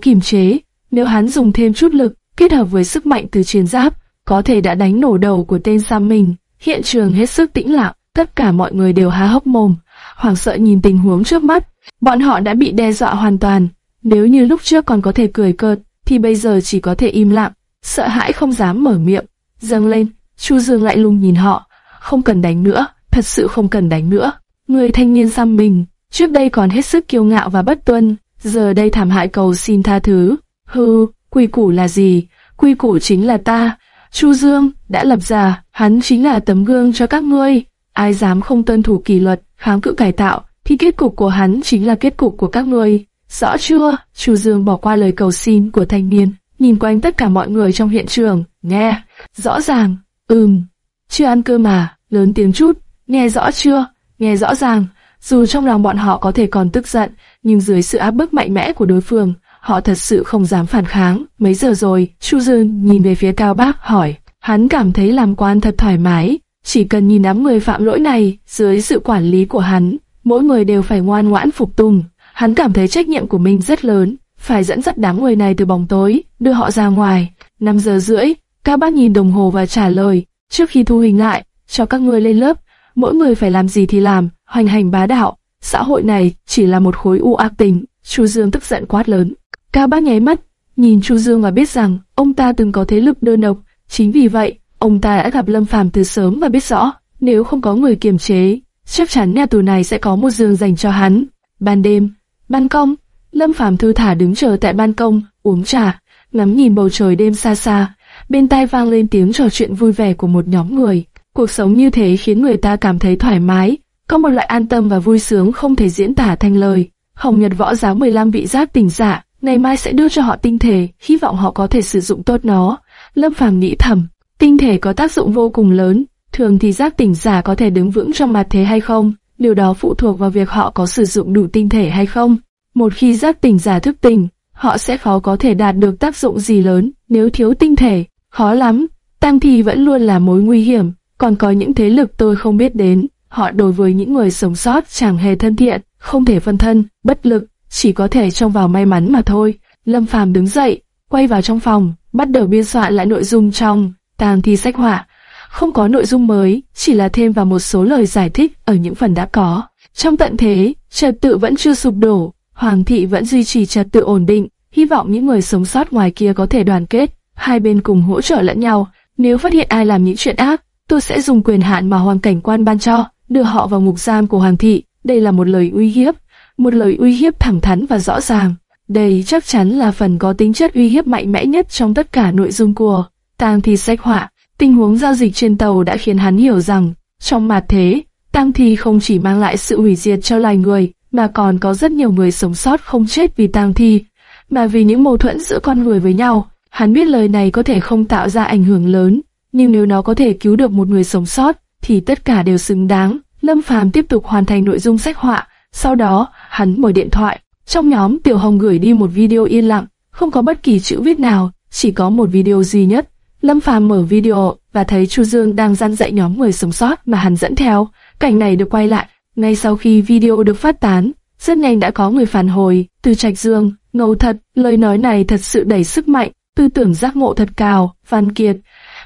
A: kiềm chế, nếu hắn dùng thêm chút lực, kết hợp với sức mạnh từ chiến giáp, có thể đã đánh nổ đầu của tên Sam mình. Hiện trường hết sức tĩnh lặng, tất cả mọi người đều há hốc mồm, hoảng sợ nhìn tình huống trước mắt. Bọn họ đã bị đe dọa hoàn toàn. Nếu như lúc trước còn có thể cười cợt, thì bây giờ chỉ có thể im lặng, sợ hãi không dám mở miệng. Dâng lên, Chu Dương lại lung nhìn họ, không cần đánh nữa, thật sự không cần đánh nữa. Người thanh niên xăm mình, trước đây còn hết sức kiêu ngạo và bất tuân, giờ đây thảm hại cầu xin tha thứ. Hừ, quy củ là gì? Quy củ chính là ta. Chu Dương đã lập ra, hắn chính là tấm gương cho các ngươi. Ai dám không tuân thủ kỷ luật, kháng cự cải tạo, thì kết cục của hắn chính là kết cục của các ngươi. Rõ chưa? Chu Dương bỏ qua lời cầu xin của thanh niên, nhìn quanh tất cả mọi người trong hiện trường, nghe, rõ ràng, ừm, chưa ăn cơm mà, lớn tiếng chút, nghe rõ chưa, nghe rõ ràng, dù trong lòng bọn họ có thể còn tức giận, nhưng dưới sự áp bức mạnh mẽ của đối phương, họ thật sự không dám phản kháng. Mấy giờ rồi, Chu Dương nhìn về phía Cao Bác hỏi, hắn cảm thấy làm quan thật thoải mái, chỉ cần nhìn đám người phạm lỗi này, dưới sự quản lý của hắn, mỗi người đều phải ngoan ngoãn phục tùng. Hắn cảm thấy trách nhiệm của mình rất lớn, phải dẫn dắt đám người này từ bóng tối, đưa họ ra ngoài. 5 giờ rưỡi, các bác nhìn đồng hồ và trả lời, trước khi thu hình lại, cho các ngươi lên lớp, mỗi người phải làm gì thì làm, hoành hành bá đạo. Xã hội này chỉ là một khối u ác tình, Chu Dương tức giận quát lớn. Cao bác nháy mắt, nhìn Chu Dương và biết rằng ông ta từng có thế lực đơn độc, chính vì vậy, ông ta đã gặp Lâm Phàm từ sớm và biết rõ, nếu không có người kiềm chế, chắc chắn nhà tù này sẽ có một giường dành cho hắn. Ban đêm, ban công, Lâm Phàm thư thả đứng chờ tại ban công, uống trà, ngắm nhìn bầu trời đêm xa xa, bên tai vang lên tiếng trò chuyện vui vẻ của một nhóm người. Cuộc sống như thế khiến người ta cảm thấy thoải mái, có một loại an tâm và vui sướng không thể diễn tả thành lời. Hồng Nhật võ giáo 15 vị giác tỉnh giả, ngày mai sẽ đưa cho họ tinh thể, hy vọng họ có thể sử dụng tốt nó. Lâm Phàm nghĩ thầm, tinh thể có tác dụng vô cùng lớn, thường thì giác tỉnh giả có thể đứng vững trong mặt thế hay không, điều đó phụ thuộc vào việc họ có sử dụng đủ tinh thể hay không. Một khi giác tỉnh giả thức tỉnh, họ sẽ khó có thể đạt được tác dụng gì lớn, nếu thiếu tinh thể, khó lắm. Tam thi vẫn luôn là mối nguy hiểm, còn có những thế lực tôi không biết đến, họ đối với những người sống sót chẳng hề thân thiện, không thể phân thân, bất lực, chỉ có thể trông vào may mắn mà thôi. Lâm Phàm đứng dậy, quay vào trong phòng, bắt đầu biên soạn lại nội dung trong Tam thi sách họa. Không có nội dung mới, chỉ là thêm vào một số lời giải thích ở những phần đã có. Trong tận thế, trật tự vẫn chưa sụp đổ, Hoàng thị vẫn duy trì trật tự ổn định, hy vọng những người sống sót ngoài kia có thể đoàn kết, hai bên cùng hỗ trợ lẫn nhau. Nếu phát hiện ai làm những chuyện ác, tôi sẽ dùng quyền hạn mà hoàng cảnh quan ban cho, đưa họ vào ngục giam của hoàng thị. Đây là một lời uy hiếp, một lời uy hiếp thẳng thắn và rõ ràng. Đây chắc chắn là phần có tính chất uy hiếp mạnh mẽ nhất trong tất cả nội dung của tang thi sách họa. Tình huống giao dịch trên tàu đã khiến hắn hiểu rằng, trong mặt thế, tang thi không chỉ mang lại sự hủy diệt cho loài người, mà còn có rất nhiều người sống sót không chết vì tang thi, mà vì những mâu thuẫn giữa con người với nhau. Hắn biết lời này có thể không tạo ra ảnh hưởng lớn, nhưng nếu nó có thể cứu được một người sống sót, thì tất cả đều xứng đáng. Lâm Phàm tiếp tục hoàn thành nội dung sách họa, sau đó, hắn mở điện thoại. Trong nhóm Tiểu Hồng gửi đi một video yên lặng, không có bất kỳ chữ viết nào, chỉ có một video duy nhất. Lâm Phàm mở video và thấy Chu Dương đang gian dạy nhóm người sống sót mà hắn dẫn theo. Cảnh này được quay lại ngay sau khi video được phát tán, rất nhanh đã có người phản hồi từ Trạch Dương. Ngầu thật, lời nói này thật sự đầy sức mạnh, tư tưởng giác ngộ thật cao. Văn Kiệt,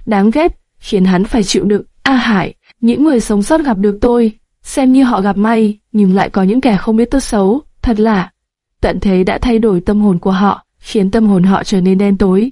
A: đáng ghét, khiến hắn phải chịu đựng. A Hải, những người sống sót gặp được tôi, xem như họ gặp may, nhưng lại có những kẻ không biết tốt xấu, thật là tận thế đã thay đổi tâm hồn của họ, khiến tâm hồn họ trở nên đen tối.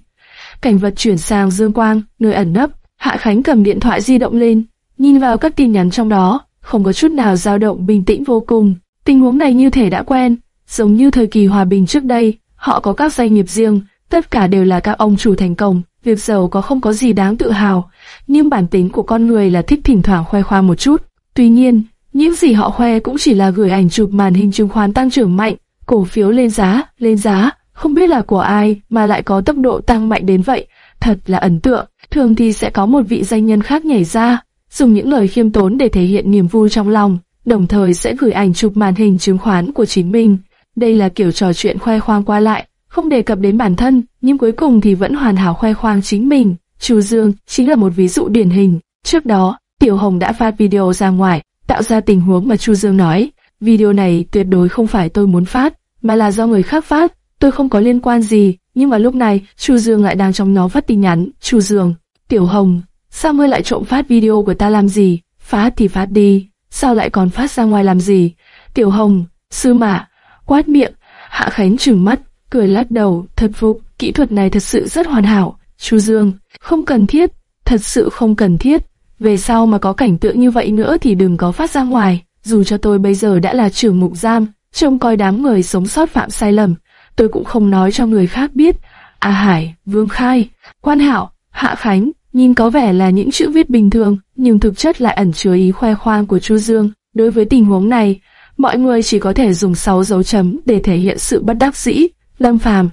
A: Cảnh vật chuyển sang dương quang, nơi ẩn nấp, Hạ Khánh cầm điện thoại di động lên, nhìn vào các tin nhắn trong đó, không có chút nào dao động bình tĩnh vô cùng. Tình huống này như thể đã quen, giống như thời kỳ hòa bình trước đây, họ có các doanh nghiệp riêng, tất cả đều là các ông chủ thành công, việc giàu có không có gì đáng tự hào, nhưng bản tính của con người là thích thỉnh thoảng khoe khoang một chút. Tuy nhiên, những gì họ khoe cũng chỉ là gửi ảnh chụp màn hình chứng khoán tăng trưởng mạnh, cổ phiếu lên giá, lên giá, không biết là của ai mà lại có tốc độ tăng mạnh đến vậy, thật là ấn tượng. Thường thì sẽ có một vị danh nhân khác nhảy ra, dùng những lời khiêm tốn để thể hiện niềm vui trong lòng, đồng thời sẽ gửi ảnh chụp màn hình chứng khoán của chính mình. Đây là kiểu trò chuyện khoe khoang qua lại, không đề cập đến bản thân, nhưng cuối cùng thì vẫn hoàn hảo khoe khoang chính mình. Chu Dương chính là một ví dụ điển hình. Trước đó, Tiểu Hồng đã phát video ra ngoài, tạo ra tình huống mà Chu Dương nói. Video này tuyệt đối không phải tôi muốn phát, mà là do người khác phát. Tôi không có liên quan gì, nhưng mà lúc này Chu Dương lại đang trong nó phát tin nhắn. Chu Dương, Tiểu Hồng, sao ngươi lại trộm phát video của ta làm gì? Phát thì phát đi, sao lại còn phát ra ngoài làm gì? Tiểu Hồng, sư mã, quát miệng, Hạ Khánh trừng mắt, cười lắc đầu, thật phục, kỹ thuật này thật sự rất hoàn hảo. Chu Dương, không cần thiết, thật sự không cần thiết. Về sau mà có cảnh tượng như vậy nữa thì đừng có phát ra ngoài. Dù cho tôi bây giờ đã là trưởng mục giam, trông coi đám người sống sót phạm sai lầm, tôi cũng không nói cho người khác biết. A Hải, Vương Khai, Quan Hảo, Hạ Khánh, nhìn có vẻ là những chữ viết bình thường, nhưng thực chất lại ẩn chứa ý khoe khoang của Chu Dương. Đối với tình huống này, mọi người chỉ có thể dùng 6 dấu chấm để thể hiện sự bất đắc dĩ. Lâm Phàm,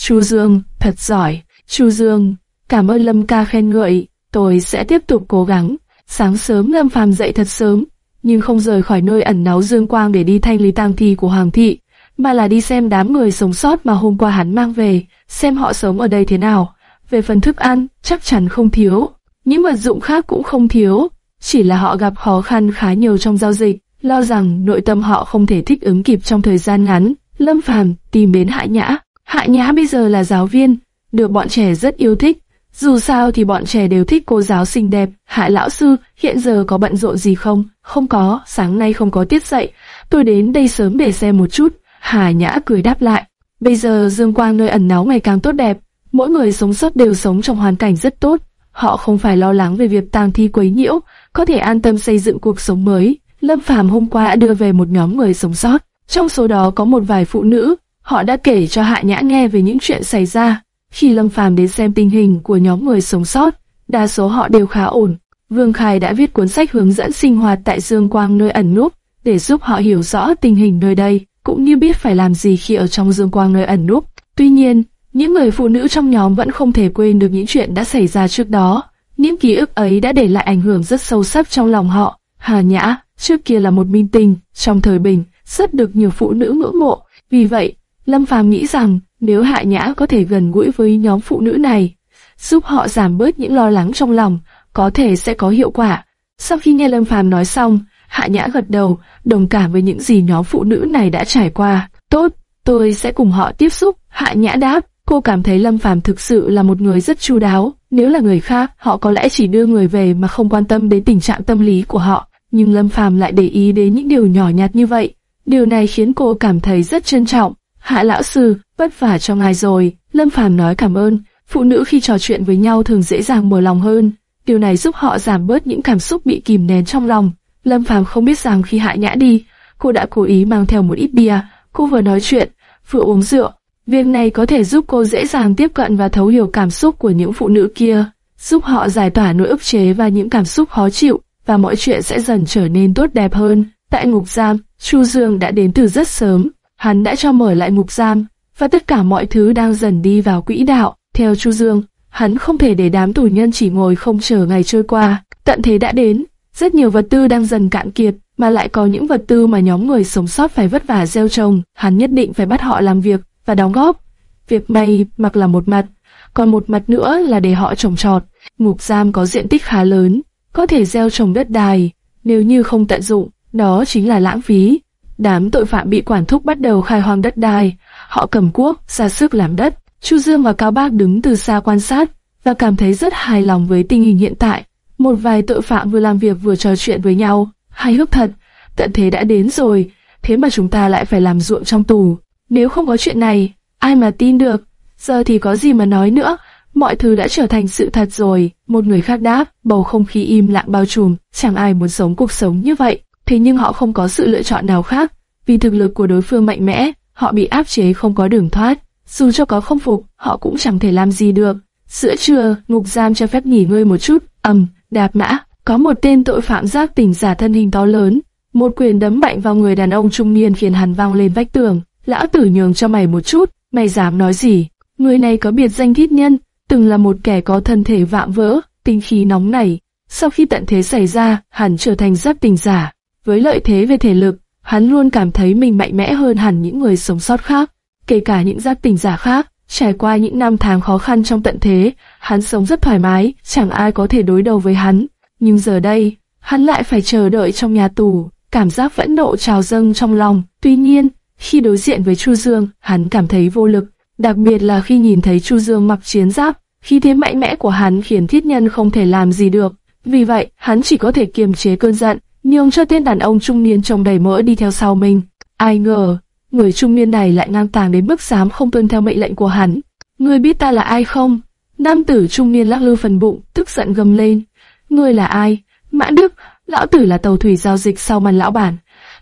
A: Chu Dương, thật giỏi. Chu Dương, cảm ơn Lâm ca khen ngợi, tôi sẽ tiếp tục cố gắng. Sáng sớm Lâm Phàm dậy thật sớm, nhưng không rời khỏi nơi ẩn náu dương quang để đi thanh lý tang thi của Hoàng thị, mà là đi xem đám người sống sót mà hôm qua hắn mang về, xem họ sống ở đây thế nào. Về phần thức ăn, chắc chắn không thiếu, những vật dụng khác cũng không thiếu, chỉ là họ gặp khó khăn khá nhiều trong giao dịch, lo rằng nội tâm họ không thể thích ứng kịp trong thời gian ngắn. Lâm Phàm tìm đến Hạ Nhã, Hạ Nhã bây giờ là giáo viên, được bọn trẻ rất yêu thích. Dù sao thì bọn trẻ đều thích cô giáo xinh đẹp. Hạ lão sư, hiện giờ có bận rộn gì không? Không có, sáng nay không có tiết dạy. Tôi đến đây sớm để xem một chút. Hà Nhã cười đáp lại. Bây giờ dương quang nơi ẩn náu ngày càng tốt đẹp. Mỗi người sống sót đều sống trong hoàn cảnh rất tốt. Họ không phải lo lắng về việc tang thi quấy nhiễu, có thể an tâm xây dựng cuộc sống mới. Lâm Phàm hôm qua đã đưa về một nhóm người sống sót. Trong số đó có một vài phụ nữ, Họ đã kể cho Hạ Nhã nghe về những chuyện xảy ra. Khi Lâm Phàm đến xem tình hình của nhóm người sống sót, đa số họ đều khá ổn. Vương Khai đã viết cuốn sách hướng dẫn sinh hoạt tại Dương Quang nơi ẩn núp, để giúp họ hiểu rõ tình hình nơi đây, cũng như biết phải làm gì khi ở trong Dương Quang nơi ẩn núp. Tuy nhiên, những người phụ nữ trong nhóm vẫn không thể quên được những chuyện đã xảy ra trước đó. Những ký ức ấy đã để lại ảnh hưởng rất sâu sắc trong lòng họ. Hà Nhã, trước kia là một minh tinh, trong thời bình, rất được nhiều phụ nữ ngưỡng mộ. Vì vậy, Lâm Phàm nghĩ rằng nếu Hạ Nhã có thể gần gũi với nhóm phụ nữ này, giúp họ giảm bớt những lo lắng trong lòng, có thể sẽ có hiệu quả. Sau khi nghe Lâm Phàm nói xong, Hạ Nhã gật đầu, đồng cảm với những gì nhóm phụ nữ này đã trải qua. Tốt, tôi sẽ cùng họ tiếp xúc. Hạ Nhã đáp, cô cảm thấy Lâm Phàm thực sự là một người rất chu đáo. Nếu là người khác, họ có lẽ chỉ đưa người về mà không quan tâm đến tình trạng tâm lý của họ. Nhưng Lâm Phàm lại để ý đến những điều nhỏ nhặt như vậy. Điều này khiến cô cảm thấy rất trân trọng. Hạ lão sư, vất vả cho ngài rồi. Lâm Phàm nói cảm ơn. Phụ nữ khi trò chuyện với nhau thường dễ dàng mở lòng hơn. Điều này giúp họ giảm bớt những cảm xúc bị kìm nén trong lòng. Lâm Phàm không biết rằng khi Hạ Nhã đi, cô đã cố ý mang theo một ít bia. Cô vừa nói chuyện, vừa uống rượu. Việc này có thể giúp cô dễ dàng tiếp cận và thấu hiểu cảm xúc của những phụ nữ kia, giúp họ giải tỏa nỗi ức chế và những cảm xúc khó chịu, và mọi chuyện sẽ dần trở nên tốt đẹp hơn. Tại ngục giam, Chu Dương đã đến từ rất sớm, hắn đã cho mở lại ngục giam, và tất cả mọi thứ đang dần đi vào quỹ đạo. Theo Chu Dương, hắn không thể để đám tù nhân chỉ ngồi không chờ ngày trôi qua. Tận thế đã đến, rất nhiều vật tư đang dần cạn kiệt, mà lại có những vật tư mà nhóm người sống sót phải vất vả gieo trồng. Hắn nhất định phải bắt họ làm việc và đóng góp. Việc may mặc là một mặt, còn một mặt nữa là để họ trồng trọt. Ngục giam có diện tích khá lớn, có thể gieo trồng đất đai, nếu như không tận dụng, đó chính là lãng phí. Đám tội phạm bị quản thúc bắt đầu khai hoang đất đai, họ cầm cuốc, ra sức làm đất. Chu Dương và Cao Bác đứng từ xa quan sát và cảm thấy rất hài lòng với tình hình hiện tại. Một vài tội phạm vừa làm việc vừa trò chuyện với nhau, hay hước thật, tận thế đã đến rồi, thế mà chúng ta lại phải làm ruộng trong tù. Nếu không có chuyện này, ai mà tin được, giờ thì có gì mà nói nữa, mọi thứ đã trở thành sự thật rồi. Một người khác đáp, bầu không khí im lặng bao trùm, chẳng ai muốn sống cuộc sống như vậy, thế nhưng họ không có sự lựa chọn nào khác, vì thực lực của đối phương mạnh mẽ, họ bị áp chế không có đường thoát. Dù cho có không phục, họ cũng chẳng thể làm gì được. Giữa trưa, ngục giam cho phép nghỉ ngơi một chút, ầm, đạp mã, có một tên tội phạm giác tỉnh giả thân hình to lớn, một quyền đấm mạnh vào người đàn ông trung niên khiến hắn vang lên vách tường. Lão tử nhường cho mày một chút, mày dám nói gì? Người này có biệt danh thiết nhân, từng là một kẻ có thân thể vạm vỡ, tinh khí nóng nảy. Sau khi tận thế xảy ra, hắn trở thành giáp tình giả. Với lợi thế về thể lực, hắn luôn cảm thấy mình mạnh mẽ hơn hẳn những người sống sót khác, kể cả những giác tình giả khác. Trải qua những năm tháng khó khăn trong tận thế, hắn sống rất thoải mái, chẳng ai có thể đối đầu với hắn. Nhưng giờ đây, hắn lại phải chờ đợi trong nhà tù, cảm giác vẫn nộ trào dâng trong lòng. Tuy nhiên, khi đối diện với Chu Dương, hắn cảm thấy vô lực, đặc biệt là khi nhìn thấy Chu Dương mặc chiến giáp, khi thế mạnh mẽ của hắn khiến thiết nhân không thể làm gì được. Vì vậy, hắn chỉ có thể kiềm chế cơn giận, nhường cho tên đàn ông trung niên trông đầy mỡ đi theo sau mình. Ai ngờ, người trung niên này lại ngang tàng đến mức dám không tuân theo mệnh lệnh của hắn. Ngươi biết ta là ai không? Nam tử trung niên lắc lư phần bụng, tức giận gầm lên. Ngươi là ai? Mã Đức, lão tử là tàu thủy giao dịch sau màn lão bản.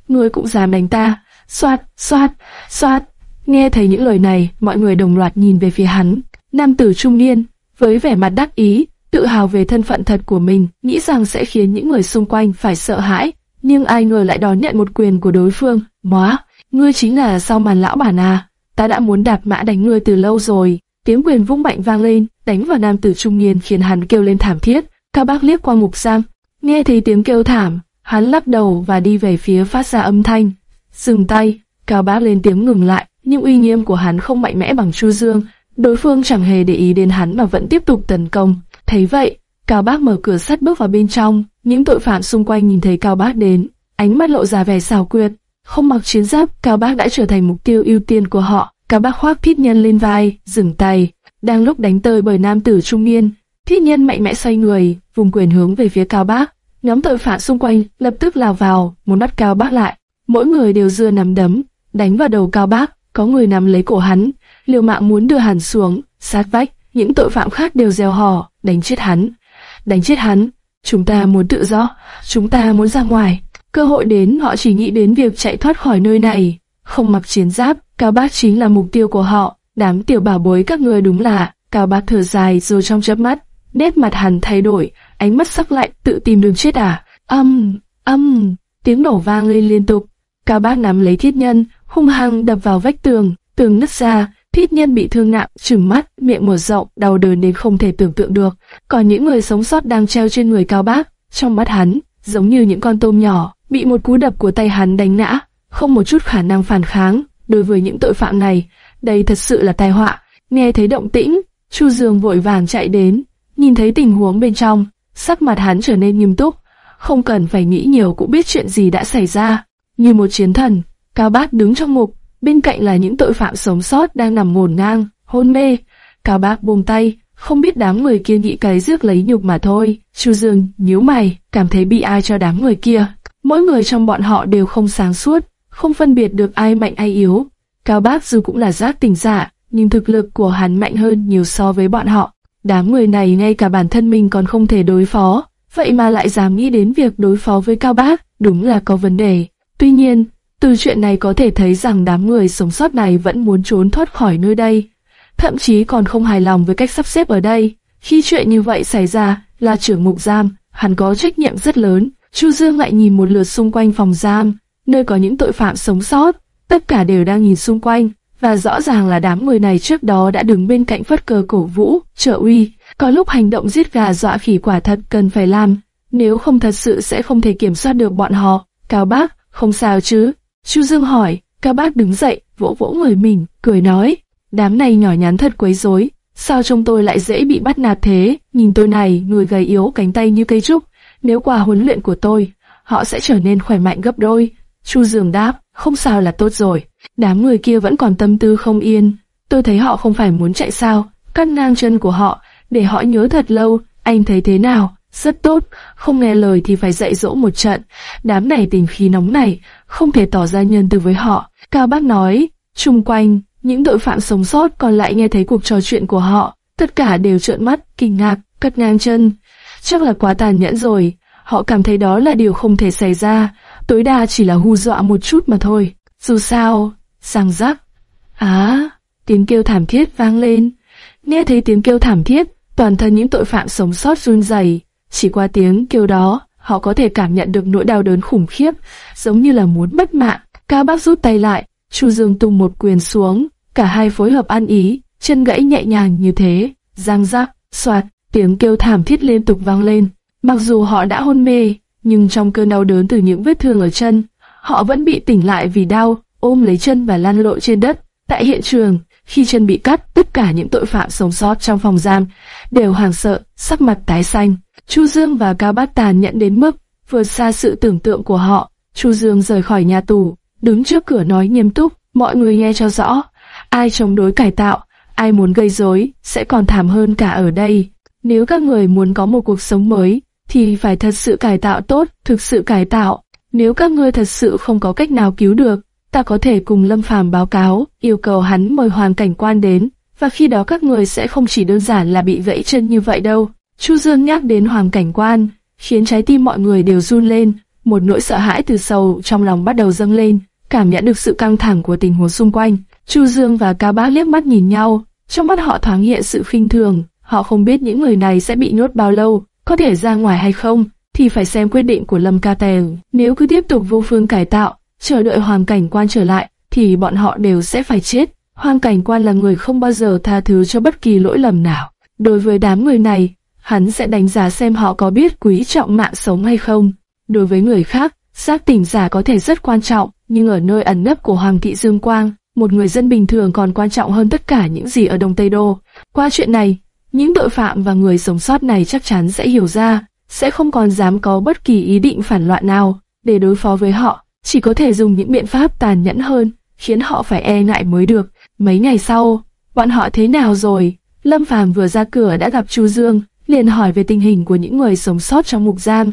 A: Ngươi cũng dám đánh ta. Xoát, xoát, xoát. Nghe thấy những lời này, mọi người đồng loạt nhìn về phía hắn. Nam tử trung niên, với vẻ mặt đắc ý, tự hào về thân phận thật của mình, nghĩ rằng sẽ khiến những người xung quanh phải sợ hãi. Nhưng ai ngờ lại đón nhận một quyền của đối phương. Móa, ngươi chính là sau màn lão bản à? Ta đã muốn đạp mã đánh ngươi từ lâu rồi. Tiếng quyền vung mạnh vang lên, đánh vào nam tử trung niên khiến hắn kêu lên thảm thiết. Cao bác liếc qua mục giam, nghe thấy tiếng kêu thảm, hắn lắc đầu và đi về phía phát ra âm thanh. Dừng tay, Cao bác lên tiếng ngừng lại, nhưng uy nghiêm của hắn không mạnh mẽ bằng Chu Dương. Đối phương chẳng hề để ý đến hắn mà vẫn tiếp tục tấn công. Thấy vậy, Cao bác mở cửa sắt bước vào bên trong. Những tội phạm xung quanh nhìn thấy Cao bác đến, ánh mắt lộ ra vẻ xảo quyệt. Không mặc chiến giáp, Cao bác đã trở thành mục tiêu ưu tiên của họ. Cao bác khoác thiết nhân lên vai, dừng tay. Đang lúc đánh tơi bởi nam tử trung niên, thiết nhân mạnh mẽ xoay người, vùng quyền hướng về phía Cao bác. Nhóm tội phạm xung quanh lập tức lao vào, muốn bắt Cao bác lại. Mỗi người đều dưa nắm đấm, đánh vào đầu Cao bác. Có người nắm lấy cổ hắn, liều mạng muốn đưa hắn xuống, sát vách. Những tội phạm khác đều reo hò, đánh chết hắn, đánh chết hắn. Chúng ta muốn tự do, chúng ta muốn ra ngoài. Cơ hội đến họ chỉ nghĩ đến việc chạy thoát khỏi nơi này. Không mặc chiến giáp, Cao Bác chính là mục tiêu của họ. Đám tiểu bảo bối các người đúng là, Cao Bác thở dài rồi trong chớp mắt, nét mặt hắn thay đổi, ánh mắt sắc lạnh, tự tìm đường chết à. Âm, âm, tiếng nổ vang lên liên tục. Cao Bác nắm lấy thiết nhân, hung hăng đập vào vách tường, tường nứt ra, thiết nhân bị thương nặng, trừng mắt, miệng mở rộng, đau đớn đến không thể tưởng tượng được. Còn những người sống sót đang treo trên người Cao Bác, trong mắt hắn, giống như những con tôm nhỏ, bị một cú đập của tay hắn đánh ngã, không một chút khả năng phản kháng. Đối với những tội phạm này, đây thật sự là tai họa. Nghe thấy động tĩnh, Chu Dương vội vàng chạy đến, nhìn thấy tình huống bên trong, sắc mặt hắn trở nên nghiêm túc, không cần phải nghĩ nhiều cũng biết chuyện gì đã xảy ra. Như một chiến thần, Cao Bác đứng trong mục, bên cạnh là những tội phạm sống sót đang nằm ngổn ngang, hôn mê. Cao Bác buông tay, không biết đám người kia nghĩ cái rước lấy nhục mà thôi. Chu Dương nhíu mày, cảm thấy bị ai cho đám người kia. Mỗi người trong bọn họ đều không sáng suốt, không phân biệt được ai mạnh ai yếu. Cao Bác dù cũng là giác tỉnh giả, nhưng thực lực của hắn mạnh hơn nhiều so với bọn họ. Đám người này ngay cả bản thân mình còn không thể đối phó, vậy mà lại dám nghĩ đến việc đối phó với Cao Bác, đúng là có vấn đề. Tuy nhiên, từ chuyện này có thể thấy rằng đám người sống sót này vẫn muốn trốn thoát khỏi nơi đây, thậm chí còn không hài lòng với cách sắp xếp ở đây. Khi chuyện như vậy xảy ra, là trưởng ngục giam, hắn có trách nhiệm rất lớn. Chu Dương lại nhìn một lượt xung quanh phòng giam, nơi có những tội phạm sống sót, tất cả đều đang nhìn xung quanh, và rõ ràng là đám người này trước đó đã đứng bên cạnh phất cờ cổ vũ, trợ uy. Có lúc hành động giết gà dọa khỉ quả thật cần phải làm, nếu không thật sự sẽ không thể kiểm soát được bọn họ. Cao bác, không sao chứ? Chu Dương hỏi, Cao bác đứng dậy, vỗ vỗ người mình, cười nói, đám này nhỏ nhắn thật quấy rối, sao trông tôi lại dễ bị bắt nạt thế? Nhìn tôi này, người gầy yếu, cánh tay như cây trúc, nếu qua huấn luyện của tôi, họ sẽ trở nên khỏe mạnh gấp đôi. Chu Dương đáp, không sao là tốt rồi. Đám người kia vẫn còn tâm tư không yên. Tôi thấy họ không phải muốn chạy sao, cắt ngang chân của họ, để họ nhớ thật lâu, anh thấy thế nào? Rất tốt, không nghe lời thì phải dạy dỗ một trận. Đám này tình khí nóng này, không thể tỏ ra nhân từ với họ. Cao Bác nói, chung quanh, những tội phạm sống sót còn lại nghe thấy cuộc trò chuyện của họ, tất cả đều trợn mắt, kinh ngạc, cất ngang chân. Chắc là quá tàn nhẫn rồi, họ cảm thấy đó là điều không thể xảy ra, tối đa chỉ là hù dọa một chút mà thôi. Dù sao, sang rắc. Á, tiếng kêu thảm thiết vang lên. Nghe thấy tiếng kêu thảm thiết, toàn thân những tội phạm sống sót run rẩy. Chỉ qua tiếng kêu đó, họ có thể cảm nhận được nỗi đau đớn khủng khiếp, giống như là muốn mất mạng. Cao Bác rút tay lại, Chu Dương tung một quyền xuống, cả hai phối hợp ăn ý, chân gãy nhẹ nhàng như thế, giang rắc, xoạt, tiếng kêu thảm thiết liên tục vang lên. Mặc dù họ đã hôn mê, nhưng trong cơn đau đớn từ những vết thương ở chân, họ vẫn bị tỉnh lại vì đau, ôm lấy chân và lăn lộn trên đất. Tại hiện trường, khi chân bị cắt, tất cả những tội phạm sống sót trong phòng giam đều hoảng sợ, sắc mặt tái xanh. Chu Dương và Cao Bát Tàn nhận đến mức vượt xa sự tưởng tượng của họ. Chu Dương rời khỏi nhà tù, đứng trước cửa nói nghiêm túc, mọi người nghe cho rõ, ai chống đối cải tạo, ai muốn gây rối sẽ còn thảm hơn cả ở đây. Nếu các người muốn có một cuộc sống mới, thì phải thật sự cải tạo tốt, thực sự cải tạo. Nếu các ngươi thật sự không có cách nào cứu được, ta có thể cùng Lâm Phàm báo cáo, yêu cầu hắn mời Hoàng Cảnh Quan đến, và khi đó các người sẽ không chỉ đơn giản là bị gãy chân như vậy đâu. Chu Dương nhắc đến Hoàng Cảnh Quan, khiến trái tim mọi người đều run lên, một nỗi sợ hãi từ sâu trong lòng bắt đầu dâng lên, cảm nhận được sự căng thẳng của tình huống xung quanh. Chu Dương và Cao Bác liếc mắt nhìn nhau, trong mắt họ thoáng hiện sự khinh thường, họ không biết những người này sẽ bị nhốt bao lâu, có thể ra ngoài hay không, thì phải xem quyết định của Lâm Ca Tèo. Nếu cứ tiếp tục vô phương cải tạo, chờ đợi Hoàng Cảnh Quan trở lại, thì bọn họ đều sẽ phải chết. Hoàng Cảnh Quan là người không bao giờ tha thứ cho bất kỳ lỗi lầm nào. Đối với đám người này, hắn sẽ đánh giá xem họ có biết quý trọng mạng sống hay không. Đối với người khác, xác tỉnh giả có thể rất quan trọng, nhưng ở nơi ẩn nấp của Hoàng thị Dương Quang, một người dân bình thường còn quan trọng hơn tất cả những gì ở Đông Tây Đô. Qua chuyện này, những tội phạm và người sống sót này chắc chắn sẽ hiểu ra, sẽ không còn dám có bất kỳ ý định phản loạn nào để đối phó với họ, chỉ có thể dùng những biện pháp tàn nhẫn hơn, khiến họ phải e ngại mới được. Mấy ngày sau, bọn họ thế nào rồi? Lâm Phàm vừa ra cửa đã gặp Chu Dương, liền hỏi về tình hình của những người sống sót trong mục giam.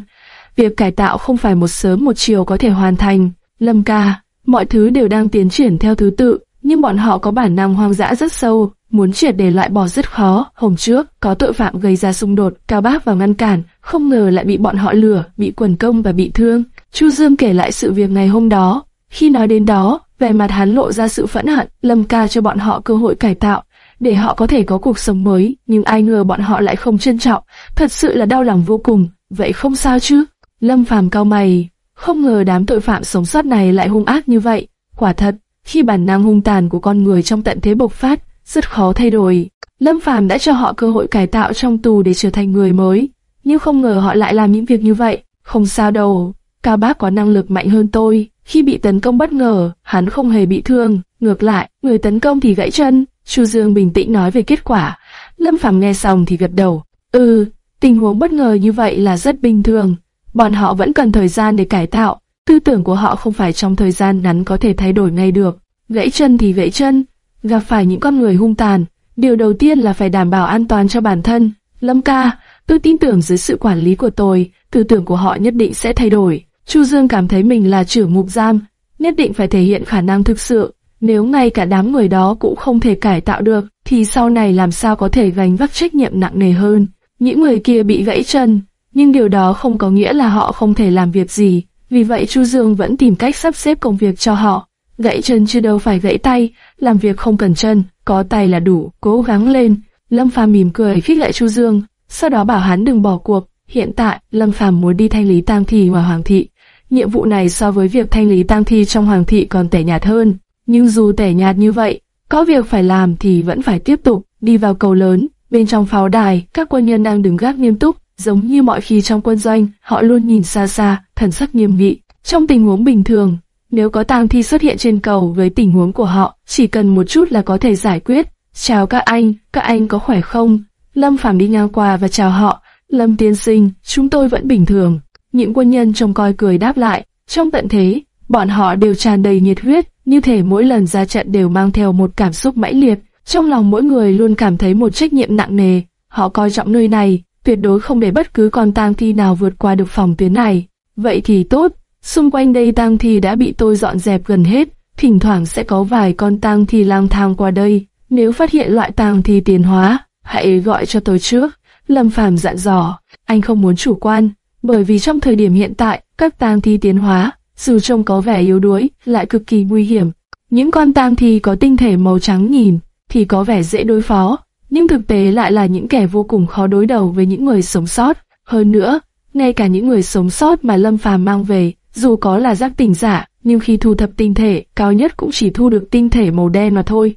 A: Việc cải tạo không phải một sớm một chiều có thể hoàn thành. Lâm ca, mọi thứ đều đang tiến triển theo thứ tự, nhưng bọn họ có bản năng hoang dã rất sâu, muốn triệt để loại bỏ rất khó. Hôm trước, có tội phạm gây ra xung đột, Cao Bác vào ngăn cản, không ngờ lại bị bọn họ lừa, bị quần công và bị thương. Chu Dương kể lại sự việc ngày hôm đó. Khi nói đến đó, vẻ mặt hắn lộ ra sự phẫn hận, Lâm ca cho bọn họ cơ hội cải tạo, để họ có thể có cuộc sống mới, nhưng ai ngờ bọn họ lại không trân trọng, thật sự là đau lòng vô cùng, vậy không sao chứ? Lâm Phàm cao mày, không ngờ đám tội phạm sống sót này lại hung ác như vậy, quả thật, khi bản năng hung tàn của con người trong tận thế bộc phát, rất khó thay đổi. Lâm Phàm đã cho họ cơ hội cải tạo trong tù để trở thành người mới, nhưng không ngờ họ lại làm những việc như vậy. Không sao đâu, Cao Bác có năng lực mạnh hơn tôi. Khi bị tấn công bất ngờ, hắn không hề bị thương. Ngược lại, người tấn công thì gãy chân. Chu Dương bình tĩnh nói về kết quả. Lâm Phàm nghe xong thì gật đầu. Ừ, tình huống bất ngờ như vậy là rất bình thường. Bọn họ vẫn cần thời gian để cải tạo. Tư tưởng của họ không phải trong thời gian ngắn có thể thay đổi ngay được. Gãy chân thì gãy chân, gặp phải những con người hung tàn, điều đầu tiên là phải đảm bảo an toàn cho bản thân. Lâm ca, tôi tin tưởng dưới sự quản lý của tôi, tư tưởng của họ nhất định sẽ thay đổi. Chu Dương cảm thấy mình là trưởng mục giam, nhất định phải thể hiện khả năng thực sự. Nếu ngay cả đám người đó cũng không thể cải tạo được, thì sau này làm sao có thể gánh vác trách nhiệm nặng nề hơn. Những người kia bị gãy chân, nhưng điều đó không có nghĩa là họ không thể làm việc gì. Vì vậy Chu Dương vẫn tìm cách sắp xếp công việc cho họ. Gãy chân chứ đâu phải gãy tay, làm việc không cần chân, có tay là đủ, cố gắng lên. Lâm Phàm mỉm cười khích lệ Chu Dương, sau đó bảo hắn đừng bỏ cuộc. Hiện tại, Lâm Phàm muốn đi thanh lý tang thi ngoài Hoàng thị. Nhiệm vụ này so với việc thanh lý tang thi trong Hoàng thị còn tẻ nhạt hơn. Nhưng dù tẻ nhạt như vậy, có việc phải làm thì vẫn phải tiếp tục. Đi vào cầu lớn, bên trong pháo đài, các quân nhân đang đứng gác nghiêm túc, giống như mọi khi trong quân doanh, họ luôn nhìn xa xa, thần sắc nghiêm nghị. Trong tình huống bình thường, nếu có tang thi xuất hiện trên cầu với tình huống của họ, chỉ cần một chút là có thể giải quyết. Chào các anh, các anh có khỏe không? Lâm Phàm đi ngang qua và chào họ. Lâm tiên sinh, chúng tôi vẫn bình thường. Những quân nhân trông coi cười đáp lại. Trong tận thế, bọn họ đều tràn đầy nhiệt huyết, như thể mỗi lần ra trận đều mang theo một cảm xúc mãnh liệt. Trong lòng mỗi người luôn cảm thấy một trách nhiệm nặng nề. Họ coi trọng nơi này, tuyệt đối không để bất cứ con tang thi nào vượt qua được phòng tuyến này. Vậy thì tốt, xung quanh đây tang thi đã bị tôi dọn dẹp gần hết, thỉnh thoảng sẽ có vài con tang thi lang thang qua đây. Nếu phát hiện loại tang thi tiến hóa, hãy gọi cho tôi trước. Lâm Phàm dặn dò, anh không muốn chủ quan, bởi vì trong thời điểm hiện tại, các tang thi tiến hóa, dù trông có vẻ yếu đuối, lại cực kỳ nguy hiểm. Những con tang thi có tinh thể màu trắng nhìn, thì có vẻ dễ đối phó, nhưng thực tế lại là những kẻ vô cùng khó đối đầu với những người sống sót. Hơn nữa, ngay cả những người sống sót mà Lâm Phàm mang về, dù có là giác tỉnh giả, nhưng khi thu thập tinh thể, cao nhất cũng chỉ thu được tinh thể màu đen mà thôi.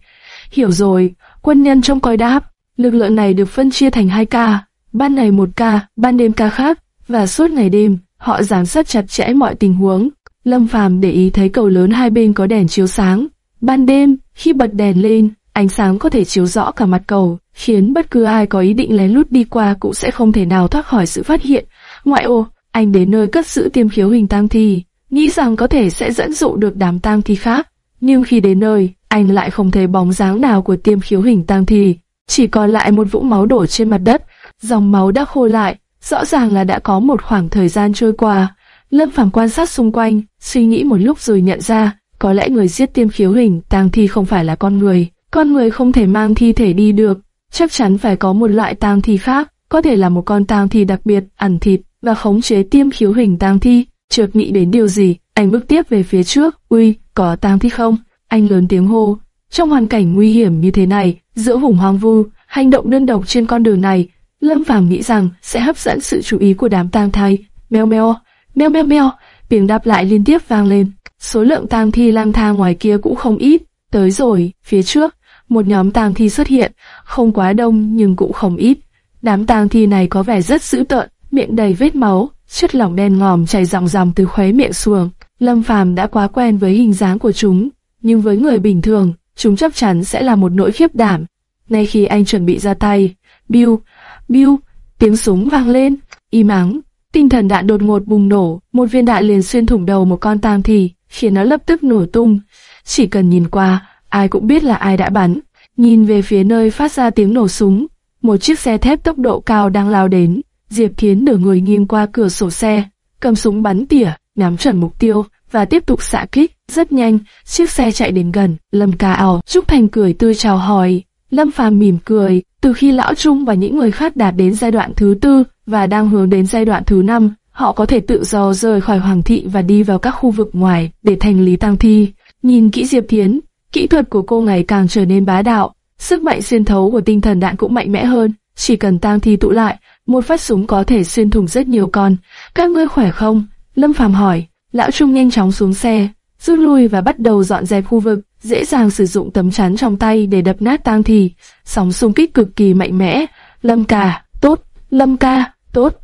A: Hiểu rồi, quân nhân trông coi đáp, lực lượng này được phân chia thành hai ca, ban ngày một ca, ban đêm ca khác, và suốt ngày đêm, họ giám sát chặt chẽ mọi tình huống. Lâm Phàm để ý thấy cầu lớn hai bên có đèn chiếu sáng. Ban đêm, khi bật đèn lên, ánh sáng có thể chiếu rõ cả mặt cầu, khiến bất cứ ai có ý định lén lút đi qua cũng sẽ không thể nào thoát khỏi sự phát hiện. Ngoại ô, anh đến nơi cất giữ tiêm khiếu hình tang thi, nghĩ rằng có thể sẽ dẫn dụ được đám tang thi khác. Nhưng khi đến nơi, anh lại không thấy bóng dáng nào của tiêm khiếu hình tang thi, chỉ còn lại một vũng máu đổ trên mặt đất, dòng máu đã khô lại, rõ ràng là đã có một khoảng thời gian trôi qua. Lâm Phàm quan sát xung quanh, suy nghĩ một lúc rồi nhận ra, có lẽ người giết tiêm khiếu hình tang thi không phải là con người, con người không thể mang thi thể đi được, chắc chắn phải có một loại tang thi khác, có thể là một con tang thi đặc biệt, ăn thịt và khống chế tiêm khiếu hình tang thi. Chợt nghĩ đến điều gì, anh bước tiếp về phía trước. Uy, có tang thi không? Anh lớn tiếng hô. Trong hoàn cảnh nguy hiểm như thế này, giữa vùng hoang vu, hành động đơn độc trên con đường này, Lâm Phàm nghĩ rằng sẽ hấp dẫn sự chú ý của đám tang thai. Meo meo, meo meo meo, tiếng đáp lại liên tiếp vang lên. Số lượng tang thi lang thang ngoài kia cũng không ít. Tới rồi, phía trước, một nhóm tang thi xuất hiện, không quá đông nhưng cũng không ít. Đám tang thi này có vẻ rất dữ tợn, miệng đầy vết máu, chất lỏng đen ngòm chảy ròng ròng từ khóe miệng xuống. Lâm Phàm đã quá quen với hình dáng của chúng, nhưng với người bình thường, chúng chắc chắn sẽ là một nỗi khiếp đảm. Ngay khi anh chuẩn bị ra tay, biu, biu, tiếng súng vang lên, im ắng, tinh thần đạn đột ngột bùng nổ, một viên đạn liền xuyên thủng đầu một con tang thi, khiến nó lập tức nổ tung. Chỉ cần nhìn qua, ai cũng biết là ai đã bắn. Nhìn về phía nơi phát ra tiếng nổ súng, một chiếc xe thép tốc độ cao đang lao đến. Diệp Thiến nửa người nghiêng qua cửa sổ xe, cầm súng bắn tỉa, nhắm chuẩn mục tiêu và tiếp tục xạ kích. Rất nhanh, chiếc xe chạy đến gần. Lâm Ca ảo, Trúc Thành cười tươi chào hỏi. Lâm Phàm mỉm cười. Từ khi lão Trung và những người khác đạt đến giai đoạn thứ tư và đang hướng đến giai đoạn thứ năm, họ có thể tự do rời khỏi hoàng thị và đi vào các khu vực ngoài để thành lý tăng thi. Nhìn kỹ Diệp Thiến, Kỹ thuật của cô ngày càng trở nên bá đạo, sức mạnh xuyên thấu của tinh thần đạn cũng mạnh mẽ hơn. Chỉ cần tang thi tụ lại, một phát súng có thể xuyên thủng rất nhiều con. Các ngươi khỏe không? Lâm Phàm hỏi. Lão Trung nhanh chóng xuống xe, rút lui và bắt đầu dọn dẹp khu vực, dễ dàng sử dụng tấm chắn trong tay để đập nát tang thì. Sóng xung kích cực kỳ mạnh mẽ. Lâm ca, tốt. Lâm ca, tốt.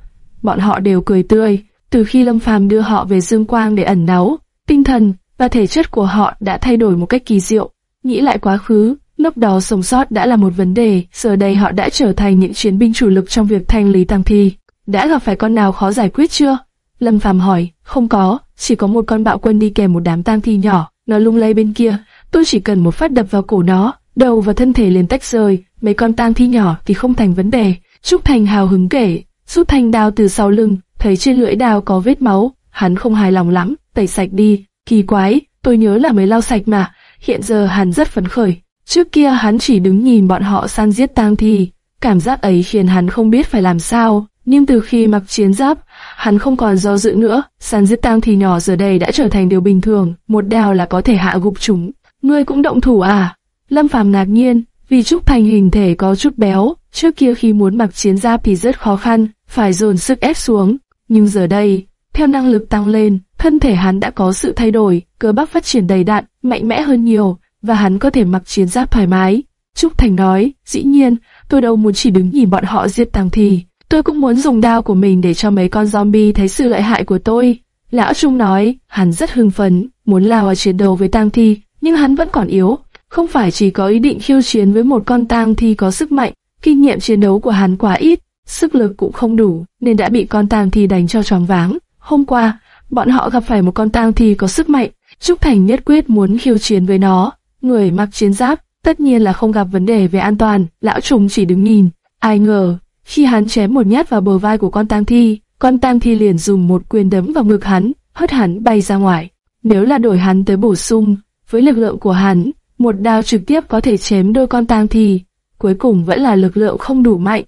A: Bọn họ đều cười tươi. Từ khi Lâm Phàm đưa họ về Dương Quang để ẩn náu, tinh thần và thể chất của họ đã thay đổi một cách kỳ diệu. Nghĩ lại quá khứ, lúc đó sống sót đã là một vấn đề, giờ đây họ đã trở thành những chiến binh chủ lực trong việc thanh lý tăng thi. Đã gặp phải con nào khó giải quyết chưa? Lâm Phàm hỏi, không có, chỉ có một con bạo quân đi kèm một đám tang thi nhỏ, nó lung lay bên kia, tôi chỉ cần một phát đập vào cổ nó, đầu và thân thể liền tách rời, mấy con tang thi nhỏ thì không thành vấn đề. Trúc Thành hào hứng kể, rút thanh đao từ sau lưng, thấy trên lưỡi đao có vết máu, hắn không hài lòng lắm, tẩy sạch đi, Kỳ quái, tôi nhớ là mới lau sạch mà, hiện giờ hắn rất phấn khởi. Trước kia hắn chỉ đứng nhìn bọn họ săn giết tang thi, cảm giác ấy khiến hắn không biết phải làm sao. Nhưng từ khi mặc chiến giáp, hắn không còn do dự nữa, săn giết tang thi nhỏ giờ đây đã trở thành điều bình thường, một đào là có thể hạ gục chúng. Ngươi cũng động thủ à? Lâm Phàm ngạc nhiên, vì Trúc Thành hình thể có chút béo, trước kia khi muốn mặc chiến giáp thì rất khó khăn, phải dồn sức ép xuống. Nhưng giờ đây, theo năng lực tăng lên, thân thể hắn đã có sự thay đổi, cơ bắp phát triển đầy đặn, mạnh mẽ hơn nhiều, và hắn có thể mặc chiến giáp thoải mái. Trúc Thành nói, dĩ nhiên, tôi đâu muốn chỉ đứng nhìn bọn họ giết tàng thì, tôi cũng muốn dùng đao của mình để cho mấy con zombie thấy sự lợi hại của tôi. Lão Trung nói, hắn rất hưng phấn, muốn lao vào chiến đấu với tang thi, nhưng hắn vẫn còn yếu, không phải chỉ có ý định khiêu chiến với một con tang thi có sức mạnh, kinh nghiệm chiến đấu của hắn quá ít, sức lực cũng không đủ, nên đã bị con tang thi đánh cho choáng váng. Hôm qua, bọn họ gặp phải một con tang thi có sức mạnh, Trúc Thành nhất quyết muốn khiêu chiến với nó. Người mặc chiến giáp, tất nhiên là không gặp vấn đề về an toàn, lão trùng chỉ đứng nhìn. Ai ngờ, khi hắn chém một nhát vào bờ vai của con tang thi, con tang thi liền dùng một quyền đấm vào ngực hắn, hất hắn bay ra ngoài. Nếu là đổi hắn tới bổ sung, với lực lượng của hắn, một đao trực tiếp có thể chém đôi con tang thi. Cuối cùng vẫn là lực lượng không đủ mạnh.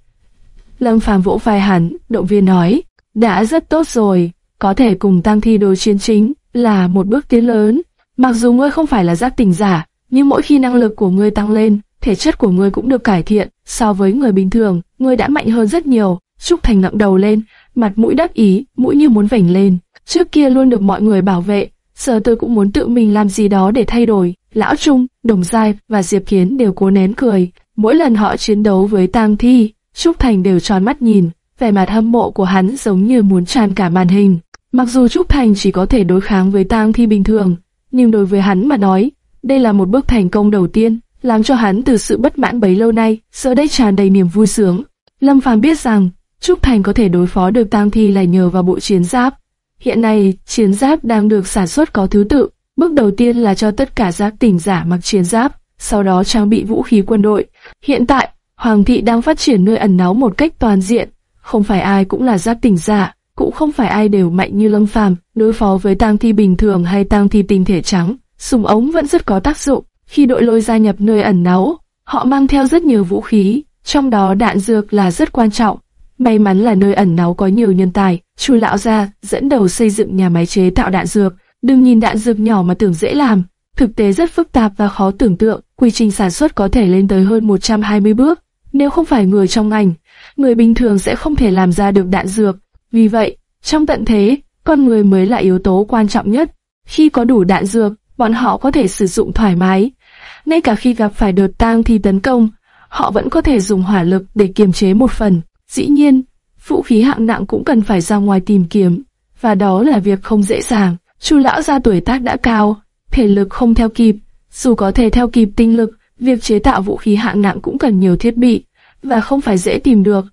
A: Lâm Phàm vỗ vai hắn, động viên nói, đã rất tốt rồi, có thể cùng tang thi đối chiến chính là một bước tiến lớn. Mặc dù ngươi không phải là giác tình giả, nhưng mỗi khi năng lực của ngươi tăng lên, thể chất của ngươi cũng được cải thiện. So với người bình thường, ngươi đã mạnh hơn rất nhiều. Trúc Thành ngậm đầu lên, mặt mũi đắc ý, mũi như muốn vểnh lên. Trước kia luôn được mọi người bảo vệ, giờ tôi cũng muốn tự mình làm gì đó để thay đổi. Lão Trung, Đồng Giai và Diệp Kiến đều cố nén cười. Mỗi lần họ chiến đấu với Tang Thi, Trúc Thành đều tròn mắt nhìn, vẻ mặt hâm mộ của hắn giống như muốn tràn cả màn hình. Mặc dù Trúc Thành chỉ có thể đối kháng với Tang Thi bình thường, nhưng đối với hắn mà nói, đây là một bước thành công đầu tiên, làm cho hắn từ sự bất mãn bấy lâu nay, giờ đây tràn đầy niềm vui sướng. Lâm Phàm biết rằng, Trúc Thành có thể đối phó được Tang Thi là nhờ vào bộ chiến giáp. Hiện nay, chiến giáp đang được sản xuất có thứ tự. Bước đầu tiên là cho tất cả giác tỉnh giả mặc chiến giáp, sau đó trang bị vũ khí quân đội. Hiện tại, Hoàng thị đang phát triển nơi ẩn náu một cách toàn diện. Không phải ai cũng là giác tỉnh giả, cũng không phải ai đều mạnh như Lâm Phàm. Đối phó với tang thi bình thường hay tang thi tinh thể trắng, súng ống vẫn rất có tác dụng. Khi đội lôi gia nhập nơi ẩn náu, họ mang theo rất nhiều vũ khí, trong đó đạn dược là rất quan trọng. May mắn là nơi ẩn náu có nhiều nhân tài, Chu lão gia dẫn đầu xây dựng nhà máy chế tạo đạn dược. Đừng nhìn đạn dược nhỏ mà tưởng dễ làm, thực tế rất phức tạp và khó tưởng tượng. Quy trình sản xuất có thể lên tới hơn 120 bước. Nếu không phải người trong ngành, người bình thường sẽ không thể làm ra được đạn dược. Vì vậy, trong tận thế, con người mới là yếu tố quan trọng nhất. Khi có đủ đạn dược, bọn họ có thể sử dụng thoải mái. Ngay cả khi gặp phải đợt tang thi tấn công, họ vẫn có thể dùng hỏa lực để kiềm chế một phần. Dĩ nhiên, vũ khí hạng nặng cũng cần phải ra ngoài tìm kiếm, và đó là việc không dễ dàng. Chu lão gia tuổi tác đã cao, thể lực không theo kịp, dù có thể theo kịp tinh lực, việc chế tạo vũ khí hạng nặng cũng cần nhiều thiết bị, và không phải dễ tìm được.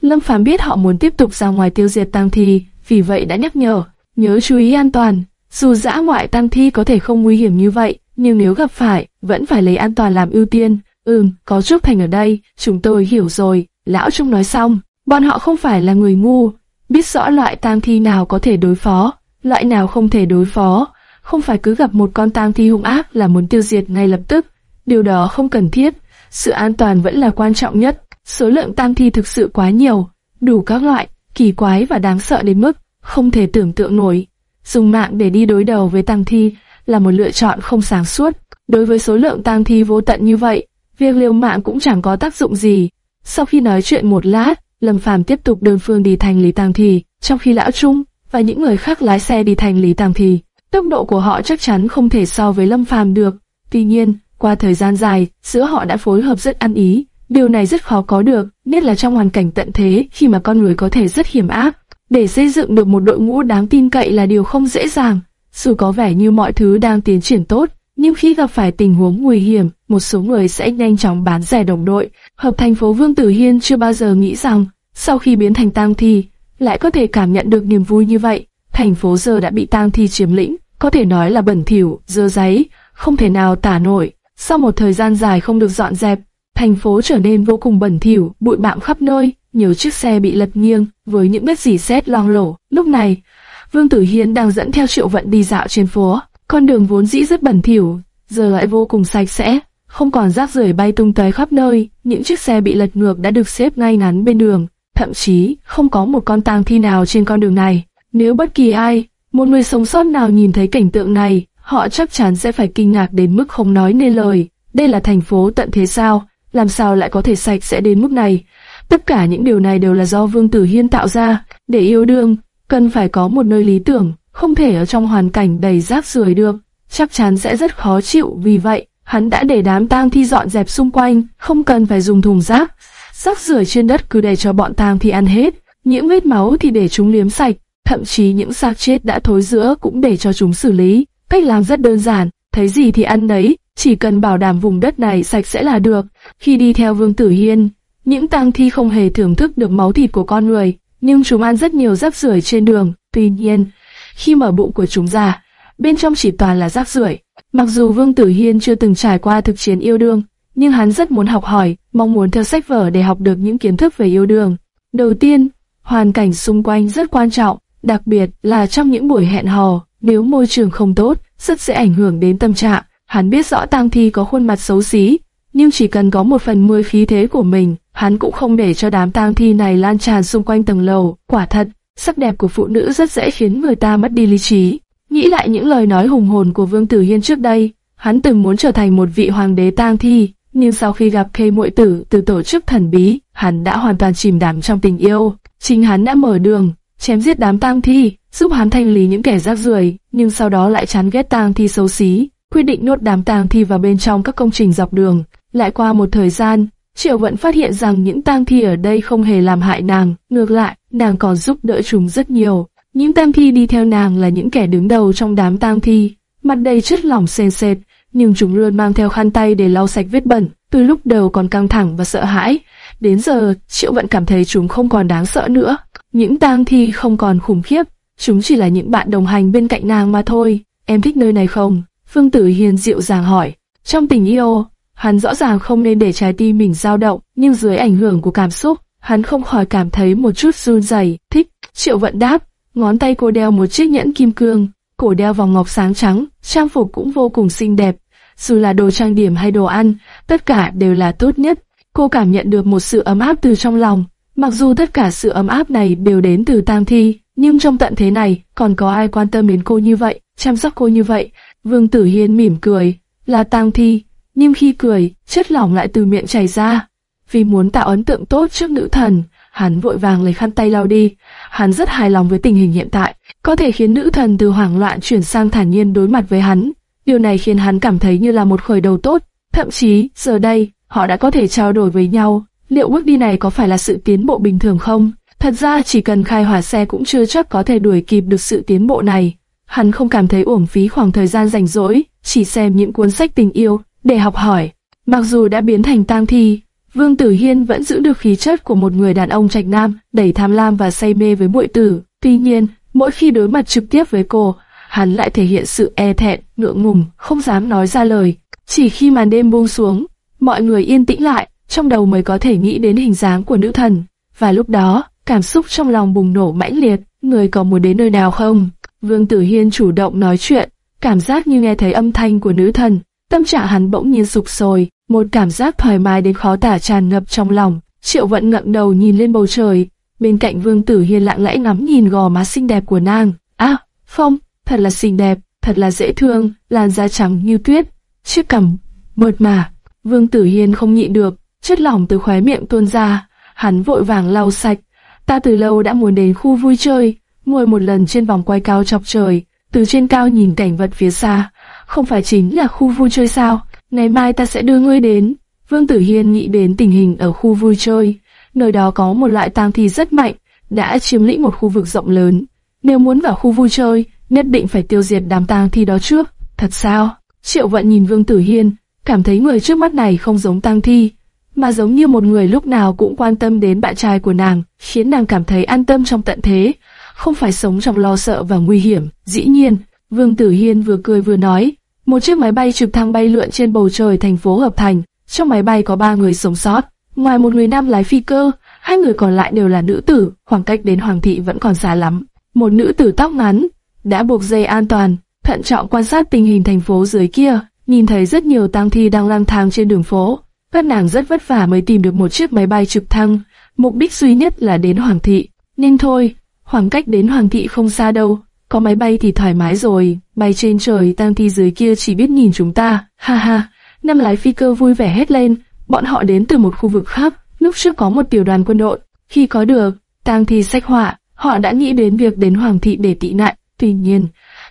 A: Lâm Phàm biết họ muốn tiếp tục ra ngoài tiêu diệt tang thi, vì vậy đã nhắc nhở, nhớ chú ý an toàn. Dù dã ngoại tăng thi có thể không nguy hiểm như vậy, nhưng nếu gặp phải, vẫn phải lấy an toàn làm ưu tiên. Ừm, có Trúc Thành ở đây, chúng tôi hiểu rồi. Lão Trung nói xong, bọn họ không phải là người ngu, biết rõ loại tang thi nào có thể đối phó, loại nào không thể đối phó. Không phải cứ gặp một con tang thi hung ác là muốn tiêu diệt ngay lập tức. Điều đó không cần thiết. Sự an toàn vẫn là quan trọng nhất. Số lượng tang thi thực sự quá nhiều, đủ các loại, kỳ quái và đáng sợ đến mức không thể tưởng tượng nổi. Dùng mạng để đi đối đầu với tang thi là một lựa chọn không sáng suốt. Đối với số lượng tang thi vô tận như vậy, việc liều mạng cũng chẳng có tác dụng gì. Sau khi nói chuyện một lát, Lâm Phàm tiếp tục đơn phương đi thành Lý Tang thi, trong khi Lão Trung và những người khác lái xe đi thành Lý Tang thi, Tốc độ của họ chắc chắn không thể so với Lâm Phàm được. Tuy nhiên, qua thời gian dài, giữa họ đã phối hợp rất ăn ý. Điều này rất khó có được, nhất là trong hoàn cảnh tận thế khi mà con người có thể rất hiểm ác. Để xây dựng được một đội ngũ đáng tin cậy là điều không dễ dàng. Dù có vẻ như mọi thứ đang tiến triển tốt, nhưng khi gặp phải tình huống nguy hiểm, một số người sẽ nhanh chóng bán rẻ đồng đội. Hợp thành phố Vương Tử Hiên chưa bao giờ nghĩ rằng, sau khi biến thành tang thi, lại có thể cảm nhận được niềm vui như vậy. Thành phố giờ đã bị tang thi chiếm lĩnh, có thể nói là bẩn thỉu, dơ giấy, không thể nào tả nổi. Sau một thời gian dài không được dọn dẹp, thành phố trở nên vô cùng bẩn thỉu, bụi bặm khắp nơi, nhiều chiếc xe bị lật nghiêng với những vết dỉ sét loang lổ. Lúc này, Vương Tử Hiên đang dẫn theo Triệu Vận đi dạo trên phố. Con đường vốn dĩ rất bẩn thỉu, giờ lại vô cùng sạch sẽ, không còn rác rưởi bay tung tóe khắp nơi. Những chiếc xe bị lật ngược đã được xếp ngay ngắn bên đường, thậm chí không có một con tang thi nào trên con đường này. Nếu bất kỳ ai, một người sống sót nào nhìn thấy cảnh tượng này, họ chắc chắn sẽ phải kinh ngạc đến mức không nói nên lời. Đây là thành phố tận thế sao? Làm sao lại có thể sạch sẽ đến mức này? Tất cả những điều này đều là do Vương Tử Hiên tạo ra. Để yêu đương, cần phải có một nơi lý tưởng, không thể ở trong hoàn cảnh đầy rác rưởi được. Chắc chắn sẽ rất khó chịu vì vậy, hắn đã để đám tang thi dọn dẹp xung quanh, không cần phải dùng thùng rác. Rác rưởi trên đất cứ để cho bọn tang thi ăn hết, những vết máu thì để chúng liếm sạch. thậm chí những xác chết đã thối rữa cũng để cho chúng xử lý. Cách làm rất đơn giản, thấy gì thì ăn đấy, chỉ cần bảo đảm vùng đất này sạch sẽ là được. Khi đi theo Vương Tử Hiên, những tang thi không hề thưởng thức được máu thịt của con người, nhưng chúng ăn rất nhiều rác rưởi trên đường. Tuy nhiên, khi mở bụng của chúng ra, bên trong chỉ toàn là rác rưởi. Mặc dù Vương Tử Hiên chưa từng trải qua thực chiến yêu đương, nhưng hắn rất muốn học hỏi, mong muốn theo sách vở để học được những kiến thức về yêu đương. Đầu tiên, hoàn cảnh xung quanh rất quan trọng, đặc biệt là trong những buổi hẹn hò, nếu môi trường không tốt, rất sẽ ảnh hưởng đến tâm trạng. Hắn biết rõ tang thi có khuôn mặt xấu xí, nhưng chỉ cần có một phần mười khí thế của mình, hắn cũng không để cho đám tang thi này lan tràn xung quanh tầng lầu. Quả thật, sắc đẹp của phụ nữ rất dễ khiến người ta mất đi lý trí. Nghĩ lại những lời nói hùng hồn của Vương Tử Hiên trước đây, hắn từng muốn trở thành một vị hoàng đế tang thi, nhưng sau khi gặp Khê muội tử từ tổ chức thần bí, hắn đã hoàn toàn chìm đắm trong tình yêu. Chính hắn đã mở đường, chém giết đám tang thi, giúp hắn thanh lý những kẻ rác rưởi, nhưng sau đó lại chán ghét tang thi xấu xí, quyết định nuốt đám tang thi vào bên trong các công trình dọc đường. Lại qua một thời gian, Triệu Vận phát hiện rằng những tang thi ở đây không hề làm hại nàng, ngược lại, nàng còn giúp đỡ chúng rất nhiều. Những tang thi đi theo nàng là những kẻ đứng đầu trong đám tang thi, mặt đầy chất lỏng sền sệt, nhưng chúng luôn mang theo khăn tay để lau sạch vết bẩn. Từ lúc đầu còn căng thẳng và sợ hãi, đến giờ Triệu Vận cảm thấy chúng không còn đáng sợ nữa. Những tang thi không còn khủng khiếp, chúng chỉ là những bạn đồng hành bên cạnh nàng mà thôi. Em thích nơi này không? Phương Tử Hiền dịu dàng hỏi. Trong tình yêu, hắn rõ ràng không nên để trái tim mình dao động, nhưng dưới ảnh hưởng của cảm xúc, hắn không khỏi cảm thấy một chút run rẩy. Thích. Triệu Vận đáp. Ngón tay cô đeo một chiếc nhẫn kim cương, cổ đeo vòng ngọc sáng trắng, trang phục cũng vô cùng xinh đẹp. Dù là đồ trang điểm hay đồ ăn, tất cả đều là tốt nhất. Cô cảm nhận được một sự ấm áp từ trong lòng. Mặc dù tất cả sự ấm áp này đều đến từ Tam Thi, nhưng trong tận thế này, còn có ai quan tâm đến cô như vậy, chăm sóc cô như vậy. Vương Tử Hiên mỉm cười, là Tam Thi, nhưng khi cười, chất lỏng lại từ miệng chảy ra. Vì muốn tạo ấn tượng tốt trước nữ thần, hắn vội vàng lấy khăn tay lau đi. Hắn rất hài lòng với tình hình hiện tại, có thể khiến nữ thần từ hoảng loạn chuyển sang thản nhiên đối mặt với hắn. Điều này khiến hắn cảm thấy như là một khởi đầu tốt. Thậm chí, giờ đây, họ đã có thể trao đổi với nhau. Liệu bước đi này có phải là sự tiến bộ bình thường không? Thật ra chỉ cần khai hỏa xe cũng chưa chắc có thể đuổi kịp được sự tiến bộ này. Hắn không cảm thấy uổng phí khoảng thời gian rảnh rỗi, chỉ xem những cuốn sách tình yêu để học hỏi. Mặc dù đã biến thành tang thi, Vương Tử Hiên vẫn giữ được khí chất của một người đàn ông trạch nam, đầy tham lam và say mê với muội tử. Tuy nhiên, mỗi khi đối mặt trực tiếp với cô, hắn lại thể hiện sự e thẹn, ngượng ngùng, không dám nói ra lời. Chỉ khi màn đêm buông xuống, mọi người yên tĩnh lại, trong đầu mới có thể nghĩ đến hình dáng của nữ thần. Và lúc đó, cảm xúc trong lòng bùng nổ mãnh liệt, người có muốn đến nơi nào không? Vương Tử Hiên chủ động nói chuyện, cảm giác như nghe thấy âm thanh của nữ thần, tâm trạng hắn bỗng nhiên sụp sôi, một cảm giác thoải mái đến khó tả tràn ngập trong lòng. Triệu Vận ngẩng đầu nhìn lên bầu trời, bên cạnh Vương Tử Hiên lặng lẽ ngắm nhìn gò má xinh đẹp của nàng. À, Phong, thật là xinh đẹp, thật là dễ thương, làn da trắng như tuyết, chiếc cằm mượt mà. Vương Tử Hiên không nhịn được, chất lỏng từ khóe miệng tuôn ra, hắn vội vàng lau sạch. Ta từ lâu đã muốn đến khu vui chơi, ngồi một lần trên vòng quay cao chọc trời, từ trên cao nhìn cảnh vật phía xa, không phải chính là khu vui chơi sao? Ngày mai ta sẽ đưa ngươi đến. Vương Tử Hiên nghĩ đến tình hình ở khu vui chơi, nơi đó có một loại tang thi rất mạnh, đã chiếm lĩnh một khu vực rộng lớn. Nếu muốn vào khu vui chơi, nhất định phải tiêu diệt đám tang thi đó trước. Thật sao? Triệu Vận nhìn Vương Tử Hiên, cảm thấy người trước mắt này không giống tang thi, mà giống như một người lúc nào cũng quan tâm đến bạn trai của nàng, khiến nàng cảm thấy an tâm trong tận thế, không phải sống trong lo sợ và nguy hiểm. Dĩ nhiên, Vương Tử Hiên vừa cười vừa nói, một chiếc máy bay trực thăng bay lượn trên bầu trời thành phố Hợp Thành, trong máy bay có ba người sống sót, ngoài một người nam lái phi cơ, hai người còn lại đều là nữ tử, khoảng cách đến Hoàng thị vẫn còn xa lắm. Một nữ tử tóc ngắn, đã buộc dây an toàn, thận trọng quan sát tình hình thành phố dưới kia, nhìn thấy rất nhiều tang thi đang lang thang trên đường phố. Các nàng rất vất vả mới tìm được một chiếc máy bay trực thăng, mục đích duy nhất là đến Hoàng thị. Nên thôi, khoảng cách đến Hoàng thị không xa đâu, có máy bay thì thoải mái rồi, bay trên trời tang thi dưới kia chỉ biết nhìn chúng ta, ha ha. Năm lái phi cơ vui vẻ hết lên, bọn họ đến từ một khu vực khác, lúc trước có một tiểu đoàn quân đội. Khi có được, tang thi sách họa, họ đã nghĩ đến việc đến Hoàng thị để tị nạn. Tuy nhiên,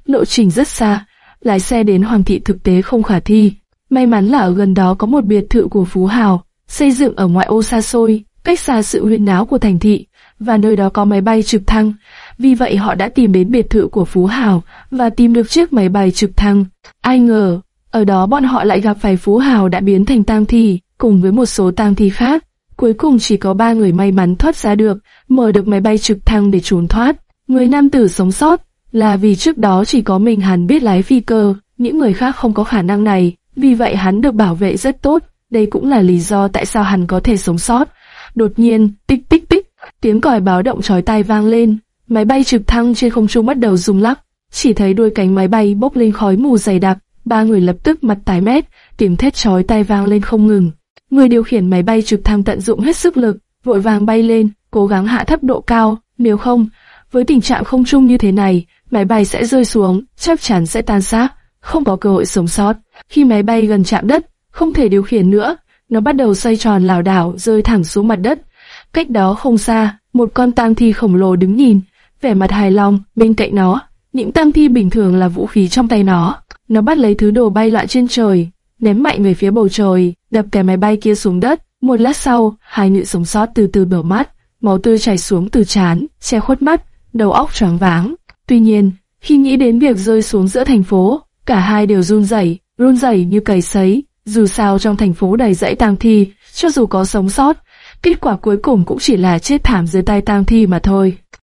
A: lộ trình rất xa, lái xe đến Hoàng thị thực tế không khả thi. May mắn là ở gần đó có một biệt thự của Phú Hào, xây dựng ở ngoại ô xa xôi, cách xa sự huyên náo của thành thị. và nơi đó có máy bay trực thăng. Vì vậy họ đã tìm đến biệt thự của Phú Hào và tìm được chiếc máy bay trực thăng. Ai ngờ, ở đó bọn họ lại gặp phải Phú Hào đã biến thành tang thi, cùng với một số tang thi khác. Cuối cùng chỉ có ba người may mắn thoát ra được, mở được máy bay trực thăng để trốn thoát. Người nam tử sống sót là vì trước đó chỉ có mình hắn biết lái phi cơ, những người khác không có khả năng này, vì vậy hắn được bảo vệ rất tốt. Đây cũng là lý do tại sao hắn có thể sống sót. Đột nhiên, tích tích tích, tiếng còi báo động chói tai vang lên, máy bay trực thăng trên không trung bắt đầu rung lắc, chỉ thấy đuôi cánh máy bay bốc lên khói mù dày đặc, ba người lập tức mặt tái mét, tiếng thét chói tai vang lên không ngừng. Người điều khiển máy bay trực thăng tận dụng hết sức lực, vội vàng bay lên, cố gắng hạ thấp độ cao, nếu không, với tình trạng không trung như thế này, máy bay sẽ rơi xuống, chắc chắn sẽ tan xác, không có cơ hội sống sót. Khi máy bay gần chạm đất, không thể điều khiển nữa, nó bắt đầu xoay tròn lảo đảo rơi thẳng xuống mặt đất. Cách đó không xa, một con tang thi khổng lồ đứng nhìn, vẻ mặt hài lòng, bên cạnh nó, những tang thi bình thường là vũ khí trong tay nó. Nó bắt lấy thứ đồ bay loạn trên trời, ném mạnh về phía bầu trời, đập cái máy bay kia xuống đất. Một lát sau, hai nữ sống sót từ từ mở mắt, máu tươi chảy xuống từ trán, che khuất mắt, đầu óc choáng váng. Tuy nhiên, khi nghĩ đến việc rơi xuống giữa thành phố, cả hai đều run rẩy, run rẩy như cầy sấy. Dù sao trong thành phố đầy dãy tang thi, cho dù có sống sót, kết quả cuối cùng cũng chỉ là chết thảm dưới tay tang thi mà thôi.